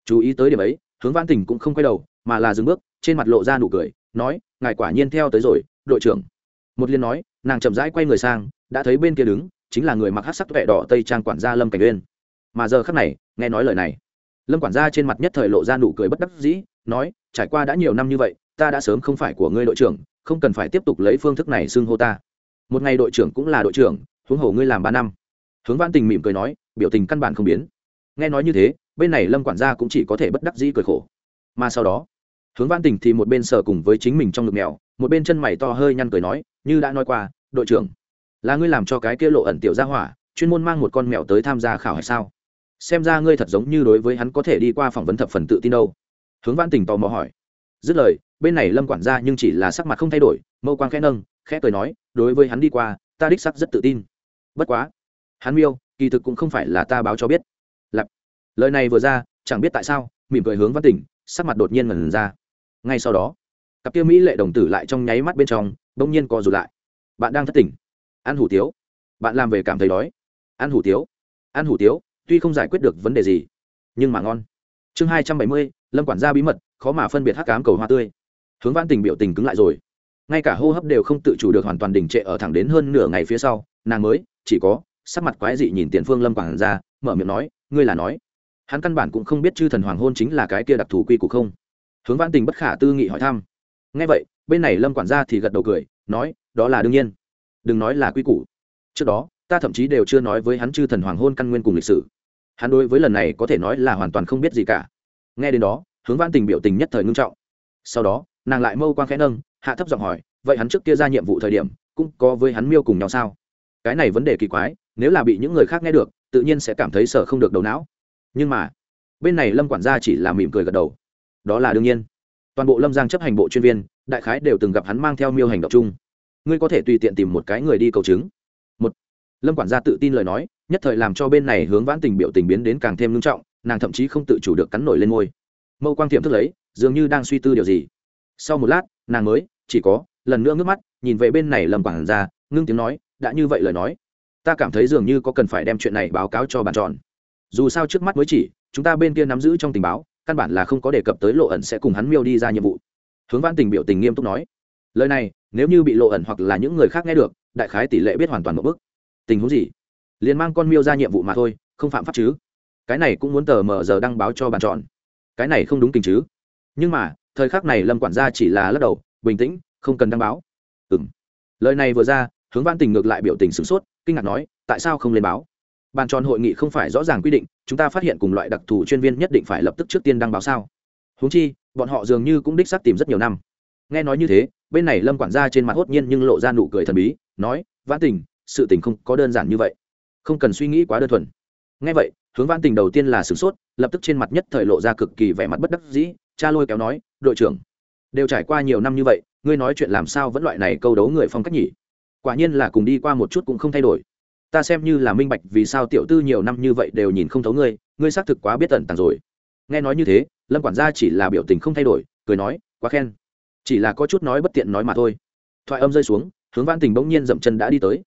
Chú ý tới điểm ấy hướng Vãn tỉnh cũng không quay đầu, mà là dừng bước, trên mặt lộ ra nụ cười, nói, ngài quả nhiên theo tới rồi, đội trưởng. Một liên nói, nàng chậm rãi quay người sang, đã thấy bên kia đứng, chính là người mặc hát sắc vẹ đỏ tây trang quản gia lâm cảnh uyên. Mà giờ khắc này, nghe nói lời này, lâm quản gia trên mặt nhất thời lộ ra nụ cười bất đắc dĩ, nói, trải qua đã nhiều năm như vậy, ta đã sớm không phải của ngươi đội trưởng, không cần phải tiếp tục lấy phương thức này xưng hô ta. Một ngày đội trưởng cũng là đội trưởng, huống hồ ngươi làm ba năm. Hướng văn tình mỉm cười nói, biểu tình căn bản không biến. Nghe nói như thế bên này lâm quản gia cũng chỉ có thể bất đắc dĩ cười khổ. Mà sau đó, hướng văn tình thì một bên sở cùng với chính mình trong ngực mèo, một bên chân mày to hơi nhăn cười nói, như đã nói qua, đội trưởng, là ngươi làm cho cái kia lộ ẩn tiểu gia hỏa, chuyên môn mang một con mèo tới tham gia khảo hay sao? Xem ra ngươi thật giống như đối với hắn có thể đi qua phỏng vấn thập phần tự tin đâu. Hướng văn tình tò mò hỏi. Dứt lời, bên này lâm quản gia nhưng chỉ là sắc mặt không thay đổi, mâu quang khẽ nâng, khẽ cười nói, đối với hắn đi qua, ta đích sắc rất tự tin. Bất quá, hắn miêu, kỳ thực cũng không phải là ta báo cho biết lời này vừa ra, chẳng biết tại sao, mỉm cười hướng văn tỉnh, sắc mặt đột nhiên ngần ra. Ngay sau đó, cặp kia mỹ lệ đồng tử lại trong nháy mắt bên trong, bỗng nhiên co rụt lại. Bạn đang thất tỉnh. Ăn hủ tiếu. Bạn làm về cảm thấy đói. Ăn hủ tiếu. Ăn hủ tiếu, tuy không giải quyết được vấn đề gì, nhưng mà ngon. Chương hai trăm bảy mươi, lâm quản gia bí mật, khó mà phân biệt hắc cám cầu hoa tươi. Hướng văn tình biểu tình cứng lại rồi. Ngay cả hô hấp đều không tự chủ được hoàn toàn đình trệ ở thẳng đến hơn nửa ngày phía sau, nàng mới, chỉ có, sắc mặt quái dị nhìn tiền phương lâm quản gia, mở miệng nói, ngươi là nói hắn căn bản cũng không biết chư thần hoàng hôn chính là cái kia đặc thù quy củ không. Hướng văn tình bất khả tư nghị hỏi thăm. Ngay vậy, bên này lâm quản gia thì gật đầu cười, nói, đó là đương nhiên. Đừng nói là quy củ. Trước đó, ta thậm chí đều chưa nói với hắn chư thần hoàng hôn căn nguyên cùng lịch sử. Hắn đối với lần này có thể nói là hoàn toàn không biết gì cả. Nghe đến đó, hướng văn tình biểu tình nhất thời ngưng trọng. Sau đó, nàng lại mâu quang khẽ nâng, hạ thấp giọng hỏi, vậy hắn trước kia ra nhiệm vụ thời điểm, cũng có với hắn miêu cùng nhau sao? Cái này vấn đề kỳ quái, nếu là bị những người khác nghe được, tự nhiên sẽ cảm thấy sợ không được đầu não nhưng mà, bên này lâm quản gia chỉ là mỉm cười gật đầu. Đó là đương nhiên. Toàn bộ lâm giang chấp hành bộ chuyên viên, đại khái đều từng gặp hắn mang theo miêu hành động chung. Ngươi có thể tùy tiện tìm một cái người đi cầu chứng. Một, lâm quản gia tự tin lời nói, nhất thời làm cho bên này hướng vãn tình biểu tình biến đến càng thêm nghiêm trọng, nàng thậm chí không tự chủ được cắn nổi lên môi. Mâu quang tiệm thức lấy, dường như đang suy tư điều gì. Sau một lát, nàng mới, chỉ có, lần nữa ngước mắt, nhìn về bên này lâm quản gia, ngưng tiếng nói, đã như vậy lời nói, ta cảm thấy dường như có cần phải đem chuyện này báo cáo cho bàn tròn dù sao trước mắt mới chỉ, chúng ta bên kia nắm giữ trong tình báo, căn bản là không có đề cập tới lộ ẩn sẽ cùng hắn miêu đi ra nhiệm vụ. Hướng văn tình biểu tình nghiêm túc nói. Lời này, nếu như bị lộ ẩn hoặc là những người khác nghe được, đại khái tỷ lệ biết hoàn toàn một bước. Tình huống gì? Liền mang con miêu ra nhiệm vụ mà thôi, không phạm pháp chứ? Cái này cũng muốn tờ mờ giờ đăng báo cho bàn chọn. cái này không đúng tình chứ? Nhưng mà, thời khắc này lâm quản gia chỉ là lắc đầu, bình tĩnh, không cần đăng báo. Ừ m lời này vừa ra, hướng văn tình ngược lại biểu tình sửng sốt, kinh ngạc nói, tại sao không lên báo? Bàn tròn hội nghị không phải rõ ràng quy định, chúng ta phát hiện cùng loại đặc thù chuyên viên nhất định phải lập tức trước tiên đăng báo sao. Húng chi, bọn họ dường như cũng đích xác tìm rất nhiều năm. Nghe nói như thế, bên này lâm quản gia trên mặt hốt nhiên nhưng lộ ra nụ cười thần bí, nói, vãn tình, sự tình không có đơn giản như vậy. Không cần suy nghĩ quá đơn thuần. Nghe vậy, hướng vãn tình đầu tiên là sửng sốt, lập tức trên mặt nhất thời lộ ra cực kỳ vẻ mặt bất đắc dĩ, cha lôi kéo nói, đội trưởng, đều trải qua nhiều năm như vậy, ngươi nói chuyện làm sao vẫn loại này câu đấu người phong cách nhỉ? Quả nhiên là cùng đi qua một chút cũng không thay đổi ta xem như là minh bạch vì sao tiểu tư nhiều năm như vậy đều nhìn không thấu ngươi ngươi xác thực quá biết tận tàng rồi. Nghe nói như thế, lâm quản gia chỉ là biểu tình không thay đổi, cười nói, quá khen. Chỉ là có chút nói bất tiện nói mà thôi. Thoại âm rơi xuống, hướng văn tình bỗng nhiên dậm chân đã đi tới.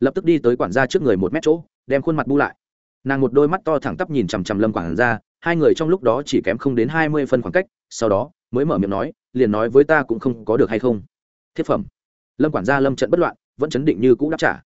Lập tức đi tới quản gia trước người một mét chỗ, đem khuôn mặt bu lại. Nàng một đôi mắt to thẳng tắp nhìn chằm chằm lâm quản gia, hai người trong lúc đó chỉ kém không đến hai mươi phân khoảng cách, sau đó, mới mở miệng nói, liền nói với ta cũng không có được hay không. Thiết phẩm. Lâm quản gia lâm trận bất loạn, vẫn chấn định như cũ đáp trả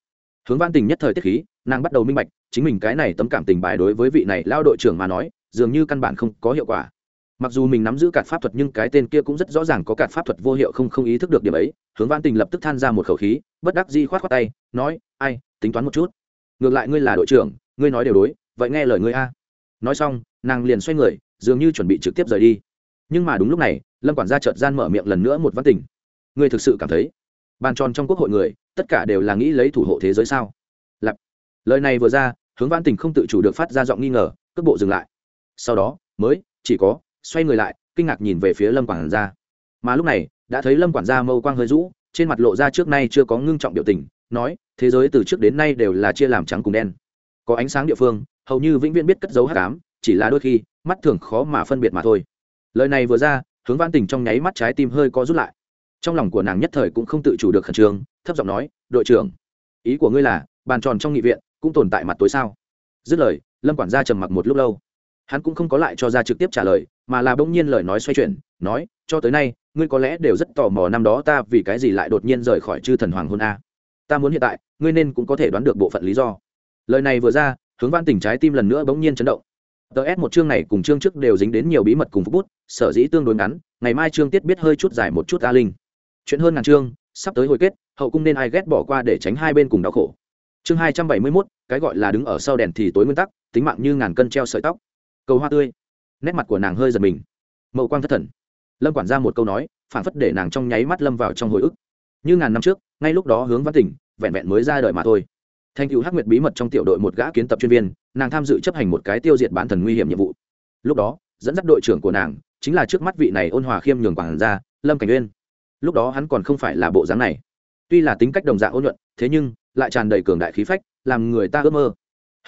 hướng văn tình nhất thời tiết khí, nàng bắt đầu minh bạch, chính mình cái này tấm cảm tình bài đối với vị này lao đội trưởng mà nói, dường như căn bản không có hiệu quả. Mặc dù mình nắm giữ cạt pháp thuật nhưng cái tên kia cũng rất rõ ràng có cạt pháp thuật vô hiệu không không ý thức được điểm ấy, hướng văn tình lập tức than ra một khẩu khí, bất đắc di khoát khoát tay, nói, ai, tính toán một chút. Ngược lại ngươi là đội trưởng, ngươi nói đều đối, vậy nghe lời ngươi a. Nói xong, nàng liền xoay người, dường như chuẩn bị trực tiếp rời đi. Nhưng mà đúng lúc này, lâm quản gia chợt gian mở miệng lần nữa một văn tình. Ngươi thực sự cảm thấy bàn tròn trong quốc hội người, tất cả đều là nghĩ lấy thủ hộ thế giới sao? Lặp lời này vừa ra, hướng văn tình không tự chủ được phát ra giọng nghi ngờ, cước bộ dừng lại. Sau đó, mới, chỉ có, xoay người lại, kinh ngạc nhìn về phía lâm quản gia. Mà lúc này, đã thấy lâm quản gia mâu quang hơi rũ, trên mặt lộ ra trước nay chưa có ngưng trọng biểu tình, nói, thế giới từ trước đến nay đều là chia làm trắng cùng đen. Có ánh sáng địa phương, hầu như vĩnh viễn biết cất dấu hát cám chỉ là đôi khi, mắt thường khó mà phân biệt mà thôi. Lời này vừa ra, hướng văn tình trong nháy mắt trái tim hơi có rút lại trong lòng của nàng nhất thời cũng không tự chủ được khẩn trương, thấp giọng nói, đội trưởng, ý của ngươi là, bàn tròn trong nghị viện cũng tồn tại mặt tối sao? Dứt lời, lâm quản gia trầm mặc một lúc lâu. Hắn cũng không có lại cho ra trực tiếp trả lời, mà là bỗng nhiên lời nói xoay chuyển, nói, cho tới nay, ngươi có lẽ đều rất tò mò năm đó ta vì cái gì lại đột nhiên rời khỏi chư thần hoàng hôn a. Ta muốn hiện tại, ngươi nên cũng có thể đoán được bộ phận lý do. Lời này vừa ra, hướng văn tình trái tim lần nữa bỗng nhiên chấn động. Tờ s một chương này cùng chương trước đều dính đến nhiều bí mật cùng phúc bút, sở dĩ tương đối ngắn, ngày mai chương tiết biết hơi chút dài một chút a linh chuyện hơn ngàn chương, sắp tới hồi kết, hậu cung nên ai ghét bỏ qua để tránh hai bên cùng đau khổ. Chương hai trăm bảy mươi mốt, cái gọi là đứng ở sau đèn thì tối nguyên tắc, tính mạng như ngàn cân treo sợi tóc. Cầu hoa tươi. Nét mặt của nàng hơi giật mình. Mậu quang thất thần. Lâm quản ra một câu nói phản phất để nàng trong nháy mắt lâm vào trong hồi ức. Như ngàn năm trước, ngay lúc đó hướng văn tỉnh, vẹn vẹn mới ra đời mà thôi. Thành cựu hắc nguyệt bí mật trong tiểu đội một gã kiến tập chuyên viên, nàng tham dự chấp hành một cái tiêu diệt bản thần nguy hiểm nhiệm vụ. Lúc đó, dẫn dắt đội trưởng của nàng, chính là trước mắt vị này ôn hòa khiêm nhường quản gia, lâm cảnh uyên lúc đó hắn còn không phải là bộ dáng này. Tuy là tính cách đồng dạng ôn nhuận, thế nhưng lại tràn đầy cường đại khí phách, làm người ta ước mơ.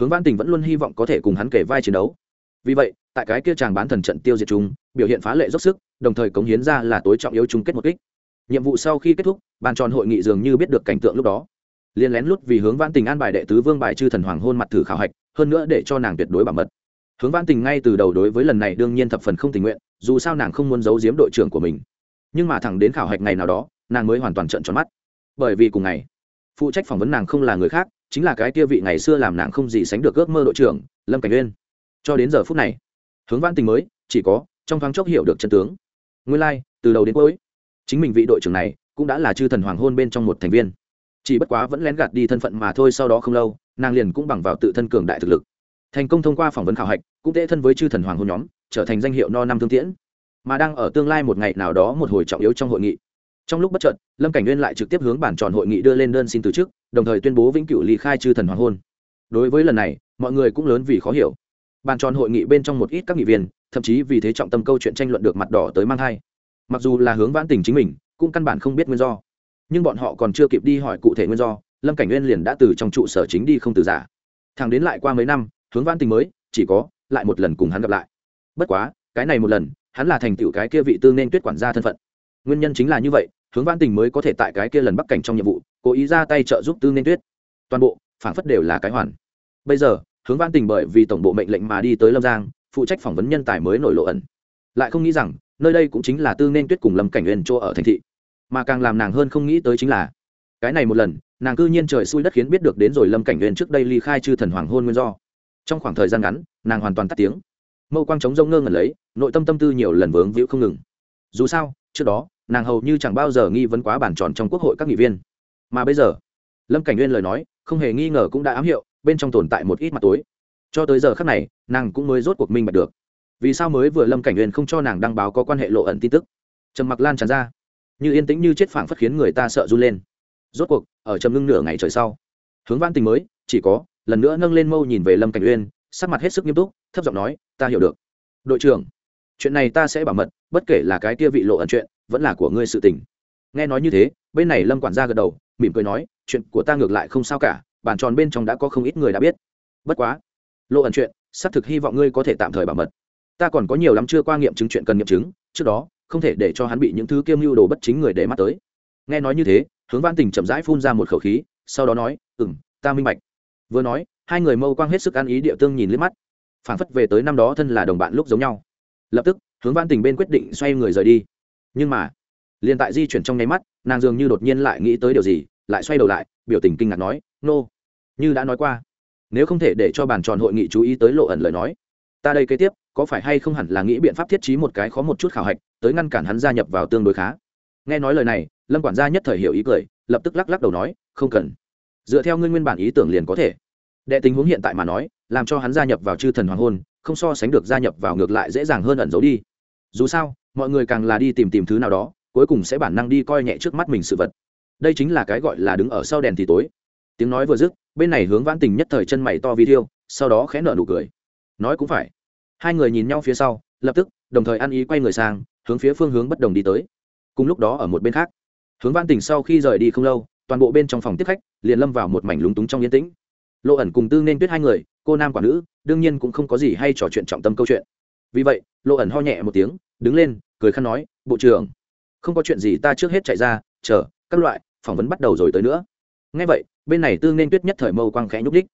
Hướng văn tình vẫn luôn hy vọng có thể cùng hắn kể vai chiến đấu. Vì vậy, tại cái kia chàng bán thần trận tiêu diệt chúng, biểu hiện phá lệ dốc sức, đồng thời cống hiến ra là tối trọng yếu chung kết một kích. Nhiệm vụ sau khi kết thúc, bàn tròn hội nghị dường như biết được cảnh tượng lúc đó. Liên lén lút vì hướng văn tình an bài đệ tứ vương bài chư thần hoàng hôn mặt thử khảo hạch, hơn nữa để cho nàng tuyệt đối bảo mật. Hướng văn tình ngay từ đầu đối với lần này đương nhiên thập phần không tình nguyện, dù sao nàng không muốn giấu giếm đội trưởng của mình nhưng mà thẳng đến khảo hạch ngày nào đó nàng mới hoàn toàn trận tròn mắt. Bởi vì cùng ngày phụ trách phỏng vấn nàng không là người khác chính là cái kia vị ngày xưa làm nàng không gì sánh được ước mơ đội trưởng lâm cảnh uyên. Cho đến giờ phút này hướng văn tình mới chỉ có trong thoáng chốc hiểu được chân tướng. Nguyên lai、like, từ đầu đến cuối chính mình vị đội trưởng này cũng đã là chư thần hoàng hôn bên trong một thành viên. Chỉ bất quá vẫn lén gạt đi thân phận mà thôi sau đó không lâu nàng liền cũng bằng vào tự thân cường đại thực lực. Thành công thông qua phỏng vấn khảo hạch cũng tệ thân với chư thần hoàng hôn nhóm trở thành danh hiệu no năm thương tiễn mà đang ở tương lai một ngày nào đó một hồi trọng yếu trong hội nghị. Trong lúc bất trợt lâm cảnh nguyên lại trực tiếp hướng bản tròn hội nghị đưa lên đơn xin từ chức, đồng thời tuyên bố vĩnh cửu ly khai chư thần hoàng hôn. Đối với lần này, mọi người cũng lớn vì khó hiểu. Bàn tròn hội nghị bên trong một ít các nghị viên, thậm chí vì thế trọng tâm câu chuyện tranh luận được mặt đỏ tới mang thai. Mặc dù là hướng vãn tình chính mình, cũng căn bản không biết nguyên do. Nhưng bọn họ còn chưa kịp đi hỏi cụ thể nguyên do, lâm cảnh nguyên liền đã từ trong trụ sở chính đi không từ giả. Thằng đến lại qua mấy năm, hướng vãn tình mới, chỉ có lại một lần cùng hắn gặp lại. Bất quá, cái này một lần hắn là thành tựu cái kia vị tương nên tuyết quản gia thân phận. Nguyên nhân chính là như vậy, hướng văn tình mới có thể tại cái kia lần bắc cảnh trong nhiệm vụ, cố ý ra tay trợ giúp tương nên tuyết. Toàn bộ phản phất đều là cái hoàn. Bây giờ, hướng văn tình bởi vì tổng bộ mệnh lệnh mà đi tới lâm giang, phụ trách phỏng vấn nhân tài mới nổi lộ ẩn. Lại không nghĩ rằng, nơi đây cũng chính là tư nên tuyết cùng lâm cảnh nguyên chỗ ở thành thị. Mà càng làm nàng hơn không nghĩ tới chính là, cái này một lần, nàng cư nhiên trời xui đất khiến biết được đến rồi lâm cảnh nguyên trước đây ly khai chư thần hoàng hôn nguyên do. Trong khoảng thời gian ngắn, nàng hoàn toàn tắt tiếng mâu quang trống rông ngơ ngẩn lấy, nội tâm tâm tư nhiều lần vướng víu không ngừng. Dù sao, trước đó, nàng hầu như chẳng bao giờ nghi vấn quá bản tròn trong quốc hội các nghị viên. Mà bây giờ, lâm cảnh nguyên lời nói, không hề nghi ngờ cũng đã ám hiệu, bên trong tồn tại một ít mặt tối. Cho tới giờ khác này, nàng cũng mới rốt cuộc minh bạch được. Vì sao mới vừa lâm cảnh nguyên không cho nàng đăng báo có quan hệ lộ ẩn tin tức? Trầm mặc lan tràn ra. Như yên tĩnh như chết phảng phất khiến người ta sợ run lên. Rốt cuộc, ở trầm ngưng nửa ngày trời sau, hướng văn tình mới, chỉ có, lần nữa nâng lên mâu nhìn về lâm cảnh uyên sắc mặt hết sức nghiêm túc, thấp giọng nói ta hiểu được. Đội trưởng, chuyện này ta sẽ bảo mật, bất kể là cái kia vị lộ ẩn chuyện, vẫn là của ngươi sự tình. Nghe nói như thế, bên này lâm quản gia gật đầu, mỉm cười nói, chuyện của ta ngược lại không sao cả bản tròn bên trong đã có không ít người đã biết. Bất quá, lộ ẩn chuyện, xác thực hy vọng ngươi có thể tạm thời bảo mật. Ta còn có nhiều lắm chưa qua nghiệm chứng chuyện cần nghiệm chứng, trước đó, không thể để cho hắn bị những thứ kiêm mưu đồ bất chính người để mắt tới. Nghe nói như thế, hướng văn tình chậm rãi phun ra một khẩu khí, sau đó nói ừ m ta minh bạch. Vừa nói, hai người mâu quang hết sức ăn ý địa tương nhìn liếc mắt phản phất về tới năm đó thân là đồng bạn lúc giống nhau. Lập tức, hướng văn tình bên quyết định xoay người rời đi. Nhưng mà, liền tại di chuyển trong nháy mắt, nàng dường như đột nhiên lại nghĩ tới điều gì, lại xoay đầu lại, biểu tình kinh ngạc nói, nô、no. như đã nói qua, nếu không thể để cho bàn tròn hội nghị chú ý tới lộ ẩn lời nói, ta đây kế tiếp, có phải hay không hẳn là nghĩ biện pháp thiết trí một cái khó một chút khảo hạch, tới ngăn cản hắn gia nhập vào tương đối khá? Nghe nói lời này, lâm quản gia nhất thời hiểu ý cười, lập tức lắc lắc đầu nói, không cần. Dựa theo ngươi nguyên bản ý tưởng liền có thể. Đệ tình huống hiện tại mà nói làm cho hắn gia nhập vào chư thần hoàng hôn, không so sánh được gia nhập vào ngược lại dễ dàng hơn ẩn giấu đi. Dù sao, mọi người càng là đi tìm tìm thứ nào đó, cuối cùng sẽ bản năng đi coi nhẹ trước mắt mình sự vật. Đây chính là cái gọi là đứng ở sau đèn thì tối. Tiếng nói vừa dứt, bên này hướng vãn tình nhất thời chân mày to vi thiêu, sau đó khẽ nở nụ cười. Nói cũng phải. Hai người nhìn nhau phía sau, lập tức, đồng thời ăn ý quay người sang, hướng phía phương hướng bất đồng đi tới. Cùng lúc đó ở một bên khác, hướng vãn tình sau khi rời đi không lâu, toàn bộ bên trong phòng tiếp khách, liền lâm vào một mảnh lúng túng trong yên tĩnh lộ ẩn cùng tư nên tuyết hai người, cô nam quả nữ, đương nhiên cũng không có gì hay trò chuyện trọng tâm câu chuyện. Vì vậy, lộ ẩn ho nhẹ một tiếng, đứng lên, cười khăn nói, bộ trưởng, không có chuyện gì ta trước hết chạy ra, chờ, các loại, phỏng vấn bắt đầu rồi tới nữa. Ngay vậy, bên này tương nên tuyết nhất thời mâu quang khẽ nhúc đích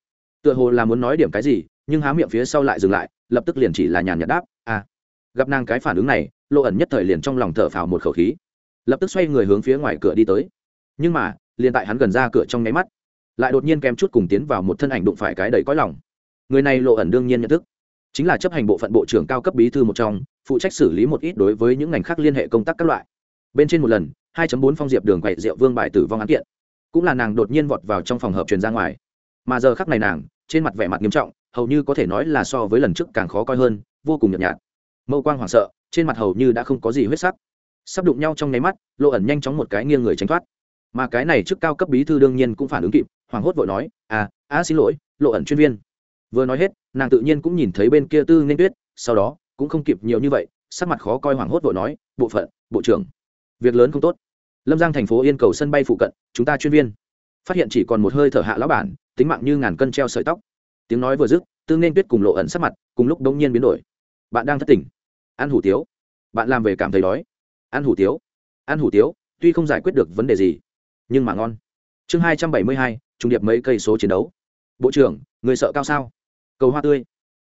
tựa hồ là muốn nói điểm cái gì, nhưng há miệng phía sau lại dừng lại, lập tức liền chỉ là nhàn nhạt đáp à. Gặp nàng cái phản ứng này, lộ ẩn nhất thời liền trong lòng thở phào một khẩu khí. Lập tức xoay người hướng phía ngoài cửa đi tới. Nhưng mà, liền tại hắn gần ra cửa trong nháy mắt lại đột nhiên kém chút cùng tiến vào một thân ảnh đụng phải cái đầy cõi lòng. Người này lộ ẩn đương nhiên nhận thức. Chính là chấp hành bộ phận bộ trưởng cao cấp bí thư một trong, phụ trách xử lý một ít đối với những ngành khác liên hệ công tác các loại. Bên trên một lần 2.4 phong diệp đường quậy rượu vương bài tử vong án kiện. Cũng là nàng đột nhiên vọt vào trong phòng hợp truyền ra ngoài. Mà giờ khắc này nàng, trên mặt vẻ mặt nghiêm trọng, hầu như có thể nói là so với lần trước càng khó coi hơn, vô cùng nhợt nhạt. Mâu quang hoảng sợ, trên mặt hầu như đã không có gì huyết sắc. Sắp đụng nhau trong nháy mắt, lộ ẩn nhanh chóng một cái nghiêng người tránh thoát. Mà cái này trước cao cấp bí thư đương nhiên cũng phản ứng kịp hoảng hốt vội nói à à xin lỗi, lộ ẩn chuyên viên. Vừa nói hết, nàng tự nhiên cũng nhìn thấy bên kia tư nên tuyết, sau đó cũng không kịp nhiều như vậy, sắc mặt khó coi hoảng hốt vội nói, bộ phận, bộ trưởng, việc lớn không tốt. Lâm giang thành phố yên cầu sân bay phụ cận, chúng ta chuyên viên. Phát hiện chỉ còn một hơi thở hạ lão bản, tính mạng như ngàn cân treo sợi tóc. Tiếng nói vừa dứt tương nên tuyết cùng lộ ẩn sắc mặt cùng lúc đông nhiên biến đổi. Bạn đang thất tỉnh. Ăn hủ tiếu, bạn làm về cảm thấy đói. Ăn hủ tiếu ăn hủ tiếu, tuy không giải quyết được vấn đề gì, nhưng mà ngon. Chương hai trăm bảy mươi hai trung điệp mấy cây số chiến đấu. Bộ trưởng, người sợ cao sao? Cầu hoa tươi.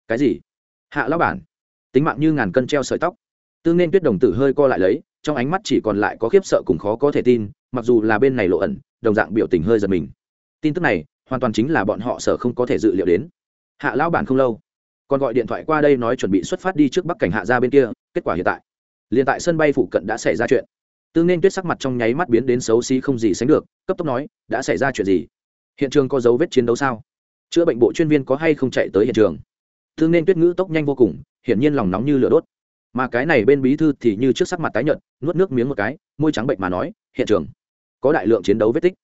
Cái gì? Hạ lão bản. Tính mạng như ngàn cân treo sợi tóc. Tương nên tuyết đồng tử hơi co lại lấy, trong ánh mắt chỉ còn lại có khiếp sợ cùng khó có thể tin, mặc dù là bên này lộ ẩn, đồng dạng biểu tình hơi giật mình. Tin tức này, hoàn toàn chính là bọn họ sở không có thể dự liệu đến. Hạ lão bản không lâu, còn gọi điện thoại qua đây nói chuẩn bị xuất phát đi trước bắc cảnh hạ ra bên kia, kết quả hiện tại. Liền tại sân bay phụ cận đã xảy ra chuyện. Tương nên tuyết sắc mặt trong nháy mắt biến đến xấu xí không gì sánh được, cấp tốc nói, đã xảy ra chuyện gì? Hiện trường có dấu vết chiến đấu sao? Chữa bệnh bộ chuyên viên có hay không chạy tới hiện trường? Tương nên tuyết ngữ tốc nhanh vô cùng, hiển nhiên lòng nóng như lửa đốt. Mà cái này bên bí thư thì như trước sắc mặt tái nhợt, nuốt nước miếng một cái, môi trắng bệnh mà nói, hiện trường có đại lượng chiến đấu vết tích.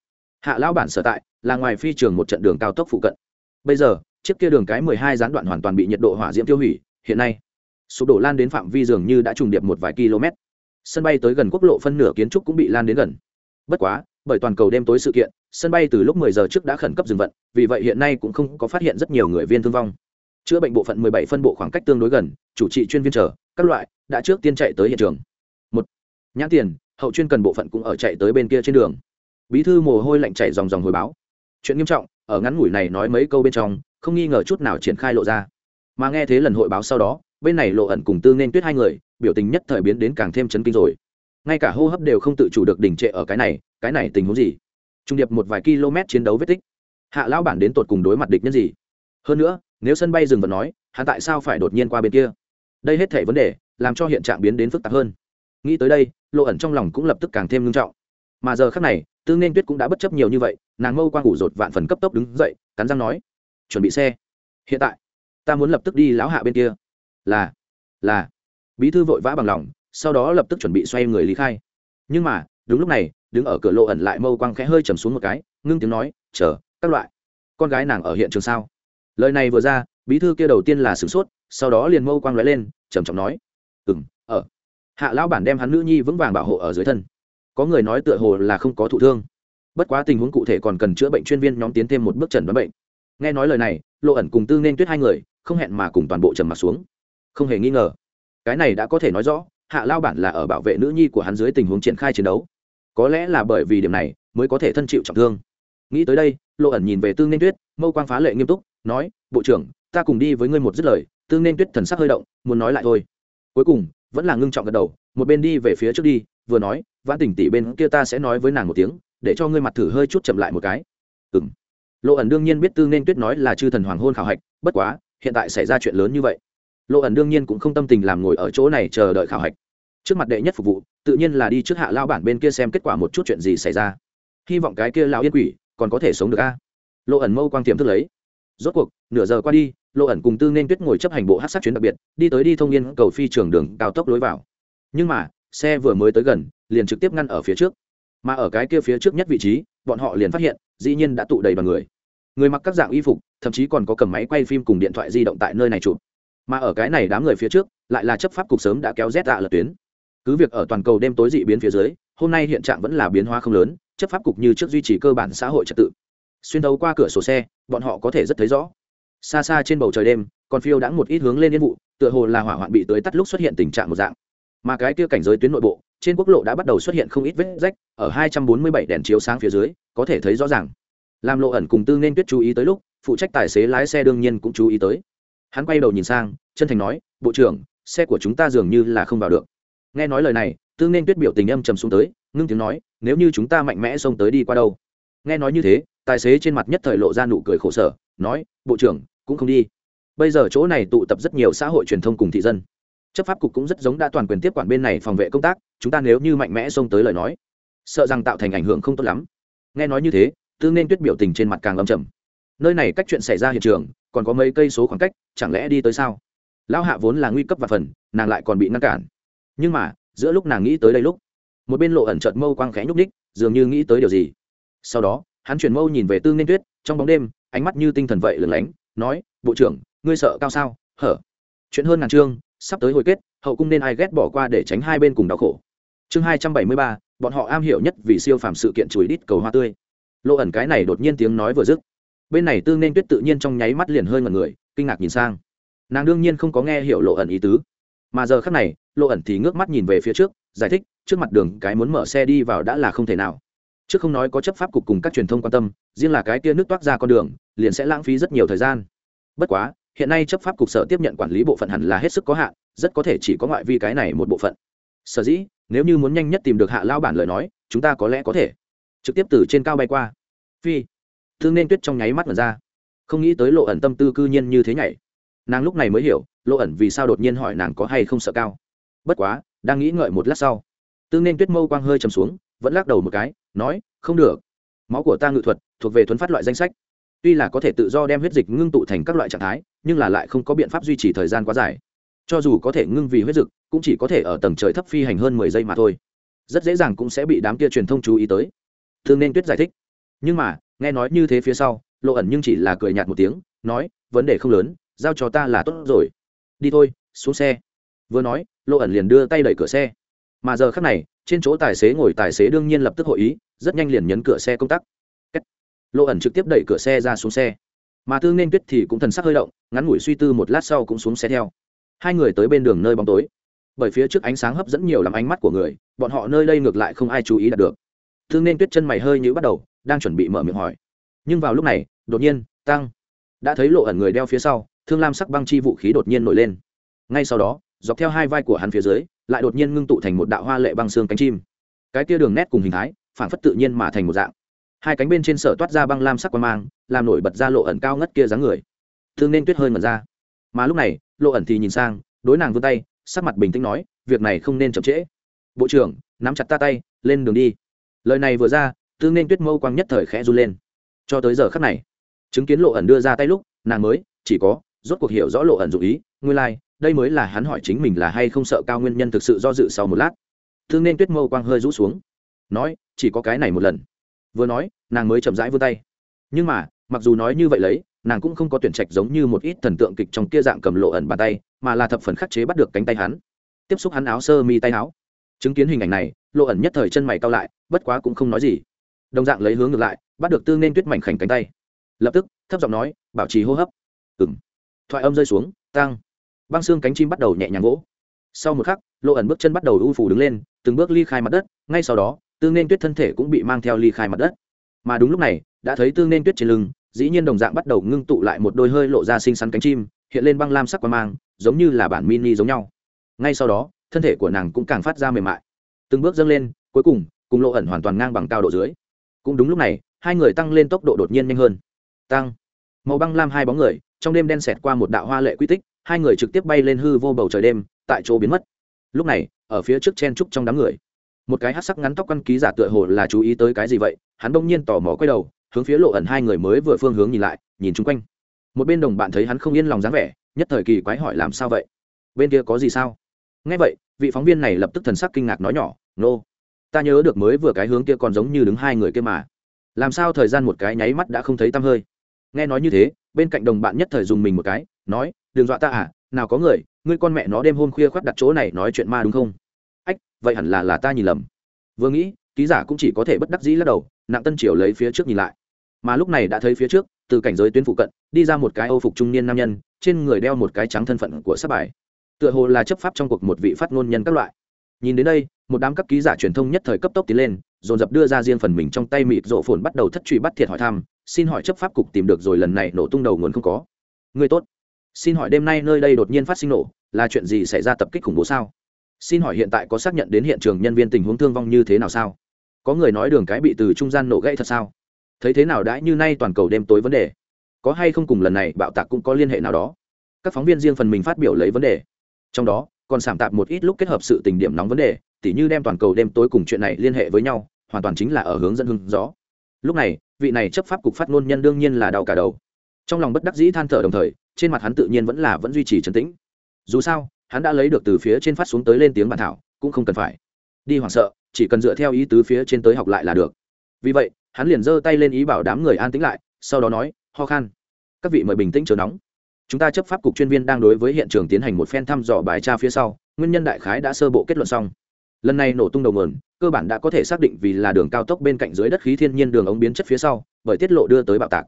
Hạ lão bản sở tại, là ngoài phi trường một trận đường cao tốc phụ cận. Bây giờ, chiếc kia đường cái mười hai gián đoạn hoàn toàn bị nhiệt độ hỏa diễm tiêu hủy, hiện nay, sụp đổ lan đến phạm vi dường như đã trùng điệp một vài km. Sân bay tới gần quốc lộ phân nửa kiến trúc cũng bị lan đến gần. Bất quá bởi toàn cầu đêm tối sự kiện, sân bay từ lúc 10 giờ trước đã khẩn cấp dừng vận, vì vậy hiện nay cũng không có phát hiện rất nhiều người viên thương vong. Chữa bệnh bộ phận 17 phân bộ khoảng cách tương đối gần, chủ trị chuyên viên chờ, các loại, đã trước tiên chạy tới hiện trường. Một, nhãn tiền, hậu chuyên cần bộ phận cũng ở chạy tới bên kia trên đường. Bí thư mồ hôi lạnh chảy dòng dòng hồi báo. Chuyện nghiêm trọng, ở ngắn ngủi này nói mấy câu bên trong, không nghi ngờ chút nào triển khai lộ ra. Mà nghe thế lần hội báo sau đó, bên này lộ ẩn cùng tư nên tuyết hai người, biểu tình nhất thời biến đến càng thêm chấn kinh rồi. Ngay cả hô hấp đều không tự chủ được đỉnh trệ ở cái này cái này tình huống gì? Trung điệp một vài km chiến đấu vết tích. Hạ lão bản đến tột cùng đối mặt địch nhân gì? Hơn nữa, nếu sân bay dừng vận nói, hắn tại sao phải đột nhiên qua bên kia? Đây hết thể vấn đề, làm cho hiện trạng biến đến phức tạp hơn. Nghĩ tới đây, lộ ẩn trong lòng cũng lập tức càng thêm nghiêm trọng. Mà giờ khác này, tư nên tuyết cũng đã bất chấp nhiều như vậy, nàng mâu quang ngủ rột vạn phần cấp tốc đứng dậy, cắn răng nói, chuẩn bị xe. Hiện tại, ta muốn lập tức đi lão hạ bên kia. Là là. Bí thư vội vã bằng lòng, sau đó lập tức chuẩn bị xoay người lý khai. Nhưng mà, đúng lúc này đứng ở cửa lộ ẩn lại mâu quang khẽ hơi chầm xuống một cái, ngưng tiếng nói, chờ, các loại, con gái nàng ở hiện trường sao? Lời này vừa ra, bí thư kia đầu tiên là sửng sốt, sau đó liền mâu quang lóe lên, trầm trọng nói ừ m ở. Hạ lão bản đem hắn nữ nhi vững vàng bảo hộ ở dưới thân. Có người nói tựa hồ là không có thụ thương. Bất quá tình huống cụ thể còn cần chữa bệnh chuyên viên nhóm tiến thêm một bước trần đoán bệnh. Nghe nói lời này, lộ ẩn cùng tư nên tuyết hai người, không hẹn mà cùng toàn bộ trầm mặt xuống. Không hề nghi ngờ, cái này đã có thể nói rõ, hạ lao bản là ở bảo vệ nữ nhi của hắn dưới tình huống triển khai chiến đấu có lẽ là bởi vì điểm này mới có thể thân chịu trọng thương. Nghĩ tới đây, lộ ẩn nhìn về tương nên tuyết, mâu quang phá lệ nghiêm túc, nói, bộ trưởng, ta cùng đi với ngươi một dứt lời. Tương nên tuyết thần sắc hơi động, muốn nói lại thôi. Cuối cùng, vẫn là ngưng trọng gật đầu, một bên đi về phía trước đi, vừa nói, vãn tỉnh tỉ bên kia ta sẽ nói với nàng một tiếng, để cho ngươi mặt thử hơi chút chậm lại một cái. Ừng lộ ẩn đương nhiên biết tương nên tuyết nói là chư thần hoàng hôn khảo hạch, bất quá, hiện tại xảy ra chuyện lớn như vậy. Lộ ẩn đương nhiên cũng không tâm tình làm ngồi ở chỗ này chờ đợi khảo hạch trước mặt đệ nhất phục vụ, tự nhiên là đi trước hạ lao bản bên kia xem kết quả một chút chuyện gì xảy ra. Hy vọng cái kia lao yên quỷ còn có thể sống được a. Lộ ẩn mâu quang tiềm thức lấy. Rốt cuộc, nửa giờ qua đi, lộ ẩn cùng tư nên tuyết ngồi chấp hành bộ hát sát chuyến đặc biệt, đi tới đi thông yên cầu phi trường đường cao tốc lối vào. Nhưng mà, xe vừa mới tới gần, liền trực tiếp ngăn ở phía trước. Mà ở cái kia phía trước nhất vị trí, bọn họ liền phát hiện, dĩ nhiên đã tụ đầy bằng người. Người mặc các dạng y phục, thậm chí còn có cầm máy quay phim cùng điện thoại di động tại nơi này chụp. Mà ở cái này đám người phía trước, lại là chấp pháp cục sớm đã kéo rét tạ lật tuyến cứ việc ở toàn cầu đêm tối dị biến phía dưới, hôm nay hiện trạng vẫn là biến hóa không lớn, chấp pháp cục như trước duy trì cơ bản xã hội trật tự. Xuyên đấu qua cửa sổ xe, bọn họ có thể rất thấy rõ. Xa xa trên bầu trời đêm còn phiêu đã một ít hướng lên yên vụ, tựa hồ là hỏa hoạn bị tới tắt lúc xuất hiện tình trạng một dạng. Mà cái kia cảnh giới tuyến nội bộ, trên quốc lộ đã bắt đầu xuất hiện không ít vết rách, ở 247 đèn chiếu sáng phía dưới, có thể thấy rõ ràng. Làm lộ ẩn cùng tư nên tuyết chú ý tới lúc, phụ trách tài xế lái xe đương nhiên cũng chú ý tới. Hắn quay đầu nhìn sang, chân thành nói, bộ trưởng, xe của chúng ta dường như là không vào được nghe nói lời này, tư nên tuyết biểu tình âm trầm xuống tới, ngưng tiếng nói, nếu như chúng ta mạnh mẽ xông tới đi qua đâu? Nghe nói như thế, tài xế trên mặt nhất thời lộ ra nụ cười khổ sở, nói, bộ trưởng, cũng không đi. Bây giờ chỗ này tụ tập rất nhiều xã hội truyền thông cùng thị dân. Chấp pháp cục cũng rất giống đã toàn quyền tiếp quản bên này phòng vệ công tác, chúng ta nếu như mạnh mẽ xông tới lời nói, sợ rằng tạo thành ảnh hưởng không tốt lắm. Nghe nói như thế, tư nên tuyết biểu tình trên mặt càng âm trầm. Nơi này cách chuyện xảy ra hiện trường, còn có mấy cây số khoảng cách, chẳng lẽ đi tới sao? Lão hạ vốn là nguy cấp và phần, nàng lại còn bị ngăn cản nhưng mà, giữa lúc nàng nghĩ tới đây lúc, một bên lộ ẩn trợt mâu quang khẽ nhúc ních dường như nghĩ tới điều gì. Sau đó, hắn chuyển mâu nhìn về tư nên tuyết, trong bóng đêm, ánh mắt như tinh thần vậy lửng lánh, nói, bộ trưởng, ngươi sợ cao sao? Hở? Chuyện hơn ngàn chương, sắp tới hồi kết, hậu cung nên ai ghét bỏ qua để tránh hai bên cùng đau khổ. Chương hai trăm bảy mươi ba, bọn họ am hiểu nhất vì siêu phàm sự kiện chùi đít cầu hoa tươi. Lộ ẩn cái này đột nhiên tiếng nói vừa dứt. Bên này tương nên tuyết tự nhiên trong nháy mắt liền hơi ngần người, kinh ngạc nhìn sang. Nàng đương nhiên không có nghe hiểu lộ ẩn ý tứ mà giờ khác này, lộ ẩn thì ngước mắt nhìn về phía trước, giải thích, trước mặt đường cái muốn mở xe đi vào đã là không thể nào. Trước không nói có chấp pháp cục cùng các truyền thông quan tâm, riêng là cái kia nước toát ra con đường, liền sẽ lãng phí rất nhiều thời gian. Bất quá, hiện nay chấp pháp cục sở tiếp nhận quản lý bộ phận hẳn là hết sức có hạn, rất có thể chỉ có ngoại vi cái này một bộ phận. Sở dĩ, nếu như muốn nhanh nhất tìm được hạ lao bản lời nói, chúng ta có lẽ có thể. Trực tiếp từ trên cao bay qua. Phi. Thương nên tuyết trong nháy mắt mà ra. Không nghĩ tới lộ ẩn tâm tư cư nhiên như thế nhảy. Nàng lúc này mới hiểu lộ ẩn vì sao đột nhiên hỏi nàng có hay không sợ cao? Bất quá, đang nghĩ ngợi một lát sau tương nên tuyết mâu quang hơi trầm xuống, vẫn lắc đầu một cái, nói, không được. Máu của ta ngự thuật thuộc về thuấn phát loại danh sách. Tuy là có thể tự do đem huyết dịch ngưng tụ thành các loại trạng thái, nhưng là lại không có biện pháp duy trì thời gian quá dài. Cho dù có thể ngưng vì huyết dực cũng chỉ có thể ở tầng trời thấp phi hành hơn mười giây mà thôi. Rất dễ dàng cũng sẽ bị đám kia truyền thông chú ý tới. Thương nên tuyết giải thích. Nhưng mà, nghe nói như thế phía sau lộ ẩn nhưng chỉ là cười nhạt một tiếng, nói, vấn đề không lớn, giao cho ta là tốt rồi đi thôi, xuống xe. Vừa nói lộ ẩn liền đưa tay đẩy cửa xe. Mà giờ khác này, trên chỗ tài xế ngồi tài xế đương nhiên lập tức hội ý, rất nhanh liền nhấn cửa xe công tắc. Lộ ẩn trực tiếp đẩy cửa xe ra xuống xe. Mà tư nên tuyết thì cũng thần sắc hơi động, ngắn ngủi suy tư một lát sau cũng xuống xe theo. Hai người tới bên đường nơi bóng tối. Bởi phía trước ánh sáng hấp dẫn nhiều làm ánh mắt của người, bọn họ nơi đây ngược lại không ai chú ý đạt được. Thương nên tuyết chân mày hơi nhữ bắt đầu, đang chuẩn bị mở miệng hỏi. Nhưng vào lúc này, đột nhiên, tăng. Đã thấy lộ ẩn người đeo phía sau thương lam sắc băng chi vũ khí đột nhiên nổi lên. Ngay sau đó, dọc theo hai vai của hắn phía dưới, lại đột nhiên ngưng tụ thành một đạo hoa lệ băng xương cánh chim. Cái tia đường nét cùng hình thái phản phất tự nhiên mà thành một dạng. Hai cánh bên trên sở toát ra băng lam sắc quan mang, làm nổi bật ra lộ ẩn cao ngất kia dáng người. Thương nên tuyết hơi mật ra. Mà lúc này, lộ ẩn thì nhìn sang, đối nàng vươn tay, sắc mặt bình tĩnh nói, việc này không nên chậm trễ. Bộ trưởng, nắm chặt ta tay, lên đường đi. Lời này vừa ra tương nên tuyết mâu quang nhất thời khẽ run lên. Cho tới giờ khắc này, chứng kiến lộ ẩn đưa ra tay lúc, nàng mới, chỉ có rốt cuộc hiểu rõ lộ ẩn dụ ý nguyên lai、like, đây mới là hắn hỏi chính mình là hay không sợ cao nguyên nhân thực sự do dự sau một lát. Thương nên tuyết mâu quang hơi rũ xuống. Nói chỉ có cái này một lần. Vừa nói nàng mới chậm rãi vươn tay. Nhưng mà mặc dù nói như vậy lấy nàng cũng không có tuyển trạch giống như một ít thần tượng kịch trong kia dạng cầm lộ ẩn bàn tay mà là thập phần khắc chế bắt được cánh tay hắn. Tiếp xúc hắn áo sơ mi tay áo. Chứng kiến hình ảnh này lộ ẩn nhất thời chân mày cao lại bất quá cũng không nói gì. Đồng dạng lấy hướng ngược lại bắt được tư nên tuyết mảnh khảnh cánh tay. Lập tức thấp giọng nói bảo trì hô hấp. Ừng thoại âm rơi xuống tăng băng xương cánh chim bắt đầu nhẹ nhàng vỗ. Sau một khắc lộ ẩn bước chân bắt đầu u phủ đứng lên, từng bước ly khai mặt đất, ngay sau đó tương nên tuyết thân thể cũng bị mang theo ly khai mặt đất. Mà đúng lúc này, đã thấy tương nên tuyết trên lưng, dĩ nhiên đồng dạng bắt đầu ngưng tụ lại một đôi hơi lộ ra xinh xắn cánh chim, hiện lên băng lam sắc qua mang, giống như là bản mini giống nhau. Ngay sau đó, thân thể của nàng cũng càng phát ra mềm mại. Từng bước dâng lên, cuối cùng cùng lộ ẩn hoàn toàn ngang bằng cao độ dưới. Cũng đúng lúc này, hai người tăng lên tốc độ đột nhiên nhanh hơn. Tăng màu băng lam hai bóng người trong đêm đen xẹt qua một đạo hoa lệ quy tích, hai người trực tiếp bay lên hư vô bầu trời đêm, tại chỗ biến mất. Lúc này, ở phía trước chen trúc trong đám người, một cái hát sắc ngắn tóc căn ký giả tựa hồ là chú ý tới cái gì vậy, hắn đông nhiên tò mò quay đầu, hướng phía lộ ẩn hai người mới vừa phương hướng nhìn lại, nhìn chung quanh. Một bên đồng bạn thấy hắn không yên lòng dáng vẻ, nhất thời kỳ quái hỏi làm sao vậy? Bên kia có gì sao? Ngay vậy, vị phóng viên này lập tức thần sắc kinh ngạc nói nhỏ, nô、no. ta nhớ được mới vừa cái hướng kia còn giống như đứng hai người kia mà. Làm sao thời gian một cái nháy mắt đã không thấy tăm hơi? Nghe nói như thế, bên cạnh đồng bạn nhất thời dùng mình một cái, nói đừng dọa ta à nào có người, ngươi con mẹ nó đêm hôm khuya khoác đặt chỗ này nói chuyện ma đúng không? Ách, vậy hẳn là là ta nhìn lầm. Vừa nghĩ, ký giả cũng chỉ có thể bất đắc dĩ lắc đầu, nặng tân triều lấy phía trước nhìn lại. Mà lúc này đã thấy phía trước, từ cảnh giới tuyến phụ cận, đi ra một cái âu phục trung niên nam nhân, trên người đeo một cái trắng thân phận của sắp bài. Tựa hồ là chấp pháp trong cuộc một vị phát ngôn nhân các loại. Nhìn đến đây, một đám cấp ký giả truyền thông nhất thời cấp tốc tiến lên dồn dập đưa ra riêng phần mình trong tay mịt rộ phồn bắt đầu thất truy bắt thiệt hỏi thăm, xin hỏi chấp pháp cục tìm được rồi lần này nổ tung đầu nguồn không có. Người tốt. Xin hỏi đêm nay nơi đây đột nhiên phát sinh nổ, là chuyện gì xảy ra tập kích khủng bố sao? Xin hỏi hiện tại có xác nhận đến hiện trường nhân viên tình huống thương vong như thế nào sao? Có người nói đường cái bị từ trung gian nổ gãy thật sao? Thấy thế nào đã như nay toàn cầu đêm tối vấn đề? Có hay không cùng lần này bạo tạc cũng có liên hệ nào đó? Các phóng viên riêng phần mình phát biểu lấy vấn đề. Trong đó, còn sảm tạp một ít lúc kết hợp sự tình điểm nóng vấn đề, tỉ như đem toàn cầu đêm tối cùng chuyện này liên hệ với nhau hoàn toàn chính là ở hướng dẫn hưng gió. Lúc này, vị này chấp pháp cục phát ngôn nhân đương nhiên là đau cả đầu. Trong lòng bất đắc dĩ than thở đồng thời, trên mặt hắn tự nhiên vẫn là vẫn duy trì trấn tĩnh. Dù sao, hắn đã lấy được từ phía trên phát xuống tới lên tiếng bàn thảo, cũng không cần phải. Đi hoảng sợ, chỉ cần dựa theo ý tứ phía trên tới học lại là được. Vì vậy, hắn liền giơ tay lên ý bảo đám người an tĩnh lại, sau đó nói, ho khan, các vị mời bình tĩnh chờ nóng. Chúng ta chấp pháp cục chuyên viên đang đối với hiện trường tiến hành một phen thăm dò bài tra phía sau, nguyên nhân đại khái đã sơ bộ kết luận xong lần này nổ tung đầu nguồn, cơ bản đã có thể xác định vì là đường cao tốc bên cạnh dưới đất khí thiên nhiên đường ống biến chất phía sau, bởi tiết lộ đưa tới bạo tạc.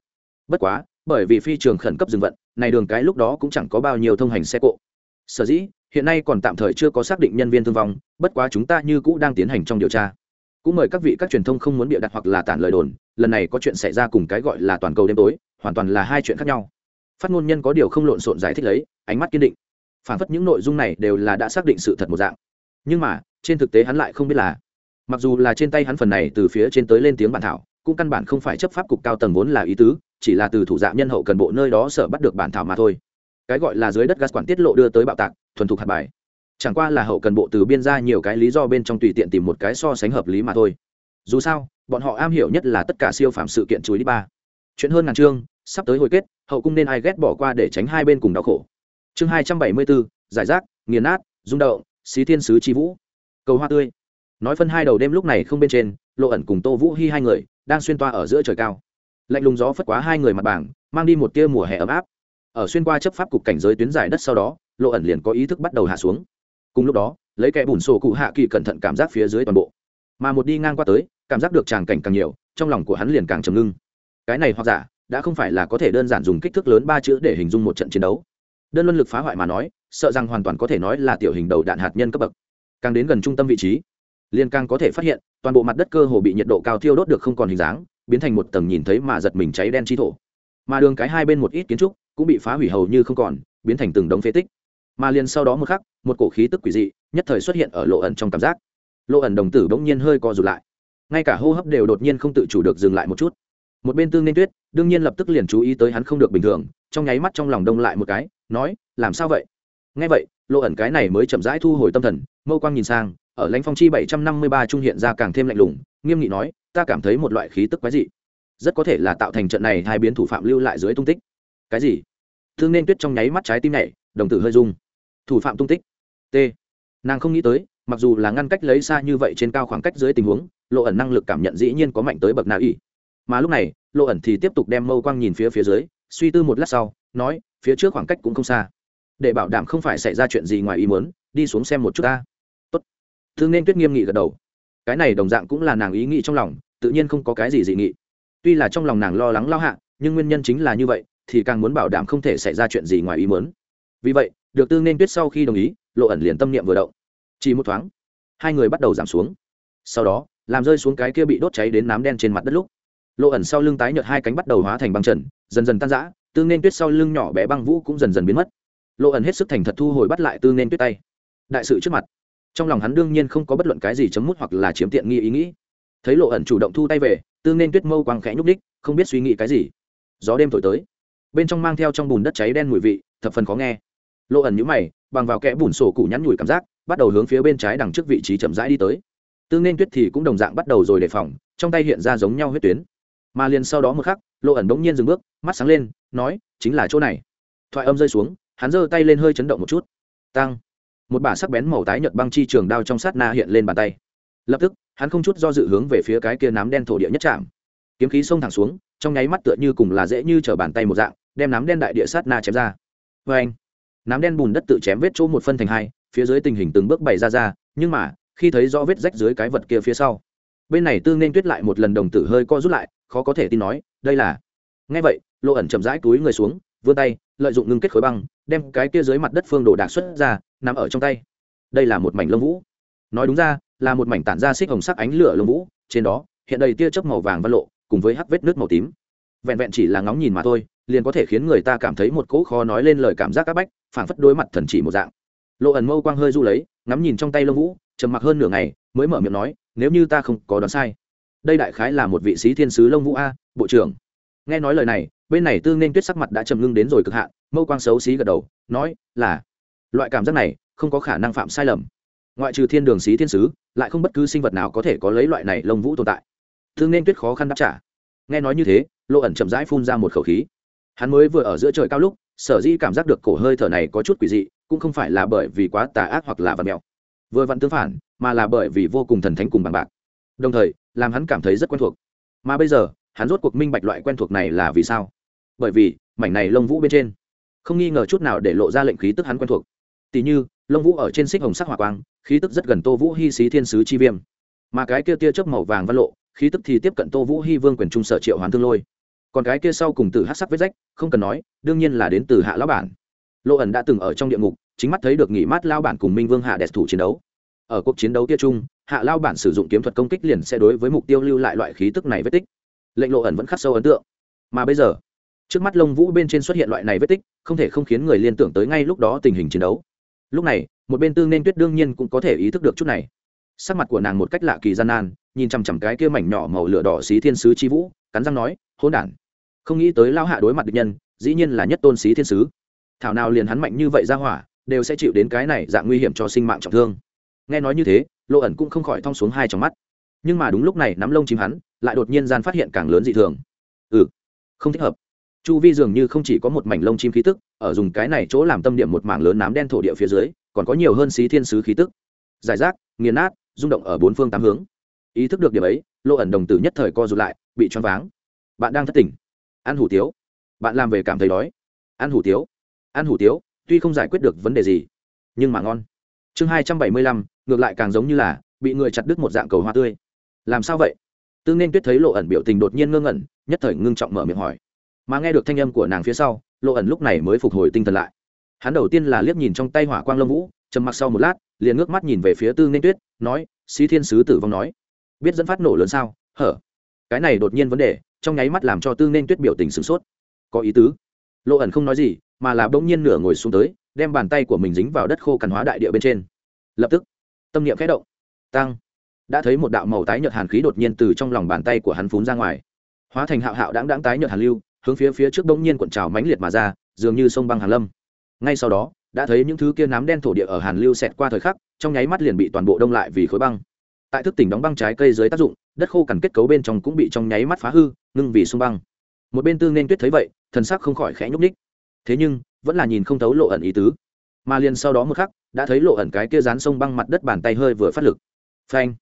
Bất quá, bởi vì phi trường khẩn cấp dừng vận, này đường cái lúc đó cũng chẳng có bao nhiêu thông hành xe cộ. Sở dĩ, hiện nay còn tạm thời chưa có xác định nhân viên thương vong, bất quá chúng ta như cũ đang tiến hành trong điều tra. Cũng mời các vị các truyền thông không muốn bịa đặt hoặc là tản lời đồn, lần này có chuyện xảy ra cùng cái gọi là toàn cầu đêm tối, hoàn toàn là hai chuyện khác nhau. Phát ngôn nhân có điều không lộn xộn giải thích lấy, ánh mắt kiên định. Phản phất những nội dung này đều là đã xác định sự thật một dạng. Nhưng mà trên thực tế hắn lại không biết là, mặc dù là trên tay hắn phần này từ phía trên tới lên tiếng bản thảo, cũng căn bản không phải chấp pháp cục cao tầng vốn là ý tứ, chỉ là từ thủ dạ nhân hậu cần bộ nơi đó sở bắt được bản thảo mà thôi. Cái gọi là dưới đất gas quản tiết lộ đưa tới bạo tạc, thuần thục hạt bài. Chẳng qua là hậu cần bộ từ biên ra nhiều cái lý do bên trong tùy tiện tìm một cái so sánh hợp lý mà thôi. Dù sao, bọn họ am hiểu nhất là tất cả siêu phạm sự kiện chuối đi ba. Chuyện hơn ngàn chương, sắp tới hồi kết, hậu cung nên ai ghét bỏ qua để tránh hai bên cùng đau khổ. Chương hai trăm bảy mươi bốn, giải rác, nghiền nát, rung động, xí thiên sứ chi vũ cầu hoa tươi. Nói phân hai đầu đêm lúc này không bên trên, lộ ẩn cùng tô vũ hy hai người đang xuyên toa ở giữa trời cao. Lạnh lùng gió phất quá hai người mặt bảng, mang đi một tia mùa hè ấm áp. Ở xuyên qua chấp pháp cục cảnh giới tuyến giải đất sau đó, lộ ẩn liền có ý thức bắt đầu hạ xuống. Cùng lúc đó, lấy kẻ bùn sổ cụ hạ kỳ cẩn thận cảm giác phía dưới toàn bộ. Mà một đi ngang qua tới, cảm giác được tràng cảnh càng nhiều, trong lòng của hắn liền càng trầm ngưng. Cái này hoặc giả, đã không phải là có thể đơn giản dùng kích thước lớn ba chữ để hình dung một trận chiến đấu. Đơn luân lực phá hoại mà nói, sợ rằng hoàn toàn có thể nói là tiểu hình đầu đạn hạt nhân cấp bậc càng đến gần trung tâm vị trí liên càng có thể phát hiện, toàn bộ mặt đất cơ hồ bị nhiệt độ cao thiêu đốt được không còn hình dáng, biến thành một tầng nhìn thấy mà giật mình cháy đen chi thổ. Mà đường cái hai bên một ít kiến trúc cũng bị phá hủy hầu như không còn, biến thành từng đống phế tích. Mà liền sau đó một khắc, một cổ khí tức quỷ dị nhất thời xuất hiện ở lộ ẩn trong cảm giác. Lộ ẩn đồng tử bỗng nhiên hơi co rụt lại. Ngay cả hô hấp đều đột nhiên không tự chủ được dừng lại một chút. Một bên tương nên tuyết, đương nhiên lập tức liền chú ý tới hắn không được bình thường, trong nháy mắt trong lòng đông lại một cái, nói, làm sao vậy? Ngay vậy lộ ẩn cái này mới chậm rãi thu hồi tâm thần, mâu quang nhìn sang, ở lãnh phong chi bảy trăm năm mươi ba trung hiện ra càng thêm lạnh lùng, nghiêm nghị nói, ta cảm thấy một loại khí tức quái dị. Rất có thể là tạo thành trận này hai biến thủ phạm lưu lại dưới tung tích. Cái gì? Thương nên tuyết trong nháy mắt trái tim nhảy, đồng tử hơi rung. Thủ phạm tung tích? T. Nàng không nghĩ tới, mặc dù là ngăn cách lấy xa như vậy trên cao khoảng cách dưới tình huống lộ ẩn năng lực cảm nhận dĩ nhiên có mạnh tới bậc nào ỉ mà lúc này lộ ẩn thì tiếp tục đem mâu quang nhìn phía phía dưới, suy tư một lát sau, nói, phía trước khoảng cách cũng không xa để bảo đảm không phải xảy ra chuyện gì ngoài ý muốn, đi xuống xem một chút ta. Tốt. Thương nên tuyết nghiêm nghị gật đầu. Cái này đồng dạng cũng là nàng ý nghĩ trong lòng, tự nhiên không có cái gì dị nghị. Tuy là trong lòng nàng lo lắng lao hạ, nhưng nguyên nhân chính là như vậy, thì càng muốn bảo đảm không thể xảy ra chuyện gì ngoài ý muốn. Vì vậy, được tương nên tuyết sau khi đồng ý, lộ ẩn liền tâm niệm vừa động. Chỉ một thoáng, hai người bắt đầu giảm xuống. Sau đó, làm rơi xuống cái kia bị đốt cháy đến nám đen trên mặt đất lúc, lộ ẩn sau lưng tái nhợt hai cánh bắt đầu hóa thành băng trần, dần dần tan rã tương nên tuyết sau lưng nhỏ bé băng vũ cũng dần dần biến mất lộ ẩn hết sức thành thật thu hồi bắt lại tương nên tuyết tay. Đại sự trước mặt. Trong lòng hắn đương nhiên không có bất luận cái gì chấm mút hoặc là chiếm tiện nghi ý nghĩ. Thấy lộ ẩn chủ động thu tay về tương nên tuyết mâu quang khẽ nhúc đích không biết suy nghĩ cái gì. Gió đêm thổi tới. Bên trong mang theo trong bùn đất cháy đen mùi vị, thập phần khó nghe. Lộ ẩn nhũ mày, bằng vào kẽ bùn sổ cụ nhắn nhủi cảm giác, bắt đầu hướng phía bên trái đằng trước vị trí chậm rãi đi tới. Tương nên tuyết thì cũng đồng dạng bắt đầu rồi đề phòng, trong tay hiện ra giống nhau huyết tuyến. Mà liền sau đó một khắc lộ ẩn bỗng nhiên dừng bước, mắt sáng lên, nói, chính là chỗ này. Thoại âm rơi xuống hắn giơ tay lên hơi chấn động một chút. Tăng một bả sắc bén màu tái nhợt băng chi trường đao trong sát na hiện lên bàn tay. Lập tức, hắn không chút do dự hướng về phía cái kia nám đen thổ địa nhất chạm kiếm khí xông thẳng xuống, trong nháy mắt tựa như cùng là dễ như trở bàn tay một dạng, đem nám đen đại địa sát na chém ra. Vê anh nám đen bùn đất tự chém vết chỗ một phân thành hai, phía dưới tình hình từng bước bày ra ra, nhưng mà, khi thấy rõ vết rách dưới cái vật kia phía sau, bên này tương nên tuyết lại một lần đồng tử hơi co rút lại, khó có thể tin nói, đây là. Ngay vậy lộ ẩn chậm rãi túi người xuống vươn tay, lợi dụng ngưng kết khối băng, đem cái kia dưới mặt đất phương đồ đạc xuất ra, nằm ở trong tay. Đây là một mảnh lông vũ. Nói đúng ra, là một mảnh tản ra xích hồng sắc ánh lửa lông vũ, trên đó, hiện đầy tia chớp màu vàng văn lộ, cùng với hắc vết nước màu tím. Vẹn vẹn chỉ là ngóng nhìn mà thôi, liền có thể khiến người ta cảm thấy một cỗ khó nói lên lời cảm giác áp bách, phảng phất đối mặt thần chỉ một dạng. Lộ ẩn mâu quang hơi du lấy, ngắm nhìn trong tay lông vũ, trầm mặc hơn nửa ngày, mới mở miệng nói, nếu như ta không có đoán sai, đây đại khái là một vị sĩ thiên sứ lông vũ a, bộ trưởng. Nghe nói lời này bên này tương nên tuyết sắc mặt đã trầm ngưng đến rồi cực hạn, mâu quang xấu xí gật đầu, nói, là, loại cảm giác này không có khả năng phạm sai lầm. Ngoại trừ thiên đường xí thiên sứ, lại không bất cứ sinh vật nào có thể có lấy loại này lông vũ tồn tại. Thương nên tuyết khó khăn đáp trả. Nghe nói như thế lộ ẩn chậm rãi phun ra một khẩu khí. Hắn mới vừa ở giữa trời cao lúc, sở dĩ cảm giác được cổ hơi thở này có chút quỷ dị, cũng không phải là bởi vì quá tà ác hoặc là vật mèo vừa vặn tương phản, mà là bởi vì vô cùng thần thánh cùng bằng bạc. Đồng thời, làm hắn cảm thấy rất quen thuộc. Mà bây giờ, hắn rốt cuộc minh bạch loại quen thuộc này là vì sao bởi vì mảnh này lông vũ bên trên không nghi ngờ chút nào để lộ ra lệnh khí tức hắn quen thuộc. Tỉ như, lông vũ ở trên xích hồng sắc hỏa quang, khí tức rất gần tô vũ hy xí thiên sứ chi viêm. Mà cái kia tia chớp màu vàng văn lộ, khí tức thì tiếp cận tô vũ hy vương quyền trung sở triệu hoán thương lôi. Còn cái kia sau cùng từ hát sắc vết rách, không cần nói, đương nhiên là đến từ hạ lão bản. Lộ ẩn đã từng ở trong địa ngục, chính mắt thấy được nghỉ mát lao bản cùng minh vương hạ đẹp thủ chiến đấu. Ở cuộc chiến đấu kia chung, hạ lao bản sử dụng kiếm thuật công kích liền sẽ đối với mục tiêu lưu lại loại khí tức này vết tích. Lệnh lộ ẩn vẫn khắc sâu ấn tượng. Mà bây giờ trước mắt lông vũ bên trên xuất hiện loại này vết tích, không thể không khiến người liên tưởng tới ngay lúc đó tình hình chiến đấu. Lúc này, một bên tương nên tuyết đương nhiên cũng có thể ý thức được chút này. Sắc mặt của nàng một cách lạ kỳ gian nan, nhìn chằm chằm cái kia mảnh nhỏ màu lửa đỏ xí thiên sứ chi vũ, cắn răng nói hôn đản. Không nghĩ tới lao hạ đối mặt địch nhân, dĩ nhiên là nhất tôn xí thiên sứ. Thảo nào liền hắn mạnh như vậy ra hỏa, đều sẽ chịu đến cái này dạng nguy hiểm cho sinh mạng trọng thương. Nghe nói như thế, lộ ẩn cũng không khỏi thong xuống hai trong mắt. Nhưng mà đúng lúc này nắm lông chim hắn, lại đột nhiên gian phát hiện càng lớn dị thường. Ừ không thích hợp chu vi dường như không chỉ có một mảnh lông chim khí tức, ở dùng cái này chỗ làm tâm điểm một mảng lớn nám đen thổ địa phía dưới, còn có nhiều hơn xí thiên sứ khí tức. Giải rác, nghiền nát, rung động ở bốn phương tám hướng. Ý thức được điểm ấy lộ ẩn đồng tử nhất thời co rụt lại, bị choáng váng. Bạn đang thất tỉnh. Ăn hủ tiếu. Bạn làm về cảm thấy đói. Ăn hủ tiếu. Ăn hủ tiếu, tuy không giải quyết được vấn đề gì, nhưng mà ngon. Chương hai trăm bảy mươi lăm, ngược lại càng giống như là bị người chặt đứt một dạng cầu hoa tươi. Làm sao vậy? Tương nên tuyết thấy lộ ẩn biểu tình đột nhiên ngơ ngẩn, nhất thời ngưng trọng mở miệng hỏi mà nghe được thanh âm của nàng phía sau, lộ ẩn lúc này mới phục hồi tinh thần lại. Hắn đầu tiên là liếc nhìn trong tay hỏa quang lâm vũ, trầm mặc sau một lát, liền ngước mắt nhìn về phía tư nên tuyết, nói sĩ thiên sứ tử vong nói, biết dẫn phát nổ lớn sao? Hở? Cái này đột nhiên vấn đề, trong nháy mắt làm cho tư nên tuyết biểu tình sửng sốt. Có ý tứ. Lộ ẩn không nói gì, mà là bỗng nhiên nửa ngồi xuống tới, đem bàn tay của mình dính vào đất khô cằn hóa đại địa bên trên. Lập tức, tâm niệm khẽ động. Tăng. Đã thấy một đạo màu tái nhợt hàn khí đột nhiên từ trong lòng bàn tay của hắn phún ra ngoài. Hóa thành hạo hạo đáng đáng tái nhợt hàn lưu hướng phía phía trước bỗng nhiên cuộn trào mãnh liệt mà ra, dường như sông băng hàn lâm. Ngay sau đó, đã thấy những thứ kia nám đen thổ địa ở hàn lưu xẹt qua thời khắc, trong nháy mắt liền bị toàn bộ đông lại vì khối băng. Tại thức tỉnh đóng băng trái cây dưới tác dụng, đất khô cằn kết cấu bên trong cũng bị trong nháy mắt phá hư, ngưng vì sông băng. Một bên tương nên tuyết thấy vậy, thần sắc không khỏi khẽ nhúc ních thế nhưng, vẫn là nhìn không thấu lộ ẩn ý tứ. Mà liền sau đó một khắc, đã thấy lộ ẩn cái kia dán sông băng mặt đất bàn tay hơi vừa phát lực. Phanh!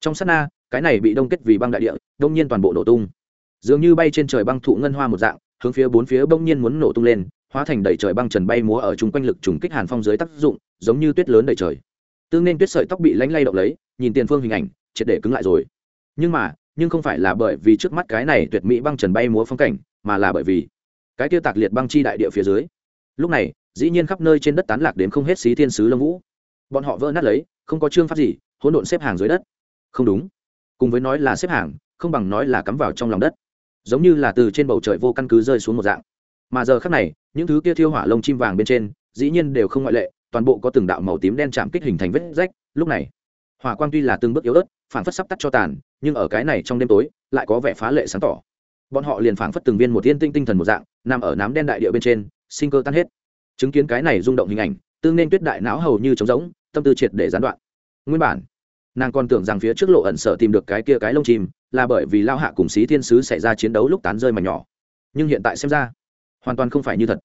Trong sát na, cái này bị đông kết vì băng đại địa, đông nhiên toàn bộ nổ tung dường như bay trên trời băng thụ ngân hoa một dạng, hướng phía bốn phía bỗng nhiên muốn nổ tung lên, hóa thành đầy trời băng trần bay múa ở chung quanh lực trùng kích hàn phong dưới tác dụng, giống như tuyết lớn đầy trời. Tương nên tuyết sợi tóc bị lánh lay động lấy, nhìn tiền phương hình ảnh, triệt để cứng lại rồi. Nhưng mà, nhưng không phải là bởi vì trước mắt cái này tuyệt mỹ băng trần bay múa phong cảnh, mà là bởi vì cái tiêu tạc liệt băng chi đại địa phía dưới. Lúc này, dĩ nhiên khắp nơi trên đất tán lạc đến không hết xí thiên sứ lông vũ. Bọn họ vỡ nát lấy, không có chương pháp gì, hỗn độn xếp hàng dưới đất. Không đúng. Cùng với nói là xếp hàng, không bằng nói là cắm vào trong lòng đất giống như là từ trên bầu trời vô căn cứ rơi xuống một dạng. Mà giờ khác này, những thứ kia thiêu hỏa lông chim vàng bên trên, dĩ nhiên đều không ngoại lệ, toàn bộ có từng đạo màu tím đen chạm kích hình thành vết rách. Lúc này, hỏa quang tuy là từng bước yếu ớt phản phất sắp tắt cho tàn, nhưng ở cái này trong đêm tối, lại có vẻ phá lệ sáng tỏ. Bọn họ liền phảng phất từng viên một tiên tinh tinh thần một dạng, nằm ở nám đen đại địa bên trên, sinh cơ tan hết. Chứng kiến cái này rung động hình ảnh, tương nên tuyết đại não hầu như trống rỗng, tâm tư triệt để gián đoạn. Nguyên bản nàng còn tưởng rằng phía trước lộ ẩn sợ tìm được cái kia cái lông chim, là bởi vì lao hạ cùng xí thiên sứ xảy ra chiến đấu lúc tán rơi mà nhỏ. Nhưng hiện tại xem ra, hoàn toàn không phải như thật.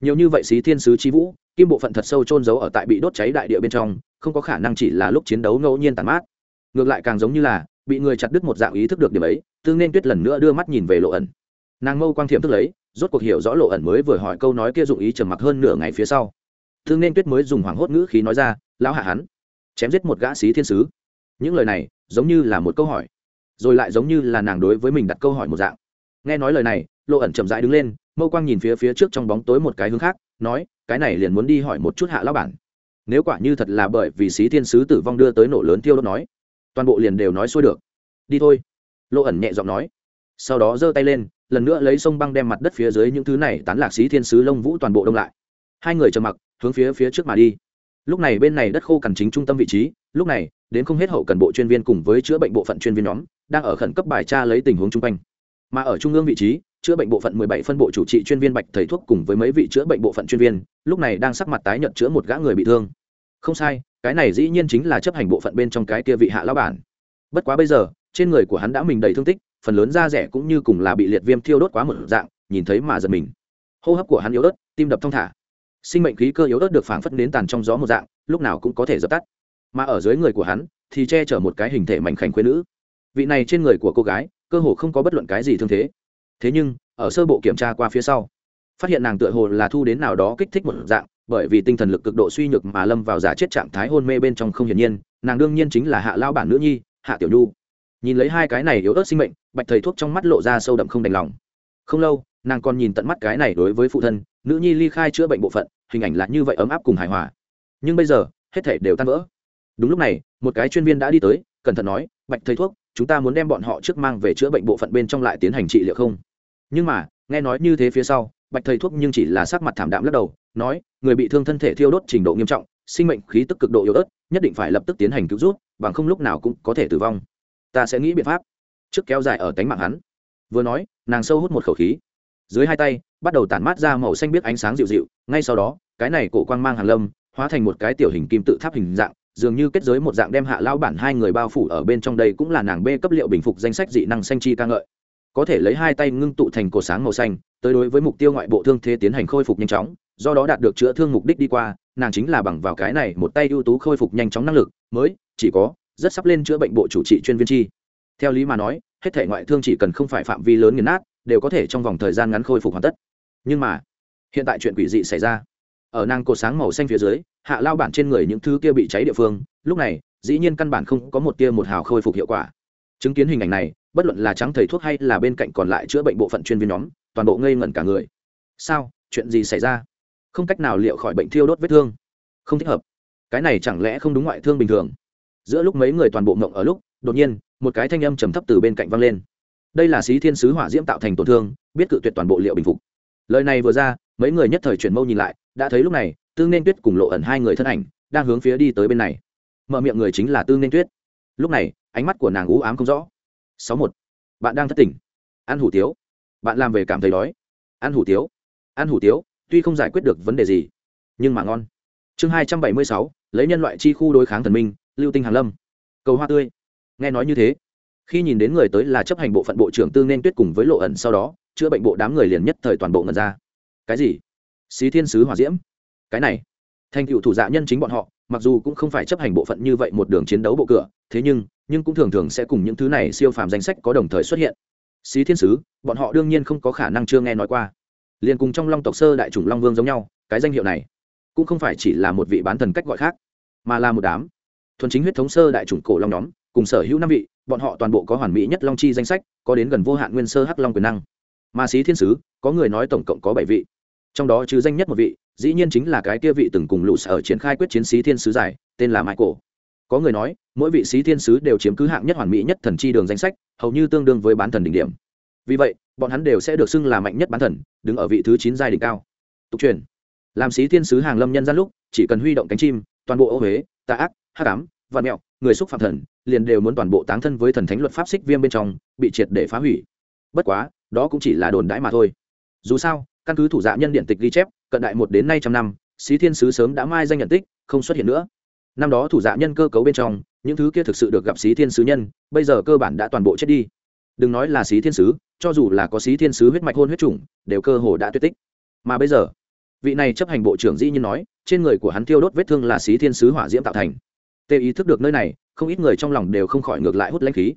Nhiều như vậy xí thiên sứ chi vũ, kim bộ phận thật sâu trôn giấu ở tại bị đốt cháy đại địa bên trong, không có khả năng chỉ là lúc chiến đấu ngẫu nhiên tàn mát. Ngược lại càng giống như là, bị người chặt đứt một dạng ý thức được điểm ấy tương nên tuyết lần nữa đưa mắt nhìn về lộ ẩn. Nàng mâu quang thiệm thức lấy, rốt cuộc hiểu rõ lộ ẩn mới vừa hỏi câu nói kia dụng ý trầm mặc hơn nửa ngày phía sau. Tương nên tuyết mới dùng hoảng hốt ngữ khí nói ra, lão hạ hắn, chém giết một gã xí thiên sứ những lời này giống như là một câu hỏi, rồi lại giống như là nàng đối với mình đặt câu hỏi một dạng. Nghe nói lời này, lộ ẩn chậm rãi đứng lên, mâu quang nhìn phía phía trước trong bóng tối một cái hướng khác, nói, cái này liền muốn đi hỏi một chút hạ lão bản. Nếu quả như thật là bởi vì sĩ thiên sứ tử vong đưa tới nổ lớn tiêu đốt nói, toàn bộ liền đều nói xuôi được. Đi thôi. Lộ ẩn nhẹ giọng nói. Sau đó giơ tay lên, lần nữa lấy sông băng đem mặt đất phía dưới những thứ này tán lạc sĩ thiên sứ lông vũ toàn bộ đông lại. Hai người trầm mặc, hướng phía phía trước mà đi. Lúc này bên này đất khô cằn chính trung tâm vị trí, lúc này đến không hết hậu cần bộ chuyên viên cùng với chữa bệnh bộ phận chuyên viên nhóm, đang ở khẩn cấp bài tra lấy tình huống chung quanh. Mà ở trung ương vị trí, chữa bệnh bộ phận 17 phân bộ chủ trị chuyên viên bạch thầy thuốc cùng với mấy vị chữa bệnh bộ phận chuyên viên, lúc này đang sắc mặt tái nhợt chữa một gã người bị thương. Không sai, cái này dĩ nhiên chính là chấp hành bộ phận bên trong cái kia vị hạ lão bản. Bất quá bây giờ, trên người của hắn đã mình đầy thương tích, phần lớn da rẻ cũng như cùng là bị liệt viêm thiêu đốt quá một dạng, nhìn thấy mà giật mình. Hô hấp của hắn yếu ớt, tim đập thong thả. Sinh mệnh khí cơ yếu ớt được phảng phất đến tàn trong gió một dạng, lúc nào cũng có thể dập tắt mà ở dưới người của hắn thì che chở một cái hình thể mảnh khảnh khuyên nữ. Vị này trên người của cô gái, cơ hồ không có bất luận cái gì thương thế. Thế nhưng, ở sơ bộ kiểm tra qua phía sau, phát hiện nàng tựa hồ là thu đến nào đó kích thích một dạng, bởi vì tinh thần lực cực độ suy nhược mà lâm vào giả chết trạng thái hôn mê bên trong không hiển nhiên, nàng đương nhiên chính là hạ lao bản nữ nhi, hạ tiểu nhu. Nhìn lấy hai cái này yếu ớt sinh mệnh, bạch thầy thuốc trong mắt lộ ra sâu đậm không đành lòng. Không lâu, nàng còn nhìn tận mắt cái này đối với phụ thân, nữ nhi ly khai chữa bệnh bộ phận, hình ảnh là như vậy ấm áp cùng hài hòa. Nhưng bây giờ, hết thể đều tan vỡ đúng lúc này, một cái chuyên viên đã đi tới, cẩn thận nói, bạch thầy thuốc, chúng ta muốn đem bọn họ trước mang về chữa bệnh bộ phận bên trong lại tiến hành trị liệu không? Nhưng mà, nghe nói như thế phía sau, bạch thầy thuốc nhưng chỉ là sắc mặt thảm đạm lắc đầu, nói, người bị thương thân thể thiêu đốt trình độ nghiêm trọng, sinh mệnh khí tức cực độ yếu ớt, nhất định phải lập tức tiến hành cứu rút bằng không lúc nào cũng có thể tử vong. Ta sẽ nghĩ biện pháp trước kéo dài ở tánh mạng hắn. Vừa nói, nàng sâu hút một khẩu khí. Dưới hai tay, bắt đầu tản mát ra màu xanh biết ánh sáng dịu dịu, ngay sau đó, cái này cổ quang mang hàn lâm, hóa thành một cái tiểu hình kim tự tháp hình dạng dường như kết giới một dạng đem hạ lao bản hai người bao phủ ở bên trong đây cũng là nàng bê cấp liệu bình phục danh sách dị năng xanh chi ca ngợi. Có thể lấy hai tay ngưng tụ thành cổ sáng màu xanh, tới đối với mục tiêu ngoại bộ thương thế tiến hành khôi phục nhanh chóng, do đó đạt được chữa thương mục đích đi qua, nàng chính là bằng vào cái này một tay ưu tú khôi phục nhanh chóng năng lực, mới, chỉ có, rất sắp lên chữa bệnh bộ chủ trị chuyên viên chi. Theo lý mà nói, hết thể ngoại thương chỉ cần không phải phạm vi lớn nghiền nát, đều có thể trong vòng thời gian ngắn khôi phục hoàn tất. Nhưng mà, hiện tại chuyện quỷ dị xảy ra ở nàng cột sáng màu xanh phía dưới, hạ lao bản trên người những thứ kia bị cháy địa phương, lúc này, dĩ nhiên căn bản không có một tia một hào khôi phục hiệu quả. Chứng kiến hình ảnh này, bất luận là trắng thầy thuốc hay là bên cạnh còn lại chữa bệnh bộ phận chuyên viên nhóm, toàn bộ ngây ngẩn cả người. Sao, chuyện gì xảy ra? Không cách nào liệu khỏi bệnh thiêu đốt vết thương. Không thích hợp. Cái này chẳng lẽ không đúng ngoại thương bình thường? Giữa lúc mấy người toàn bộ ngộng ở lúc, đột nhiên, một cái thanh âm trầm thấp từ bên cạnh vang lên. Đây là sĩ thiên sứ hỏa diễm tạo thành tổn thương, biết cự tuyệt toàn bộ liệu bình phục lời này vừa ra, mấy người nhất thời chuyển mâu nhìn lại, đã thấy lúc này tương nên tuyết cùng lộ ẩn hai người thân ảnh, đang hướng phía đi tới bên này. Mở miệng người chính là tương nên tuyết. Lúc này, ánh mắt của nàng ú ám không rõ. Sáu một, bạn đang thất tỉnh ăn hủ tiếu, bạn làm về cảm thấy đói. Ăn hủ tiếu ăn hủ tiếu, tuy không giải quyết được vấn đề gì, nhưng mà ngon. Chương hai trăm bảy mươi sáu, lấy nhân loại chi khu đối kháng thần minh, lưu tinh hàn lâm. Cầu hoa tươi. Nghe nói như thế, khi nhìn đến người tới là chấp hành bộ phận bộ trưởng tương nên tuyết cùng với lộ ẩn sau đó chữa bệnh bộ đám người liền nhất thời toàn bộ ngần ra. Cái gì? Xí thiên sứ hòa diễm? Cái này. Thành cựu thủ dạ nhân chính bọn họ, mặc dù cũng không phải chấp hành bộ phận như vậy một đường chiến đấu bộ cửa, thế nhưng nhưng cũng thường thường sẽ cùng những thứ này siêu phàm danh sách có đồng thời xuất hiện. Xí thiên sứ, bọn họ đương nhiên không có khả năng chưa nghe nói qua. Liền cùng trong long tộc sơ đại chủng long vương giống nhau, cái danh hiệu này cũng không phải chỉ là một vị bán thần cách gọi khác, mà là một đám thuần chính huyết thống sơ đại chủng cổ long nhóm, cùng sở hữu năm vị, bọn họ toàn bộ có hoàn mỹ nhất long chi danh sách, có đến gần vô hạn nguyên sơ hắc long quyền năng mà xí thiên sứ, có người nói tổng cộng có bảy vị. Trong đó chứ danh nhất một vị, dĩ nhiên chính là cái kia vị từng cùng lũ sở triển khai quyết chiến sĩ thiên sứ giải, tên là michael. Có người nói, mỗi vị sĩ thiên sứ đều chiếm cứ hạng nhất hoàn mỹ nhất thần chi đường danh sách, hầu như tương đương với bán thần đỉnh điểm. Vì vậy, bọn hắn đều sẽ được xưng là mạnh nhất bán thần, đứng ở vị thứ chín giai đỉnh cao. Tục truyền, làm sĩ thiên sứ hàng lâm nhân gian lúc, chỉ cần huy động cánh chim, toàn bộ ô huế, tà ác, hắc ám văn mẹo, người xúc phạm thần, liền đều muốn toàn bộ táng thân với thần thánh luật pháp xích viêm bên trong, bị triệt để phá hủy. Bất quá đó cũng chỉ là đồn đãi mà thôi. Dù sao, căn cứ thủ dạ nhân điện tịch ghi chép, cận đại một đến nay trăm năm, xí thiên sứ sớm đã mai danh nhận tích, không xuất hiện nữa. Năm đó thủ dạ nhân cơ cấu bên trong, những thứ kia thực sự được gặp xí thiên sứ nhân, bây giờ cơ bản đã toàn bộ chết đi. Đừng nói là xí thiên sứ, cho dù là có xí thiên sứ huyết mạch hôn huyết chủng, đều cơ hồ đã tuyệt tích. Mà bây giờ, vị này chấp hành bộ trưởng dĩ nhiên nói, trên người của hắn tiêu đốt vết thương là xí thiên sứ hỏa diễm tạo thành. Tê ý thức được nơi này, không ít người trong lòng đều không khỏi ngược lại hút lãnh khí.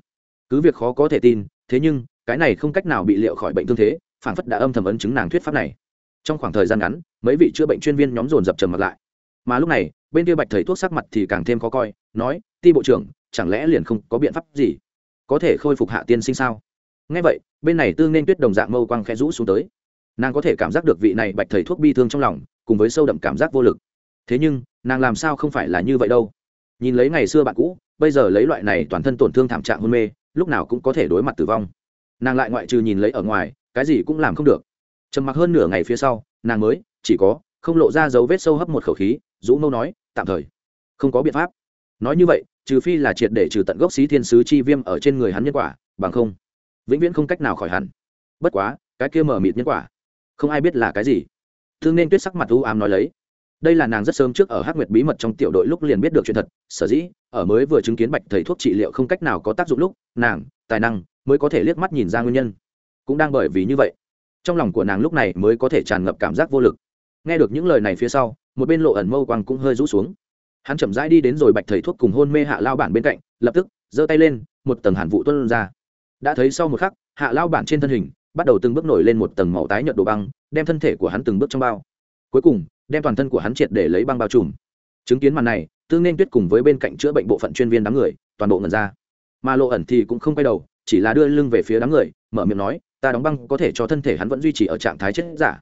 Cứ việc khó có thể tin, thế nhưng cái này không cách nào bị liệu khỏi bệnh tương thế phản phất đã âm thầm ấn chứng nàng thuyết pháp này. Trong khoảng thời gian ngắn, mấy vị chữa bệnh chuyên viên nhóm dồn dập trầm mặt lại. Mà lúc này, bên kia bạch thầy thuốc sắc mặt thì càng thêm khó coi, nói, ti bộ trưởng, chẳng lẽ liền không có biện pháp gì? Có thể khôi phục hạ tiên sinh sao? Ngay vậy, bên này tương nên tuyết đồng dạng mâu quang khẽ rũ xuống tới. Nàng có thể cảm giác được vị này bạch thầy thuốc bi thương trong lòng, cùng với sâu đậm cảm giác vô lực. Thế nhưng, nàng làm sao không phải là như vậy đâu? Nhìn lấy ngày xưa bạn cũ, bây giờ lấy loại này toàn thân tổn thương thảm trạng hôn mê, lúc nào cũng có thể đối mặt tử vong nàng lại ngoại trừ nhìn lấy ở ngoài, cái gì cũng làm không được. Trầm mặc hơn nửa ngày phía sau, nàng mới, chỉ có, không lộ ra dấu vết sâu hấp một khẩu khí, dũ mâu nói, tạm thời, không có biện pháp. Nói như vậy, trừ phi là triệt để trừ tận gốc xí thiên sứ chi viêm ở trên người hắn nhân quả, bằng không, vĩnh viễn không cách nào khỏi hẳn. Bất quá, cái kia mở mịt nhân quả, không ai biết là cái gì. Thương nên tuyết sắc mặt u ám nói lấy, đây là nàng rất sớm trước ở hát nguyệt bí mật trong tiểu đội lúc liền biết được chuyện thật, sở dĩ, ở mới vừa chứng kiến bạch thầy thuốc trị liệu không cách nào có tác dụng lúc, nàng, tài năng mới có thể liếc mắt nhìn ra nguyên nhân. Cũng đang bởi vì như vậy, trong lòng của nàng lúc này mới có thể tràn ngập cảm giác vô lực. Nghe được những lời này phía sau, một bên lộ ẩn mâu quang cũng hơi rũ xuống. Hắn chậm rãi đi đến rồi bạch thầy thuốc cùng hôn mê hạ lao bản bên cạnh, lập tức giơ tay lên, một tầng hàn vụ tuân ra. Đã thấy sau một khắc, hạ lao bản trên thân hình bắt đầu từng bước nổi lên một tầng màu tái nhợt đồ băng, đem thân thể của hắn từng bước trong bao. Cuối cùng, đem toàn thân của hắn triệt để lấy băng bao trùm. Chứng kiến màn này tương nên tuyết cùng với bên cạnh chữa bệnh bộ phận chuyên viên đám người toàn bộ ngần ra. Mà lộ ẩn thì cũng không quay đầu chỉ là đưa lưng về phía đám người, mở miệng nói, ta đóng băng có thể cho thân thể hắn vẫn duy trì ở trạng thái chết giả.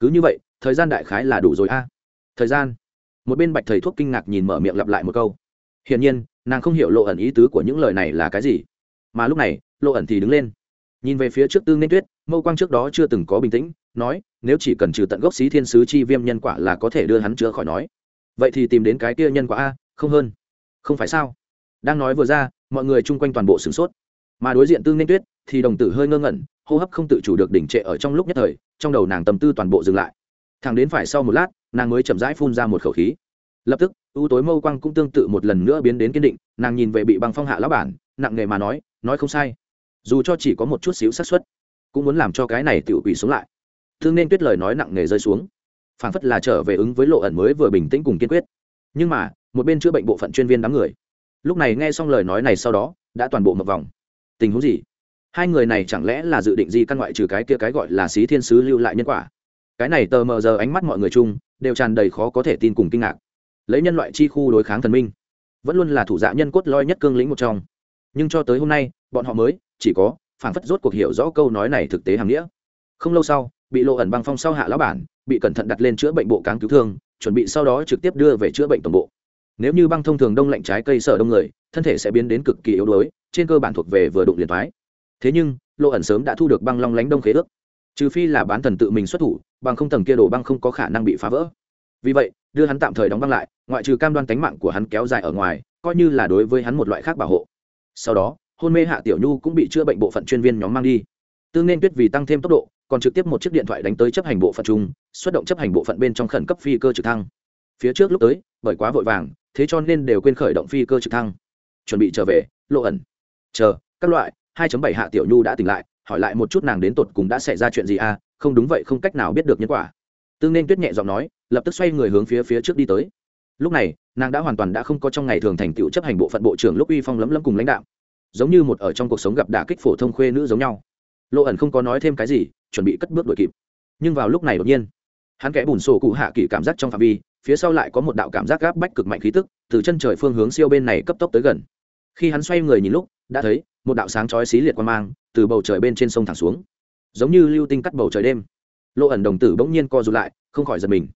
Cứ như vậy, thời gian đại khái là đủ rồi a. Thời gian? Một bên bạch thầy thuốc kinh ngạc nhìn mở miệng lặp lại một câu. Hiển nhiên, nàng không hiểu lộ ẩn ý tứ của những lời này là cái gì. Mà lúc này, lộ ẩn thì đứng lên. Nhìn về phía trước tương nên tuyết, mâu quang trước đó chưa từng có bình tĩnh, nói, nếu chỉ cần trừ tận gốc xí thiên sứ chi viêm nhân quả là có thể đưa hắn chữa khỏi nói. Vậy thì tìm đến cái kia nhân quả a, không hơn. Không phải sao? Đang nói vừa ra, mọi người chung quanh toàn bộ sửng sốt mà đối diện tương nên tuyết thì đồng tử hơi ngơ ngẩn, hô hấp không tự chủ được đỉnh trệ ở trong lúc nhất thời, trong đầu nàng tâm tư toàn bộ dừng lại. Thẳng đến phải sau một lát, nàng mới chậm rãi phun ra một khẩu khí. Lập tức ưu tối mâu quang cũng tương tự một lần nữa biến đến kiên định, nàng nhìn về bị băng phong hạ lão bản, nặng nề mà nói nói không sai. Dù cho chỉ có một chút xíu xác suất, cũng muốn làm cho cái này tự quỷ xuống lại. Thương nên tuyết lời nói nặng nề rơi xuống. Phản phất là trở về ứng với lộ ẩn mới vừa bình tĩnh cùng kiên quyết. Nhưng mà, một bên chữa bệnh bộ phận chuyên viên đám người. Lúc này nghe xong lời nói này sau đó, đã toàn bộ mập vòng tình huống gì? Hai người này chẳng lẽ là dự định gì căn ngoại trừ cái kia cái gọi là xí thiên sứ lưu lại nhân quả? Cái này tờ mờ giờ ánh mắt mọi người chung, đều tràn đầy khó có thể tin cùng kinh ngạc. Lấy nhân loại chi khu đối kháng thần minh, vẫn luôn là thủ dạ nhân cốt loi nhất cương lĩnh một trong. Nhưng cho tới hôm nay, bọn họ mới chỉ có phản phất rốt cuộc hiểu rõ câu nói này thực tế hàm nghĩa. Không lâu sau, bị lộ ẩn băng phong sau hạ lão bản, bị cẩn thận đặt lên chữa bệnh bộ cáng cứu thương, chuẩn bị sau đó trực tiếp đưa về chữa bệnh tổng bộ nếu như băng thông thường đông lạnh trái cây sở đông người, thân thể sẽ biến đến cực kỳ yếu đuối, trên cơ bản thuộc về vừa đụng liền thoái. Thế nhưng, lộ ẩn sớm đã thu được băng long lánh đông khế ước. Trừ phi là bán thần tự mình xuất thủ, bằng không tầng kia đổ băng không có khả năng bị phá vỡ. Vì vậy, đưa hắn tạm thời đóng băng lại, ngoại trừ cam đoan tánh mạng của hắn kéo dài ở ngoài, coi như là đối với hắn một loại khác bảo hộ. Sau đó, hôn mê hạ tiểu nhu cũng bị chữa bệnh bộ phận chuyên viên nhóm mang đi. Tương nên tuyết vì tăng thêm tốc độ, còn trực tiếp một chiếc điện thoại đánh tới chấp hành bộ phận chung, xuất động chấp hành bộ phận bên trong khẩn cấp phi cơ trực thăng. Phía trước lúc tới, bởi quá vội vàng thế cho nên đều quên khởi động phi cơ trực thăng. Chuẩn bị trở về, lộ ẩn. Chờ, các loại 2.7 hạ tiểu nhu đã tỉnh lại, hỏi lại một chút nàng đến tột cùng đã xảy ra chuyện gì à không đúng vậy không cách nào biết được nhân quả. Tương nên tuyết nhẹ giọng nói, lập tức xoay người hướng phía phía trước đi tới. Lúc này, nàng đã hoàn toàn đã không có trong ngày thường thành tựu chấp hành bộ phận bộ trưởng lúc uy phong lấm lấm cùng lãnh đạo. Giống như một ở trong cuộc sống gặp đả kích phổ thông khuê nữ giống nhau. Lộ ẩn không có nói thêm cái gì, chuẩn bị cất bước đuổi kịp. Nhưng vào lúc này đột nhiên, hắn kẽ bùn sổ cụ hạ kỳ cảm giác trong phạm vi phía sau lại có một đạo cảm giác gáp bách cực mạnh khí tức, từ chân trời phương hướng siêu bên này cấp tốc tới gần. Khi hắn xoay người nhìn lúc, đã thấy, một đạo sáng chói xí liệt quan mang, từ bầu trời bên trên sông thẳng xuống. Giống như lưu tinh cắt bầu trời đêm. Lộ ẩn đồng tử bỗng nhiên co rụt lại, không khỏi giật mình.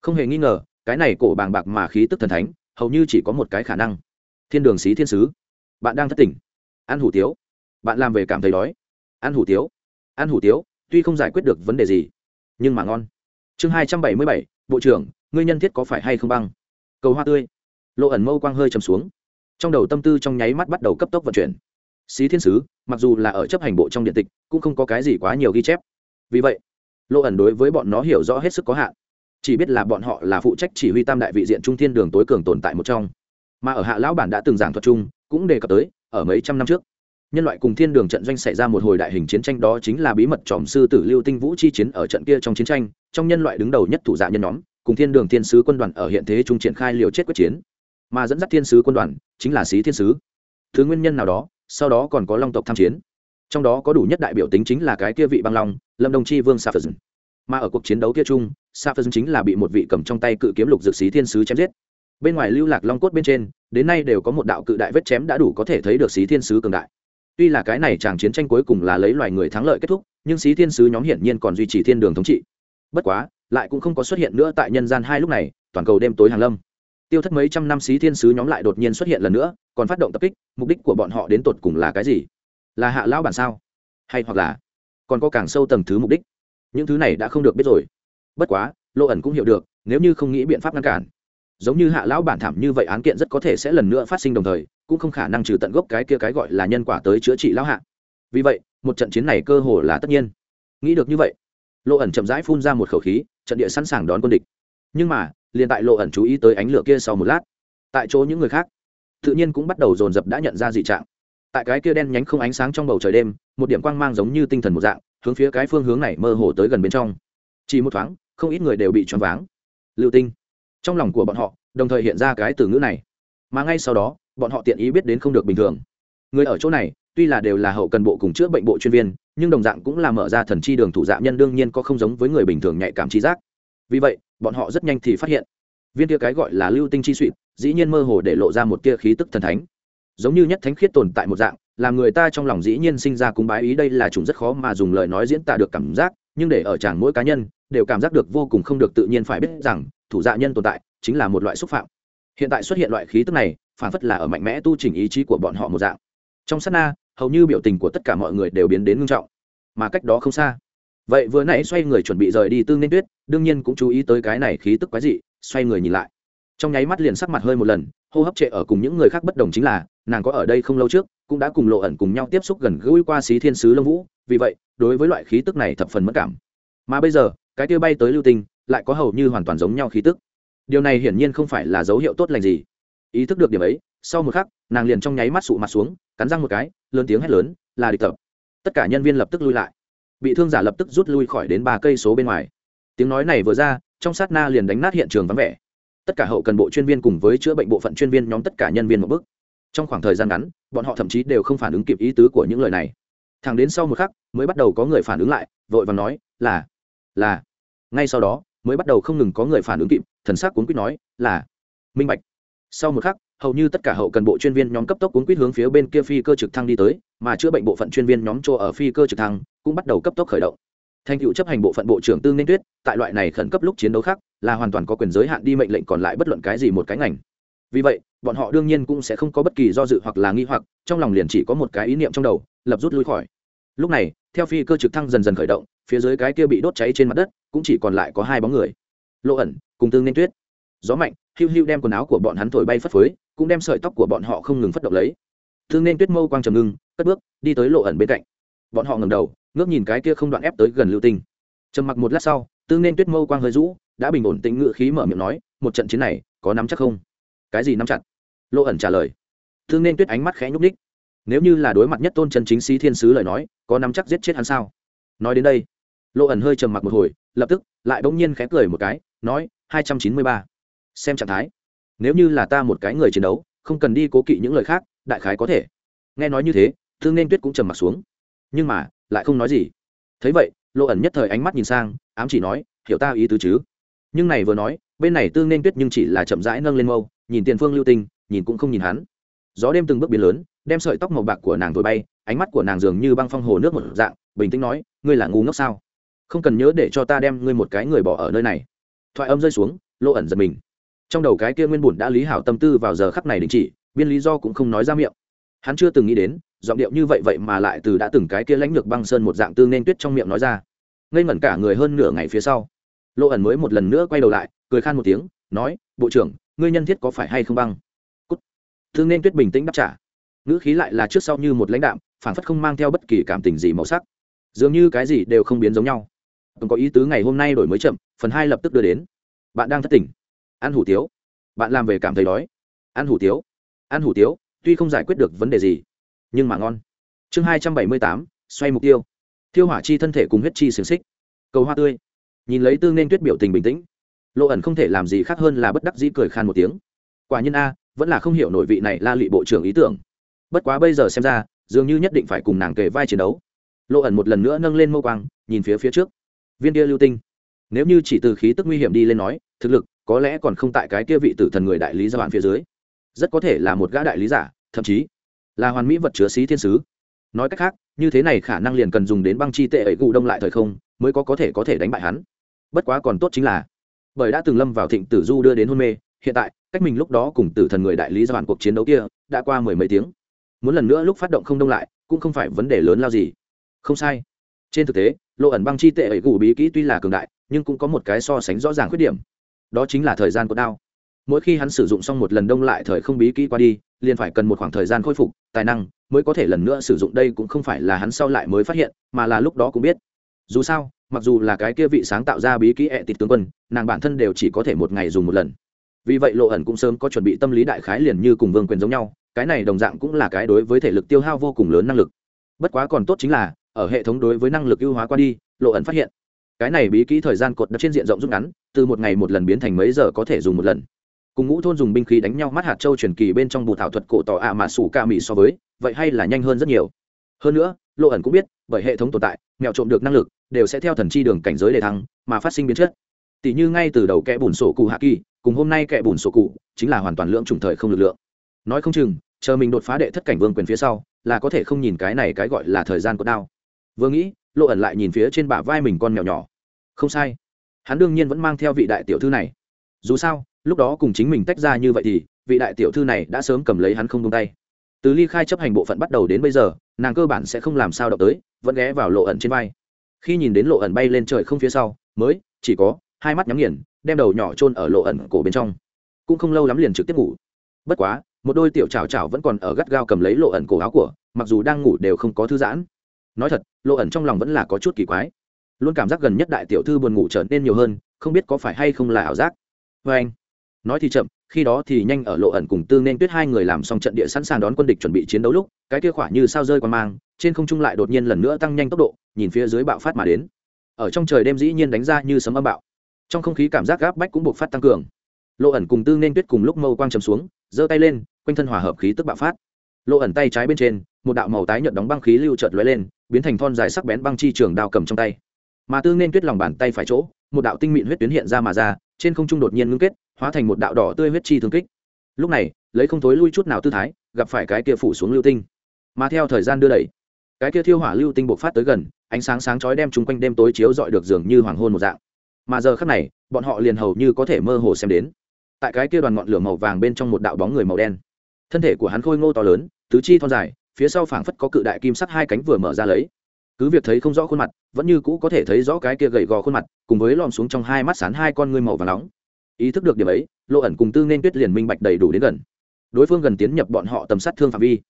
Không hề nghi ngờ, cái này cổ bàng bạc mà khí tức thần thánh, hầu như chỉ có một cái khả năng. Thiên đường xí thiên sứ. Bạn đang thất tỉnh. Ăn hủ tiếu. Bạn làm về cảm thấy đói. Ăn hủ tiếu. Ăn hủ tiếu, tuy không giải quyết được vấn đề gì, nhưng mà ngon. Chương hai trăm bảy mươi bảy, bộ trưởng ngươi nhân thiết có phải hay không băng? Cầu hoa tươi. Lộ ẩn mâu quang hơi chầm xuống. Trong đầu tâm tư trong nháy mắt bắt đầu cấp tốc vận chuyển. Xí thiên sứ, mặc dù là ở chấp hành bộ trong điện tịch, cũng không có cái gì quá nhiều ghi chép. Vì vậy, lộ ẩn đối với bọn nó hiểu rõ hết sức có hạn. Chỉ biết là bọn họ là phụ trách chỉ huy tam đại vị diện trung thiên đường tối cường tồn tại một trong. Mà ở hạ lão bản đã từng giảng thuật chung, cũng đề cập tới, ở mấy trăm năm trước, nhân loại cùng thiên đường trận doanh xảy ra một hồi đại hình chiến tranh đó chính là bí mật tròm sư tử lưu tinh vũ chi chiến ở trận kia trong chiến tranh, trong nhân loại đứng đầu nhất thủ dạ nhân nhóm cùng thiên đường thiên sứ quân đoàn ở hiện thế trung triển khai liều chết quyết chiến. Mà dẫn dắt thiên sứ quân đoàn chính là sĩ thiên sứ. Thứ nguyên nhân nào đó, sau đó còn có long tộc tham chiến. Trong đó có đủ nhất đại biểu tính chính là cái kia vị băng long, lâm đồng chi vương sa phật mà ở cuộc chiến đấu kia chung sa phật chính là bị một vị cầm trong tay cự kiếm lục dược sĩ thiên sứ chém giết. Bên ngoài lưu lạc long cốt bên trên, đến nay đều có một đạo cự đại vết chém đã đủ có thể thấy được sĩ thiên sứ cường đại. Tuy là cái này chàng chiến tranh cuối cùng là lấy loài người thắng lợi kết thúc, nhưng sĩ thiên sứ nhóm hiển nhiên còn duy trì thiên đường thống trị. Bất quá lại cũng không có xuất hiện nữa tại nhân gian hai lúc này, toàn cầu đêm tối hàng lâm. Tiêu thất mấy trăm năm xí thiên sứ nhóm lại đột nhiên xuất hiện lần nữa, còn phát động tập kích, mục đích của bọn họ đến tột cùng là cái gì? Là hạ lão bản sao? Hay hoặc là còn có càng sâu tầng thứ mục đích? Những thứ này đã không được biết rồi. Bất quá lộ ẩn cũng hiểu được, nếu như không nghĩ biện pháp ngăn cản, giống như hạ lão bản thảm như vậy án kiện rất có thể sẽ lần nữa phát sinh đồng thời, cũng không khả năng trừ tận gốc cái kia cái gọi là nhân quả tới chữa trị lão hạ. Vì vậy, một trận chiến này cơ hồ là tất nhiên. Nghĩ được như vậy lộ ẩn chậm rãi phun ra một khẩu khí, trận địa sẵn sàng đón quân địch. Nhưng mà, liền tại lộ ẩn chú ý tới ánh lửa kia sau một lát, tại chỗ những người khác, tự nhiên cũng bắt đầu dồn dập đã nhận ra dị trạng. Tại cái kia đen nhánh không ánh sáng trong bầu trời đêm, một điểm quang mang giống như tinh thần một dạng, hướng phía cái phương hướng này mơ hồ tới gần bên trong. Chỉ một thoáng, không ít người đều bị choáng váng. Lưu tinh, trong lòng của bọn họ, đồng thời hiện ra cái từ ngữ này. Mà ngay sau đó, bọn họ tiện ý biết đến không được bình thường. Người ở chỗ này, tuy là đều là hậu cần bộ cùng chữa bệnh bộ chuyên viên nhưng đồng dạng cũng là mở ra thần chi đường thủ dạ nhân đương nhiên có không giống với người bình thường nhạy cảm trí giác. Vì vậy, bọn họ rất nhanh thì phát hiện, viên kia cái gọi là lưu tinh chi suỵ dĩ nhiên mơ hồ để lộ ra một tia khí tức thần thánh. Giống như nhất thánh khiết tồn tại một dạng, làm người ta trong lòng dĩ nhiên sinh ra cúng bái ý đây là chủng rất khó mà dùng lời nói diễn tả được cảm giác, nhưng để ở chàng mỗi cá nhân, đều cảm giác được vô cùng không được tự nhiên phải biết rằng, thủ dạ nhân tồn tại chính là một loại xúc phạm. Hiện tại xuất hiện loại khí tức này, phản phất là ở mạnh mẽ tu trình ý chí của bọn họ một dạng. Trong sát na hầu như biểu tình của tất cả mọi người đều biến đến ngưng trọng. Mà cách đó không xa. Vậy vừa nãy xoay người chuẩn bị rời đi tương nên tuyết, đương nhiên cũng chú ý tới cái này khí tức quái dị, xoay người nhìn lại. Trong nháy mắt liền sắc mặt hơi một lần, hô hấp trệ ở cùng những người khác bất đồng chính là, nàng có ở đây không lâu trước, cũng đã cùng lộ ẩn cùng nhau tiếp xúc gần gũi qua xí thiên sứ lông vũ, vì vậy, đối với loại khí tức này thập phần mất cảm. Mà bây giờ, cái tia bay tới lưu tinh, lại có hầu như hoàn toàn giống nhau khí tức. Điều này hiển nhiên không phải là dấu hiệu tốt lành gì ý thức được điểm ấy, sau một khắc, nàng liền trong nháy mắt sụ mặt xuống, cắn răng một cái, lớn tiếng hét lớn, là địch tập. Tất cả nhân viên lập tức lui lại. Bị thương giả lập tức rút lui khỏi đến ba cây số bên ngoài. Tiếng nói này vừa ra, trong sát na liền đánh nát hiện trường vắng vẻ. Tất cả hậu cần bộ chuyên viên cùng với chữa bệnh bộ phận chuyên viên nhóm tất cả nhân viên một bước. Trong khoảng thời gian ngắn, bọn họ thậm chí đều không phản ứng kịp ý tứ của những lời này. Thẳng đến sau một khắc, mới bắt đầu có người phản ứng lại, vội và nói, là là. Ngay sau đó, mới bắt đầu không ngừng có người phản ứng kịp, thần sắc cuốn quýt nói, là, minh bạch sau một khắc, hầu như tất cả hậu cần bộ chuyên viên nhóm cấp tốc cuốn quýt hướng phía bên kia phi cơ trực thăng đi tới, mà chữa bệnh bộ phận chuyên viên nhóm chỗ ở phi cơ trực thăng cũng bắt đầu cấp tốc khởi động. Thành cựu chấp hành bộ phận bộ trưởng tương nên tuyết, tại loại này khẩn cấp lúc chiến đấu khác, là hoàn toàn có quyền giới hạn đi mệnh lệnh còn lại bất luận cái gì một cái ngành. Vì vậy, bọn họ đương nhiên cũng sẽ không có bất kỳ do dự hoặc là nghi hoặc, trong lòng liền chỉ có một cái ý niệm trong đầu, lập rút lui khỏi. Lúc này, theo phi cơ trực thăng dần dần khởi động, phía dưới cái kia bị đốt cháy trên mặt đất cũng chỉ còn lại có hai bóng người. Lộ ẩn, cùng tương nên tuyết. Gió mạnh hiu hiu đem quần áo của bọn hắn thổi bay phất phới, cũng đem sợi tóc của bọn họ không ngừng phất động lấy. Thương nên tuyết mâu quang trầm ngưng, cất bước, đi tới lộ ẩn bên cạnh. Bọn họ ngầm đầu, ngước nhìn cái kia không đoạn ép tới gần lưu tinh. Trầm mặc một lát sau tương nên tuyết mâu quang hơi rũ, đã bình ổn tĩnh ngự khí mở miệng nói, một trận chiến này, có nắm chắc không? Cái gì nắm chặt? Lộ ẩn trả lời. Thương nên tuyết ánh mắt khẽ nhúc ních nếu như là đối mặt nhất tôn chân chính sĩ thiên sứ lời nói, có nắm chắc giết chết hắn sao? Nói đến đây, lộ ẩn hơi trầm mặc một hồi, lập tức, lại bỗng nhiên khẽ cười một cái, nói, hai trăm chín mươi ba xem trạng thái. Nếu như là ta một cái người chiến đấu, không cần đi cố kỵ những lời khác, đại khái có thể. Nghe nói như thế, thương nên tuyết cũng trầm mặc xuống. Nhưng mà, lại không nói gì. Thấy vậy lộ ẩn nhất thời ánh mắt nhìn sang, ám chỉ nói, hiểu ta ý tứ chứ? Nhưng này vừa nói, bên này tương nên tuyết nhưng chỉ là chậm rãi nâng lên mâu, nhìn tiền phương lưu tinh, nhìn cũng không nhìn hắn. Gió đêm từng bước biến lớn, đem sợi tóc màu bạc của nàng thổi bay, ánh mắt của nàng dường như băng phong hồ nước một dạng, bình tĩnh nói, ngươi là ngu ngốc sao? Không cần nhớ để cho ta đem ngươi một cái người bỏ ở nơi này. Thoại âm rơi xuống lộ ẩn giật mình trong đầu cái kia nguyên bùn đã lý hảo tâm tư vào giờ khắc này đình chỉ, biên lý do cũng không nói ra miệng. Hắn chưa từng nghĩ đến, giọng điệu như vậy vậy mà lại từ đã từng cái kia lãnh lược băng sơn một dạng tương nên tuyết trong miệng nói ra. Ngây ngẩn cả người hơn nửa ngày phía sau lộ ẩn mới một lần nữa quay đầu lại, cười khan một tiếng, nói, bộ trưởng, ngươi nhân thiết có phải hay không băng? Cút. Thương nên tuyết bình tĩnh đáp trả. Ngữ khí lại là trước sau như một lãnh đạm phản phất không mang theo bất kỳ cảm tình gì màu sắc. Dường như cái gì đều không biến giống nhau. Còn có ý tứ ngày hôm nay đổi mới chậm, phần hai lập tức đưa đến. Bạn đang thất tỉnh ăn hủ tiếu. Bạn làm về cảm thấy đói. Ăn hủ tiếu. Ăn hủ tiếu, tuy không giải quyết được vấn đề gì, nhưng mà ngon. Chương hai trăm bảy mươi tám, xoay mục tiêu. Thiêu hỏa chi thân thể cùng huyết chi xiềng xích. Cầu hoa tươi. Nhìn lấy tương nên tuyết biểu tình bình tĩnh, lộ ẩn không thể làm gì khác hơn là bất đắc dĩ cười khan một tiếng. Quả nhiên a, vẫn là không hiểu nội vị này la lụy bộ trưởng ý tưởng. Bất quá bây giờ xem ra, dường như nhất định phải cùng nàng kề vai chiến đấu. Lộ ẩn một lần nữa nâng lên mâu quang, nhìn phía phía trước. Viên kia lưu tinh. Nếu như chỉ từ khí tức nguy hiểm đi lên nói, thực lực có lẽ còn không tại cái kia vị tử thần người đại lý gia bạn phía dưới. Rất có thể là một gã đại lý giả, thậm chí là hoàn mỹ vật chứa xí thiên sứ. Nói cách khác, như thế này khả năng liền cần dùng đến băng chi tệ ấy cụ đông lại thời không, mới có có thể có thể đánh bại hắn. Bất quá còn tốt chính là, bởi đã từng lâm vào thịnh tử du đưa đến hôn mê, hiện tại, cách mình lúc đó cùng tử thần người đại lý gia bản cuộc chiến đấu kia, đã qua mười mấy tiếng. Muốn lần nữa lúc phát động không đông lại, cũng không phải vấn đề lớn lao gì. Không sai. Trên thực tế, lộ ẩn băng chi tệ ấy gù bí kỹ tuy là cường đại, nhưng cũng có một cái so sánh rõ ràng khuyết điểm đó chính là thời gian của đao. Mỗi khi hắn sử dụng xong một lần đông lại thời không bí kỹ qua đi, liền phải cần một khoảng thời gian khôi phục, tài năng mới có thể lần nữa sử dụng. Đây cũng không phải là hắn sau lại mới phát hiện, mà là lúc đó cũng biết. Dù sao, mặc dù là cái kia vị sáng tạo ra bí kỹ ẹ tịt tướng quân, nàng bản thân đều chỉ có thể một ngày dùng một lần. Vì vậy lộ ẩn cũng sớm có chuẩn bị tâm lý đại khái liền như cùng vương quyền giống nhau, cái này đồng dạng cũng là cái đối với thể lực tiêu hao vô cùng lớn năng lực. Bất quá còn tốt chính là, ở hệ thống đối với năng lực ưu hóa qua đi, lộ ẩn phát hiện cái này bí kỹ thời gian cột đất trên diện rộng rút ngắn, từ một ngày một lần biến thành mấy giờ có thể dùng một lần. Cùng ngũ thôn dùng binh khí đánh nhau mắt hạt châu truyền kỳ bên trong bù thảo thuật cổ tỏ ạ mà sủ ca mỹ so với, vậy hay là nhanh hơn rất nhiều. Hơn nữa, lộ ẩn cũng biết, bởi hệ thống tồn tại mẹo trộm được năng lực, đều sẽ theo thần chi đường cảnh giới để thăng, mà phát sinh biến chất. Tỷ như ngay từ đầu kẽ bùn sổ cụ hạ kỳ, cùng hôm nay kẽ bùn sổ cụ, chính là hoàn toàn lượng trùng thời không lực lượng. Nói không chừng, chờ mình đột phá đệ thất cảnh vương quyền phía sau, là có thể không nhìn cái này cái gọi là thời gian cột đao. Vừa nghĩ lộ ẩn lại nhìn phía trên bả vai mình con mèo nhỏ. Không sai. Hắn đương nhiên vẫn mang theo vị đại tiểu thư này. Dù sao, lúc đó cùng chính mình tách ra như vậy thì, vị đại tiểu thư này đã sớm cầm lấy hắn không tung tay. Từ ly khai chấp hành bộ phận bắt đầu đến bây giờ, nàng cơ bản sẽ không làm sao động tới, vẫn ghé vào lộ ẩn trên vai. Khi nhìn đến lộ ẩn bay lên trời không phía sau, mới, chỉ có, hai mắt nhắm nghiền, đem đầu nhỏ chôn ở lộ ẩn cổ bên trong. Cũng không lâu lắm liền trực tiếp ngủ. Bất quá, một đôi tiểu chào chào vẫn còn ở gắt gao cầm lấy lộ ẩn cổ áo của, mặc dù đang ngủ đều không có thư giãn nói thật lộ ẩn trong lòng vẫn là có chút kỳ quái. Luôn cảm giác gần nhất đại tiểu thư buồn ngủ trở nên nhiều hơn, không biết có phải hay không là ảo giác. Vê anh, nói thì chậm, khi đó thì nhanh ở lộ ẩn cùng tư nên tuyết hai người làm xong trận địa sẵn sàng đón quân địch chuẩn bị chiến đấu lúc, cái kia khỏa như sao rơi qua mang, trên không trung lại đột nhiên lần nữa tăng nhanh tốc độ, nhìn phía dưới bạo phát mà đến. Ở trong trời đêm dĩ nhiên đánh ra như sấm âm bạo. Trong không khí cảm giác gáp bách cũng buộc phát tăng cường. Lộ ẩn cùng tư nên tuyết cùng lúc mâu quang chầm xuống, giơ tay lên, quanh thân hòa hợp khí tức bạo phát. Lộ ẩn tay trái bên trên một đạo màu tái nhợt đóng băng khí lưu chợt lóe lên, biến thành thon dài sắc bén băng chi trường đao cầm trong tay. Mà tư nên tuyết lòng bàn tay phải chỗ, một đạo tinh mịn huyết tuyến hiện ra mà ra, trên không trung đột nhiên ngưng kết, hóa thành một đạo đỏ tươi huyết chi thương kích. Lúc này, lấy không thối lui chút nào tư thái, gặp phải cái kia phủ xuống lưu tinh. Mà theo thời gian đưa đẩy, cái kia thiêu hỏa lưu tinh bộc phát tới gần, ánh sáng sáng chói đem chúng quanh đêm tối chiếu dọi được dường như hoàng hôn một dạng. Mà giờ khắc này, bọn họ liền hầu như có thể mơ hồ xem đến. Tại cái kia đoàn ngọn lửa màu vàng bên trong một đạo bóng người màu đen. Thân thể của hắn khôi ngô to lớn, tứ chi thon dài phía sau phảng phất có cự đại kim sắc hai cánh vừa mở ra lấy. Cứ việc thấy không rõ khuôn mặt, vẫn như cũ có thể thấy rõ cái kia gầy gò khuôn mặt, cùng với lòm xuống trong hai mắt sán hai con ngươi màu và nóng. Ý thức được điểm ấy lộ ẩn cùng tư nên tuyết liền minh bạch đầy đủ đến gần. Đối phương gần tiến nhập bọn họ tầm sát thương phạm vi.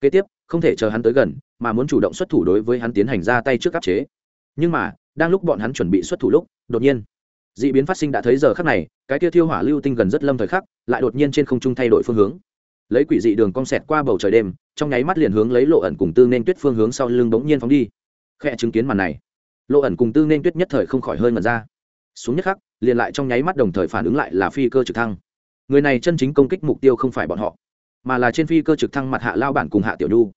Kế tiếp, không thể chờ hắn tới gần, mà muốn chủ động xuất thủ đối với hắn tiến hành ra tay trước áp chế. Nhưng mà, đang lúc bọn hắn chuẩn bị xuất thủ lúc, đột nhiên d ị biến phát sinh đã thấy giờ khắc này, cái kia thiêu hỏa lưu tinh gần rất lâm thời khắc, lại đột nhiên trên không trung thay đổi phương hướng lấy quỷ dị đường cong sẹt qua bầu trời đêm, trong nháy mắt liền hướng lấy lộ ẩn cùng tư nên tuyết phương hướng sau lưng bỗng nhiên phóng đi. Khẽ chứng kiến màn này, lộ ẩn cùng tư nên tuyết nhất thời không khỏi hơi ngẩn ra. Xuống nhất khắc, liền lại trong nháy mắt đồng thời phản ứng lại là phi cơ trực thăng. Người này chân chính công kích mục tiêu không phải bọn họ, mà là trên phi cơ trực thăng mặt hạ lao bản cùng hạ tiểu nhu.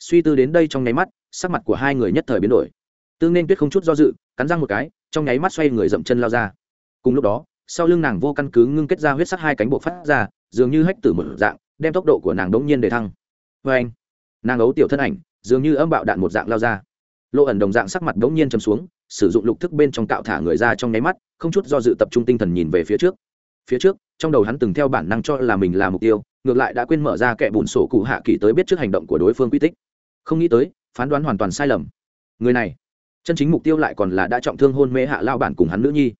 Suy tư đến đây trong nháy mắt, sắc mặt của hai người nhất thời biến đổi. Tương nên tuyết không chút do dự, cắn răng một cái, trong nháy mắt xoay người dậm chân lao ra. Cùng lúc đó, sau lưng nàng vô căn cứ ngưng kết ra huyết sắc hai cánh bộ phát ra, dường như hách tử một dạng đem tốc độ của nàng đống nhiên để thăng. Vê anh, nàng ấu tiểu thân ảnh, dường như âm bạo đạn một dạng lao ra. Lộ ẩn đồng dạng sắc mặt đống nhiên chầm xuống, sử dụng lục thức bên trong cạo thả người ra trong nháy mắt, không chút do dự tập trung tinh thần nhìn về phía trước. Phía trước, trong đầu hắn từng theo bản năng cho là mình là mục tiêu, ngược lại đã quên mở ra kẻ bùn sổ cụ hạ kỳ tới biết trước hành động của đối phương quy tích. Không nghĩ tới, phán đoán hoàn toàn sai lầm. Người này, chân chính mục tiêu lại còn là đã trọng thương hôn mê hạ lao bản cùng hắn nữ nhi.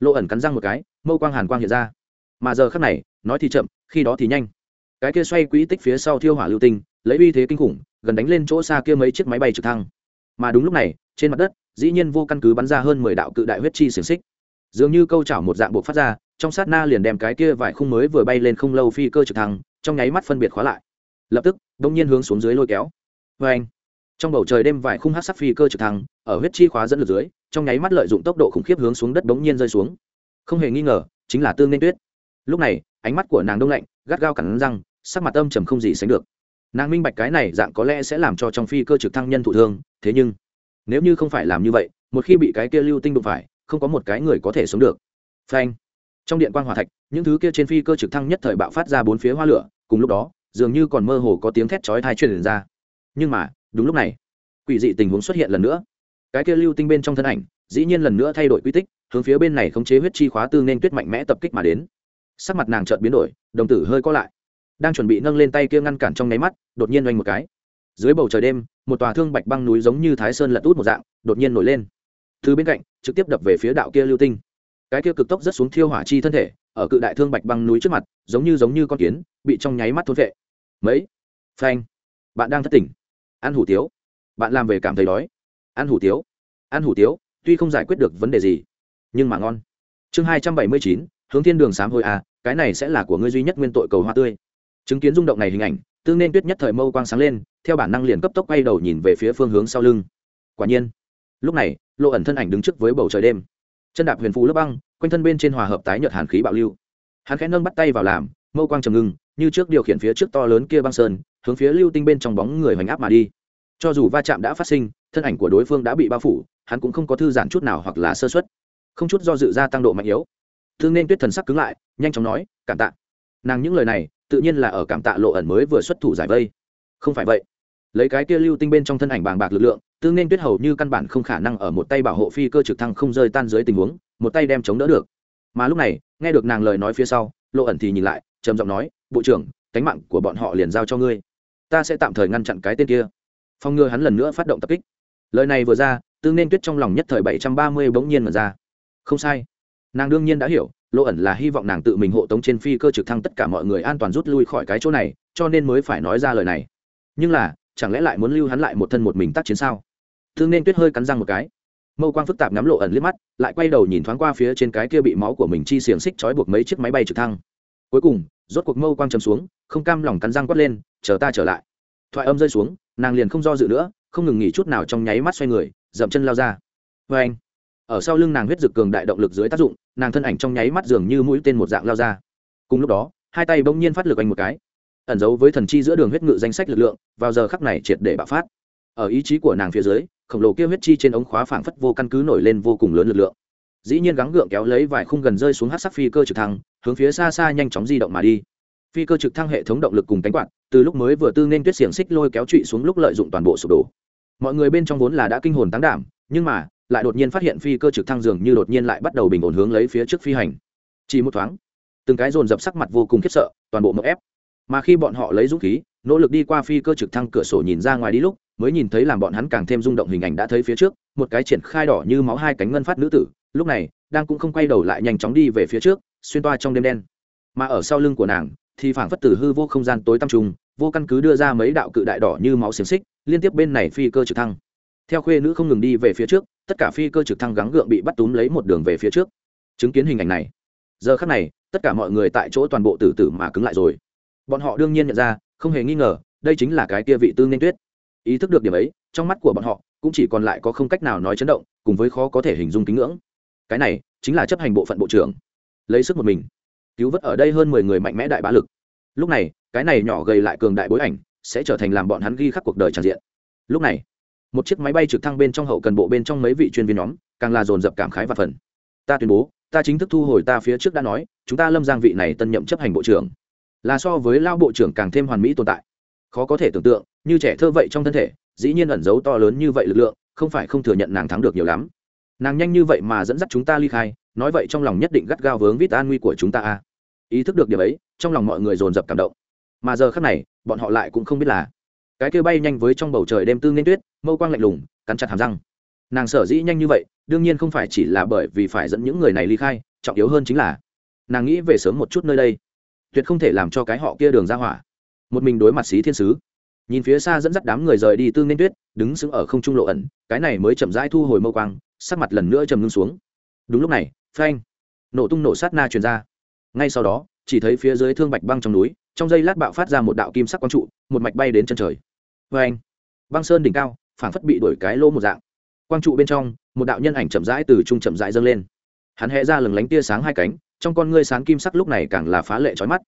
Lộ ẩn cắn răng một cái, mâu quang hàn quang hiện ra. Mà giờ khắc này, nói thì chậm, khi đó thì nhanh cái kia xoay quỹ tích phía sau thiêu hỏa lưu tinh, lấy uy thế kinh khủng, gần đánh lên chỗ xa kia mấy chiếc máy bay trực thăng. Mà đúng lúc này, trên mặt đất, dĩ nhiên vô căn cứ bắn ra hơn mười đạo cự đại huyết chi xiềng xích. Dường như câu chảo một dạng buộc phát ra, trong sát na liền đem cái kia vài khung mới vừa bay lên không lâu phi cơ trực thăng, trong nháy mắt phân biệt khóa lại. Lập tức đông nhiên hướng xuống dưới lôi kéo. Vê anh trong bầu trời đêm vài khung hát sắc phi cơ trực thăng, ở huyết chi khóa dẫn lực dưới, trong nháy mắt lợi dụng tốc độ khủng khiếp hướng xuống đất bỗng nhiên rơi xuống. Không hề nghi ngờ, chính là tương nên tuyết. Lúc này, ánh mắt của nàng đông lạnh, gắt gao cẳng răng sắc mặt âm trầm không gì sánh được. Nàng minh bạch cái này dạng có lẽ sẽ làm cho trong phi cơ trực thăng nhân thụ thương, thế nhưng, nếu như không phải làm như vậy, một khi bị cái kia lưu tinh đụng phải, không có một cái người có thể sống được. Phanh! Trong điện quan g hòa thạch, những thứ kia trên phi cơ trực thăng nhất thời bạo phát ra bốn phía hoa lửa, cùng lúc đó, dường như còn mơ hồ có tiếng thét chói thai truyền ra. Nhưng mà, đúng lúc này, quỷ dị tình huống xuất hiện lần nữa. Cái kia lưu tinh bên trong thân ảnh, dĩ nhiên lần nữa thay đổi quy tích, hướng phía bên này khống chế huyết chi khóa tư nên tuyết mạnh mẽ tập kích mà đến. Sắc mặt nàng chợt biến đổi, đồng tử hơi co lại đang chuẩn bị nâng lên tay kia ngăn cản trong nháy mắt, đột nhiên oanh một cái. Dưới bầu trời đêm, một tòa thương bạch băng núi giống như thái sơn lật út một dạng, đột nhiên nổi lên. Thứ bên cạnh, trực tiếp đập về phía đạo kia lưu tinh. Cái kia cực tốc rất xuống thiêu hỏa chi thân thể, ở cự đại thương bạch băng núi trước mặt, giống như giống như con kiến, bị trong nháy mắt thôn vệ mấy? Phanh. Bạn đang thất tỉnh. Ăn hủ tiếu. Bạn làm về cảm thấy đói. Ăn hủ tiếu. Ăn hủ tiếu, tuy không giải quyết được vấn đề gì, nhưng mà ngon. Chương hai trăm bảy mươi chín, hướng thiên đường sám hồi à cái này sẽ là của ngươi duy nhất nguyên tội cầu hoa tươi chứng kiến rung động này hình ảnh tương nên tuyết nhất thời mâu quang sáng lên, theo bản năng liền cấp tốc quay đầu nhìn về phía phương hướng sau lưng. Quả nhiên, lúc này, lộ ẩn thân ảnh đứng trước với bầu trời đêm. Chân đạp huyền phú lớp băng, quanh thân bên trên hòa hợp tái nhợt hàn khí bạo lưu. Hắn khẽ nâng bắt tay vào làm, mâu quang trầm ngưng, như trước điều khiển phía trước to lớn kia băng sơn, hướng phía lưu tinh bên trong bóng người hoành áp mà đi. Cho dù va chạm đã phát sinh, thân ảnh của đối phương đã bị bao phủ, hắn cũng không có thư giãn chút nào hoặc là sơ xuất không chút do dự ra tăng độ mạnh yếu. Thương nên tuyết thần sắc cứng lại, nhanh chóng nói, cảm tạ nàng những lời này tự nhiên là ở cảm tạ lộ ẩn mới vừa xuất thủ giải vây. Không phải vậy. Lấy cái kia lưu tinh bên trong thân ảnh bàng bạc lực lượng tương nên tuyết hầu như căn bản không khả năng ở một tay bảo hộ phi cơ trực thăng không rơi tan dưới tình huống, một tay đem chống đỡ được. Mà lúc này, nghe được nàng lời nói phía sau, lộ ẩn thì nhìn lại, trầm giọng nói, bộ trưởng, cánh mạng của bọn họ liền giao cho ngươi. Ta sẽ tạm thời ngăn chặn cái tên kia. Phong ngừa hắn lần nữa phát động tập kích. Lời này vừa ra tương nên tuyết trong lòng nhất thời bảy trăm ba mươi bỗng nhiên mà ra. Không sai nàng đương nhiên đã hiểu lộ ẩn là hy vọng nàng tự mình hộ tống trên phi cơ trực thăng tất cả mọi người an toàn rút lui khỏi cái chỗ này, cho nên mới phải nói ra lời này. Nhưng là, chẳng lẽ lại muốn lưu hắn lại một thân một mình tác chiến sao? Thương nên tuyết hơi cắn răng một cái. Mâu quang phức tạp ngắm lộ ẩn liếc mắt, lại quay đầu nhìn thoáng qua phía trên cái kia bị máu của mình chi xiềng xích trói buộc mấy chiếc máy bay trực thăng. Cuối cùng, rốt cuộc mâu quang chầm xuống, không cam lòng cắn răng quát lên, chờ ta trở lại. Thoại âm rơi xuống, nàng liền không do dự nữa, không ngừng nghỉ chút nào trong nháy mắt xoay người, dậm chân lao ra. Vê anh ở sau lưng nàng huyết dực cường đại động lực dưới tác dụng, nàng thân ảnh trong nháy mắt dường như mũi tên một dạng lao ra. Cùng lúc đó, hai tay bỗng nhiên phát lực anh một cái, ẩn giấu với thần chi giữa đường huyết ngự danh sách lực lượng, vào giờ khắc này triệt để bạo phát. Ở ý chí của nàng phía dưới, khổng lồ kia huyết chi trên ống khóa phảng phất vô căn cứ nổi lên vô cùng lớn lực lượng. Dĩ nhiên gắng gượng kéo lấy vài khung gần rơi xuống hát sắc phi cơ trực thăng, hướng phía xa xa nhanh chóng di động mà đi. Phi cơ trực thăng hệ thống động lực cùng cánh quạt, từ lúc mới vừa tư nên tuyết xiềng xích lôi kéo trụy xuống lúc lợi dụng toàn bộ sụp đổ. Mọi người bên trong vốn là đã kinh hồn tán đảm, nhưng mà lại đột nhiên phát hiện phi cơ trực thăng dường như đột nhiên lại bắt đầu bình ổn hướng lấy phía trước phi hành. Chỉ một thoáng, từng cái dồn dập sắc mặt vô cùng khiếp sợ, toàn bộ mậu ép. Mà khi bọn họ lấy dũng khí, nỗ lực đi qua phi cơ trực thăng cửa sổ nhìn ra ngoài đi lúc, mới nhìn thấy làm bọn hắn càng thêm rung động hình ảnh đã thấy phía trước, một cái triển khai đỏ như máu hai cánh ngân phát nữ tử, lúc này, đang cũng không quay đầu lại nhanh chóng đi về phía trước, xuyên toa trong đêm đen. Mà ở sau lưng của nàng, thì phảng phất tử hư vô không gian tối tăm trùng, vô căn cứ đưa ra mấy đạo cự đại đỏ như máu xiềng xích, liên tiếp bên này phi cơ trực thăng. Theo khuê nữ không ngừng đi về phía trước tất cả phi cơ trực thăng gắng gượng bị bắt túm lấy một đường về phía trước. Chứng kiến hình ảnh này, giờ khắc này, tất cả mọi người tại chỗ toàn bộ tử tử mà cứng lại rồi. Bọn họ đương nhiên nhận ra, không hề nghi ngờ, đây chính là cái kia vị tư nên tuyết. Ý thức được điểm ấy, trong mắt của bọn họ, cũng chỉ còn lại có không cách nào nói chấn động, cùng với khó có thể hình dung kính ngưỡng. Cái này, chính là chấp hành bộ phận bộ trưởng. Lấy sức một mình, cứu vớt ở đây hơn mười người mạnh mẽ đại bá lực. Lúc này, cái này nhỏ gầy lại cường đại bối ảnh, sẽ trở thành làm bọn hắn ghi khắc cuộc đời tràn diện. Lúc này một chiếc máy bay trực thăng bên trong hậu cần bộ bên trong mấy vị chuyên viên nhóm, càng là dồn dập cảm khái và phần. Ta tuyên bố, ta chính thức thu hồi ta phía trước đã nói, chúng ta lâm giang vị này tân nhậm chấp hành bộ trưởng. Là so với lao bộ trưởng càng thêm hoàn mỹ tồn tại. Khó có thể tưởng tượng, như trẻ thơ vậy trong thân thể, dĩ nhiên ẩn giấu to lớn như vậy lực lượng, không phải không thừa nhận nàng thắng được nhiều lắm. Nàng nhanh như vậy mà dẫn dắt chúng ta ly khai, nói vậy trong lòng nhất định gắt gao vướng vít an nguy của chúng ta a. Ý thức được điều ấy, trong lòng mọi người dồn dập cảm động. Mà giờ khác này, bọn họ lại cũng không biết là cái kêu bay nhanh với trong bầu trời đêm tư nên tuyết mâu quang lạnh lùng, cắn chặt hàm răng. Nàng sở dĩ nhanh như vậy, đương nhiên không phải chỉ là bởi vì phải dẫn những người này ly khai, trọng yếu hơn chính là, nàng nghĩ về sớm một chút nơi đây. Tuyệt không thể làm cho cái họ kia đường ra hỏa. Một mình đối mặt xí thiên sứ. Nhìn phía xa dẫn dắt đám người rời đi tương nên tuyết, đứng sững ở không trung lộ ẩn, cái này mới chậm rãi thu hồi mâu quang, sắc mặt lần nữa trầm ngưng xuống. Đúng lúc này, phanh, nổ tung nổ sát na truyền ra. Ngay sau đó, chỉ thấy phía dưới thương bạch băng trong núi, trong giây lát bạo phát ra một đạo kim sắc quang trụ, một mạch bay đến chân trời. Phanh, băng sơn đỉnh cao phảng phất bị đổi cái lô một dạng. Quang trụ bên trong, một đạo nhân ảnh chậm rãi từ trung chậm rãi dâng lên. Hắn hé ra lừng lánh tia sáng hai cánh, trong con ngươi sáng kim sắc lúc này càng là phá lệ trói mắt.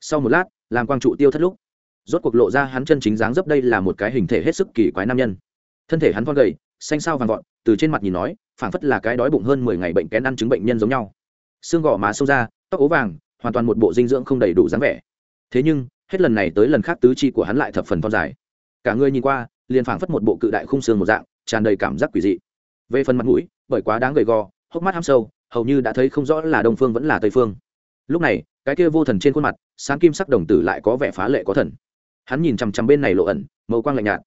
Sau một lát, làm quang trụ tiêu thất lúc, rốt cuộc lộ ra hắn chân chính dáng dấp đây là một cái hình thể hết sức kỳ quái nam nhân. Thân thể hắn thon gầy, xanh sao vàng vọt, từ trên mặt nhìn nói, phảng phất là cái đói bụng hơn mười ngày bệnh kén ăn chứng bệnh nhân giống nhau. Xương gò má sâu ra tóc ố vàng, hoàn toàn một bộ dinh dưỡng không đầy đủ dáng vẻ. Thế nhưng, hết lần này tới lần khác tứ chi của hắn lại thập phần thon dài. Cả người nhìn qua liền phảng phất một bộ cự đại khung xương một dạng, tràn đầy cảm giác quỷ dị. Về phần mặt mũi, bởi quá đáng gầy gò, hốc mắt ham sâu, hầu như đã thấy không rõ là đông phương vẫn là tây phương. Lúc này, cái kia vô thần trên khuôn mặt, sáng kim sắc đồng tử lại có vẻ phá lệ có thần. Hắn nhìn chằm chằm bên này lộ ẩn, màu quang lạnh nhạt.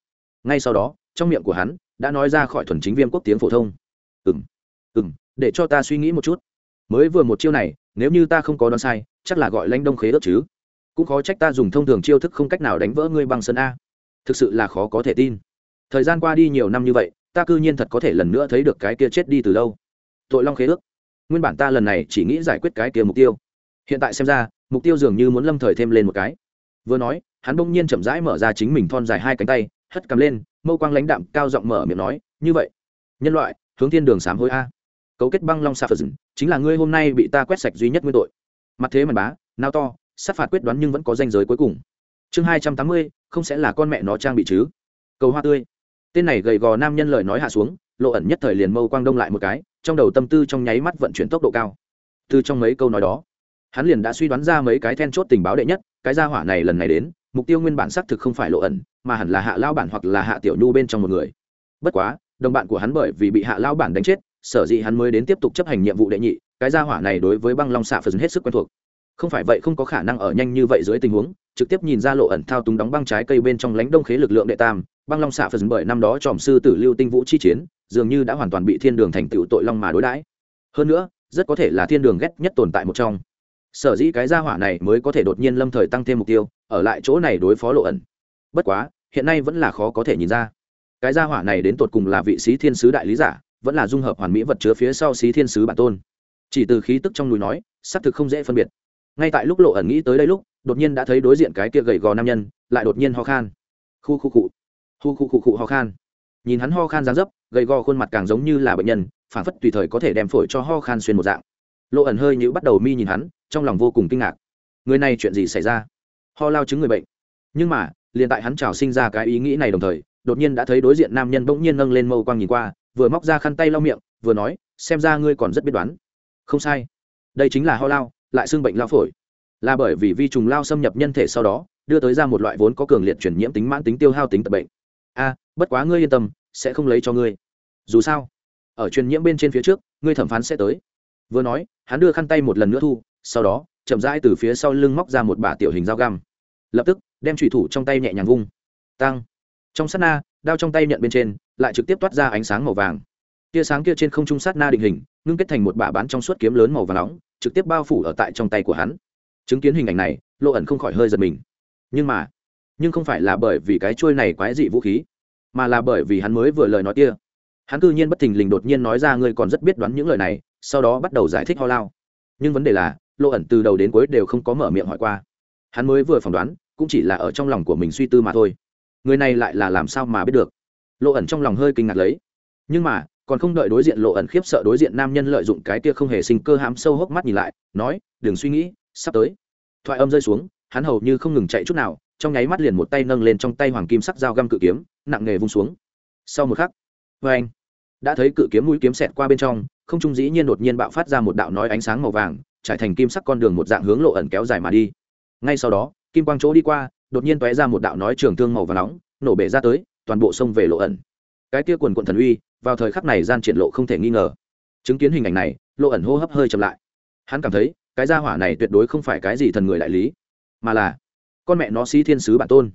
Ngay sau đó, trong miệng của hắn đã nói ra khỏi thuần chính viêm quốc tiếng phổ thông. Ừ m ừ m để cho ta suy nghĩ một chút. Mới vừa một chiêu này, nếu như ta không có đoán sai, chắc là gọi lãnh đông khế ớt chứ. Cũng khó trách ta dùng thông thường chiêu thức không cách nào đánh vỡ ngươi bằng sân a thực sự là khó có thể tin. Thời gian qua đi nhiều năm như vậy, ta cư nhiên thật có thể lần nữa thấy được cái kia chết đi từ đâu. Tội long khế ước. Nguyên bản ta lần này chỉ nghĩ giải quyết cái kia mục tiêu. Hiện tại xem ra, mục tiêu dường như muốn lâm thời thêm lên một cái. Vừa nói, hắn bỗng nhiên chậm rãi mở ra chính mình thon dài hai cánh tay, hất cầm lên, mâu quang lãnh đạm, cao giọng mở miệng nói, như vậy, nhân loại, hướng thiên đường sám hối a. Cấu kết băng long sa phật chính là ngươi hôm nay bị ta quét sạch duy nhất nguyên tội. Mặt thế mà bá, nao to, sát phạt quyết đoán nhưng vẫn có danh giới cuối cùng chương hai trăm tám mươi, không sẽ là con mẹ nó trang bị chứ? Cầu hoa tươi. Tên này gầy gò nam nhân lời nói hạ xuống, lộ ẩn nhất thời liền mâu quang đông lại một cái, trong đầu tâm tư trong nháy mắt vận chuyển tốc độ cao. Từ trong mấy câu nói đó, hắn liền đã suy đoán ra mấy cái then chốt tình báo đệ nhất, cái gia hỏa này lần này đến, mục tiêu nguyên bản xác thực không phải lộ ẩn, mà hẳn là hạ lao bản hoặc là hạ tiểu nhu bên trong một người. Bất quá, đồng bạn của hắn bởi vì bị hạ lao bản đánh chết, sở dĩ hắn mới đến tiếp tục chấp hành nhiệm vụ đệ nhị, cái gia hỏa này đối với băng long xạ phần hết sức quen thuộc không phải vậy không có khả năng ở nhanh như vậy dưới tình huống, trực tiếp nhìn ra lộ ẩn thao túng đóng băng trái cây bên trong lánh đông khế lực lượng đệ tam, băng long xạ phần bởi năm đó tròm sư tử lưu tinh vũ chi chiến, dường như đã hoàn toàn bị thiên đường thành tựu tội long mà đối đãi. Hơn nữa, rất có thể là thiên đường ghét nhất tồn tại một trong. Sở dĩ cái gia hỏa này mới có thể đột nhiên lâm thời tăng thêm mục tiêu, ở lại chỗ này đối phó lộ ẩn. Bất quá, hiện nay vẫn là khó có thể nhìn ra. Cái gia hỏa này đến tột cùng là vị sĩ thiên sứ đại lý giả, vẫn là dung hợp hoàn mỹ vật chứa phía sau sĩ thiên sứ bản tôn. Chỉ từ khí tức trong núi nói, xác thực không dễ phân biệt ngay tại lúc lộ ẩn nghĩ tới đây lúc, đột nhiên đã thấy đối diện cái kia gầy gò nam nhân, lại đột nhiên ho khan. Khu khu cụ khu khu cụ cụ ho khan. Nhìn hắn ho khan dáng dấp, gầy gò khuôn mặt càng giống như là bệnh nhân, phản phất tùy thời có thể đem phổi cho ho khan xuyên một dạng. Lộ ẩn hơi nhữ bắt đầu mi nhìn hắn, trong lòng vô cùng kinh ngạc. Người này chuyện gì xảy ra? Ho lao chứng người bệnh. Nhưng mà, liền tại hắn trào sinh ra cái ý nghĩ này đồng thời, đột nhiên đã thấy đối diện nam nhân bỗng nhiên nâng lên mâu quang nhìn qua, vừa móc ra khăn tay lau miệng, vừa nói, xem ra ngươi còn rất biết đoán. Không sai. Đây chính là ho lao lại xương bệnh lao phổi. Là bởi vì vi trùng lao xâm nhập nhân thể sau đó, đưa tới ra một loại vốn có cường liệt chuyển nhiễm tính mãn tính tiêu hao tính tập bệnh. A, bất quá ngươi yên tâm, sẽ không lấy cho ngươi. Dù sao, ở truyền nhiễm bên trên phía trước, ngươi thẩm phán sẽ tới. Vừa nói, hắn đưa khăn tay một lần nữa thu, sau đó, chậm rãi từ phía sau lưng móc ra một bả tiểu hình dao găm. Lập tức, đem trùy thủ trong tay nhẹ nhàng vung. Tăng trong sát na, đao trong tay nhận bên trên, lại trực tiếp toát ra ánh sáng màu vàng. Tia sáng kia trên không trung sát na định hình, ngưng kết thành một bả bán trong suốt kiếm lớn màu vàng nóng trực tiếp bao phủ ở tại trong tay của hắn. Chứng kiến hình ảnh này, lộ ẩn không khỏi hơi giật mình. Nhưng mà, nhưng không phải là bởi vì cái trôi này quái dị vũ khí, mà là bởi vì hắn mới vừa lời nói kia. Hắn cư nhiên bất thình lình đột nhiên nói ra ngươi còn rất biết đoán những lời này, sau đó bắt đầu giải thích ho lao. Nhưng vấn đề là, lộ ẩn từ đầu đến cuối đều không có mở miệng hỏi qua. Hắn mới vừa phỏng đoán, cũng chỉ là ở trong lòng của mình suy tư mà thôi. Người này lại là làm sao mà biết được? Lộ ẩn trong lòng hơi kinh ngạc lấy. Nhưng mà còn không đợi đối diện lộ ẩn khiếp sợ đối diện nam nhân lợi dụng cái tia không hề sinh cơ hãm sâu hốc mắt nhìn lại, nói, đừng suy nghĩ, sắp tới. Thoại âm rơi xuống, hắn hầu như không ngừng chạy chút nào, trong nháy mắt liền một tay nâng lên trong tay hoàng kim sắc dao găm cự kiếm, nặng nghề vung xuống. Sau một khắc vê anh, đã thấy cự kiếm mũi kiếm xẹt qua bên trong, không trung dĩ nhiên đột nhiên bạo phát ra một đạo nói ánh sáng màu vàng, trải thành kim sắc con đường một dạng hướng lộ ẩn kéo dài mà đi. Ngay sau đó, kim quang chỗ đi qua, đột nhiên tóe ra một đạo nói trường thương màu và nóng, nổ bể ra tới, toàn bộ sông về lộ ẩn. Cái kia quần quận thần uy vào thời khắc này gian triển lộ không thể nghi ngờ. Chứng kiến hình ảnh này, lộ ẩn hô hấp hơi chậm lại. Hắn cảm thấy, cái gia hỏa này tuyệt đối không phải cái gì thần người đại lý, mà là con mẹ nó sĩ thiên sứ bản tôn.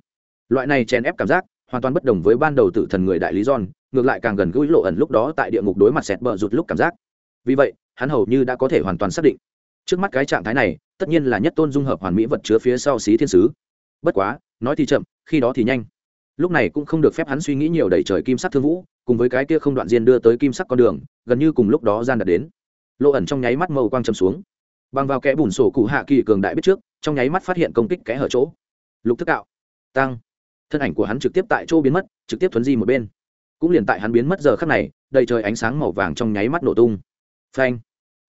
Loại này chèn ép cảm giác, hoàn toàn bất đồng với ban đầu tự thần người đại lý john, ngược lại càng gần gũi lộ ẩn lúc đó tại địa ngục đối mặt sẹt bờ rụt lúc cảm giác. Vì vậy, hắn hầu như đã có thể hoàn toàn xác định. Trước mắt cái trạng thái này, tất nhiên là nhất tôn dung hợp hoàn mỹ vật chứa phía sau xí thiên sứ. Bất quá, nói thì chậm, khi đó thì nhanh. Lúc này cũng không được phép hắn suy nghĩ nhiều đẩy trời kim sắc thương vũ cùng với cái kia không đoạn diên đưa tới kim sắc con đường, gần như cùng lúc đó gian đặt đến. Lộ ẩn trong nháy mắt màu quang trầm xuống. Bằng vào kẽ bùn sổ cụ hạ kỳ cường đại biết trước, trong nháy mắt phát hiện công kích kẽ hở chỗ. Lục thức cạo. Tăng. Thân ảnh của hắn trực tiếp tại chỗ biến mất, trực tiếp thuấn di một bên. Cũng liền tại hắn biến mất giờ khắc này, đầy trời ánh sáng màu vàng trong nháy mắt nổ tung. Phanh.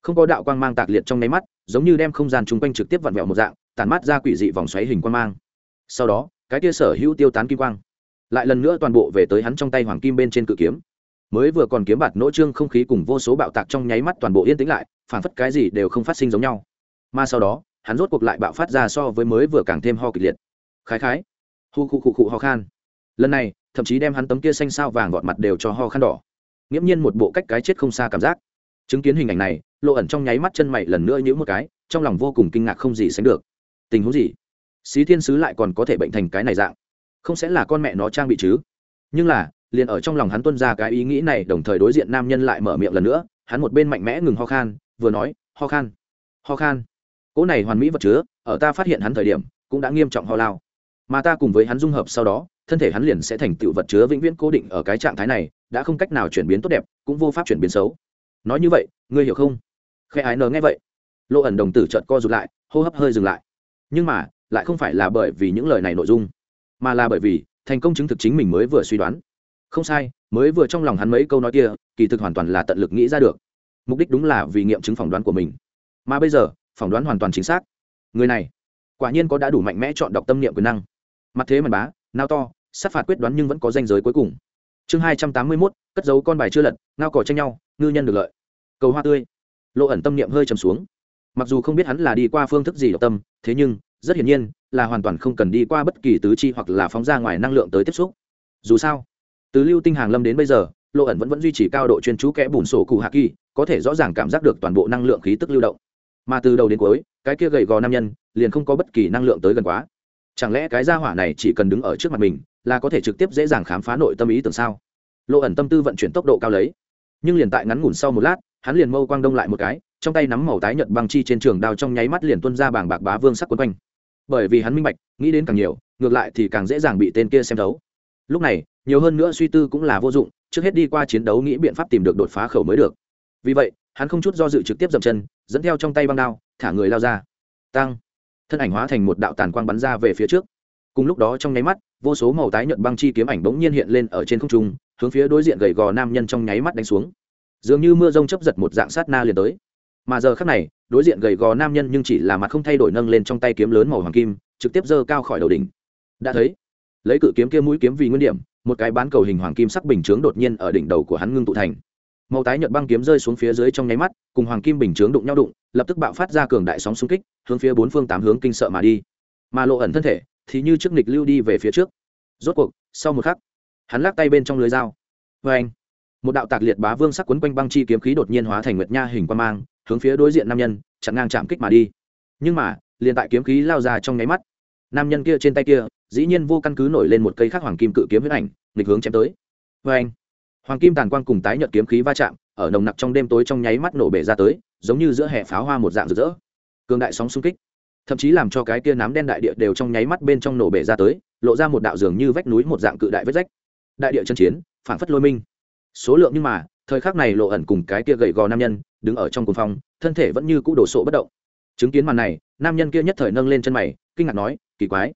Không có đạo quang mang tạc liệt trong nháy mắt, giống như đem không gian chung quanh trực tiếp vặn vẹo một dạng tàn mắt ra quỷ dị vòng xoáy hình quang mang. Sau đó, cái tia sở hữu tiêu tán kim quang lại lần nữa toàn bộ về tới hắn trong tay hoàng kim bên trên cự kiếm. Mới vừa còn kiếm bạt nỗ trương không khí cùng vô số bạo tạc trong nháy mắt toàn bộ yên tĩnh lại, phản phất cái gì đều không phát sinh giống nhau. Mà sau đó, hắn rốt cuộc lại bạo phát ra so với mới vừa càng thêm ho kịch liệt. Khái khái. Hu khu khu khu ho khan. Lần này, thậm chí đem hắn tấm kia xanh sao vàng gọt mặt đều cho ho khan đỏ. Nghiễm nhiên một bộ cách cái chết không xa cảm giác. Chứng kiến hình ảnh này, lộ ẩn trong nháy mắt chân mày lần nữa nhữ một cái, trong lòng vô cùng kinh ngạc không gì sánh được. Tình huống gì? Xí thiên sứ lại còn có thể bệnh thành cái này dạng không sẽ là con mẹ nó trang bị chứ. Nhưng là, liền ở trong lòng hắn tuân ra cái ý nghĩ này, đồng thời đối diện nam nhân lại mở miệng lần nữa, hắn một bên mạnh mẽ ngừng ho khan, vừa nói, ho khan ho khan. Cỗ này hoàn mỹ vật chứa, ở ta phát hiện hắn thời điểm, cũng đã nghiêm trọng ho lao. Mà ta cùng với hắn dung hợp sau đó, thân thể hắn liền sẽ thành tựu vật chứa vĩnh viễn cố định ở cái trạng thái này, đã không cách nào chuyển biến tốt đẹp, cũng vô pháp chuyển biến xấu. Nói như vậy, ngươi hiểu không? Khe ái nờ nghe vậy. Lộ ẩn đồng tử trợt co rụt lại, hô hấp hơi dừng lại. Nhưng mà, lại không phải là bởi vì những lời này nội dung mà là bởi vì thành công chứng thực chính mình mới vừa suy đoán. Không sai, mới vừa trong lòng hắn mấy câu nói kia, kỳ thực hoàn toàn là tận lực nghĩ ra được. Mục đích đúng là vì nghiệm chứng phỏng đoán của mình. Mà bây giờ, phỏng đoán hoàn toàn chính xác. Người này, quả nhiên có đã đủ mạnh mẽ chọn đọc tâm niệm quyền năng. Mặt thế mật bá, nao to, sát phạt quyết đoán nhưng vẫn có danh giới cuối cùng. Chương hai trăm tám mươi mốt, cất dấu con bài chưa lật, ngao cỏ tranh nhau, ngư nhân được lợi. Cầu hoa tươi. Lộ ẩn tâm niệm hơi trầm xuống. Mặc dù không biết hắn là đi qua phương thức gì đọc tâm, thế nhưng, rất hiển nhiên là hoàn toàn không cần đi qua bất kỳ tứ chi hoặc là phóng ra ngoài năng lượng tới tiếp xúc. Dù sao, từ lưu tinh hàng lâm đến bây giờ, lộ ẩn vẫn vẫn duy trì cao độ chuyên chú kẽ bùn sổ cụ hạ kỳ, có thể rõ ràng cảm giác được toàn bộ năng lượng khí tức lưu động. Mà từ đầu đến cuối, cái kia gầy gò nam nhân liền không có bất kỳ năng lượng tới gần quá. Chẳng lẽ cái gia hỏa này chỉ cần đứng ở trước mặt mình là có thể trực tiếp dễ dàng khám phá nội tâm ý tưởng sao? Lộ ẩn tâm tư vận chuyển tốc độ cao lấy, nhưng liền tại ngắn ngủn sau một lát, hắn liền mâu quang đông lại một cái, trong tay nắm màu tái nhật băng chi trên trường đao trong nháy mắt liền tuôn ra bảng bạc bá vương sắc quấn quanh bởi vì hắn minh bạch, nghĩ đến càng nhiều, ngược lại thì càng dễ dàng bị tên kia xem thấu. Lúc này, nhiều hơn nữa suy tư cũng là vô dụng, trước hết đi qua chiến đấu nghĩ biện pháp tìm được đột phá khẩu mới được. Vì vậy, hắn không chút do dự trực tiếp dậm chân, dẫn theo trong tay băng đao, thả người lao ra. Tăng thân ảnh hóa thành một đạo tàn quang bắn ra về phía trước. Cùng lúc đó trong nháy mắt, vô số màu tái nhuận băng chi kiếm ảnh bỗng nhiên hiện lên ở trên không trung, hướng phía đối diện gầy gò nam nhân trong nháy mắt đánh xuống. Dường như mưa rông chấp giật một dạng sát na liền tới mà giờ khác này, đối diện gầy gò nam nhân nhưng chỉ là mặt không thay đổi nâng lên trong tay kiếm lớn màu hoàng kim, trực tiếp giơ cao khỏi đầu đỉnh. Đã thấy, lấy cự kiếm kia mũi kiếm vì nguyên điểm, một cái bán cầu hình hoàng kim sắc bình chướng đột nhiên ở đỉnh đầu của hắn ngưng tụ thành. Màu tái nhợt băng kiếm rơi xuống phía dưới trong nháy mắt, cùng hoàng kim bình chướng đụng nhau đụng, lập tức bạo phát ra cường đại sóng xung kích, hướng phía bốn phương tám hướng kinh sợ mà đi. Mà lộ ẩn thân thể, thì như trước nghịch lưu đi về phía trước. Rốt cuộc, sau một khắc, hắn lắc tay bên trong lưới dao. Vê anh một đạo tạc liệt bá vương sắc quấn quanh băng chi kiếm khí đột nhiên hóa thành nguyệt nha hình quan mang hướng phía đối diện nam nhân, chặn ngang chạm kích mà đi. Nhưng mà, liền tại kiếm khí lao ra trong nháy mắt, nam nhân kia trên tay kia, dĩ nhiên vô căn cứ nổi lên một cây khắc hoàng kim cự kiếm huyết ảnh, nghịch hướng chém tới. Vê anh hoàng kim tàn quang cùng tái nhợt kiếm khí va chạm, ở nồng nặc trong đêm tối trong nháy mắt nổ bể ra tới, giống như giữa hệ pháo hoa một dạng rực rỡ. Cường đại sóng xung kích, thậm chí làm cho cái kia nám đen đại địa đều trong nháy mắt bên trong nổ bể ra tới, lộ ra một đạo dường như vách núi một dạng cự đại vết rách. Đại địa chân chiến phản phất lôi minh. Số lượng nhưng mà, thời khắc này lộ ẩn cùng cái kia gầy gò nam nhân đứng ở trong cuồng phong, thân thể vẫn như cũ đổ sộ bất động. Chứng kiến màn này, nam nhân kia nhất thời nâng lên chân mày, kinh ngạc nói, kỳ quái,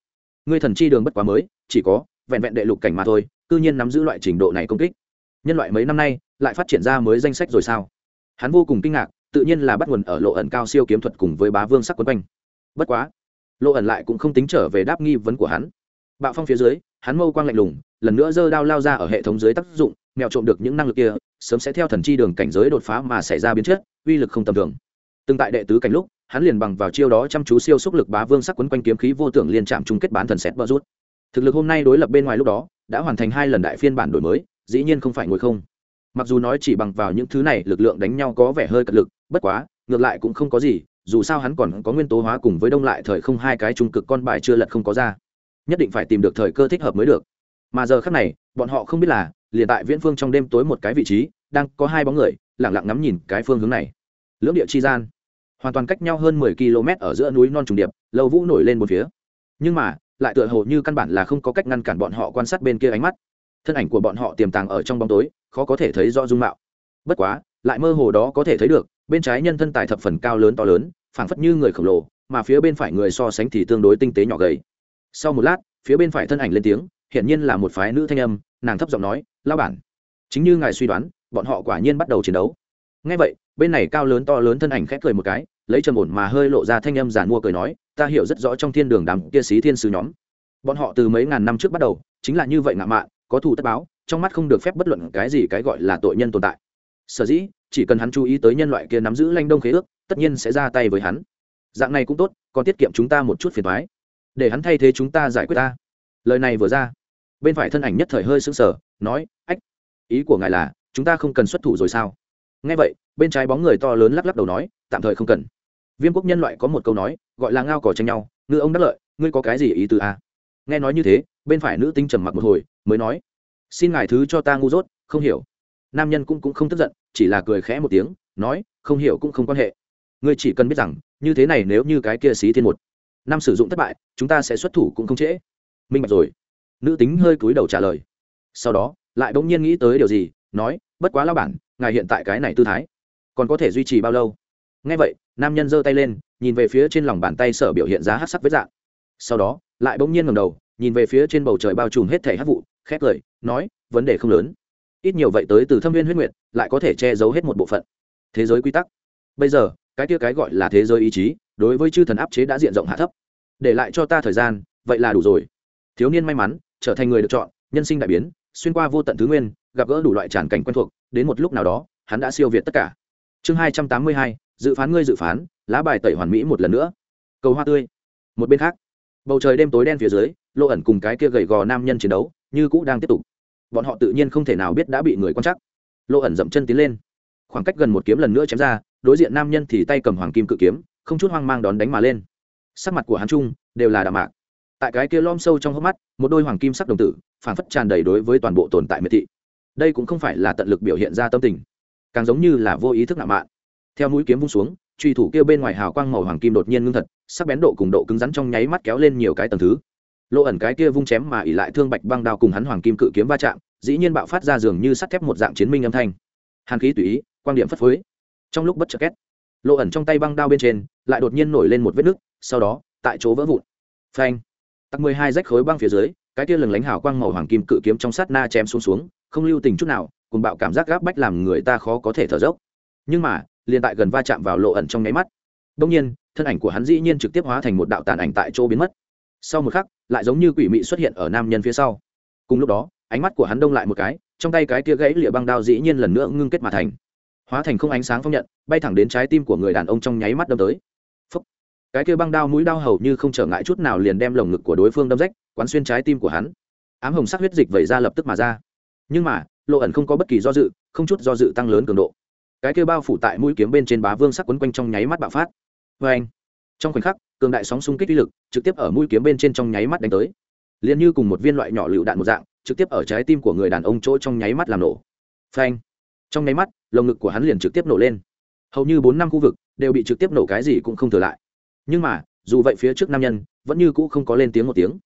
ngươi thần chi đường bất quá mới, chỉ có vẹn vẹn đệ lục cảnh mà thôi, cư nhiên nắm giữ loại trình độ này công kích. Nhân loại mấy năm nay, lại phát triển ra mới danh sách rồi sao? Hắn vô cùng kinh ngạc, tự nhiên là bắt nguồn ở lộ ẩn cao siêu kiếm thuật cùng với bá vương sắc quấn quanh. Bất quá, lộ ẩn lại cũng không tính trở về đáp nghi vấn của hắn. Bạo phong phía dưới, hắn mâu quang lạnh lùng, lần nữa giơ đao lao ra ở hệ thống dưới tác dụng mèo trộm được những năng lực kia, sớm sẽ theo thần chi đường cảnh giới đột phá mà xảy ra biến chất, uy lực không tầm thường. Từng tại đệ tứ cảnh lúc, hắn liền bằng vào chiêu đó chăm chú siêu xúc lực bá vương sắc quấn quanh kiếm khí vô tưởng liên chạm chung kết bán thần xét bờ rút. Thực lực hôm nay đối lập bên ngoài lúc đó, đã hoàn thành hai lần đại phiên bản đổi mới, dĩ nhiên không phải ngồi không. Mặc dù nói chỉ bằng vào những thứ này, lực lượng đánh nhau có vẻ hơi cật lực, bất quá, ngược lại cũng không có gì, dù sao hắn còn có nguyên tố hóa cùng với đông lại thời không hai cái trung cực con bài chưa lật không có ra. Nhất định phải tìm được thời cơ thích hợp mới được. Mà giờ khác này, bọn họ không biết là liền tại viễn phương trong đêm tối một cái vị trí, đang có hai bóng người lẳng lặng ngắm nhìn cái phương hướng này. Lưỡng địa chi gian, hoàn toàn cách nhau hơn mười km ở giữa núi non trùng điệp, lâu vũ nổi lên một phía. Nhưng mà, lại tựa hồ như căn bản là không có cách ngăn cản bọn họ quan sát bên kia ánh mắt. Thân ảnh của bọn họ tiềm tàng ở trong bóng tối, khó có thể thấy rõ dung mạo. Bất quá, lại mơ hồ đó có thể thấy được, bên trái nhân thân tài thập phần cao lớn to lớn, phảng phất như người khổng lồ, mà phía bên phải người so sánh thì tương đối tinh tế nhỏ gầy. Sau một lát, phía bên phải thân ảnh lên tiếng hiển nhiên là một phái nữ thanh âm, nàng thấp giọng nói lao bản, chính như ngài suy đoán, bọn họ quả nhiên bắt đầu chiến đấu. Ngay vậy, bên này cao lớn to lớn thân ảnh khép cười một cái, lấy trầm ổn mà hơi lộ ra thanh âm giản mua cười nói, ta hiểu rất rõ trong thiên đường đám kia sĩ thiên sứ nhóm. Bọn họ từ mấy ngàn năm trước bắt đầu, chính là như vậy ngạo mạn, có thù tất báo, trong mắt không được phép bất luận cái gì cái gọi là tội nhân tồn tại. Sở dĩ, chỉ cần hắn chú ý tới nhân loại kia nắm giữ lanh đông khế ước, tất nhiên sẽ ra tay với hắn. Dạng này cũng tốt, còn tiết kiệm chúng ta một chút phiền thoái để hắn thay thế chúng ta giải quyết ta. Lời này vừa ra bên phải thân ảnh nhất thời hơi sững sờ, nói, ách, ý của ngài là, chúng ta không cần xuất thủ rồi sao? Nghe vậy, bên trái bóng người to lớn lắc lắc đầu nói, tạm thời không cần. Viêm quốc nhân loại có một câu nói, gọi là ngao cỏ tranh nhau, ngư ông đắc lợi, ngươi có cái gì ý từ a à? nghe nói như thế, bên phải nữ tinh trầm mặc một hồi, mới nói, xin ngài thứ cho ta ngu dốt, không hiểu. Nam nhân cũng cũng không tức giận, chỉ là cười khẽ một tiếng, nói, không hiểu cũng không quan hệ. Ngươi chỉ cần biết rằng, như thế này nếu như cái kia xí thiên một, năm sử dụng thất bại, chúng ta sẽ xuất thủ cũng không trễ. Minh bạch rồi nữ tính hơi cúi đầu trả lời. Sau đó, lại bỗng nhiên nghĩ tới điều gì, nói, bất quá lao bản, ngài hiện tại cái này tư thái, còn có thể duy trì bao lâu? Ngay vậy, nam nhân giơ tay lên, nhìn về phía trên lòng bàn tay sở biểu hiện giá hát sắc với dạng. Sau đó, lại bỗng nhiên ngầm đầu, nhìn về phía trên bầu trời bao trùm hết thẻ hát vụ khét cười, nói, vấn đề không lớn. Ít nhiều vậy tới từ thâm viên huyết nguyệt, lại có thể che giấu hết một bộ phận. Thế giới quy tắc. Bây giờ, cái kia cái gọi là thế giới ý chí, đối với chư thần áp chế đã diện rộng hạ thấp. Để lại cho ta thời gian, vậy là đủ rồi. Thiếu niên may mắn trở thành người được chọn, nhân sinh đại biến, xuyên qua vô tận thứ nguyên, gặp gỡ đủ loại tràn cảnh quen thuộc, đến một lúc nào đó, hắn đã siêu việt tất cả. Chương hai trăm tám mươi hai, dự phán ngươi dự phán, lá bài tẩy hoàn mỹ một lần nữa. Cầu hoa tươi. Một bên khác, bầu trời đêm tối đen phía dưới lộ ẩn cùng cái kia gầy gò nam nhân chiến đấu, như cũ đang tiếp tục. Bọn họ tự nhiên không thể nào biết đã bị người quan chắc lộ ẩn dậm chân tiến lên. Khoảng cách gần một kiếm lần nữa chém ra, đối diện nam nhân thì tay cầm hoàng kim cự kiếm, không chút hoang mang đón đánh mà lên. Sắc mặt của hắn trung, đều là đạm mạc tại cái kia lom sâu trong hốc mắt, một đôi hoàng kim sắc đồng tử phản phất tràn đầy đối với toàn bộ tồn tại miệt thị. Đây cũng không phải là tận lực biểu hiện ra tâm tình, càng giống như là vô ý thức nạ mạn. Theo mũi kiếm vung xuống, truy thủ kia bên ngoài hào quang màu hoàng kim đột nhiên ngưng thật, sắc bén độ cùng độ cứng rắn trong nháy mắt kéo lên nhiều cái tầng thứ. Lộ ẩn cái kia vung chém mà ỉ lại thương bạch băng đao cùng hắn hoàng kim cự kiếm va chạm, dĩ nhiên bạo phát ra dường như sắt thép một dạng chiến minh âm thanh. Hàn khí tùy ý quan điểm phất phới. Trong lúc bất chợt két lộ ẩn trong tay băng đao bên trên, lại đột nhiên nổi lên một vết nứt, sau đó, tại chỗ vỡ vụn. Phanh! Tắc mười hai rách khối băng phía dưới, cái kia lừng lánh hào quang màu hoàng kim cự kiếm trong sát na chém xuống xuống, không lưu tình chút nào, cùng bạo cảm giác gáp bách làm người ta khó có thể thở dốc. Nhưng mà, liền tại gần va chạm vào lộ ẩn trong nháy mắt đông nhiên, thân ảnh của hắn dĩ nhiên trực tiếp hóa thành một đạo tàn ảnh tại chỗ biến mất. Sau một khắc, lại giống như quỷ mị xuất hiện ở nam nhân phía sau. Cùng lúc đó, ánh mắt của hắn đông lại một cái, trong tay cái kia gãy lịa băng đao dĩ nhiên lần nữa ngưng kết mà thành. Hóa thành không ánh sáng phong nhận, bay thẳng đến trái tim của người đàn ông trong nháy mắt đâm tới cái kia băng đao mũi đao hầu như không trở ngại chút nào liền đem lồng ngực của đối phương đâm rách, quán xuyên trái tim của hắn. Ám hồng sắc huyết dịch vẩy ra lập tức mà ra. Nhưng mà, lộ ẩn không có bất kỳ do dự, không chút do dự tăng lớn cường độ. Cái kia bao phủ tại mũi kiếm bên trên bá vương sắc quấn quanh trong nháy mắt bạo phát. Vê anh, trong khoảnh khắc, cường đại sóng xung kích uy lực trực tiếp ở mũi kiếm bên trên trong nháy mắt đánh tới. Liền như cùng một viên loại nhỏ lựu đạn một dạng, trực tiếp ở trái tim của người đàn ông chỗ trong nháy mắt làm nổ. Phanh trong nháy mắt, lồng ngực của hắn liền trực tiếp nổ lên. Hầu như bốn năm khu vực đều bị trực tiếp nổ cái gì cũng không thừa lại nhưng mà, dù vậy phía trước nam nhân vẫn như cũ không có lên tiếng một tiếng.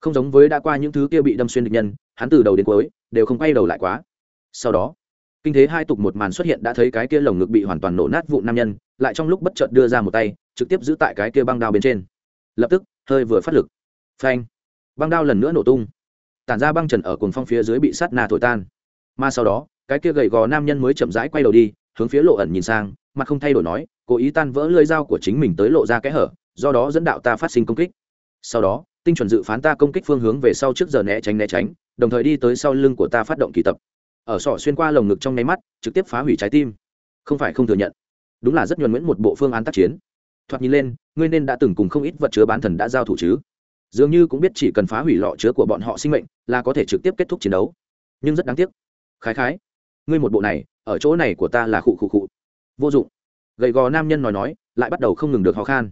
Không giống với đã qua những thứ kia bị đâm xuyên địch nhân, hắn từ đầu đến cuối đều không quay đầu lại quá. Sau đó, kinh thế hai tục một màn xuất hiện đã thấy cái kia lồng ngực bị hoàn toàn nổ nát vụ nam nhân, lại trong lúc bất chợt đưa ra một tay, trực tiếp giữ tại cái kia băng đao bên trên. Lập tức, hơi vừa phát lực. Phanh. Băng đao lần nữa nổ tung. Tản ra băng trần ở cồn phong phía dưới bị sát na thổi tan. Mà sau đó, cái kia gầy gò nam nhân mới chậm rãi quay đầu đi hướng phía lộ ẩn nhìn sang, mặt không thay đổi nói, cố ý tan vỡ lưỡi dao của chính mình tới lộ ra kẽ hở, do đó dẫn đạo ta phát sinh công kích. Sau đó, tinh chuẩn dự phán ta công kích phương hướng về sau trước giờ né tránh né tránh, đồng thời đi tới sau lưng của ta phát động kỳ tập. Ở sọ xuyên qua lồng ngực trong nháy mắt, trực tiếp phá hủy trái tim. Không phải không thừa nhận. Đúng là rất nhuần nguyễn một bộ phương án tác chiến. Thoạt nhìn lên, ngươi nên đã từng cùng không ít vật chứa bán thần đã giao thủ chứ? Dường như cũng biết chỉ cần phá hủy lọ chứa của bọn họ sinh mệnh là có thể trực tiếp kết thúc chiến đấu. Nhưng rất đáng tiếc. Khái khái, ngươi một bộ này ở chỗ này của ta là khụ khụ khụ. Vô dụng. Gầy gò nam nhân nói nói, lại bắt đầu không ngừng được ho khan.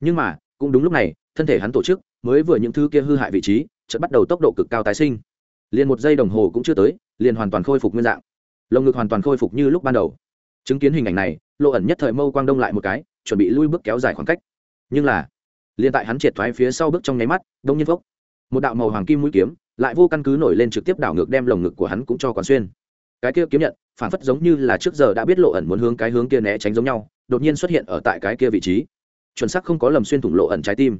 Nhưng mà, cũng đúng lúc này, thân thể hắn tổ chức mới vừa những thứ kia hư hại vị trí, chợt bắt đầu tốc độ cực cao tái sinh. Liền một giây đồng hồ cũng chưa tới, liền hoàn toàn khôi phục nguyên dạng. Lồng ngực hoàn toàn khôi phục như lúc ban đầu. Chứng kiến hình ảnh này lộ ẩn nhất thời mâu quang đông lại một cái, chuẩn bị lui bước kéo dài khoảng cách. Nhưng là, liền tại hắn triệt thoái phía sau bước trong nháy mắt, đông nhiên phốc. Một đạo màu hoàng kim mũi kiếm, lại vô căn cứ nổi lên trực tiếp đảo ngược đem lồng ngực của hắn cũng cho còn xuyên. Cái kia kiếm nhận phản phất giống như là trước giờ đã biết lộ ẩn muốn hướng cái hướng kia né tránh giống nhau, đột nhiên xuất hiện ở tại cái kia vị trí. Chuẩn xác không có lầm xuyên thủng lộ ẩn trái tim.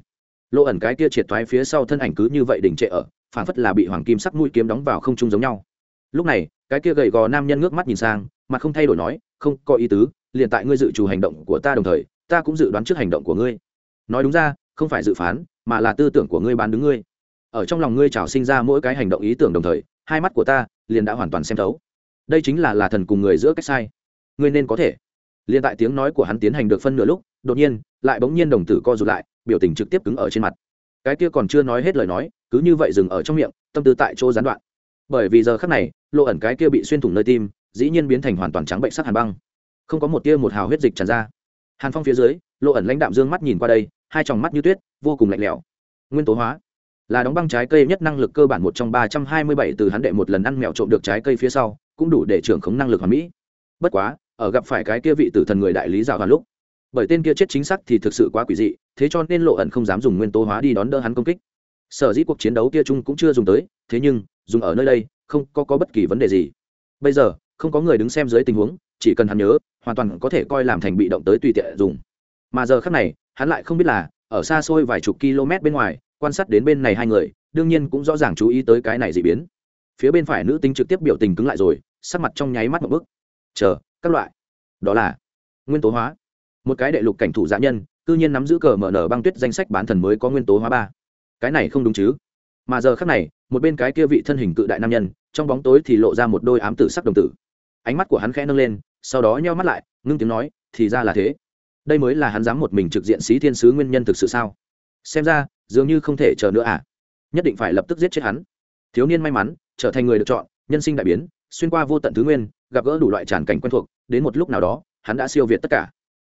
Lộ ẩn cái kia triệt thoái phía sau thân ảnh cứ như vậy đỉnh trệ ở phản phất là bị hoàng kim sắc mũi kiếm đóng vào không trung giống nhau. Lúc này, cái kia gầy gò nam nhân ngước mắt nhìn sang, mặt không thay đổi nói, không có ý tứ, liền tại ngươi dự trù hành động của ta đồng thời, ta cũng dự đoán trước hành động của ngươi. Nói đúng ra, không phải dự phán, mà là tư tưởng của ngươi bán đứng ngươi. Ở trong lòng ngươi trào sinh ra mỗi cái hành động ý tưởng đồng thời, hai mắt của ta liền đã hoàn toàn xem thấu đây chính là là thần cùng người giữa cách sai. Ngươi nên có thể. Liên tại tiếng nói của hắn tiến hành được phân nửa lúc, đột nhiên, lại bỗng nhiên đồng tử co rụt lại, biểu tình trực tiếp cứng ở trên mặt. Cái kia còn chưa nói hết lời nói, cứ như vậy dừng ở trong miệng, tâm tư tại chỗ gián đoạn. Bởi vì giờ khắc này, lộ ẩn cái kia bị xuyên thủng nơi tim, dĩ nhiên biến thành hoàn toàn trắng bệnh sắc hàn băng. Không có một tia một hào huyết dịch tràn ra. Hàn phong phía dưới, lộ ẩn lãnh đạm dương mắt nhìn qua đây, hai tròng mắt như tuyết, vô cùng lạnh lẽo. Nguyên tố hóa. Là đóng băng trái cây nhất năng lực cơ bản một trong ba trăm hai mươi bảy từ hắn đệ một lần ăn mèo trộm được trái cây phía sau cũng đủ để trưởng khống năng lực hoàn mỹ. Bất quá ở gặp phải cái kia vị tử thần người đại lý rào hoàn lúc bởi tên kia chết chính xác thì thực sự quá quỷ dị thế cho nên lộ ẩn không dám dùng nguyên tố hóa đi đón đỡ hắn công kích. Sở dĩ cuộc chiến đấu kia chung cũng chưa dùng tới thế nhưng dùng ở nơi đây không có, có bất kỳ vấn đề gì. Bây giờ không có người đứng xem dưới tình huống chỉ cần hắn nhớ hoàn toàn có thể coi làm thành bị động tới tùy tiện dùng. Mà giờ khác này hắn lại không biết là ở xa xôi vài chục km bên ngoài quan sát đến bên này hai người đương nhiên cũng rõ ràng chú ý tới cái này dị biến phía bên phải nữ tính trực tiếp biểu tình cứng lại rồi, sắc mặt trong nháy mắt một bức. Chờ, các loại. Đó là nguyên tố hóa. Một cái đệ lục cảnh thủ dạ nhân, cư nhiên nắm giữ cờ mở nở băng tuyết danh sách bán thần mới có nguyên tố hóa ba. Cái này không đúng chứ? Mà giờ khác này, một bên cái kia vị thân hình cự đại nam nhân, trong bóng tối thì lộ ra một đôi ám tử sắc đồng tử. Ánh mắt của hắn khẽ nâng lên, sau đó nheo mắt lại, ngưng tiếng nói, thì ra là thế. Đây mới là hắn dám một mình trực diện sĩ thiên sứ nguyên nhân thực sự sao? Xem ra, dường như không thể chờ nữa à? Nhất định phải lập tức giết chết hắn. Thiếu niên may mắn trở thành người được chọn, nhân sinh đại biến, xuyên qua vô tận thứ nguyên, gặp gỡ đủ loại tràn cảnh quen thuộc, đến một lúc nào đó, hắn đã siêu việt tất cả.